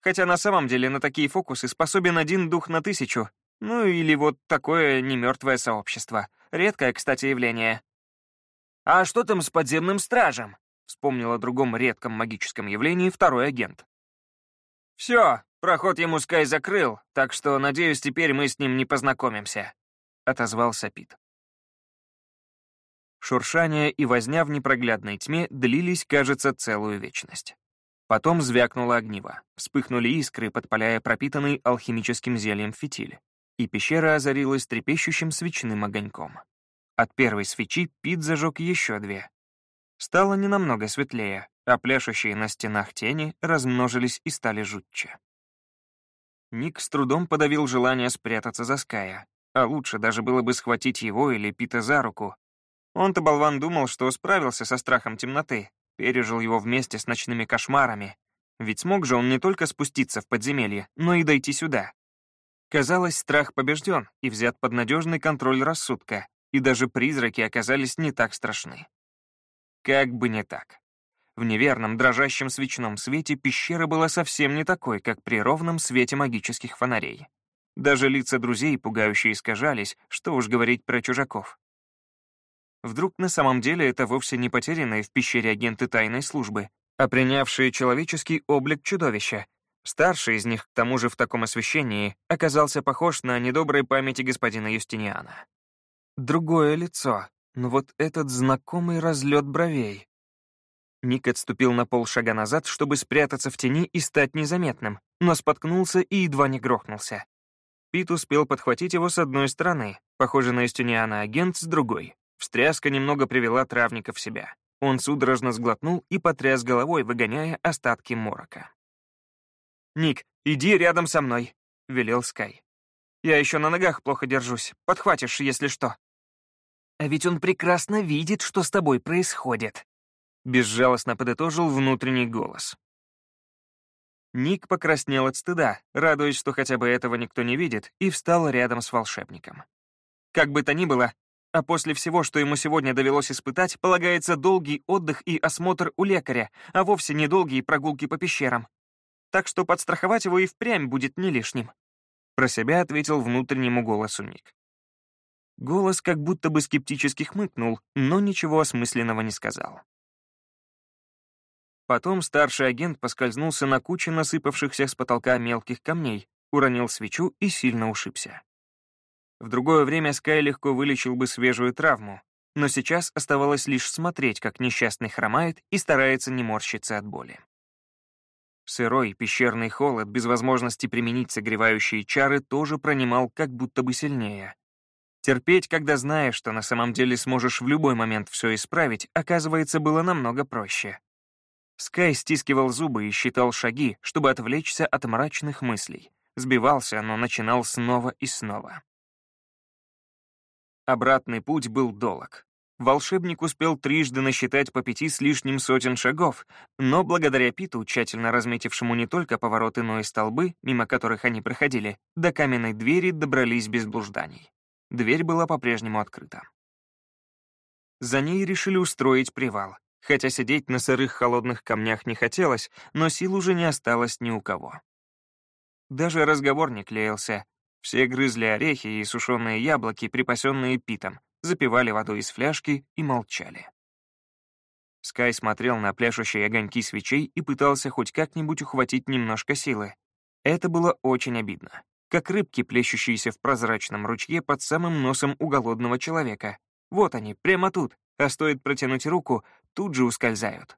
Хотя на самом деле на такие фокусы способен один дух на тысячу, ну или вот такое немертвое сообщество. Редкое, кстати, явление. «А что там с подземным стражем?» — вспомнил о другом редком магическом явлении второй агент. «Все, проход ему Скай закрыл, так что, надеюсь, теперь мы с ним не познакомимся», — отозвался Пит. Шуршание и возня в непроглядной тьме длились, кажется, целую вечность. Потом звякнуло огниво, вспыхнули искры, подпаляя пропитанный алхимическим зельем фитиль и пещера озарилась трепещущим свечным огоньком. От первой свечи Пит зажег еще две. Стало ненамного светлее, а пляшущие на стенах тени размножились и стали жутче. Ник с трудом подавил желание спрятаться за Ская, а лучше даже было бы схватить его или Пита за руку. Он-то, болван, думал, что справился со страхом темноты, пережил его вместе с ночными кошмарами. Ведь смог же он не только спуститься в подземелье, но и дойти сюда. Казалось, страх побежден и взят под надежный контроль рассудка, и даже призраки оказались не так страшны. Как бы не так. В неверном, дрожащем свечном свете пещера была совсем не такой, как при ровном свете магических фонарей. Даже лица друзей пугающе искажались, что уж говорить про чужаков. Вдруг на самом деле это вовсе не потерянные в пещере агенты тайной службы, а принявшие человеческий облик чудовища. Старший из них, к тому же в таком освещении, оказался похож на недоброй памяти господина Юстиниана. Другое лицо, но вот этот знакомый разлет бровей. Ник отступил на полшага назад, чтобы спрятаться в тени и стать незаметным, но споткнулся и едва не грохнулся. Пит успел подхватить его с одной стороны, похоже на Юстиниана агент с другой. Встряска немного привела травника в себя. Он судорожно сглотнул и потряс головой, выгоняя остатки морока. «Ник, иди рядом со мной», — велел Скай. «Я еще на ногах плохо держусь. Подхватишь, если что». «А ведь он прекрасно видит, что с тобой происходит», — безжалостно подытожил внутренний голос. Ник покраснел от стыда, радуясь, что хотя бы этого никто не видит, и встал рядом с волшебником. Как бы то ни было, а после всего, что ему сегодня довелось испытать, полагается долгий отдых и осмотр у лекаря, а вовсе не долгие прогулки по пещерам. Так что подстраховать его и впрямь будет не лишним. Про себя ответил внутреннему голосу Ник. Голос как будто бы скептически хмыкнул, но ничего осмысленного не сказал. Потом старший агент поскользнулся на куче насыпавшихся с потолка мелких камней, уронил свечу и сильно ушибся. В другое время Скай легко вылечил бы свежую травму, но сейчас оставалось лишь смотреть, как несчастный хромает и старается не морщиться от боли. Сырой пещерный холод без возможности применить согревающие чары тоже пронимал как будто бы сильнее. Терпеть, когда знаешь, что на самом деле сможешь в любой момент все исправить, оказывается, было намного проще. Скай стискивал зубы и считал шаги, чтобы отвлечься от мрачных мыслей. Сбивался, но начинал снова и снова. Обратный путь был долг. Волшебник успел трижды насчитать по пяти с лишним сотен шагов, но благодаря Питу, тщательно разметившему не только повороты, но и столбы, мимо которых они проходили, до каменной двери добрались без блужданий. Дверь была по-прежнему открыта. За ней решили устроить привал, хотя сидеть на сырых холодных камнях не хотелось, но сил уже не осталось ни у кого. Даже разговор не клеился, все грызли орехи и сушеные яблоки, припасенные Питом, запивали водой из фляжки и молчали. Скай смотрел на пляшущие огоньки свечей и пытался хоть как-нибудь ухватить немножко силы. Это было очень обидно. Как рыбки, плещущиеся в прозрачном ручье под самым носом у голодного человека. Вот они, прямо тут, а стоит протянуть руку, тут же ускользают.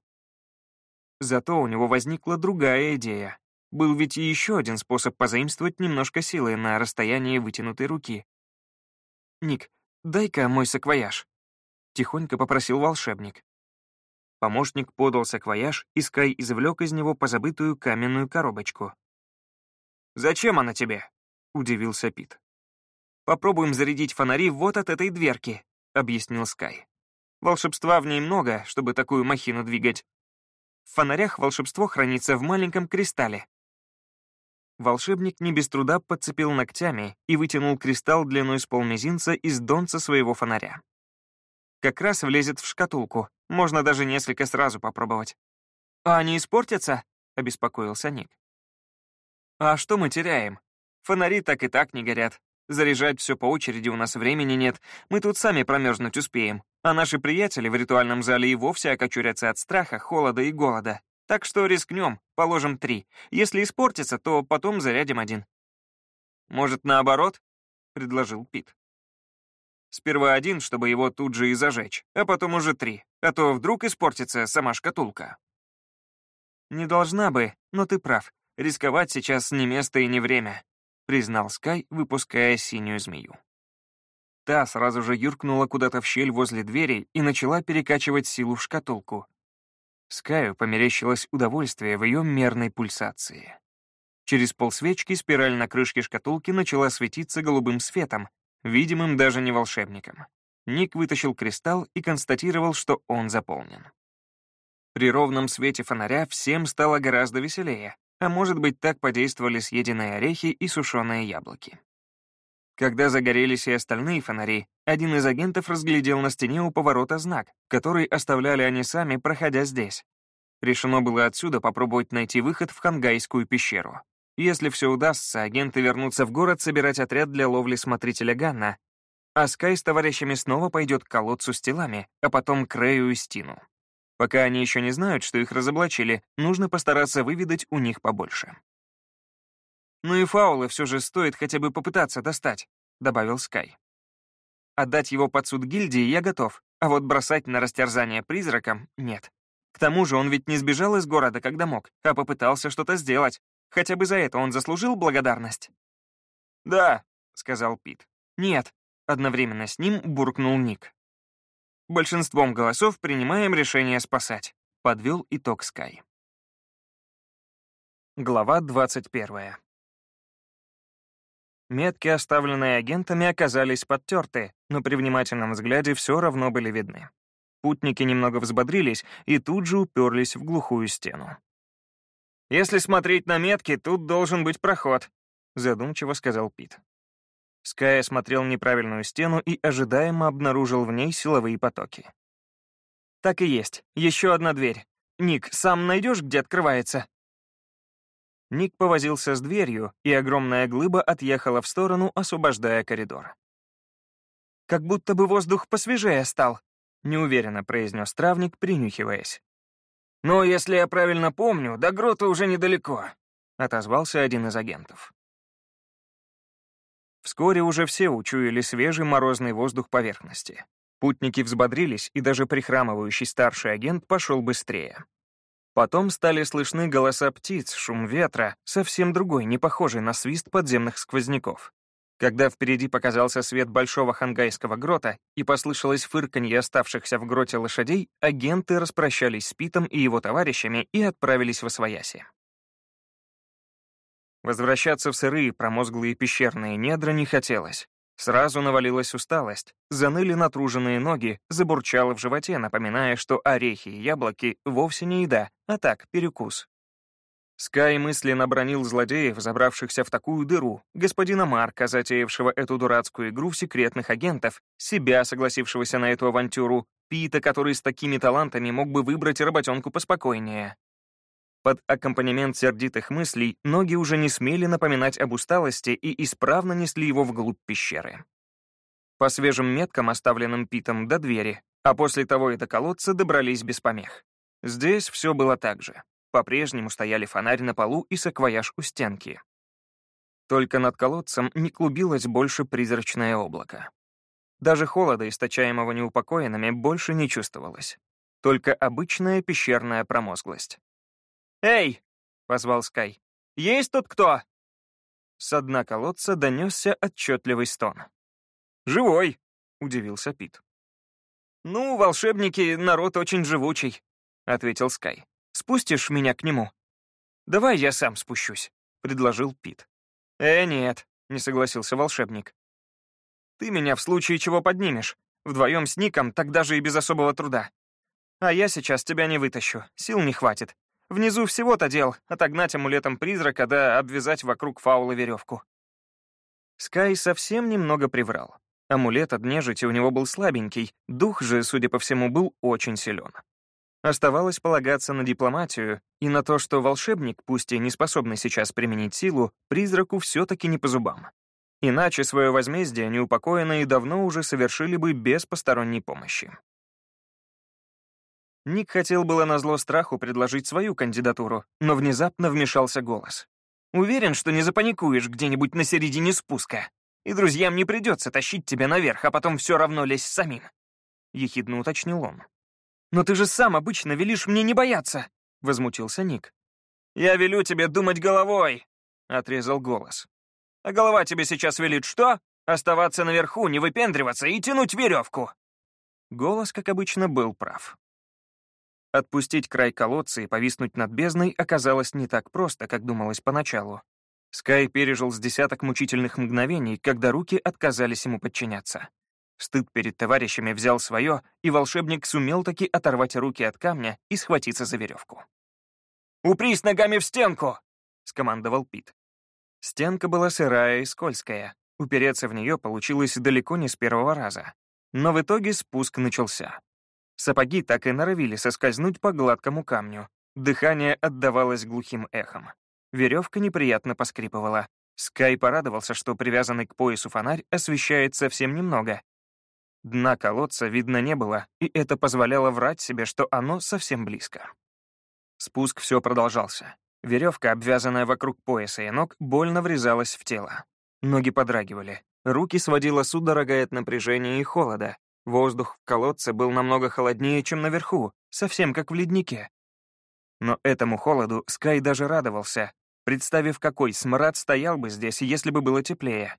Зато у него возникла другая идея. Был ведь и еще один способ позаимствовать немножко силы на расстоянии вытянутой руки. «Ник, дай-ка мой саквояж», — тихонько попросил волшебник. Помощник подал саквояж, и Скай извлек из него позабытую каменную коробочку. «Зачем она тебе?» — удивился Пит. «Попробуем зарядить фонари вот от этой дверки», — объяснил Скай. «Волшебства в ней много, чтобы такую махину двигать. В фонарях волшебство хранится в маленьком кристалле. Волшебник не без труда подцепил ногтями и вытянул кристалл длиной с полмизинца из донца своего фонаря. Как раз влезет в шкатулку, можно даже несколько сразу попробовать. «А они испортятся?» — обеспокоился Ник. «А что мы теряем? Фонари так и так не горят. Заряжать все по очереди у нас времени нет, мы тут сами промерзнуть успеем, а наши приятели в ритуальном зале и вовсе окочурятся от страха, холода и голода. Так что рискнем, положим три. Если испортится, то потом зарядим один. Может, наоборот? Предложил Пит. Сперва один, чтобы его тут же и зажечь, а потом уже три, а то вдруг испортится сама шкатулка. Не должна бы, но ты прав. Рисковать сейчас не место и не время, признал Скай, выпуская синюю змею. Та сразу же юркнула куда-то в щель возле двери и начала перекачивать силу в шкатулку, Скаю померещилось удовольствие в ее мерной пульсации. Через полсвечки спираль на крышке шкатулки начала светиться голубым светом, видимым даже не волшебником. Ник вытащил кристалл и констатировал, что он заполнен. При ровном свете фонаря всем стало гораздо веселее, а может быть, так подействовали съеденные орехи и сушеные яблоки. Когда загорелись и остальные фонари, один из агентов разглядел на стене у поворота знак, который оставляли они сами, проходя здесь. Решено было отсюда попробовать найти выход в Хангайскую пещеру. Если все удастся, агенты вернутся в город собирать отряд для ловли смотрителя Ганна, а Скай с товарищами снова пойдет к колодцу с телами, а потом к Рэю и Стину. Пока они еще не знают, что их разоблачили, нужно постараться выведать у них побольше. «Ну и фаулы все же стоит хотя бы попытаться достать», — добавил Скай. «Отдать его под суд гильдии я готов, а вот бросать на растерзание призраком — нет. К тому же он ведь не сбежал из города, когда мог, а попытался что-то сделать. Хотя бы за это он заслужил благодарность». «Да», — сказал Пит. «Нет», — одновременно с ним буркнул Ник. «Большинством голосов принимаем решение спасать», — подвел итог Скай. Глава 21. Метки, оставленные агентами, оказались подтерты, но при внимательном взгляде все равно были видны. Путники немного взбодрились и тут же уперлись в глухую стену. «Если смотреть на метки, тут должен быть проход», — задумчиво сказал Пит. Скай осмотрел неправильную стену и ожидаемо обнаружил в ней силовые потоки. «Так и есть. Еще одна дверь. Ник, сам найдешь, где открывается?» Ник повозился с дверью, и огромная глыба отъехала в сторону, освобождая коридор. «Как будто бы воздух посвежее стал», — неуверенно произнес травник, принюхиваясь. «Ну, если я правильно помню, до грота уже недалеко», — отозвался один из агентов. Вскоре уже все учуяли свежий морозный воздух поверхности. Путники взбодрились, и даже прихрамывающий старший агент пошел быстрее. Потом стали слышны голоса птиц, шум ветра, совсем другой, не похожий на свист подземных сквозняков. Когда впереди показался свет большого хангайского грота и послышалось фырканье оставшихся в гроте лошадей, агенты распрощались с Питом и его товарищами и отправились в Освояси. Возвращаться в сырые, промозглые пещерные недра не хотелось. Сразу навалилась усталость, заныли натруженные ноги, забурчало в животе, напоминая, что орехи и яблоки вовсе не еда, а так, перекус. Скай мысленно бронил злодеев, забравшихся в такую дыру, господина Марка, затеявшего эту дурацкую игру в секретных агентов, себя, согласившегося на эту авантюру, Пита, который с такими талантами мог бы выбрать работенку поспокойнее. Под аккомпанемент сердитых мыслей ноги уже не смели напоминать об усталости и исправно несли его вглубь пещеры. По свежим меткам, оставленным Питом до двери, а после того и до колодца добрались без помех. Здесь все было так же. По-прежнему стояли фонарь на полу и саквояж у стенки. Только над колодцем не клубилось больше призрачное облако. Даже холода, источаемого неупокоенными, больше не чувствовалось. Только обычная пещерная промозглость. «Эй!» — позвал Скай. «Есть тут кто?» С дна колодца донесся отчетливый стон. «Живой!» — удивился Пит. «Ну, волшебники — народ очень живучий», — ответил Скай. «Спустишь меня к нему?» «Давай я сам спущусь», — предложил Пит. «Э, нет», — не согласился волшебник. «Ты меня в случае чего поднимешь. Вдвоем с Ником так даже и без особого труда. А я сейчас тебя не вытащу, сил не хватит. Внизу всего-то дел — отогнать амулетом призрака да обвязать вокруг фаула веревку. Скай совсем немного приврал. Амулет от нежити у него был слабенький, дух же, судя по всему, был очень силен. Оставалось полагаться на дипломатию и на то, что волшебник, пусть и не способный сейчас применить силу, призраку все-таки не по зубам. Иначе свое возмездие неупокоенные давно уже совершили бы без посторонней помощи. Ник хотел было назло страху предложить свою кандидатуру, но внезапно вмешался голос. «Уверен, что не запаникуешь где-нибудь на середине спуска, и друзьям не придется тащить тебя наверх, а потом все равно лезть самим», — ехидно уточнил он. «Но ты же сам обычно велишь мне не бояться», — возмутился Ник. «Я велю тебе думать головой», — отрезал голос. «А голова тебе сейчас велит что? Оставаться наверху, не выпендриваться и тянуть веревку». Голос, как обычно, был прав. Отпустить край колодца и повиснуть над бездной оказалось не так просто, как думалось поначалу. Скай пережил с десяток мучительных мгновений, когда руки отказались ему подчиняться. Стыд перед товарищами взял свое, и волшебник сумел таки оторвать руки от камня и схватиться за веревку. «Упрись ногами в стенку!» — скомандовал Пит. Стенка была сырая и скользкая. Упереться в нее получилось далеко не с первого раза. Но в итоге спуск начался. Сапоги так и норовили соскользнуть по гладкому камню. Дыхание отдавалось глухим эхом. Веревка неприятно поскрипывала. Скай порадовался, что привязанный к поясу фонарь освещает совсем немного. Дна колодца видно не было, и это позволяло врать себе, что оно совсем близко. Спуск все продолжался. Веревка, обвязанная вокруг пояса и ног, больно врезалась в тело. Ноги подрагивали. Руки сводило судорогой от напряжения и холода. Воздух в колодце был намного холоднее, чем наверху, совсем как в леднике. Но этому холоду Скай даже радовался, представив, какой смрад стоял бы здесь, если бы было теплее.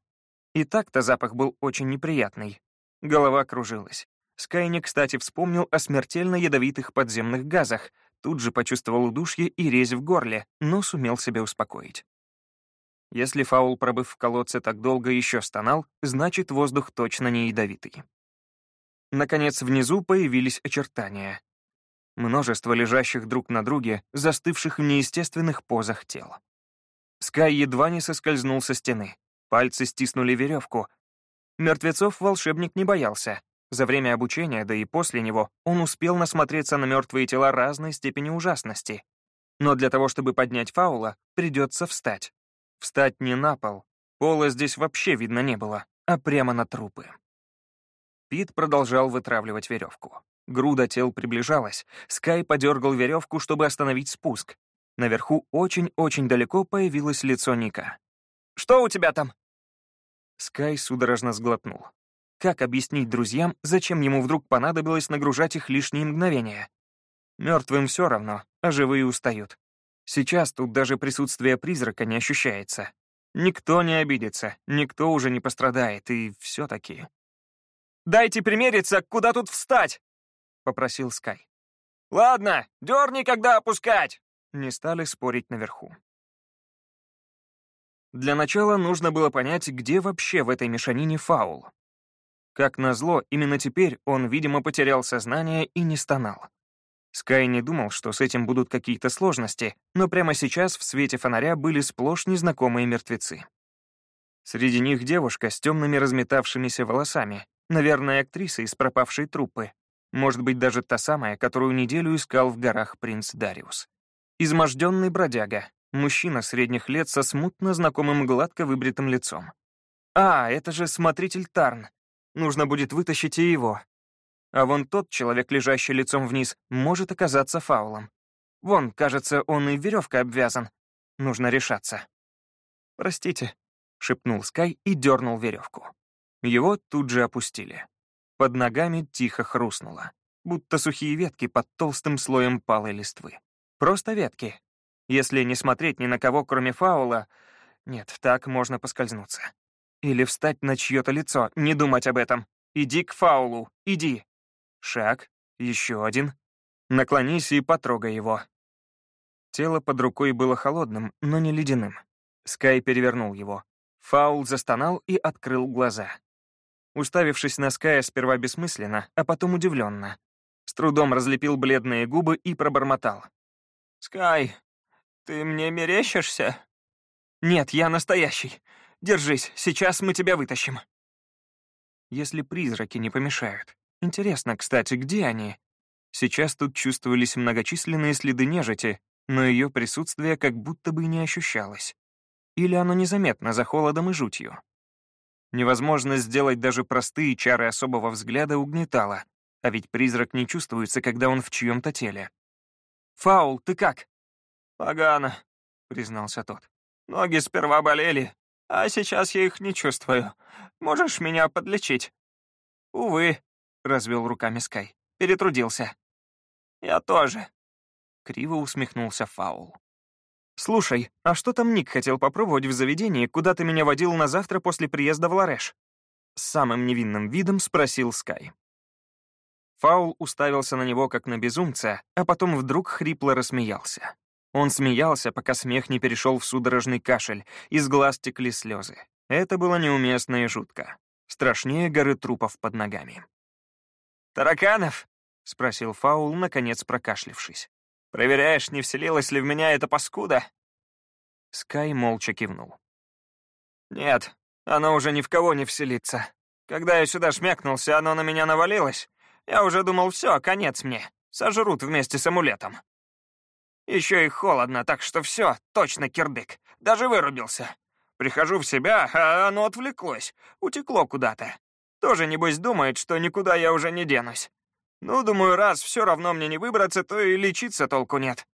И так-то запах был очень неприятный. Голова кружилась. Скай не кстати вспомнил о смертельно ядовитых подземных газах, тут же почувствовал удушье и резь в горле, но сумел себя успокоить. Если фаул, пробыв в колодце так долго, еще стонал, значит, воздух точно не ядовитый. Наконец, внизу появились очертания. Множество лежащих друг на друге, застывших в неестественных позах тел. Скай едва не соскользнул со стены. Пальцы стиснули веревку. Мертвецов волшебник не боялся. За время обучения, да и после него, он успел насмотреться на мертвые тела разной степени ужасности. Но для того, чтобы поднять фаула, придется встать. Встать не на пол. Пола здесь вообще видно не было, а прямо на трупы. Пит продолжал вытравливать веревку. Груда тел приближалась. Скай подергал веревку, чтобы остановить спуск. Наверху очень-очень далеко появилось лицо Ника. «Что у тебя там?» Скай судорожно сглотнул. Как объяснить друзьям, зачем ему вдруг понадобилось нагружать их лишние мгновения? Мертвым все равно, а живые устают. Сейчас тут даже присутствие призрака не ощущается. Никто не обидится, никто уже не пострадает, и все-таки... «Дайте примериться, куда тут встать!» — попросил Скай. «Ладно, дерни, когда опускать!» Не стали спорить наверху. Для начала нужно было понять, где вообще в этой мешанине фаул. Как назло, именно теперь он, видимо, потерял сознание и не стонал. Скай не думал, что с этим будут какие-то сложности, но прямо сейчас в свете фонаря были сплошь незнакомые мертвецы. Среди них девушка с темными разметавшимися волосами, наверное, актриса из пропавшей труппы, может быть, даже та самая, которую неделю искал в горах принц Дариус. Изможденный бродяга, мужчина средних лет со смутно знакомым гладко выбритым лицом. А, это же смотритель Тарн. Нужно будет вытащить и его. А вон тот человек, лежащий лицом вниз, может оказаться фаулом. Вон, кажется, он и веревкой обвязан. Нужно решаться. «Простите», — шепнул Скай и дернул веревку. Его тут же опустили. Под ногами тихо хрустнуло, будто сухие ветки под толстым слоем палой листвы. Просто ветки. Если не смотреть ни на кого, кроме фаула... Нет, так можно поскользнуться. Или встать на чье-то лицо, не думать об этом. Иди к фаулу, иди. Шаг, еще один. Наклонись и потрогай его. Тело под рукой было холодным, но не ледяным. Скай перевернул его. Фаул застонал и открыл глаза. Уставившись на Ская сперва бессмысленно, а потом удивленно. С трудом разлепил бледные губы и пробормотал. «Скай, ты мне мерещишься?» «Нет, я настоящий. Держись, сейчас мы тебя вытащим». Если призраки не помешают. Интересно, кстати, где они? Сейчас тут чувствовались многочисленные следы нежити, но ее присутствие как будто бы не ощущалось. Или оно незаметно за холодом и жутью. Невозможность сделать даже простые чары особого взгляда угнетала, а ведь призрак не чувствуется, когда он в чьем-то теле. «Фаул, ты как?» «Погано», — признался тот. «Ноги сперва болели, а сейчас я их не чувствую. Можешь меня подлечить?» «Увы», — развел руками Скай. «Перетрудился». «Я тоже», — криво усмехнулся Фаул. «Слушай, а что там Ник хотел попробовать в заведении, куда ты меня водил на завтра после приезда в Лареш?» Самым невинным видом спросил Скай. Фаул уставился на него, как на безумца, а потом вдруг хрипло рассмеялся. Он смеялся, пока смех не перешел в судорожный кашель, из глаз текли слезы. Это было неуместно и жутко. Страшнее горы трупов под ногами. «Тараканов?» — спросил Фаул, наконец прокашлившись. «Проверяешь, не вселилась ли в меня эта паскуда?» Скай молча кивнул. «Нет, оно уже ни в кого не вселится. Когда я сюда шмякнулся, оно на меня навалилось. Я уже думал, все, конец мне. Сожрут вместе с амулетом. Еще и холодно, так что все, точно кирдык. Даже вырубился. Прихожу в себя, а оно отвлеклось, утекло куда-то. Тоже, небось, думает, что никуда я уже не денусь. Ну, думаю, раз все равно мне не выбраться, то и лечиться толку нет.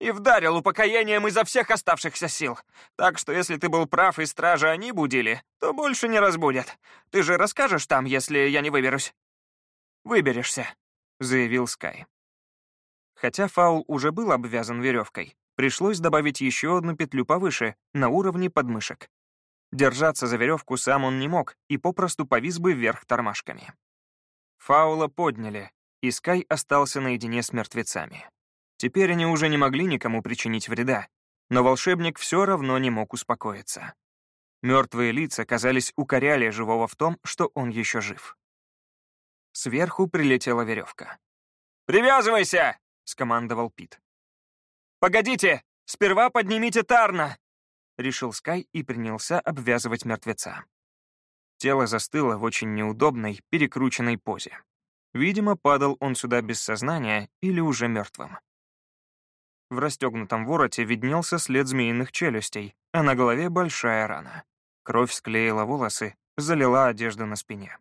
И вдарил упокоением изо всех оставшихся сил. Так что если ты был прав и стражи они будили, то больше не разбудят. Ты же расскажешь там, если я не выберусь? Выберешься, — заявил Скай. Хотя фаул уже был обвязан веревкой, пришлось добавить еще одну петлю повыше, на уровне подмышек. Держаться за веревку сам он не мог и попросту повис бы вверх тормашками. Фаула подняли, и Скай остался наедине с мертвецами. Теперь они уже не могли никому причинить вреда, но волшебник все равно не мог успокоиться. Мертвые лица, казались, укоряли живого в том, что он еще жив. Сверху прилетела веревка. «Привязывайся!» — скомандовал Пит. «Погодите! Сперва поднимите Тарна!» — решил Скай и принялся обвязывать мертвеца. Тело застыло в очень неудобной, перекрученной позе. Видимо, падал он сюда без сознания или уже мертвым. В расстегнутом вороте виднелся след змеиных челюстей, а на голове большая рана. Кровь склеила волосы, залила одежду на спине.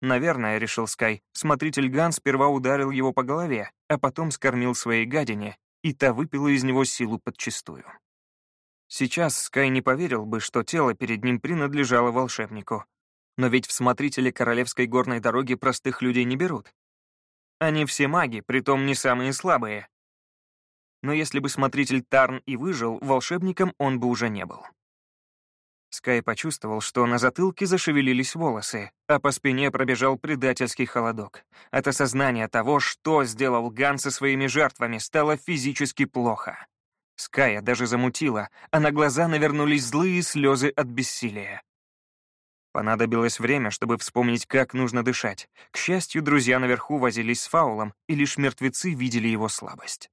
Наверное, решил Скай, смотритель Ган сперва ударил его по голове, а потом скормил своей гадине, и та выпила из него силу подчистую. Сейчас Скай не поверил бы, что тело перед ним принадлежало волшебнику. Но ведь в смотрителе Королевской горной дороги простых людей не берут. Они все маги, притом не самые слабые. Но если бы смотритель Тарн и выжил, волшебником он бы уже не был. Скай почувствовал, что на затылке зашевелились волосы, а по спине пробежал предательский холодок. От осознания того, что сделал Ган со своими жертвами, стало физически плохо. Ская даже замутила, а на глаза навернулись злые слезы от бессилия. Понадобилось время, чтобы вспомнить, как нужно дышать. К счастью, друзья наверху возились с фаулом, и лишь мертвецы видели его слабость.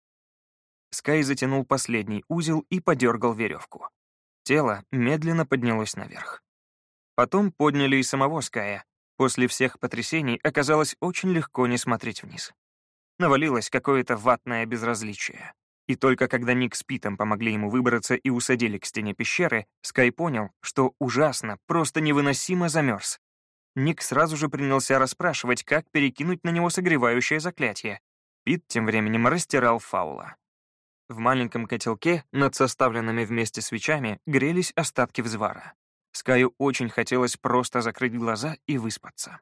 Скай затянул последний узел и подергал веревку. Тело медленно поднялось наверх. Потом подняли и самого Ская. После всех потрясений оказалось очень легко не смотреть вниз. Навалилось какое-то ватное безразличие. И только когда Ник с Питом помогли ему выбраться и усадили к стене пещеры, Скай понял, что ужасно, просто невыносимо замерз. Ник сразу же принялся расспрашивать, как перекинуть на него согревающее заклятие. Пит тем временем растирал фаула. В маленьком котелке над составленными вместе свечами грелись остатки взвара. Скаю очень хотелось просто закрыть глаза и выспаться.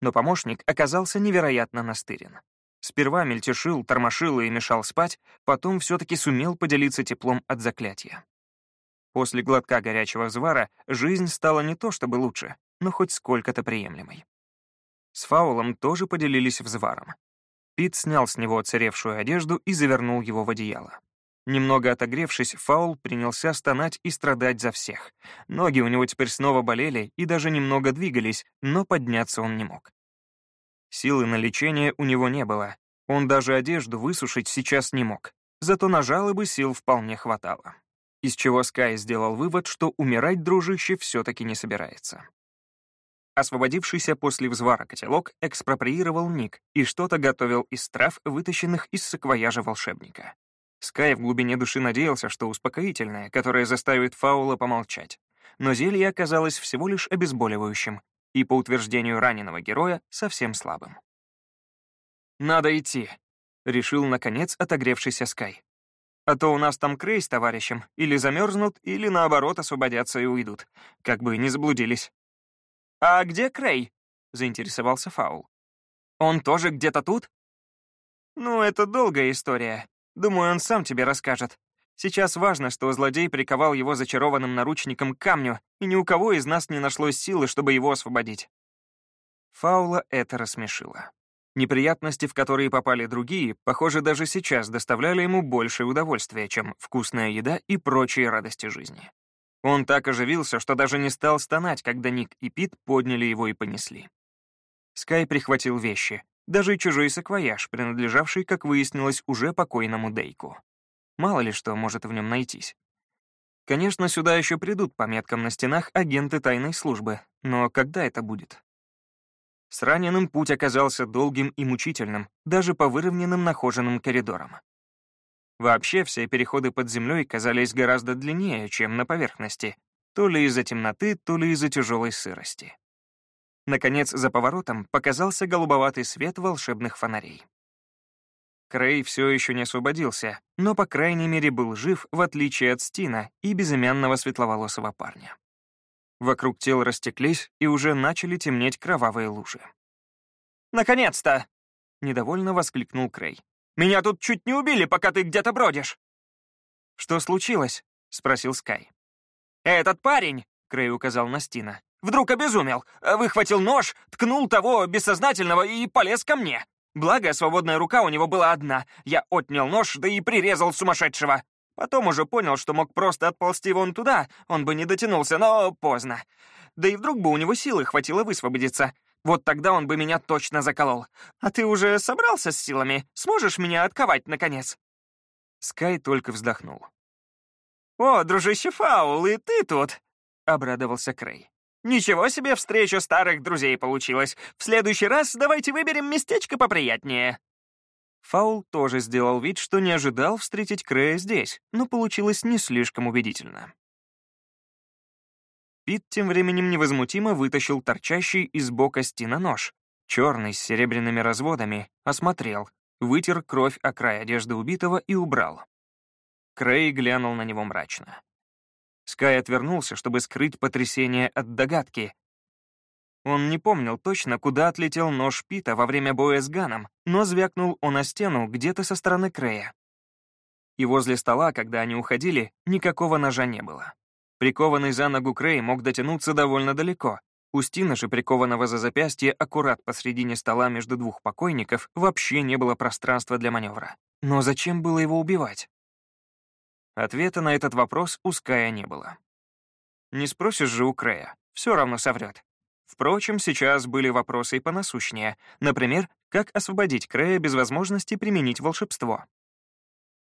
Но помощник оказался невероятно настырен. Сперва мельтешил, тормошил и мешал спать, потом все-таки сумел поделиться теплом от заклятия. После глотка горячего взвара жизнь стала не то чтобы лучше, но хоть сколько-то приемлемой. С фаулом тоже поделились взваром. Пит снял с него оцаревшую одежду и завернул его в одеяло. Немного отогревшись, Фаул принялся стонать и страдать за всех. Ноги у него теперь снова болели и даже немного двигались, но подняться он не мог. Силы на лечение у него не было. Он даже одежду высушить сейчас не мог. Зато на жалобы сил вполне хватало. Из чего Скай сделал вывод, что умирать дружище все-таки не собирается. Освободившийся после взвара котелок экспроприировал Ник и что-то готовил из трав, вытащенных из саквояжа волшебника. Скай в глубине души надеялся, что успокоительное, которое заставит Фаула помолчать. Но зелье оказалось всего лишь обезболивающим и, по утверждению раненого героя, совсем слабым. «Надо идти», — решил, наконец, отогревшийся Скай. «А то у нас там Крей с товарищем или замерзнут, или, наоборот, освободятся и уйдут, как бы не заблудились». «А где Крей?» — заинтересовался Фаул. «Он тоже где-то тут?» «Ну, это долгая история. Думаю, он сам тебе расскажет. Сейчас важно, что злодей приковал его зачарованным наручником к камню, и ни у кого из нас не нашлось силы, чтобы его освободить». Фаула это рассмешило. Неприятности, в которые попали другие, похоже, даже сейчас доставляли ему большее удовольствие, чем вкусная еда и прочие радости жизни. Он так оживился, что даже не стал стонать, когда Ник и Пит подняли его и понесли. Скай прихватил вещи, даже чужой саквояж, принадлежавший, как выяснилось, уже покойному Дейку. Мало ли что может в нем найтись. Конечно, сюда еще придут по меткам на стенах агенты тайной службы, но когда это будет? С раненым путь оказался долгим и мучительным, даже по выровненным нахоженным коридорам. Вообще, все переходы под землей казались гораздо длиннее, чем на поверхности, то ли из-за темноты, то ли из-за тяжелой сырости. Наконец, за поворотом показался голубоватый свет волшебных фонарей. Крей все еще не освободился, но, по крайней мере, был жив, в отличие от Стина и безымянного светловолосого парня. Вокруг тел растеклись и уже начали темнеть кровавые лужи. «Наконец-то!» — недовольно воскликнул Крей. «Меня тут чуть не убили, пока ты где-то бродишь!» «Что случилось?» — спросил Скай. «Этот парень!» — Крей указал на Стина. «Вдруг обезумел, выхватил нож, ткнул того бессознательного и полез ко мне. Благо, свободная рука у него была одна. Я отнял нож, да и прирезал сумасшедшего. Потом уже понял, что мог просто отползти вон туда, он бы не дотянулся, но поздно. Да и вдруг бы у него силы хватило высвободиться. Вот тогда он бы меня точно заколол. А ты уже собрался с силами? Сможешь меня отковать, наконец?» Скай только вздохнул. «О, дружище Фаул, и ты тут!» — обрадовался Крей. «Ничего себе встреча старых друзей получилась. В следующий раз давайте выберем местечко поприятнее». Фаул тоже сделал вид, что не ожидал встретить Крея здесь, но получилось не слишком убедительно. Пит тем временем невозмутимо вытащил торчащий из бока стена нож, черный с серебряными разводами, осмотрел, вытер кровь о край одежды убитого и убрал. Крей глянул на него мрачно. Скай отвернулся, чтобы скрыть потрясение от догадки, он не помнил точно, куда отлетел нож Пита во время боя с Ганом, но звякнул он о стену где-то со стороны Крея. И возле стола, когда они уходили, никакого ножа не было. Прикованный за ногу Крей мог дотянуться довольно далеко. У Стина же, прикованного за запястье, аккурат посредине стола между двух покойников, вообще не было пространства для маневра. Но зачем было его убивать? Ответа на этот вопрос у Ская не было. Не спросишь же у Крея, все равно соврет. Впрочем, сейчас были вопросы и понасущнее. Например, как освободить Крея без возможности применить волшебство?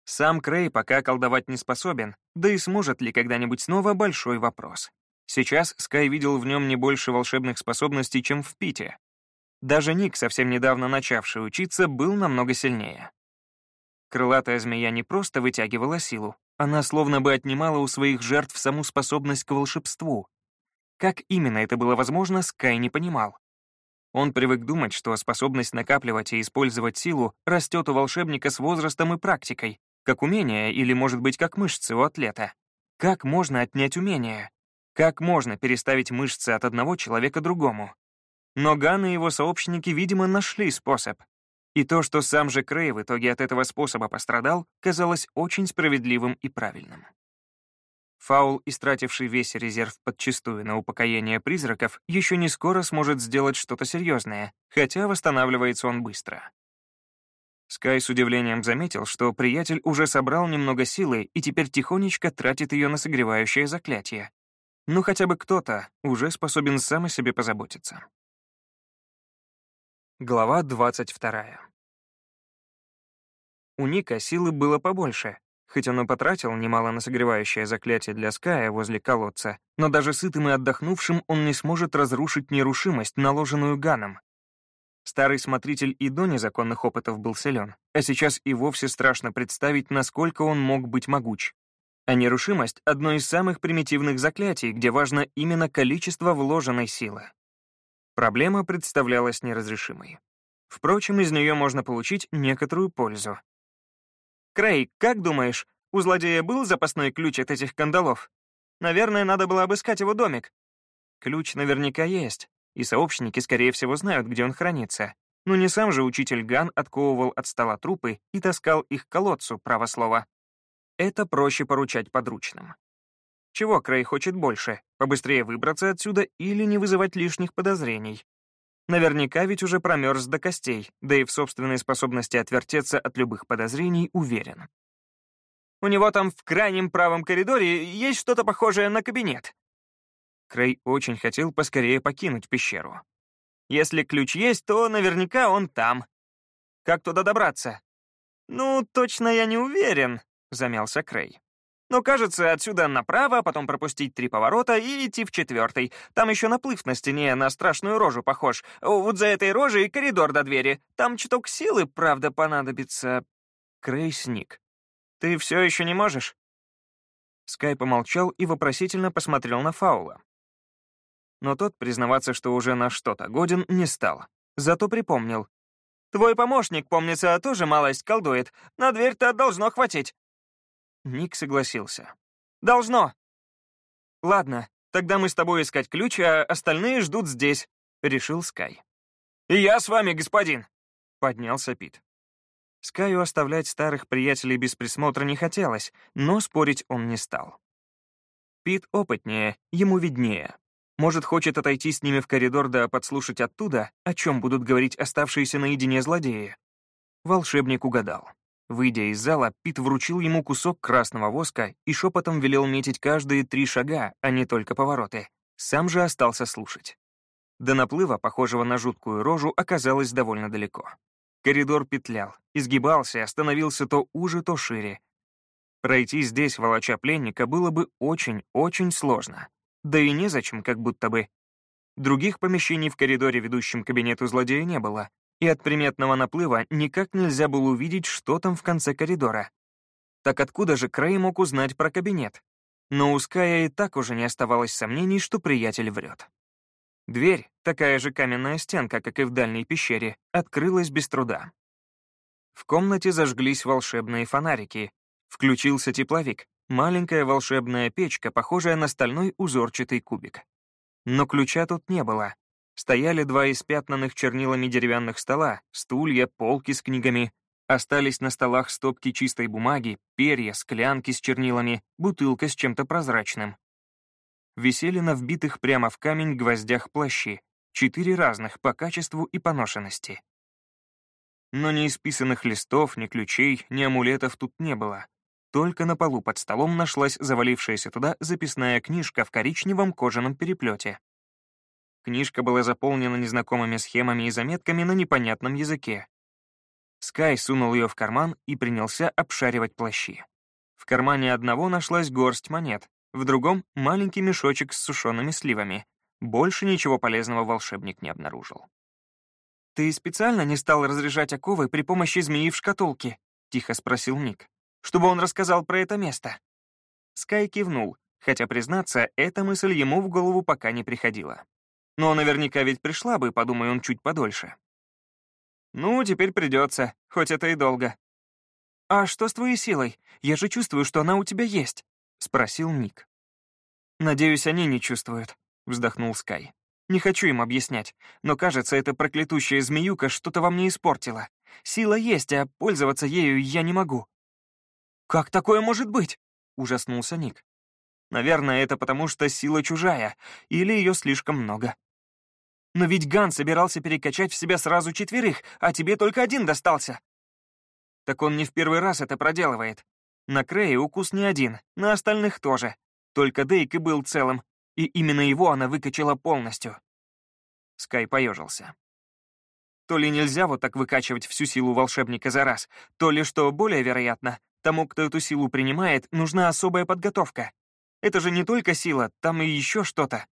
Сам Крей пока колдовать не способен, да и сможет ли когда-нибудь снова большой вопрос. Сейчас Скай видел в нем не больше волшебных способностей, чем в Пите. Даже Ник, совсем недавно начавший учиться, был намного сильнее. Крылатая змея не просто вытягивала силу, она словно бы отнимала у своих жертв саму способность к волшебству, как именно это было возможно, Скай не понимал. Он привык думать, что способность накапливать и использовать силу растет у волшебника с возрастом и практикой, как умение или, может быть, как мышцы у атлета. Как можно отнять умение? Как можно переставить мышцы от одного человека другому? Но Ган и его сообщники, видимо, нашли способ. И то, что сам же Крей в итоге от этого способа пострадал, казалось очень справедливым и правильным. Фаул, истративший весь резерв подчистую на упокоение призраков, еще не скоро сможет сделать что-то серьезное, хотя восстанавливается он быстро. Скай с удивлением заметил, что приятель уже собрал немного силы и теперь тихонечко тратит ее на согревающее заклятие. Ну хотя бы кто-то уже способен сам о себе позаботиться. Глава 22. У Ника силы было побольше, Хоть он и потратил немало на согревающее заклятие для Ская возле колодца, но даже сытым и отдохнувшим он не сможет разрушить нерушимость, наложенную Ганом. Старый смотритель и до незаконных опытов был силен, а сейчас и вовсе страшно представить, насколько он мог быть могуч. А нерушимость — одно из самых примитивных заклятий, где важно именно количество вложенной силы. Проблема представлялась неразрешимой. Впрочем, из нее можно получить некоторую пользу. Крей, как думаешь, у злодея был запасной ключ от этих кандалов? Наверное, надо было обыскать его домик. Ключ наверняка есть, и сообщники, скорее всего, знают, где он хранится. Но не сам же учитель Ган отковывал от стола трупы и таскал их к колодцу, право слово. Это проще поручать подручным. Чего Крей хочет больше? Побыстрее выбраться отсюда или не вызывать лишних подозрений? Наверняка ведь уже промерз до костей, да и в собственной способности отвертеться от любых подозрений уверен. У него там в крайнем правом коридоре есть что-то похожее на кабинет. Крей очень хотел поскорее покинуть пещеру. Если ключ есть, то наверняка он там. Как туда добраться? Ну, точно я не уверен, замялся Крей. Но кажется, отсюда направо, потом пропустить три поворота и идти в четвертый. Там еще наплыв на стене на страшную рожу похож. Вот за этой рожей коридор до двери. Там чуток силы, правда, понадобится. Крей сник. Ты все еще не можешь? Скай помолчал и вопросительно посмотрел на Фаула. Но тот признаваться, что уже на что-то годен, не стал. Зато припомнил. «Твой помощник, помнится, тоже малость колдует. На дверь-то должно хватить». Ник согласился. «Должно». «Ладно, тогда мы с тобой искать ключ, а остальные ждут здесь», — решил Скай. «И я с вами, господин», — поднялся Пит. Скаю оставлять старых приятелей без присмотра не хотелось, но спорить он не стал. Пит опытнее, ему виднее. Может, хочет отойти с ними в коридор да подслушать оттуда, о чем будут говорить оставшиеся наедине злодеи. Волшебник угадал. Выйдя из зала, Пит вручил ему кусок красного воска и шепотом велел метить каждые три шага, а не только повороты. Сам же остался слушать. До наплыва, похожего на жуткую рожу, оказалось довольно далеко. Коридор петлял, изгибался становился то уже, то шире. Пройти здесь, волоча пленника, было бы очень-очень сложно. Да и незачем, как будто бы. Других помещений в коридоре, ведущем к кабинету злодея, не было, и от приметного наплыва никак нельзя было увидеть, что там в конце коридора. Так откуда же Крей мог узнать про кабинет? Но у Ская и так уже не оставалось сомнений, что приятель врет. Дверь, такая же каменная стенка, как и в дальней пещере, открылась без труда. В комнате зажглись волшебные фонарики. Включился тепловик, маленькая волшебная печка, похожая на стальной узорчатый кубик. Но ключа тут не было, Стояли два испятнанных чернилами деревянных стола, стулья, полки с книгами. Остались на столах стопки чистой бумаги, перья, склянки с чернилами, бутылка с чем-то прозрачным. Висели на вбитых прямо в камень гвоздях плащи, четыре разных по качеству и поношенности. Но ни исписанных листов, ни ключей, ни амулетов тут не было. Только на полу под столом нашлась завалившаяся туда записная книжка в коричневом кожаном переплете. Книжка была заполнена незнакомыми схемами и заметками на непонятном языке. Скай сунул ее в карман и принялся обшаривать плащи. В кармане одного нашлась горсть монет, в другом — маленький мешочек с сушеными сливами. Больше ничего полезного волшебник не обнаружил. «Ты специально не стал разряжать оковы при помощи змеи в шкатулке?» — тихо спросил Ник. «Чтобы он рассказал про это место». Скай кивнул, хотя, признаться, эта мысль ему в голову пока не приходила. Но наверняка ведь пришла бы, подумай он чуть подольше. Ну, теперь придется, хоть это и долго. «А что с твоей силой? Я же чувствую, что она у тебя есть», — спросил Ник. «Надеюсь, они не чувствуют», — вздохнул Скай. «Не хочу им объяснять, но, кажется, эта проклятущая змеюка что-то во мне испортила. Сила есть, а пользоваться ею я не могу». «Как такое может быть?» — ужаснулся Ник. «Наверное, это потому, что сила чужая, или ее слишком много», но ведь Ган собирался перекачать в себя сразу четверых, а тебе только один достался. Так он не в первый раз это проделывает. На Крее укус не один, на остальных тоже. Только Дейк и был целым, и именно его она выкачала полностью. Скай поежился. То ли нельзя вот так выкачивать всю силу волшебника за раз, то ли, что более вероятно, тому, кто эту силу принимает, нужна особая подготовка. Это же не только сила, там и еще что-то.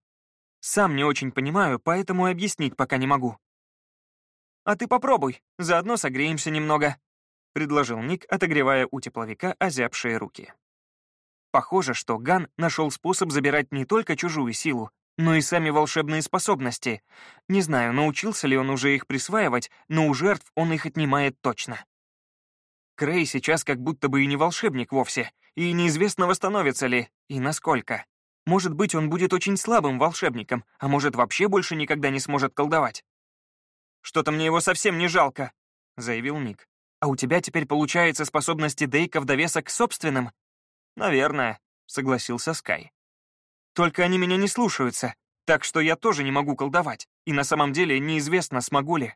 Сам не очень понимаю, поэтому объяснить пока не могу. «А ты попробуй, заодно согреемся немного», — предложил Ник, отогревая у тепловика озябшие руки. Похоже, что Ган нашел способ забирать не только чужую силу, но и сами волшебные способности. Не знаю, научился ли он уже их присваивать, но у жертв он их отнимает точно. Крей сейчас как будто бы и не волшебник вовсе, и неизвестно, восстановится ли, и насколько. Может быть, он будет очень слабым волшебником, а может, вообще больше никогда не сможет колдовать. «Что-то мне его совсем не жалко», — заявил Ник. «А у тебя теперь получается способности Дейка в довесок к собственным?» «Наверное», — согласился Скай. «Только они меня не слушаются. Так что я тоже не могу колдовать, и на самом деле неизвестно, смогу ли.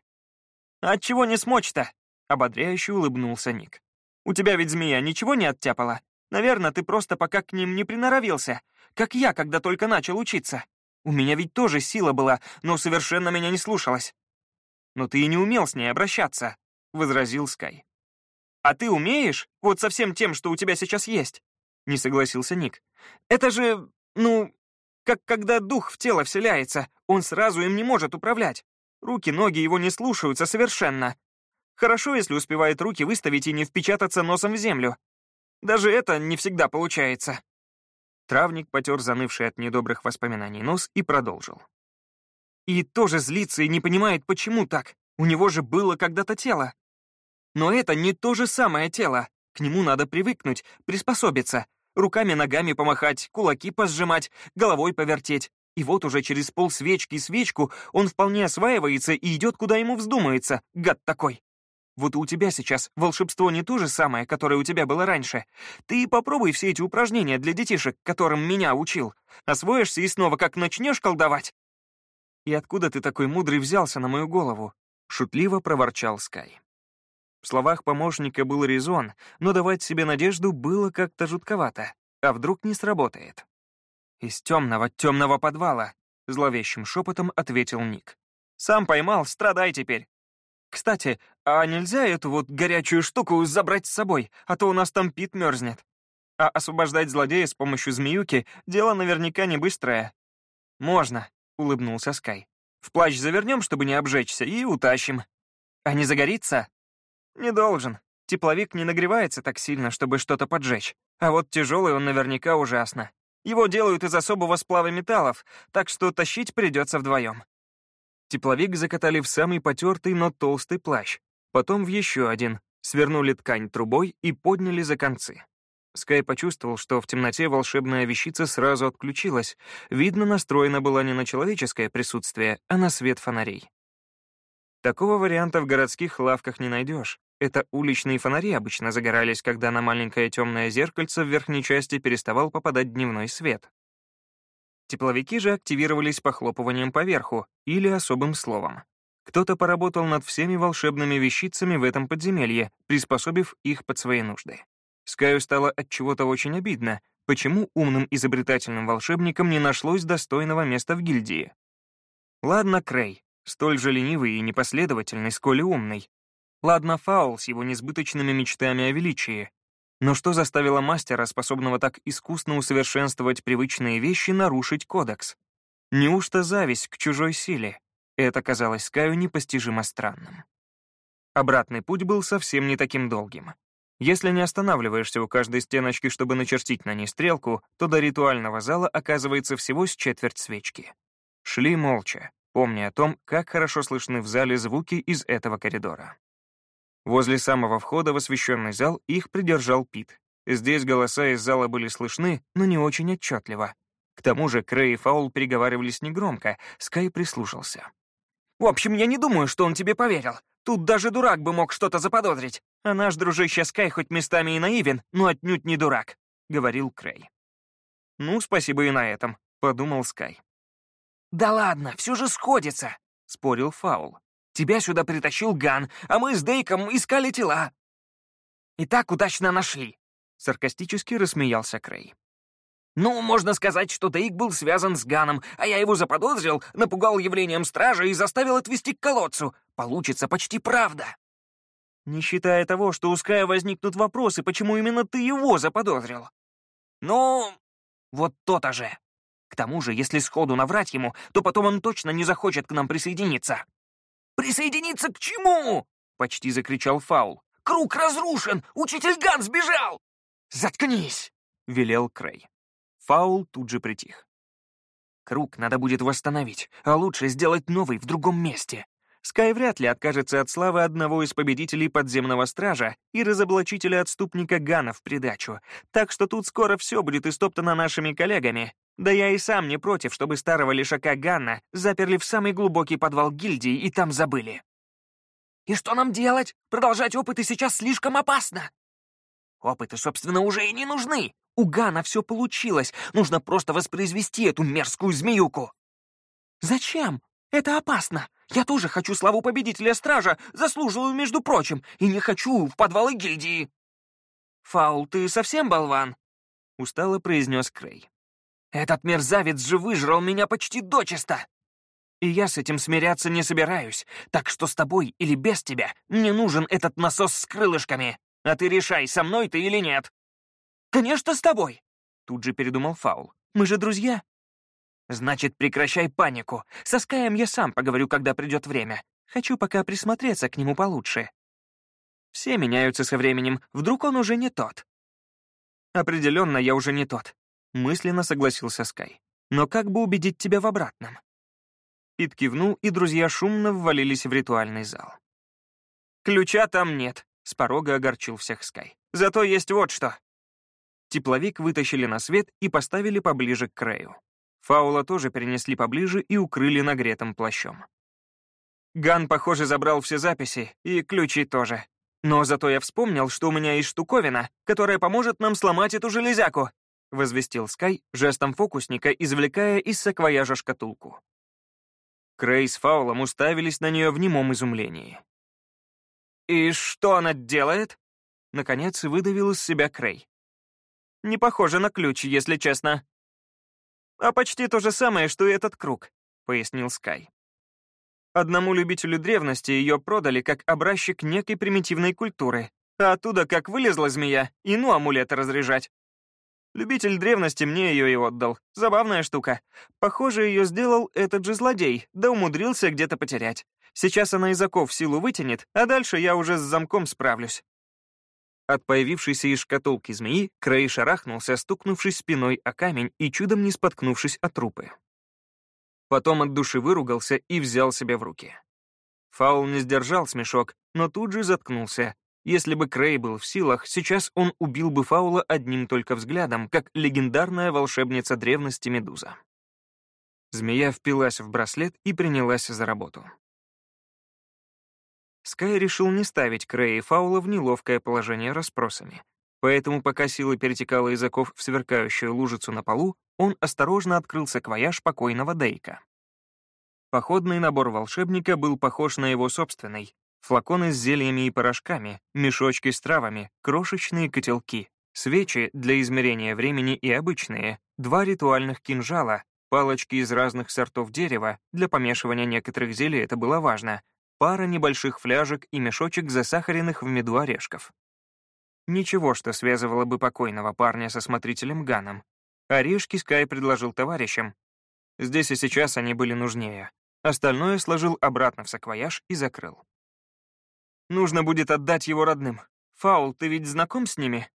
Отчего не смочь-то? Ободряюще улыбнулся Ник. У тебя ведь змея ничего не оттяпала? Наверное, ты просто пока к ним не приноровился, как я, когда только начал учиться. У меня ведь тоже сила была, но совершенно меня не слушалась. Но ты и не умел с ней обращаться, — возразил Скай. «А ты умеешь? Вот со всем тем, что у тебя сейчас есть?» — не согласился Ник. «Это же, ну, как когда дух в тело вселяется, он сразу им не может управлять. Руки, ноги его не слушаются совершенно. Хорошо, если успевает руки выставить и не впечататься носом в землю. Даже это не всегда получается». Травник потер занывший от недобрых воспоминаний нос и продолжил. «И тоже злится и не понимает, почему так. У него же было когда-то тело. Но это не то же самое тело. К нему надо привыкнуть, приспособиться, руками-ногами помахать, кулаки посжимать, головой повертеть. И вот уже через пол свечки свечку он вполне осваивается и идет, куда ему вздумается, гад такой. Вот у тебя сейчас волшебство не то же самое, которое у тебя было раньше. Ты попробуй все эти упражнения для детишек, которым меня учил. Освоишься и снова как начнешь колдовать. И откуда ты такой мудрый взялся на мою голову? Шутливо проворчал Скай. В словах помощника был резон, но давать себе надежду было как-то жутковато. А вдруг не сработает? «Из темного, темного подвала», — зловещим шепотом ответил Ник. «Сам поймал, страдай теперь. Кстати, а нельзя эту вот горячую штуку забрать с собой, а то у нас там Пит мерзнет? А освобождать злодея с помощью змеюки — дело наверняка не быстрое». «Можно», — улыбнулся Скай. «В плащ завернем, чтобы не обжечься, и утащим. А не загорится?» «Не должен. Тепловик не нагревается так сильно, чтобы что-то поджечь. А вот тяжелый он наверняка ужасно. Его делают из особого сплава металлов, так что тащить придется вдвоем». Тепловик закатали в самый потертый, но толстый плащ. Потом в еще один, свернули ткань трубой и подняли за концы. Скай почувствовал, что в темноте волшебная вещица сразу отключилась. Видно, настроена была не на человеческое присутствие, а на свет фонарей. Такого варианта в городских лавках не найдешь. Это уличные фонари обычно загорались, когда на маленькое темное зеркальце в верхней части переставал попадать дневной свет. Тепловики же активировались похлопыванием по верху или особым словом. Кто-то поработал над всеми волшебными вещицами в этом подземелье, приспособив их под свои нужды. Скаю стало от чего-то очень обидно, почему умным изобретательным волшебникам не нашлось достойного места в гильдии. Ладно, Крей, столь же ленивый и непоследовательный, сколь и умный. Ладно, Фаул с его несбыточными мечтами о величии. Но что заставило мастера, способного так искусно усовершенствовать привычные вещи, нарушить кодекс? Неужто зависть к чужой силе? Это казалось Скаю непостижимо странным. Обратный путь был совсем не таким долгим. Если не останавливаешься у каждой стеночки, чтобы начертить на ней стрелку, то до ритуального зала оказывается всего с четверть свечки. Шли молча, помня о том, как хорошо слышны в зале звуки из этого коридора. Возле самого входа в освещенный зал их придержал Пит. Здесь голоса из зала были слышны, но не очень отчетливо. К тому же Крей и Фаул переговаривались негромко, Скай прислушался. «В общем, я не думаю, что он тебе поверил. Тут даже дурак бы мог что-то заподозрить. А наш дружище Скай хоть местами и наивен, но отнюдь не дурак», — говорил Крей. «Ну, спасибо и на этом», — подумал Скай. «Да ладно, все же сходится», — спорил Фаул. «Тебя сюда притащил Ган, а мы с Дейком искали тела». «И так удачно нашли», — саркастически рассмеялся Крей. «Ну, можно сказать, что Дейк был связан с Ганом, а я его заподозрил, напугал явлением стража и заставил отвести к колодцу. Получится почти правда». Не считая того, что у Ская возникнут вопросы, почему именно ты его заподозрил. «Ну, вот то-то же», к тому же, если сходу наврать ему, то потом он точно не захочет к нам присоединиться». «Присоединиться к чему?» — почти закричал Фаул. «Круг разрушен! Учитель Ган сбежал!» «Заткнись!» — велел Крей. Фаул тут же притих. «Круг надо будет восстановить, а лучше сделать новый в другом месте. Скай вряд ли откажется от славы одного из победителей подземного стража и разоблачителя отступника Гана в придачу, так что тут скоро все будет истоптано нашими коллегами. Да я и сам не против, чтобы старого лишака Ганна заперли в самый глубокий подвал гильдии и там забыли. «И что нам делать? Продолжать опыты сейчас слишком опасно!» «Опыты, собственно, уже и не нужны. У Гана все получилось. Нужно просто воспроизвести эту мерзкую змеюку». «Зачем? Это опасно. Я тоже хочу славу победителя стража, заслуживаю, между прочим, и не хочу в подвалы гильдии». «Фаул, ты совсем болван?» — устало произнес Крей. «Этот мерзавец же выжрал меня почти дочисто!» И я с этим смиряться не собираюсь, так что с тобой или без тебя мне нужен этот насос с крылышками. А ты решай, со мной ты или нет. Конечно, с тобой, тут же передумал Фаул. Мы же друзья. Значит, прекращай панику. Со Скаем я сам поговорю, когда придет время. Хочу пока присмотреться к нему получше. Все меняются со временем, вдруг он уже не тот. Определенно, я уже не тот. Мысленно согласился Скай. Но как бы убедить тебя в обратном? Пит кивнул, и друзья шумно ввалились в ритуальный зал. «Ключа там нет», — с порога огорчил всех Скай. «Зато есть вот что». Тепловик вытащили на свет и поставили поближе к краю. Фаула тоже перенесли поближе и укрыли нагретым плащом. Ган, похоже, забрал все записи, и ключи тоже. Но зато я вспомнил, что у меня есть штуковина, которая поможет нам сломать эту железяку, возвестил Скай, жестом фокусника, извлекая из саквояжа шкатулку. Крей с Фаулом уставились на нее в немом изумлении. «И что она делает?» Наконец выдавил из себя Крей. «Не похоже на ключ, если честно». «А почти то же самое, что и этот круг», — пояснил Скай. Одному любителю древности ее продали как образчик некой примитивной культуры, а оттуда как вылезла змея, и ну амулеты разряжать. Любитель древности мне ее и отдал. Забавная штука. Похоже, ее сделал этот же злодей, да умудрился где-то потерять. Сейчас она из оков силу вытянет, а дальше я уже с замком справлюсь. От появившейся из шкатулки змеи Крей шарахнулся, стукнувшись спиной о камень и чудом не споткнувшись от трупы. Потом от души выругался и взял себя в руки. Фаул не сдержал смешок, но тут же заткнулся, если бы Крей был в силах, сейчас он убил бы Фаула одним только взглядом, как легендарная волшебница древности Медуза. Змея впилась в браслет и принялась за работу. Скай решил не ставить Крея и Фаула в неловкое положение расспросами. Поэтому, пока сила перетекала из оков в сверкающую лужицу на полу, он осторожно открыл саквояж покойного Дейка. Походный набор волшебника был похож на его собственный, флаконы с зельями и порошками, мешочки с травами, крошечные котелки, свечи для измерения времени и обычные, два ритуальных кинжала, палочки из разных сортов дерева, для помешивания некоторых зелий это было важно, пара небольших фляжек и мешочек засахаренных в меду орешков. Ничего, что связывало бы покойного парня со смотрителем Ганом. Орешки Скай предложил товарищам. Здесь и сейчас они были нужнее. Остальное сложил обратно в саквояж и закрыл. Нужно будет отдать его родным. Фаул, ты ведь знаком с ними?»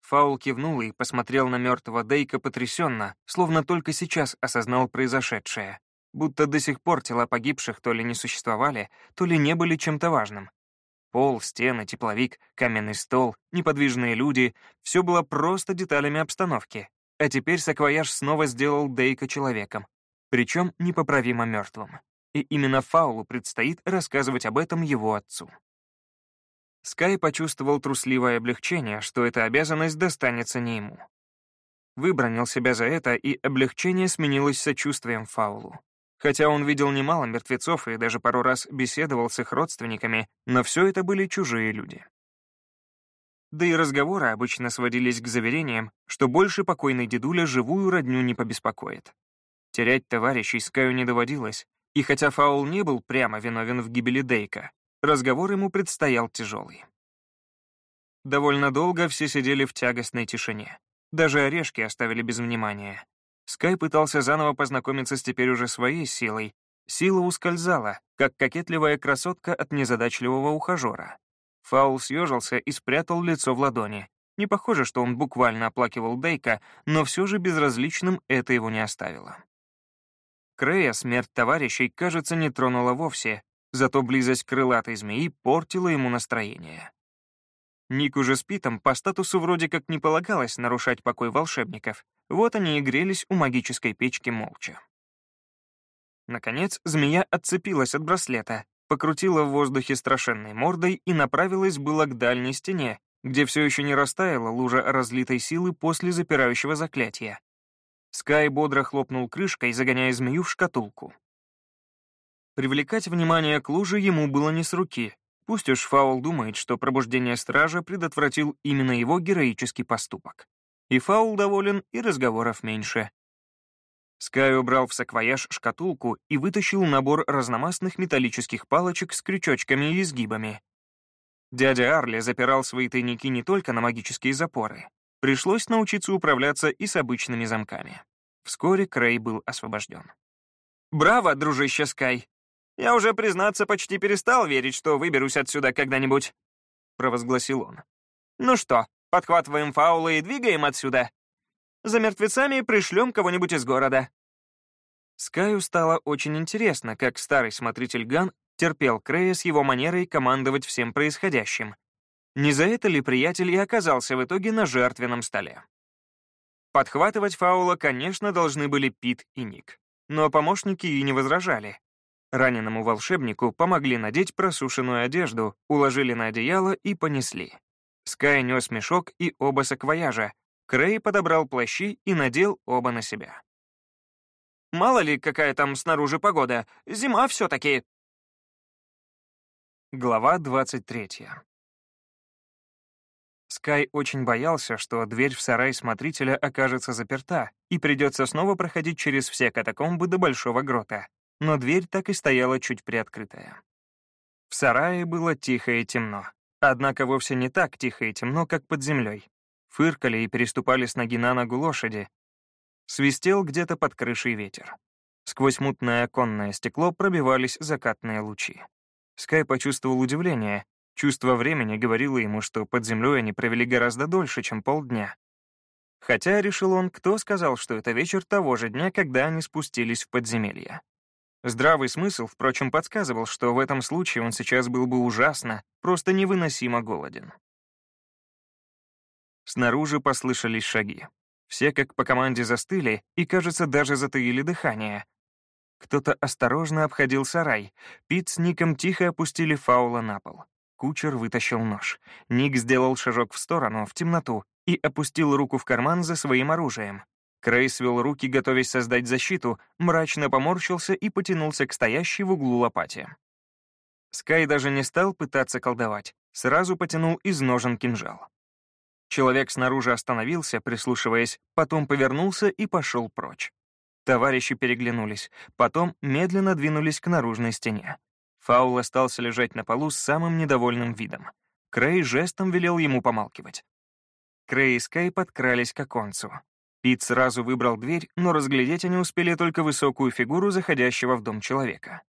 Фаул кивнул и посмотрел на мертвого Дейка потрясенно, словно только сейчас осознал произошедшее, будто до сих пор тела погибших то ли не существовали, то ли не были чем-то важным. Пол, стены, тепловик, каменный стол, неподвижные люди — все было просто деталями обстановки. А теперь саквояж снова сделал Дейка человеком, причем непоправимо мертвым и именно Фаулу предстоит рассказывать об этом его отцу. Скай почувствовал трусливое облегчение, что эта обязанность достанется не ему. Выбронил себя за это, и облегчение сменилось сочувствием Фаулу. Хотя он видел немало мертвецов и даже пару раз беседовал с их родственниками, но все это были чужие люди. Да и разговоры обычно сводились к заверениям, что больше покойный дедуля живую родню не побеспокоит. Терять товарищей Скаю не доводилось, и хотя Фаул не был прямо виновен в гибели Дейка, разговор ему предстоял тяжелый. Довольно долго все сидели в тягостной тишине. Даже орешки оставили без внимания. Скай пытался заново познакомиться с теперь уже своей силой. Сила ускользала, как кокетливая красотка от незадачливого ухажера. Фаул съежился и спрятал лицо в ладони. Не похоже, что он буквально оплакивал Дейка, но все же безразличным это его не оставило. Крея смерть товарищей, кажется, не тронула вовсе, зато близость крылатой змеи портила ему настроение. Нику же с Питом по статусу вроде как не полагалось нарушать покой волшебников, вот они и грелись у магической печки молча. Наконец, змея отцепилась от браслета, покрутила в воздухе страшенной мордой и направилась было к дальней стене, где все еще не растаяла лужа разлитой силы после запирающего заклятия. Скай бодро хлопнул крышкой, загоняя змею в шкатулку. Привлекать внимание к луже ему было не с руки. Пусть уж Фаул думает, что пробуждение стража предотвратил именно его героический поступок. И Фаул доволен, и разговоров меньше. Скай убрал в саквояж шкатулку и вытащил набор разномастных металлических палочек с крючочками и изгибами. Дядя Арли запирал свои тайники не только на магические запоры. Пришлось научиться управляться и с обычными замками. Вскоре Крей был освобожден. «Браво, дружище Скай! Я уже, признаться, почти перестал верить, что выберусь отсюда когда-нибудь», — провозгласил он. «Ну что, подхватываем фаулы и двигаем отсюда? За мертвецами пришлем кого-нибудь из города». Скаю стало очень интересно, как старый смотритель Ган терпел Крея с его манерой командовать всем происходящим. Не за это ли приятель и оказался в итоге на жертвенном столе? Подхватывать фаула, конечно, должны были Пит и Ник. Но помощники и не возражали. Раненому волшебнику помогли надеть просушенную одежду, уложили на одеяло и понесли. Скай нес мешок и оба саквояжа, Крей подобрал плащи и надел оба на себя. «Мало ли, какая там снаружи погода. Зима все-таки». Глава 23. Скай очень боялся, что дверь в сарай смотрителя окажется заперта, и придется снова проходить через все катакомбы до Большого грота. Но дверь так и стояла чуть приоткрытая. В сарае было тихо и темно. Однако вовсе не так тихо и темно, как под землей фыркали и переступали с ноги на ногу лошади. Свистел где-то под крышей ветер. Сквозь мутное оконное стекло пробивались закатные лучи. Скай почувствовал удивление. Чувство времени говорило ему, что под землей они провели гораздо дольше, чем полдня. Хотя, решил он, кто сказал, что это вечер того же дня, когда они спустились в подземелье. Здравый смысл, впрочем, подсказывал, что в этом случае он сейчас был бы ужасно, просто невыносимо голоден. Снаружи послышались шаги. Все как по команде застыли и, кажется, даже затаили дыхание. Кто-то осторожно обходил сарай. Пит с Ником тихо опустили фаула на пол. Кучер вытащил нож. Ник сделал шажок в сторону, в темноту, и опустил руку в карман за своим оружием. Крей свел руки, готовясь создать защиту, мрачно поморщился и потянулся к стоящей в углу лопате. Скай даже не стал пытаться колдовать, сразу потянул из ножен кинжал. Человек снаружи остановился, прислушиваясь, потом повернулся и пошел прочь. Товарищи переглянулись, потом медленно двинулись к наружной стене. Фаул остался лежать на полу с самым недовольным видом. Крей жестом велел ему помалкивать. Крей и Скай подкрались к оконцу. Пит сразу выбрал дверь, но разглядеть они успели только высокую фигуру заходящего в дом человека.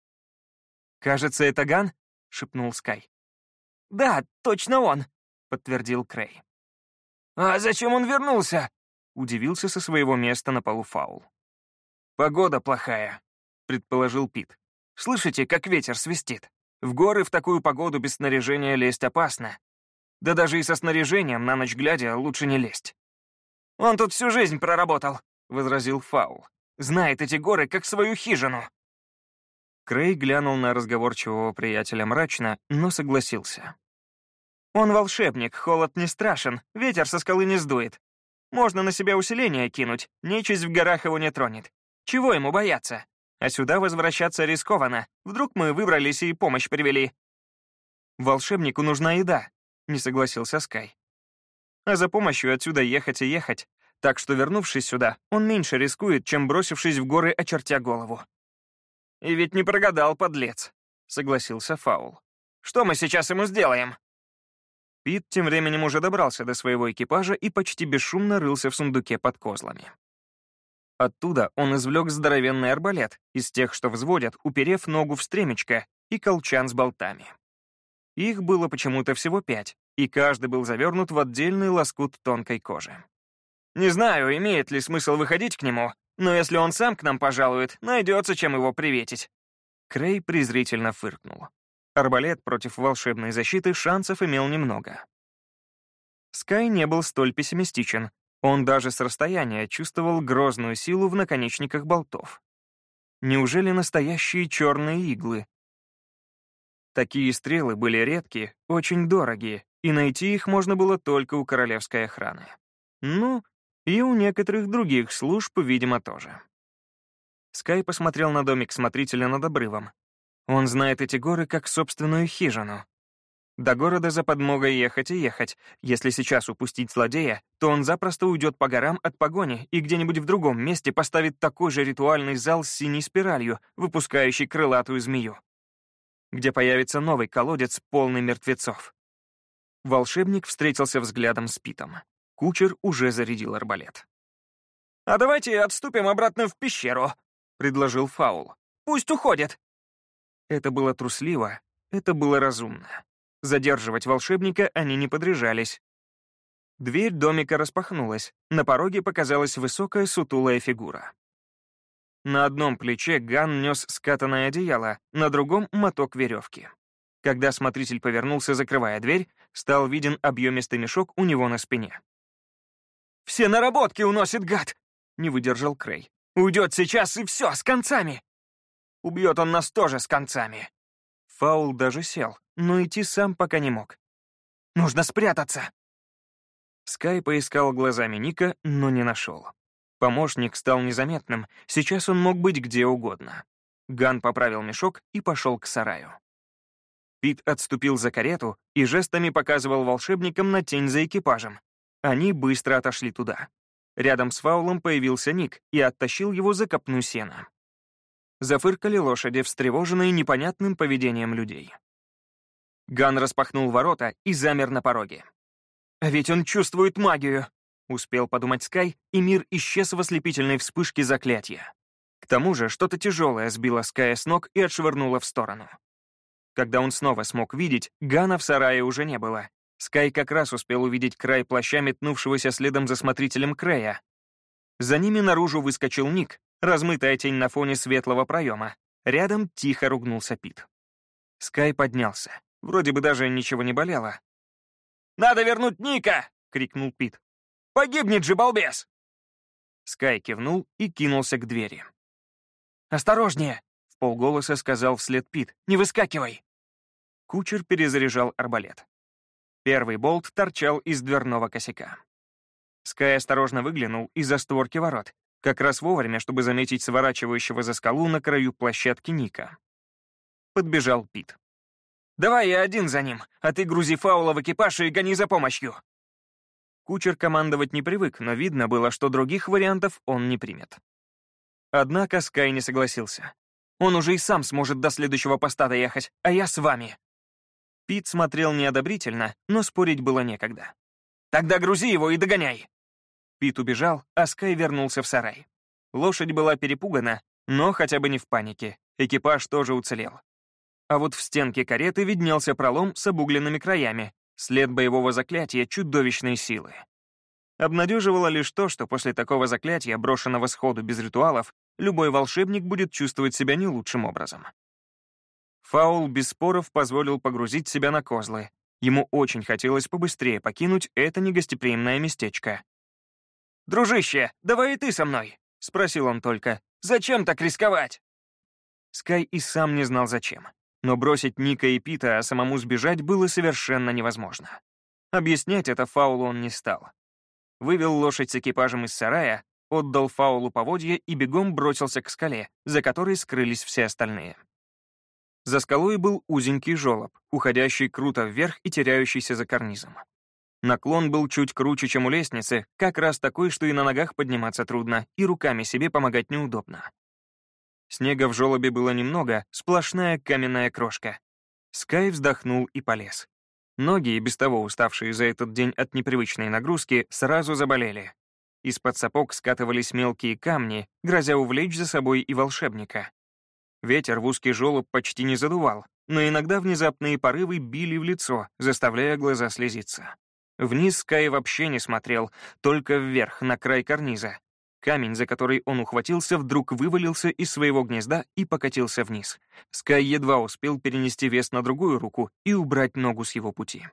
«Кажется, это Ган?» — шепнул Скай. «Да, точно он», — подтвердил Крей. «А зачем он вернулся?» — удивился со своего места на полу фаул. «Погода плохая», — предположил Пит. «Слышите, как ветер свистит? В горы в такую погоду без снаряжения лезть опасно. Да даже и со снаряжением на ночь глядя лучше не лезть». «Он тут всю жизнь проработал», — возразил Фаул. «Знает эти горы, как свою хижину». Крей глянул на разговорчивого приятеля мрачно, но согласился. Он волшебник, холод не страшен, ветер со скалы не сдует. Можно на себя усиление кинуть, нечисть в горах его не тронет. Чего ему бояться? А сюда возвращаться рискованно. Вдруг мы выбрались и помощь привели. Волшебнику нужна еда, не согласился Скай. А за помощью отсюда ехать и ехать. Так что, вернувшись сюда, он меньше рискует, чем бросившись в горы, очертя голову. «И ведь не прогадал, подлец», — согласился Фаул. «Что мы сейчас ему сделаем?» Пит тем временем уже добрался до своего экипажа и почти бесшумно рылся в сундуке под козлами. Оттуда он извлек здоровенный арбалет, из тех, что взводят, уперев ногу в стремечко, и колчан с болтами. Их было почему-то всего пять, и каждый был завернут в отдельный лоскут тонкой кожи. «Не знаю, имеет ли смысл выходить к нему, но если он сам к нам пожалует, найдется, чем его приветить». Крей презрительно фыркнул. Арбалет против волшебной защиты шансов имел немного. Скай не был столь пессимистичен. Он даже с расстояния чувствовал грозную силу в наконечниках болтов. Неужели настоящие черные иглы? Такие стрелы были редкие, очень дорогие, и найти их можно было только у королевской охраны. Ну, И у некоторых других служб, видимо, тоже. Скай посмотрел на домик смотрителя над обрывом. Он знает эти горы как собственную хижину. До города за подмогой ехать и ехать. Если сейчас упустить злодея, то он запросто уйдет по горам от погони и где-нибудь в другом месте поставит такой же ритуальный зал с синей спиралью, выпускающий крылатую змею, где появится новый колодец, полный мертвецов. Волшебник встретился взглядом с Питом. Кучер уже зарядил арбалет. «А давайте отступим обратно в пещеру», — предложил Фаул. «Пусть уходит». Это было трусливо, это было разумно. Задерживать волшебника они не подряжались. Дверь домика распахнулась, на пороге показалась высокая сутулая фигура. На одном плече Ган нес скатанное одеяло, на другом — моток веревки. Когда смотритель повернулся, закрывая дверь, стал виден объемистый мешок у него на спине. «Все наработки уносит гад!» — не выдержал Крей. «Уйдет сейчас, и все, с концами!» «Убьет он нас тоже с концами!» Фаул даже сел, но идти сам пока не мог. «Нужно спрятаться!» Скай поискал глазами Ника, но не нашел. Помощник стал незаметным, сейчас он мог быть где угодно. Ган поправил мешок и пошел к сараю. Пит отступил за карету и жестами показывал волшебникам на тень за экипажем. Они быстро отошли туда. Рядом с фаулом появился Ник и оттащил его за копну сена. Зафыркали лошади, встревоженные непонятным поведением людей. Ган распахнул ворота и замер на пороге. «А ведь он чувствует магию!» — успел подумать Скай, и мир исчез в ослепительной вспышке заклятия. К тому же что-то тяжелое сбило Ская с ног и отшвырнуло в сторону. Когда он снова смог видеть, Гана в сарае уже не было. Скай как раз успел увидеть край плаща, метнувшегося следом за смотрителем Крея. За ними наружу выскочил Ник, размытая тень на фоне светлого проема. Рядом тихо ругнулся Пит. Скай поднялся. Вроде бы даже ничего не болело. «Надо вернуть Ника!» — крикнул Пит. «Погибнет же, балбес!» Скай кивнул и кинулся к двери. «Осторожнее!» — в полголоса сказал вслед Пит. «Не выскакивай!» Кучер перезаряжал арбалет. Первый болт торчал из дверного косяка. Скай осторожно выглянул из-за створки ворот, как раз вовремя, чтобы заметить сворачивающего за скалу на краю площадки Ника. Подбежал Пит. «Давай я один за ним, а ты грузи фаула в экипаж и гони за помощью!» Кучер командовать не привык, но видно было, что других вариантов он не примет. Однако Скай не согласился. «Он уже и сам сможет до следующего поста доехать, а я с вами!» Пит смотрел неодобрительно, но спорить было некогда. «Тогда грузи его и догоняй!» Пит убежал, а Скай вернулся в сарай. Лошадь была перепугана, но хотя бы не в панике. Экипаж тоже уцелел. А вот в стенке кареты виднелся пролом с обугленными краями, след боевого заклятия чудовищной силы. Обнадеживало лишь то, что после такого заклятия, брошенного сходу без ритуалов, любой волшебник будет чувствовать себя не лучшим образом. Фаул без споров позволил погрузить себя на козлы. Ему очень хотелось побыстрее покинуть это негостеприимное местечко. «Дружище, давай и ты со мной!» — спросил он только. «Зачем так рисковать?» Скай и сам не знал зачем. Но бросить Ника и Пита, а самому сбежать было совершенно невозможно. Объяснять это Фаулу он не стал. Вывел лошадь с экипажем из сарая, отдал Фаулу поводья и бегом бросился к скале, за которой скрылись все остальные. За скалой был узенький жёлоб, уходящий круто вверх и теряющийся за карнизом. Наклон был чуть круче, чем у лестницы, как раз такой, что и на ногах подниматься трудно, и руками себе помогать неудобно. Снега в желобе было немного, сплошная каменная крошка. Скай вздохнул и полез. Ноги, и без того уставшие за этот день от непривычной нагрузки, сразу заболели. Из-под сапог скатывались мелкие камни, грозя увлечь за собой и волшебника. Ветер в узкий желоб почти не задувал, но иногда внезапные порывы били в лицо, заставляя глаза слезиться. Вниз Скай вообще не смотрел, только вверх, на край карниза. Камень, за который он ухватился, вдруг вывалился из своего гнезда и покатился вниз. Скай едва успел перенести вес на другую руку и убрать ногу с его пути.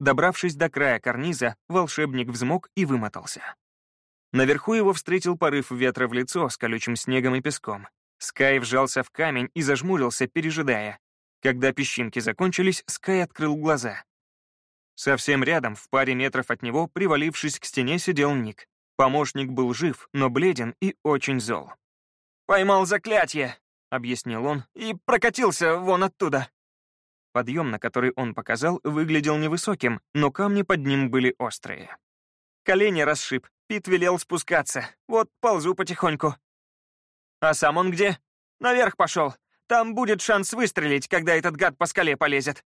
Добравшись до края карниза, волшебник взмок и вымотался. Наверху его встретил порыв ветра в лицо с колючим снегом и песком. Скай вжался в камень и зажмурился, пережидая. Когда песчинки закончились, Скай открыл глаза. Совсем рядом, в паре метров от него, привалившись к стене, сидел Ник. Помощник был жив, но бледен и очень зол. «Поймал заклятие», — объяснил он, — «и прокатился вон оттуда». Подъем, на который он показал, выглядел невысоким, но камни под ним были острые. Колени расшиб, Пит велел спускаться. Вот ползу потихоньку. А сам он где? Наверх пошел. Там будет шанс выстрелить, когда этот гад по скале полезет.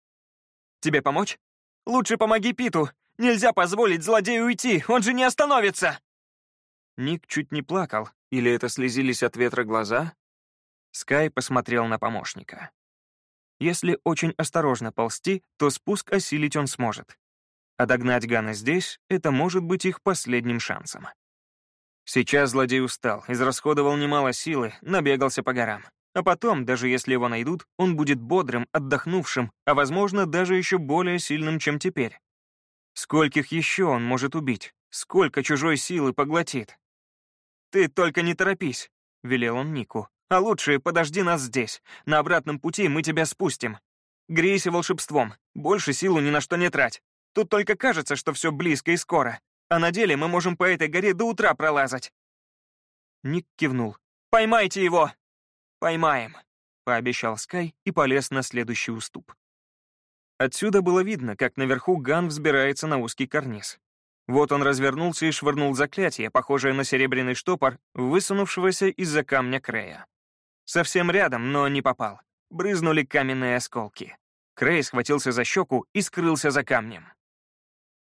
Тебе помочь? Лучше помоги Питу. Нельзя позволить злодею уйти, он же не остановится. Ник чуть не плакал, или это слезились от ветра глаза? Скай посмотрел на помощника. Если очень осторожно ползти, то спуск осилить он сможет. А догнать Гана здесь — это может быть их последним шансом. Сейчас злодей устал, израсходовал немало силы, набегался по горам. А потом, даже если его найдут, он будет бодрым, отдохнувшим, а, возможно, даже еще более сильным, чем теперь. Скольких еще он может убить? Сколько чужой силы поглотит? «Ты только не торопись», — велел он Нику. «А лучше подожди нас здесь. На обратном пути мы тебя спустим. Грейся волшебством. Больше силу ни на что не трать. Тут только кажется, что все близко и скоро. А на деле мы можем по этой горе до утра пролазать». Ник кивнул. «Поймайте его!» «Поймаем», — пообещал Скай и полез на следующий уступ. Отсюда было видно, как наверху Ган взбирается на узкий карниз. Вот он развернулся и швырнул заклятие, похожее на серебряный штопор, высунувшегося из-за камня Крея. Совсем рядом, но не попал. Брызнули каменные осколки. Крей схватился за щеку и скрылся за камнем.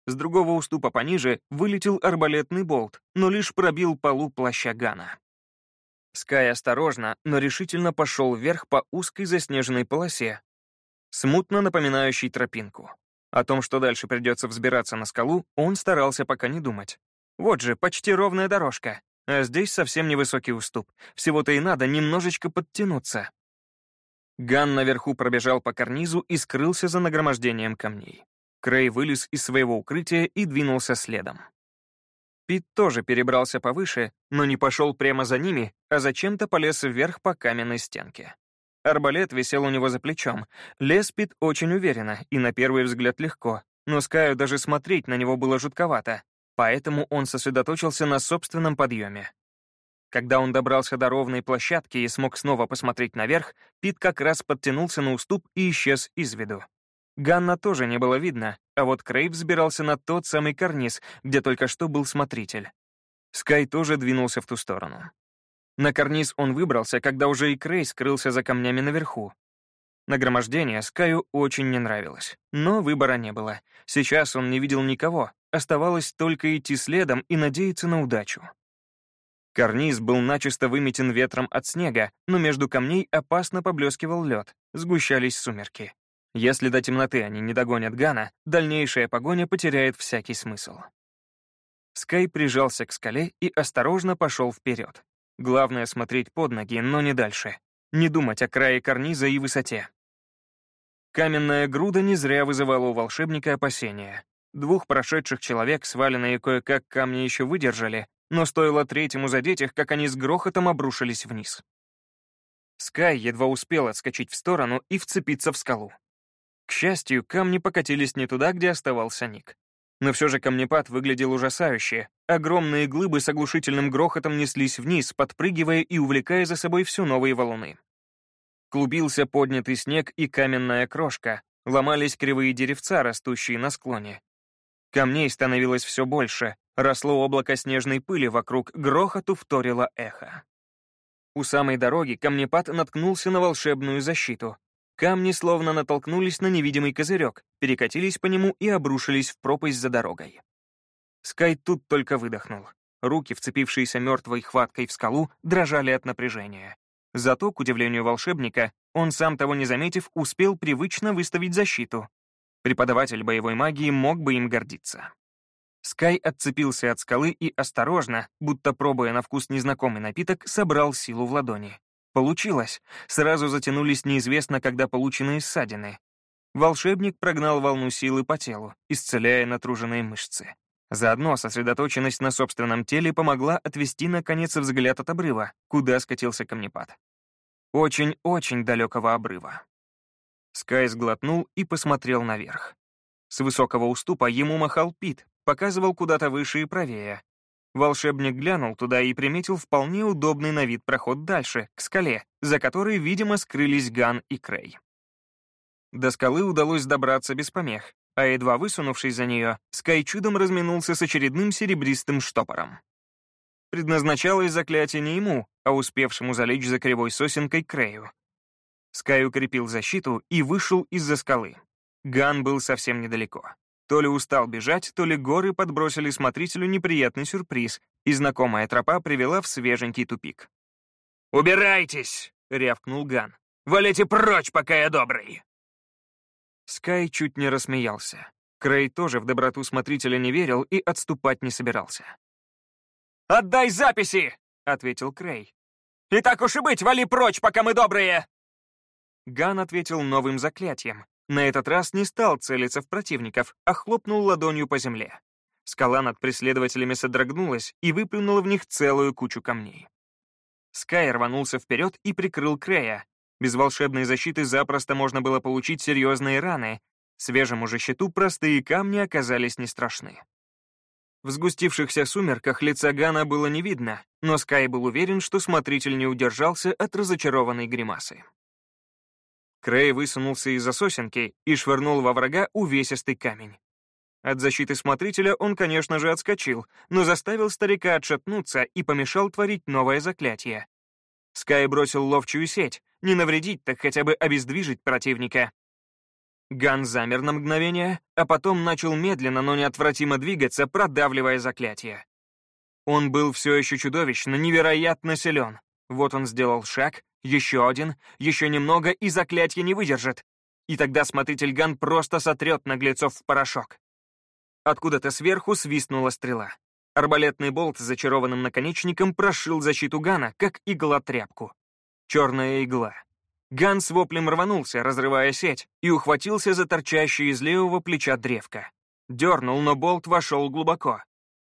С другого уступа пониже вылетел арбалетный болт, но лишь пробил полу плаща Гана. Скай осторожно, но решительно пошел вверх по узкой заснеженной полосе, смутно напоминающей тропинку. О том, что дальше придется взбираться на скалу, он старался пока не думать. Вот же, почти ровная дорожка, а здесь совсем невысокий уступ. Всего-то и надо немножечко подтянуться. Ган наверху пробежал по карнизу и скрылся за нагромождением камней. Крей вылез из своего укрытия и двинулся следом. Пит тоже перебрался повыше, но не пошел прямо за ними, а зачем-то полез вверх по каменной стенке. Арбалет висел у него за плечом. Лез Пит очень уверенно и на первый взгляд легко, но Скаю даже смотреть на него было жутковато, поэтому он сосредоточился на собственном подъеме. Когда он добрался до ровной площадки и смог снова посмотреть наверх, Пит как раз подтянулся на уступ и исчез из виду. Ганна тоже не было видно, а вот Крейв взбирался на тот самый карниз, где только что был смотритель. Скай тоже двинулся в ту сторону. На карниз он выбрался, когда уже и Крей скрылся за камнями наверху. Нагромождение Скаю очень не нравилось, но выбора не было. Сейчас он не видел никого, оставалось только идти следом и надеяться на удачу. Карниз был начисто выметен ветром от снега, но между камней опасно поблескивал лед, сгущались сумерки. Если до темноты они не догонят Гана, дальнейшая погоня потеряет всякий смысл. Скай прижался к скале и осторожно пошел вперед. Главное — смотреть под ноги, но не дальше. Не думать о крае карниза и высоте. Каменная груда не зря вызывала у волшебника опасения. Двух прошедших человек, сваленные кое-как камни еще выдержали, но стоило третьему задеть их, как они с грохотом обрушились вниз. Скай едва успел отскочить в сторону и вцепиться в скалу. К счастью, камни покатились не туда, где оставался Ник. Но все же камнепад выглядел ужасающе. Огромные глыбы с оглушительным грохотом неслись вниз, подпрыгивая и увлекая за собой все новые валуны. Клубился поднятый снег и каменная крошка, ломались кривые деревца, растущие на склоне. Камней становилось все больше, росло облако снежной пыли вокруг, грохоту вторило эхо. У самой дороги камнепад наткнулся на волшебную защиту, Камни словно натолкнулись на невидимый козырек, перекатились по нему и обрушились в пропасть за дорогой. Скай тут только выдохнул. Руки, вцепившиеся мертвой хваткой в скалу, дрожали от напряжения. Зато, к удивлению волшебника, он, сам того не заметив, успел привычно выставить защиту. Преподаватель боевой магии мог бы им гордиться. Скай отцепился от скалы и осторожно, будто пробуя на вкус незнакомый напиток, собрал силу в ладони. Получилось. Сразу затянулись неизвестно когда полученные ссадины. Волшебник прогнал волну силы по телу, исцеляя натруженные мышцы. Заодно сосредоточенность на собственном теле помогла отвести, наконец, взгляд от обрыва, куда скатился камнепад. Очень-очень далекого обрыва. Скай сглотнул и посмотрел наверх. С высокого уступа ему махал Пит, показывал куда-то выше и правее. Волшебник глянул туда и приметил вполне удобный на вид проход дальше, к скале, за которой, видимо, скрылись Ган и Крей. До скалы удалось добраться без помех, а едва высунувшись за нее, Скай чудом разминулся с очередным серебристым штопором. Предназначалось заклятие не ему, а успевшему залечь за кривой сосенкой Крею. Скай укрепил защиту и вышел из-за скалы. Ган был совсем недалеко. То ли устал бежать, то ли горы подбросили смотрителю неприятный сюрприз, и знакомая тропа привела в свеженький тупик. «Убирайтесь!» — рявкнул Ган. «Валите прочь, пока я добрый!» Скай чуть не рассмеялся. Крей тоже в доброту смотрителя не верил и отступать не собирался. «Отдай записи!» — ответил Крей. «И так уж и быть, вали прочь, пока мы добрые!» Ган ответил новым заклятием, на этот раз не стал целиться в противников, а хлопнул ладонью по земле. Скала над преследователями содрогнулась и выплюнула в них целую кучу камней. Скай рванулся вперед и прикрыл Крея. Без волшебной защиты запросто можно было получить серьезные раны. Свежему же щиту простые камни оказались не страшны. В сгустившихся сумерках лица Гана было не видно, но Скай был уверен, что смотритель не удержался от разочарованной гримасы. Крей высунулся из-за сосенки и швырнул во врага увесистый камень. От защиты смотрителя он, конечно же, отскочил, но заставил старика отшатнуться и помешал творить новое заклятие. Скай бросил ловчую сеть, не навредить, так хотя бы обездвижить противника. Ган замер на мгновение, а потом начал медленно, но неотвратимо двигаться, продавливая заклятие. Он был все еще чудовищно, невероятно силен. Вот он сделал шаг, еще один, еще немного, и заклятие не выдержит. И тогда смотритель Ган просто сотрет наглецов в порошок. Откуда-то сверху свистнула стрела. Арбалетный болт с зачарованным наконечником прошил защиту Гана, как игла тряпку. Черная игла. Ган с воплем рванулся, разрывая сеть, и ухватился за торчащую из левого плеча древко. Дернул, но болт вошел глубоко.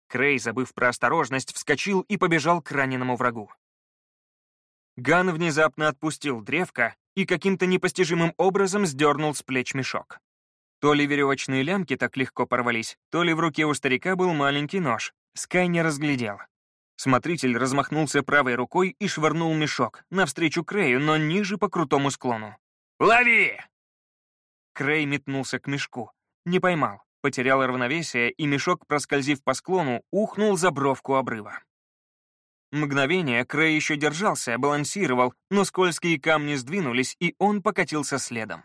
Крей, забыв про осторожность, вскочил и побежал к раненому врагу. Ган внезапно отпустил древко и каким-то непостижимым образом сдернул с плеч мешок. То ли веревочные лямки так легко порвались, то ли в руке у старика был маленький нож. Скай не разглядел. Смотритель размахнулся правой рукой и швырнул мешок, навстречу Крею, но ниже по крутому склону. «Лови!» Крей метнулся к мешку. Не поймал, потерял равновесие, и мешок, проскользив по склону, ухнул за бровку обрыва. Мгновение Крей еще держался, балансировал, но скользкие камни сдвинулись, и он покатился следом.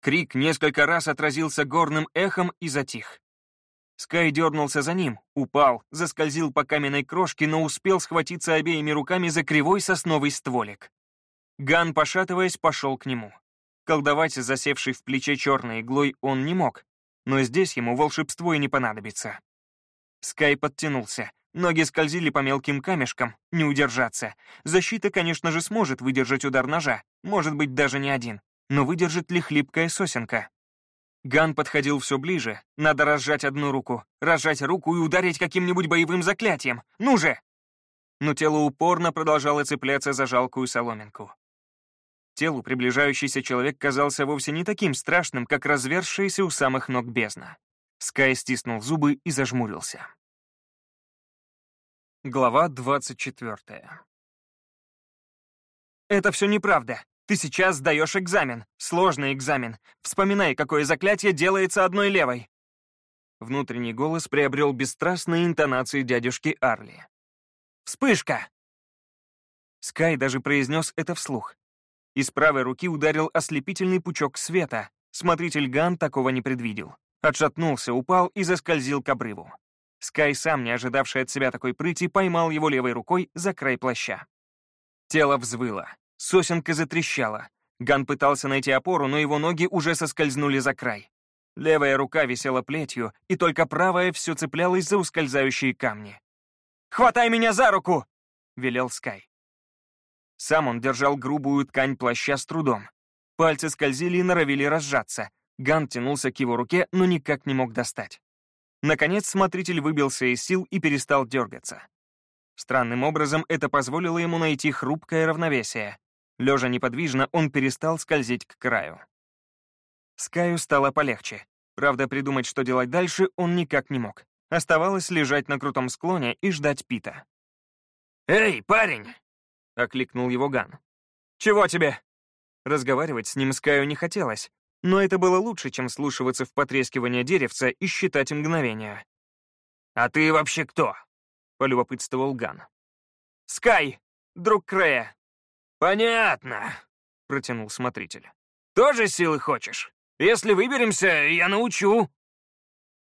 Крик несколько раз отразился горным эхом и затих. Скай дернулся за ним, упал, заскользил по каменной крошке, но успел схватиться обеими руками за кривой сосновый стволик. Ган, пошатываясь, пошел к нему. Колдовать засевший в плече черной иглой он не мог, но здесь ему волшебство и не понадобится. Скай подтянулся, Ноги скользили по мелким камешкам, не удержаться. Защита, конечно же, сможет выдержать удар ножа, может быть, даже не один. Но выдержит ли хлипкая сосенка? Ган подходил все ближе. Надо разжать одну руку, разжать руку и ударить каким-нибудь боевым заклятием. Ну же! Но тело упорно продолжало цепляться за жалкую соломинку. Телу приближающийся человек казался вовсе не таким страшным, как развершаяся у самых ног бездна. Скай стиснул зубы и зажмурился. Глава 24. «Это все неправда. Ты сейчас сдаешь экзамен. Сложный экзамен. Вспоминай, какое заклятие делается одной левой». Внутренний голос приобрел бесстрастные интонации дядюшки Арли. «Вспышка!» Скай даже произнес это вслух. Из правой руки ударил ослепительный пучок света. Смотритель Ган такого не предвидел. Отшатнулся, упал и заскользил к обрыву. Скай, сам не ожидавший от себя такой прыти, поймал его левой рукой за край плаща. Тело взвыло. Сосенка затрещала. Ган пытался найти опору, но его ноги уже соскользнули за край. Левая рука висела плетью, и только правая все цеплялась за ускользающие камни. «Хватай меня за руку!» — велел Скай. Сам он держал грубую ткань плаща с трудом. Пальцы скользили и норовили разжаться. Ган тянулся к его руке, но никак не мог достать. Наконец смотритель выбился из сил и перестал дергаться. Странным образом это позволило ему найти хрупкое равновесие. Лежа неподвижно, он перестал скользить к краю. Скаю стало полегче. Правда, придумать, что делать дальше, он никак не мог. Оставалось лежать на крутом склоне и ждать Пита. «Эй, парень!» — окликнул его Ган. «Чего тебе?» Разговаривать с ним Скаю не хотелось, но это было лучше, чем слушаться в потрескивание деревца и считать мгновения. «А ты вообще кто?» — полюбопытствовал Ган. «Скай, друг Крея». «Понятно», — протянул смотритель. «Тоже силы хочешь? Если выберемся, я научу».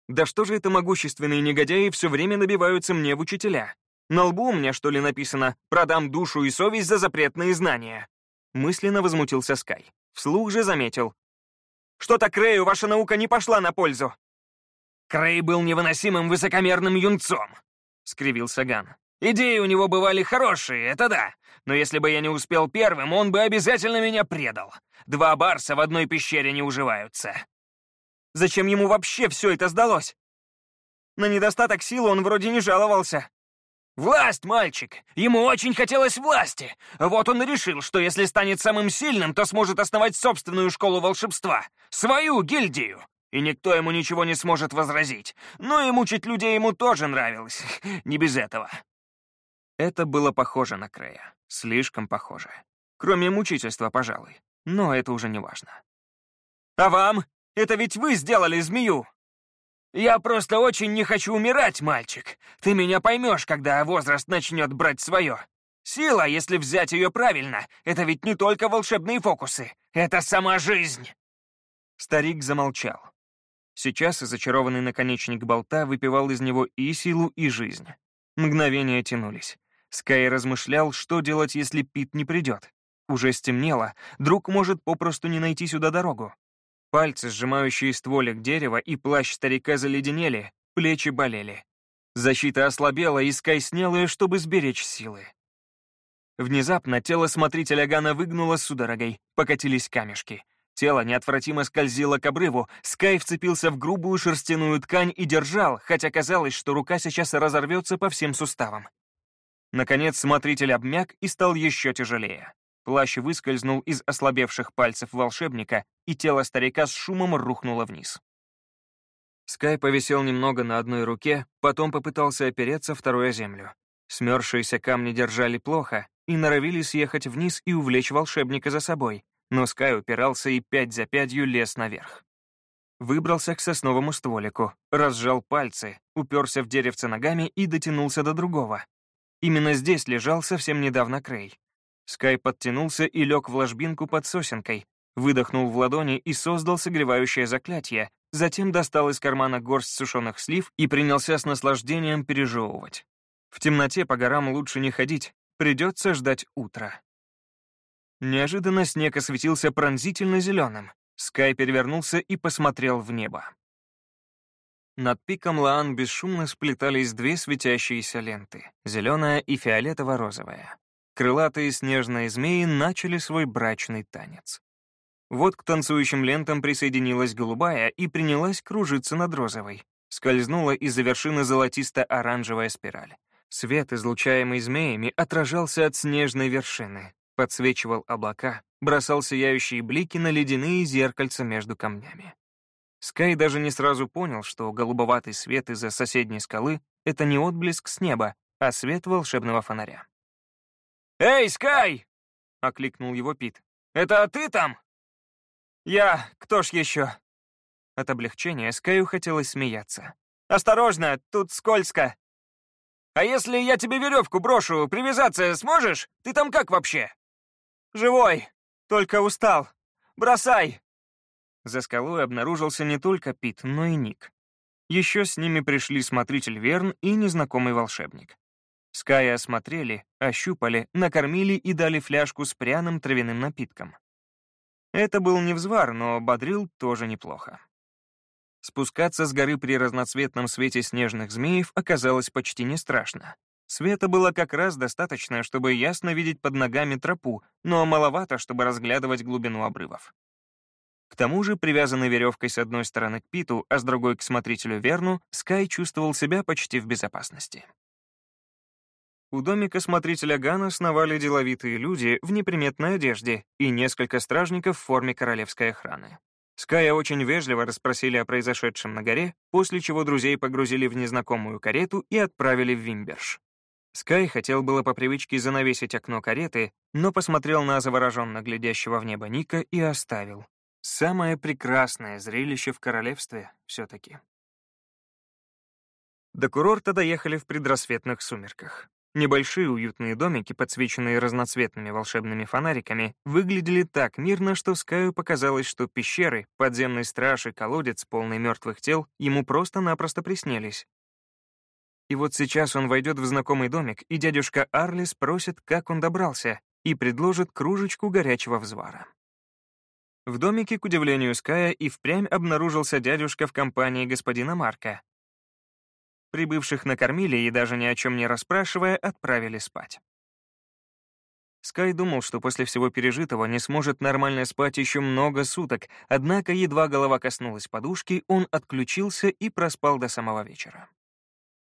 Да что же это могущественные негодяи все время набиваются мне в учителя? На лбу у меня, что ли, написано «Продам душу и совесть за запретные знания». Мысленно возмутился Скай. Вслух же заметил. «Что-то Крею ваша наука не пошла на пользу». «Крей был невыносимым высокомерным юнцом», — скривился Ган. «Идеи у него бывали хорошие, это да, но если бы я не успел первым, он бы обязательно меня предал. Два барса в одной пещере не уживаются». Зачем ему вообще все это сдалось? На недостаток силы он вроде не жаловался. «Власть, мальчик! Ему очень хотелось власти! Вот он и решил, что если станет самым сильным, то сможет основать собственную школу волшебства, свою гильдию, и никто ему ничего не сможет возразить. Но и мучить людей ему тоже нравилось, не без этого». Это было похоже на Крея, слишком похоже. Кроме мучительства, пожалуй, но это уже не важно. «А вам? Это ведь вы сделали змею!» «Я просто очень не хочу умирать, мальчик. Ты меня поймешь, когда возраст начнет брать свое. Сила, если взять ее правильно, это ведь не только волшебные фокусы. Это сама жизнь!» Старик замолчал. Сейчас зачарованный наконечник болта выпивал из него и силу, и жизнь. Мгновения тянулись. Скай размышлял, что делать, если Пит не придет. Уже стемнело, друг может попросту не найти сюда дорогу. Пальцы, сжимающие стволик дерева, и плащ старика заледенели, плечи болели. Защита ослабела, и Скай снял чтобы сберечь силы. Внезапно тело смотрителя Гана выгнуло судорогой, покатились камешки. Тело неотвратимо скользило к обрыву, Скай вцепился в грубую шерстяную ткань и держал, хотя казалось, что рука сейчас разорвется по всем суставам. Наконец смотритель обмяк и стал еще тяжелее. Плащ выскользнул из ослабевших пальцев волшебника, и тело старика с шумом рухнуло вниз. Скай повисел немного на одной руке, потом попытался опереться второй о землю. Смерзшиеся камни держали плохо и норовили съехать вниз и увлечь волшебника за собой, но Скай упирался и пять за пятью лез наверх. Выбрался к сосновому стволику, разжал пальцы, уперся в деревце ногами и дотянулся до другого. Именно здесь лежал совсем недавно Крей. Скай подтянулся и лег в ложбинку под сосенкой, выдохнул в ладони и создал согревающее заклятие, затем достал из кармана горсть сушеных слив и принялся с наслаждением пережевывать. В темноте по горам лучше не ходить, придется ждать утра. Неожиданно снег осветился пронзительно зеленым. Скай перевернулся и посмотрел в небо. Над пиком Лаан бесшумно сплетались две светящиеся ленты — зеленая и фиолетово-розовая крылатые снежные змеи начали свой брачный танец. Вот к танцующим лентам присоединилась голубая и принялась кружиться над розовой. Скользнула из-за вершины золотисто-оранжевая спираль. Свет, излучаемый змеями, отражался от снежной вершины, подсвечивал облака, бросал сияющие блики на ледяные зеркальца между камнями. Скай даже не сразу понял, что голубоватый свет из-за соседней скалы — это не отблеск с неба, а свет волшебного фонаря. «Эй, Скай!» — окликнул его Пит. «Это ты там?» «Я, кто ж еще?» От облегчения Скаю хотелось смеяться. «Осторожно, тут скользко!» «А если я тебе веревку брошу, привязаться сможешь? Ты там как вообще?» «Живой, только устал. Бросай!» За скалой обнаружился не только Пит, но и Ник. Еще с ними пришли смотритель Верн и незнакомый волшебник. Ская осмотрели, ощупали, накормили и дали фляжку с пряным травяным напитком. Это был не взвар, но бодрил тоже неплохо. Спускаться с горы при разноцветном свете снежных змеев оказалось почти не страшно. Света было как раз достаточно, чтобы ясно видеть под ногами тропу, но маловато, чтобы разглядывать глубину обрывов. К тому же, привязанный веревкой с одной стороны к Питу, а с другой к смотрителю Верну, Скай чувствовал себя почти в безопасности. У домика смотрителя Гана сновали деловитые люди в неприметной одежде и несколько стражников в форме королевской охраны. Ская очень вежливо расспросили о произошедшем на горе, после чего друзей погрузили в незнакомую карету и отправили в Вимберш. Скай хотел было по привычке занавесить окно кареты, но посмотрел на завороженно глядящего в небо Ника и оставил. Самое прекрасное зрелище в королевстве все-таки. До курорта доехали в предрассветных сумерках. Небольшие уютные домики, подсвеченные разноцветными волшебными фонариками, выглядели так мирно, что Скаю показалось, что пещеры, подземный страж и колодец, полный мертвых тел, ему просто-напросто приснились. И вот сейчас он войдет в знакомый домик, и дядюшка Арли спросит, как он добрался, и предложит кружечку горячего взвара. В домике, к удивлению Ская, и впрямь обнаружился дядюшка в компании господина Марка, Прибывших накормили и даже ни о чем не расспрашивая, отправили спать. Скай думал, что после всего пережитого не сможет нормально спать еще много суток, однако едва голова коснулась подушки, он отключился и проспал до самого вечера.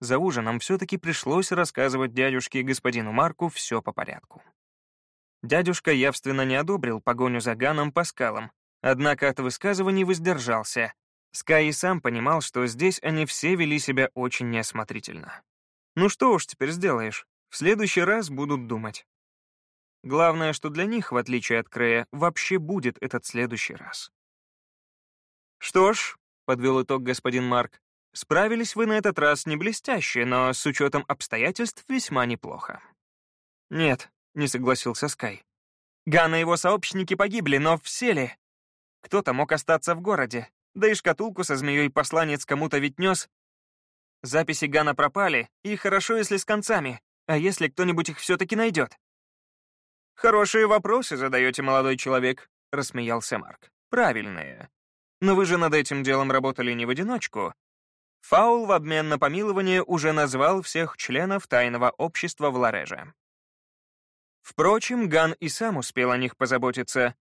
За ужином все-таки пришлось рассказывать дядюшке и господину Марку все по порядку. Дядюшка явственно не одобрил погоню за Ганом по скалам, однако от высказываний воздержался, Скай и сам понимал, что здесь они все вели себя очень неосмотрительно. Ну что уж теперь сделаешь, в следующий раз будут думать. Главное, что для них, в отличие от Крея, вообще будет этот следующий раз. «Что ж», — подвел итог господин Марк, «справились вы на этот раз не блестяще, но с учетом обстоятельств весьма неплохо». «Нет», — не согласился Скай. «Ган и его сообщники погибли, но все ли? Кто-то мог остаться в городе, да и шкатулку со змеей посланец кому-то ведь нес. Записи Гана пропали, и хорошо, если с концами. А если кто-нибудь их все-таки найдет? «Хорошие вопросы задаете, молодой человек», — рассмеялся Марк. «Правильные. Но вы же над этим делом работали не в одиночку. Фаул в обмен на помилование уже назвал всех членов тайного общества в Лареже. Впрочем, Ган и сам успел о них позаботиться,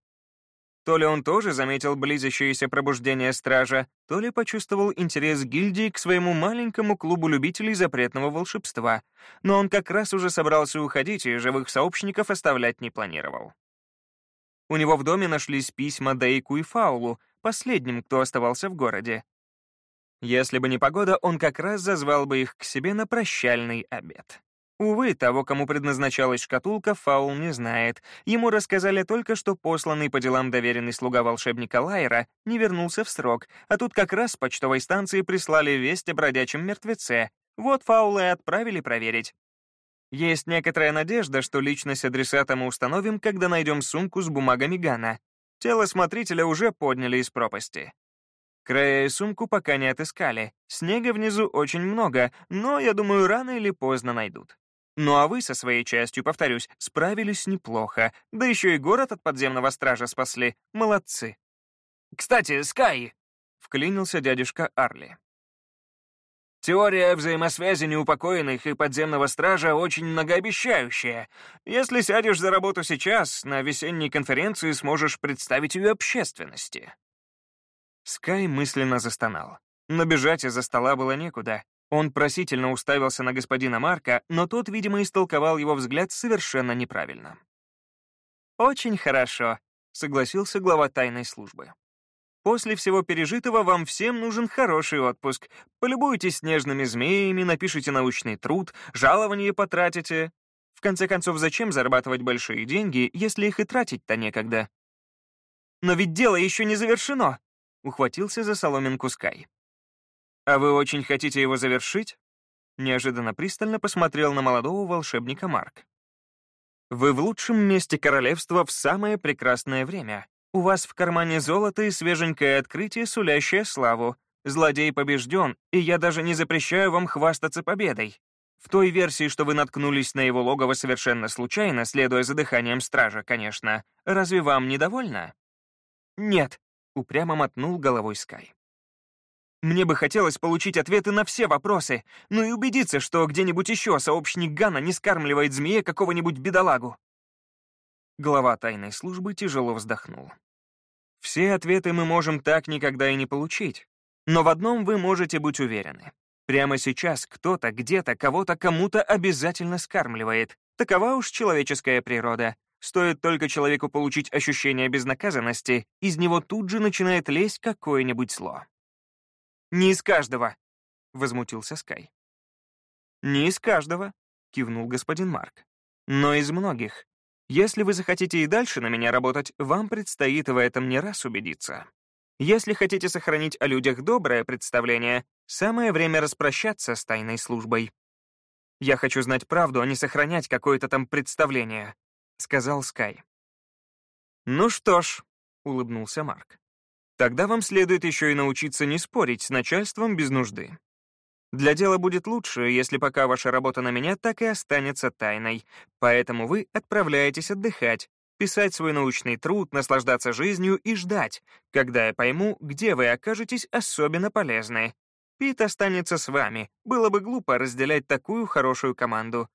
то ли он тоже заметил близящееся пробуждение стража, то ли почувствовал интерес гильдии к своему маленькому клубу любителей запретного волшебства, но он как раз уже собрался уходить и живых сообщников оставлять не планировал. У него в доме нашлись письма Дейку и Фаулу, последним, кто оставался в городе. Если бы не погода, он как раз зазвал бы их к себе на прощальный обед. Увы, того, кому предназначалась шкатулка, Фаул не знает. Ему рассказали только, что посланный по делам доверенный слуга волшебника Лайера не вернулся в срок, а тут как раз с почтовой станции прислали весть о бродячем мертвеце. Вот Фаула и отправили проверить. Есть некоторая надежда, что личность адресата мы установим, когда найдем сумку с бумагами Гана. Тело смотрителя уже подняли из пропасти. Края и сумку пока не отыскали. Снега внизу очень много, но, я думаю, рано или поздно найдут. Ну а вы со своей частью, повторюсь, справились неплохо, да еще и город от подземного стража спасли. Молодцы. «Кстати, Скай!» — вклинился дядюшка Арли. Теория взаимосвязи неупокоенных и подземного стража очень многообещающая. Если сядешь за работу сейчас, на весенней конференции сможешь представить ее общественности. Скай мысленно застонал. Но бежать из-за стола было некуда. Он просительно уставился на господина Марка, но тот, видимо, истолковал его взгляд совершенно неправильно. «Очень хорошо», — согласился глава тайной службы. «После всего пережитого вам всем нужен хороший отпуск. Полюбуйтесь снежными змеями, напишите научный труд, жалование потратите. В конце концов, зачем зарабатывать большие деньги, если их и тратить-то некогда?» «Но ведь дело еще не завершено», — ухватился за соломинку Скай. «А вы очень хотите его завершить?» Неожиданно пристально посмотрел на молодого волшебника Марк. «Вы в лучшем месте королевства в самое прекрасное время. У вас в кармане золото и свеженькое открытие, сулящее славу. Злодей побежден, и я даже не запрещаю вам хвастаться победой. В той версии, что вы наткнулись на его логово совершенно случайно, следуя за дыханием стража, конечно, разве вам недовольно?» «Нет», — упрямо мотнул головой Скай. Мне бы хотелось получить ответы на все вопросы, ну и убедиться, что где-нибудь еще сообщник Гана не скармливает змее какого-нибудь бедолагу. Глава тайной службы тяжело вздохнул. Все ответы мы можем так никогда и не получить. Но в одном вы можете быть уверены. Прямо сейчас кто-то, где-то, кого-то, кому-то обязательно скармливает. Такова уж человеческая природа. Стоит только человеку получить ощущение безнаказанности, из него тут же начинает лезть какое-нибудь зло. «Не из каждого», — возмутился Скай. «Не из каждого», — кивнул господин Марк. «Но из многих. Если вы захотите и дальше на меня работать, вам предстоит в этом не раз убедиться. Если хотите сохранить о людях доброе представление, самое время распрощаться с тайной службой. Я хочу знать правду, а не сохранять какое-то там представление», — сказал Скай. «Ну что ж», — улыбнулся Марк. «Тогда вам следует еще и научиться не спорить с начальством без нужды. Для дела будет лучше, если пока ваша работа на меня так и останется тайной, поэтому вы отправляетесь отдыхать, писать свой научный труд, наслаждаться жизнью и ждать, когда я пойму, где вы окажетесь особенно полезны. Пит останется с вами, было бы глупо разделять такую хорошую команду.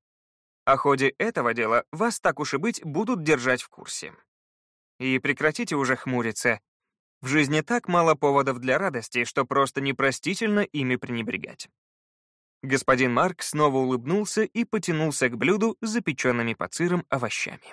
О ходе этого дела вас, так уж и быть, будут держать в курсе. И прекратите уже хмуриться. В жизни так мало поводов для радости, что просто непростительно ими пренебрегать. Господин Марк снова улыбнулся и потянулся к блюду с запеченными по цирам овощами.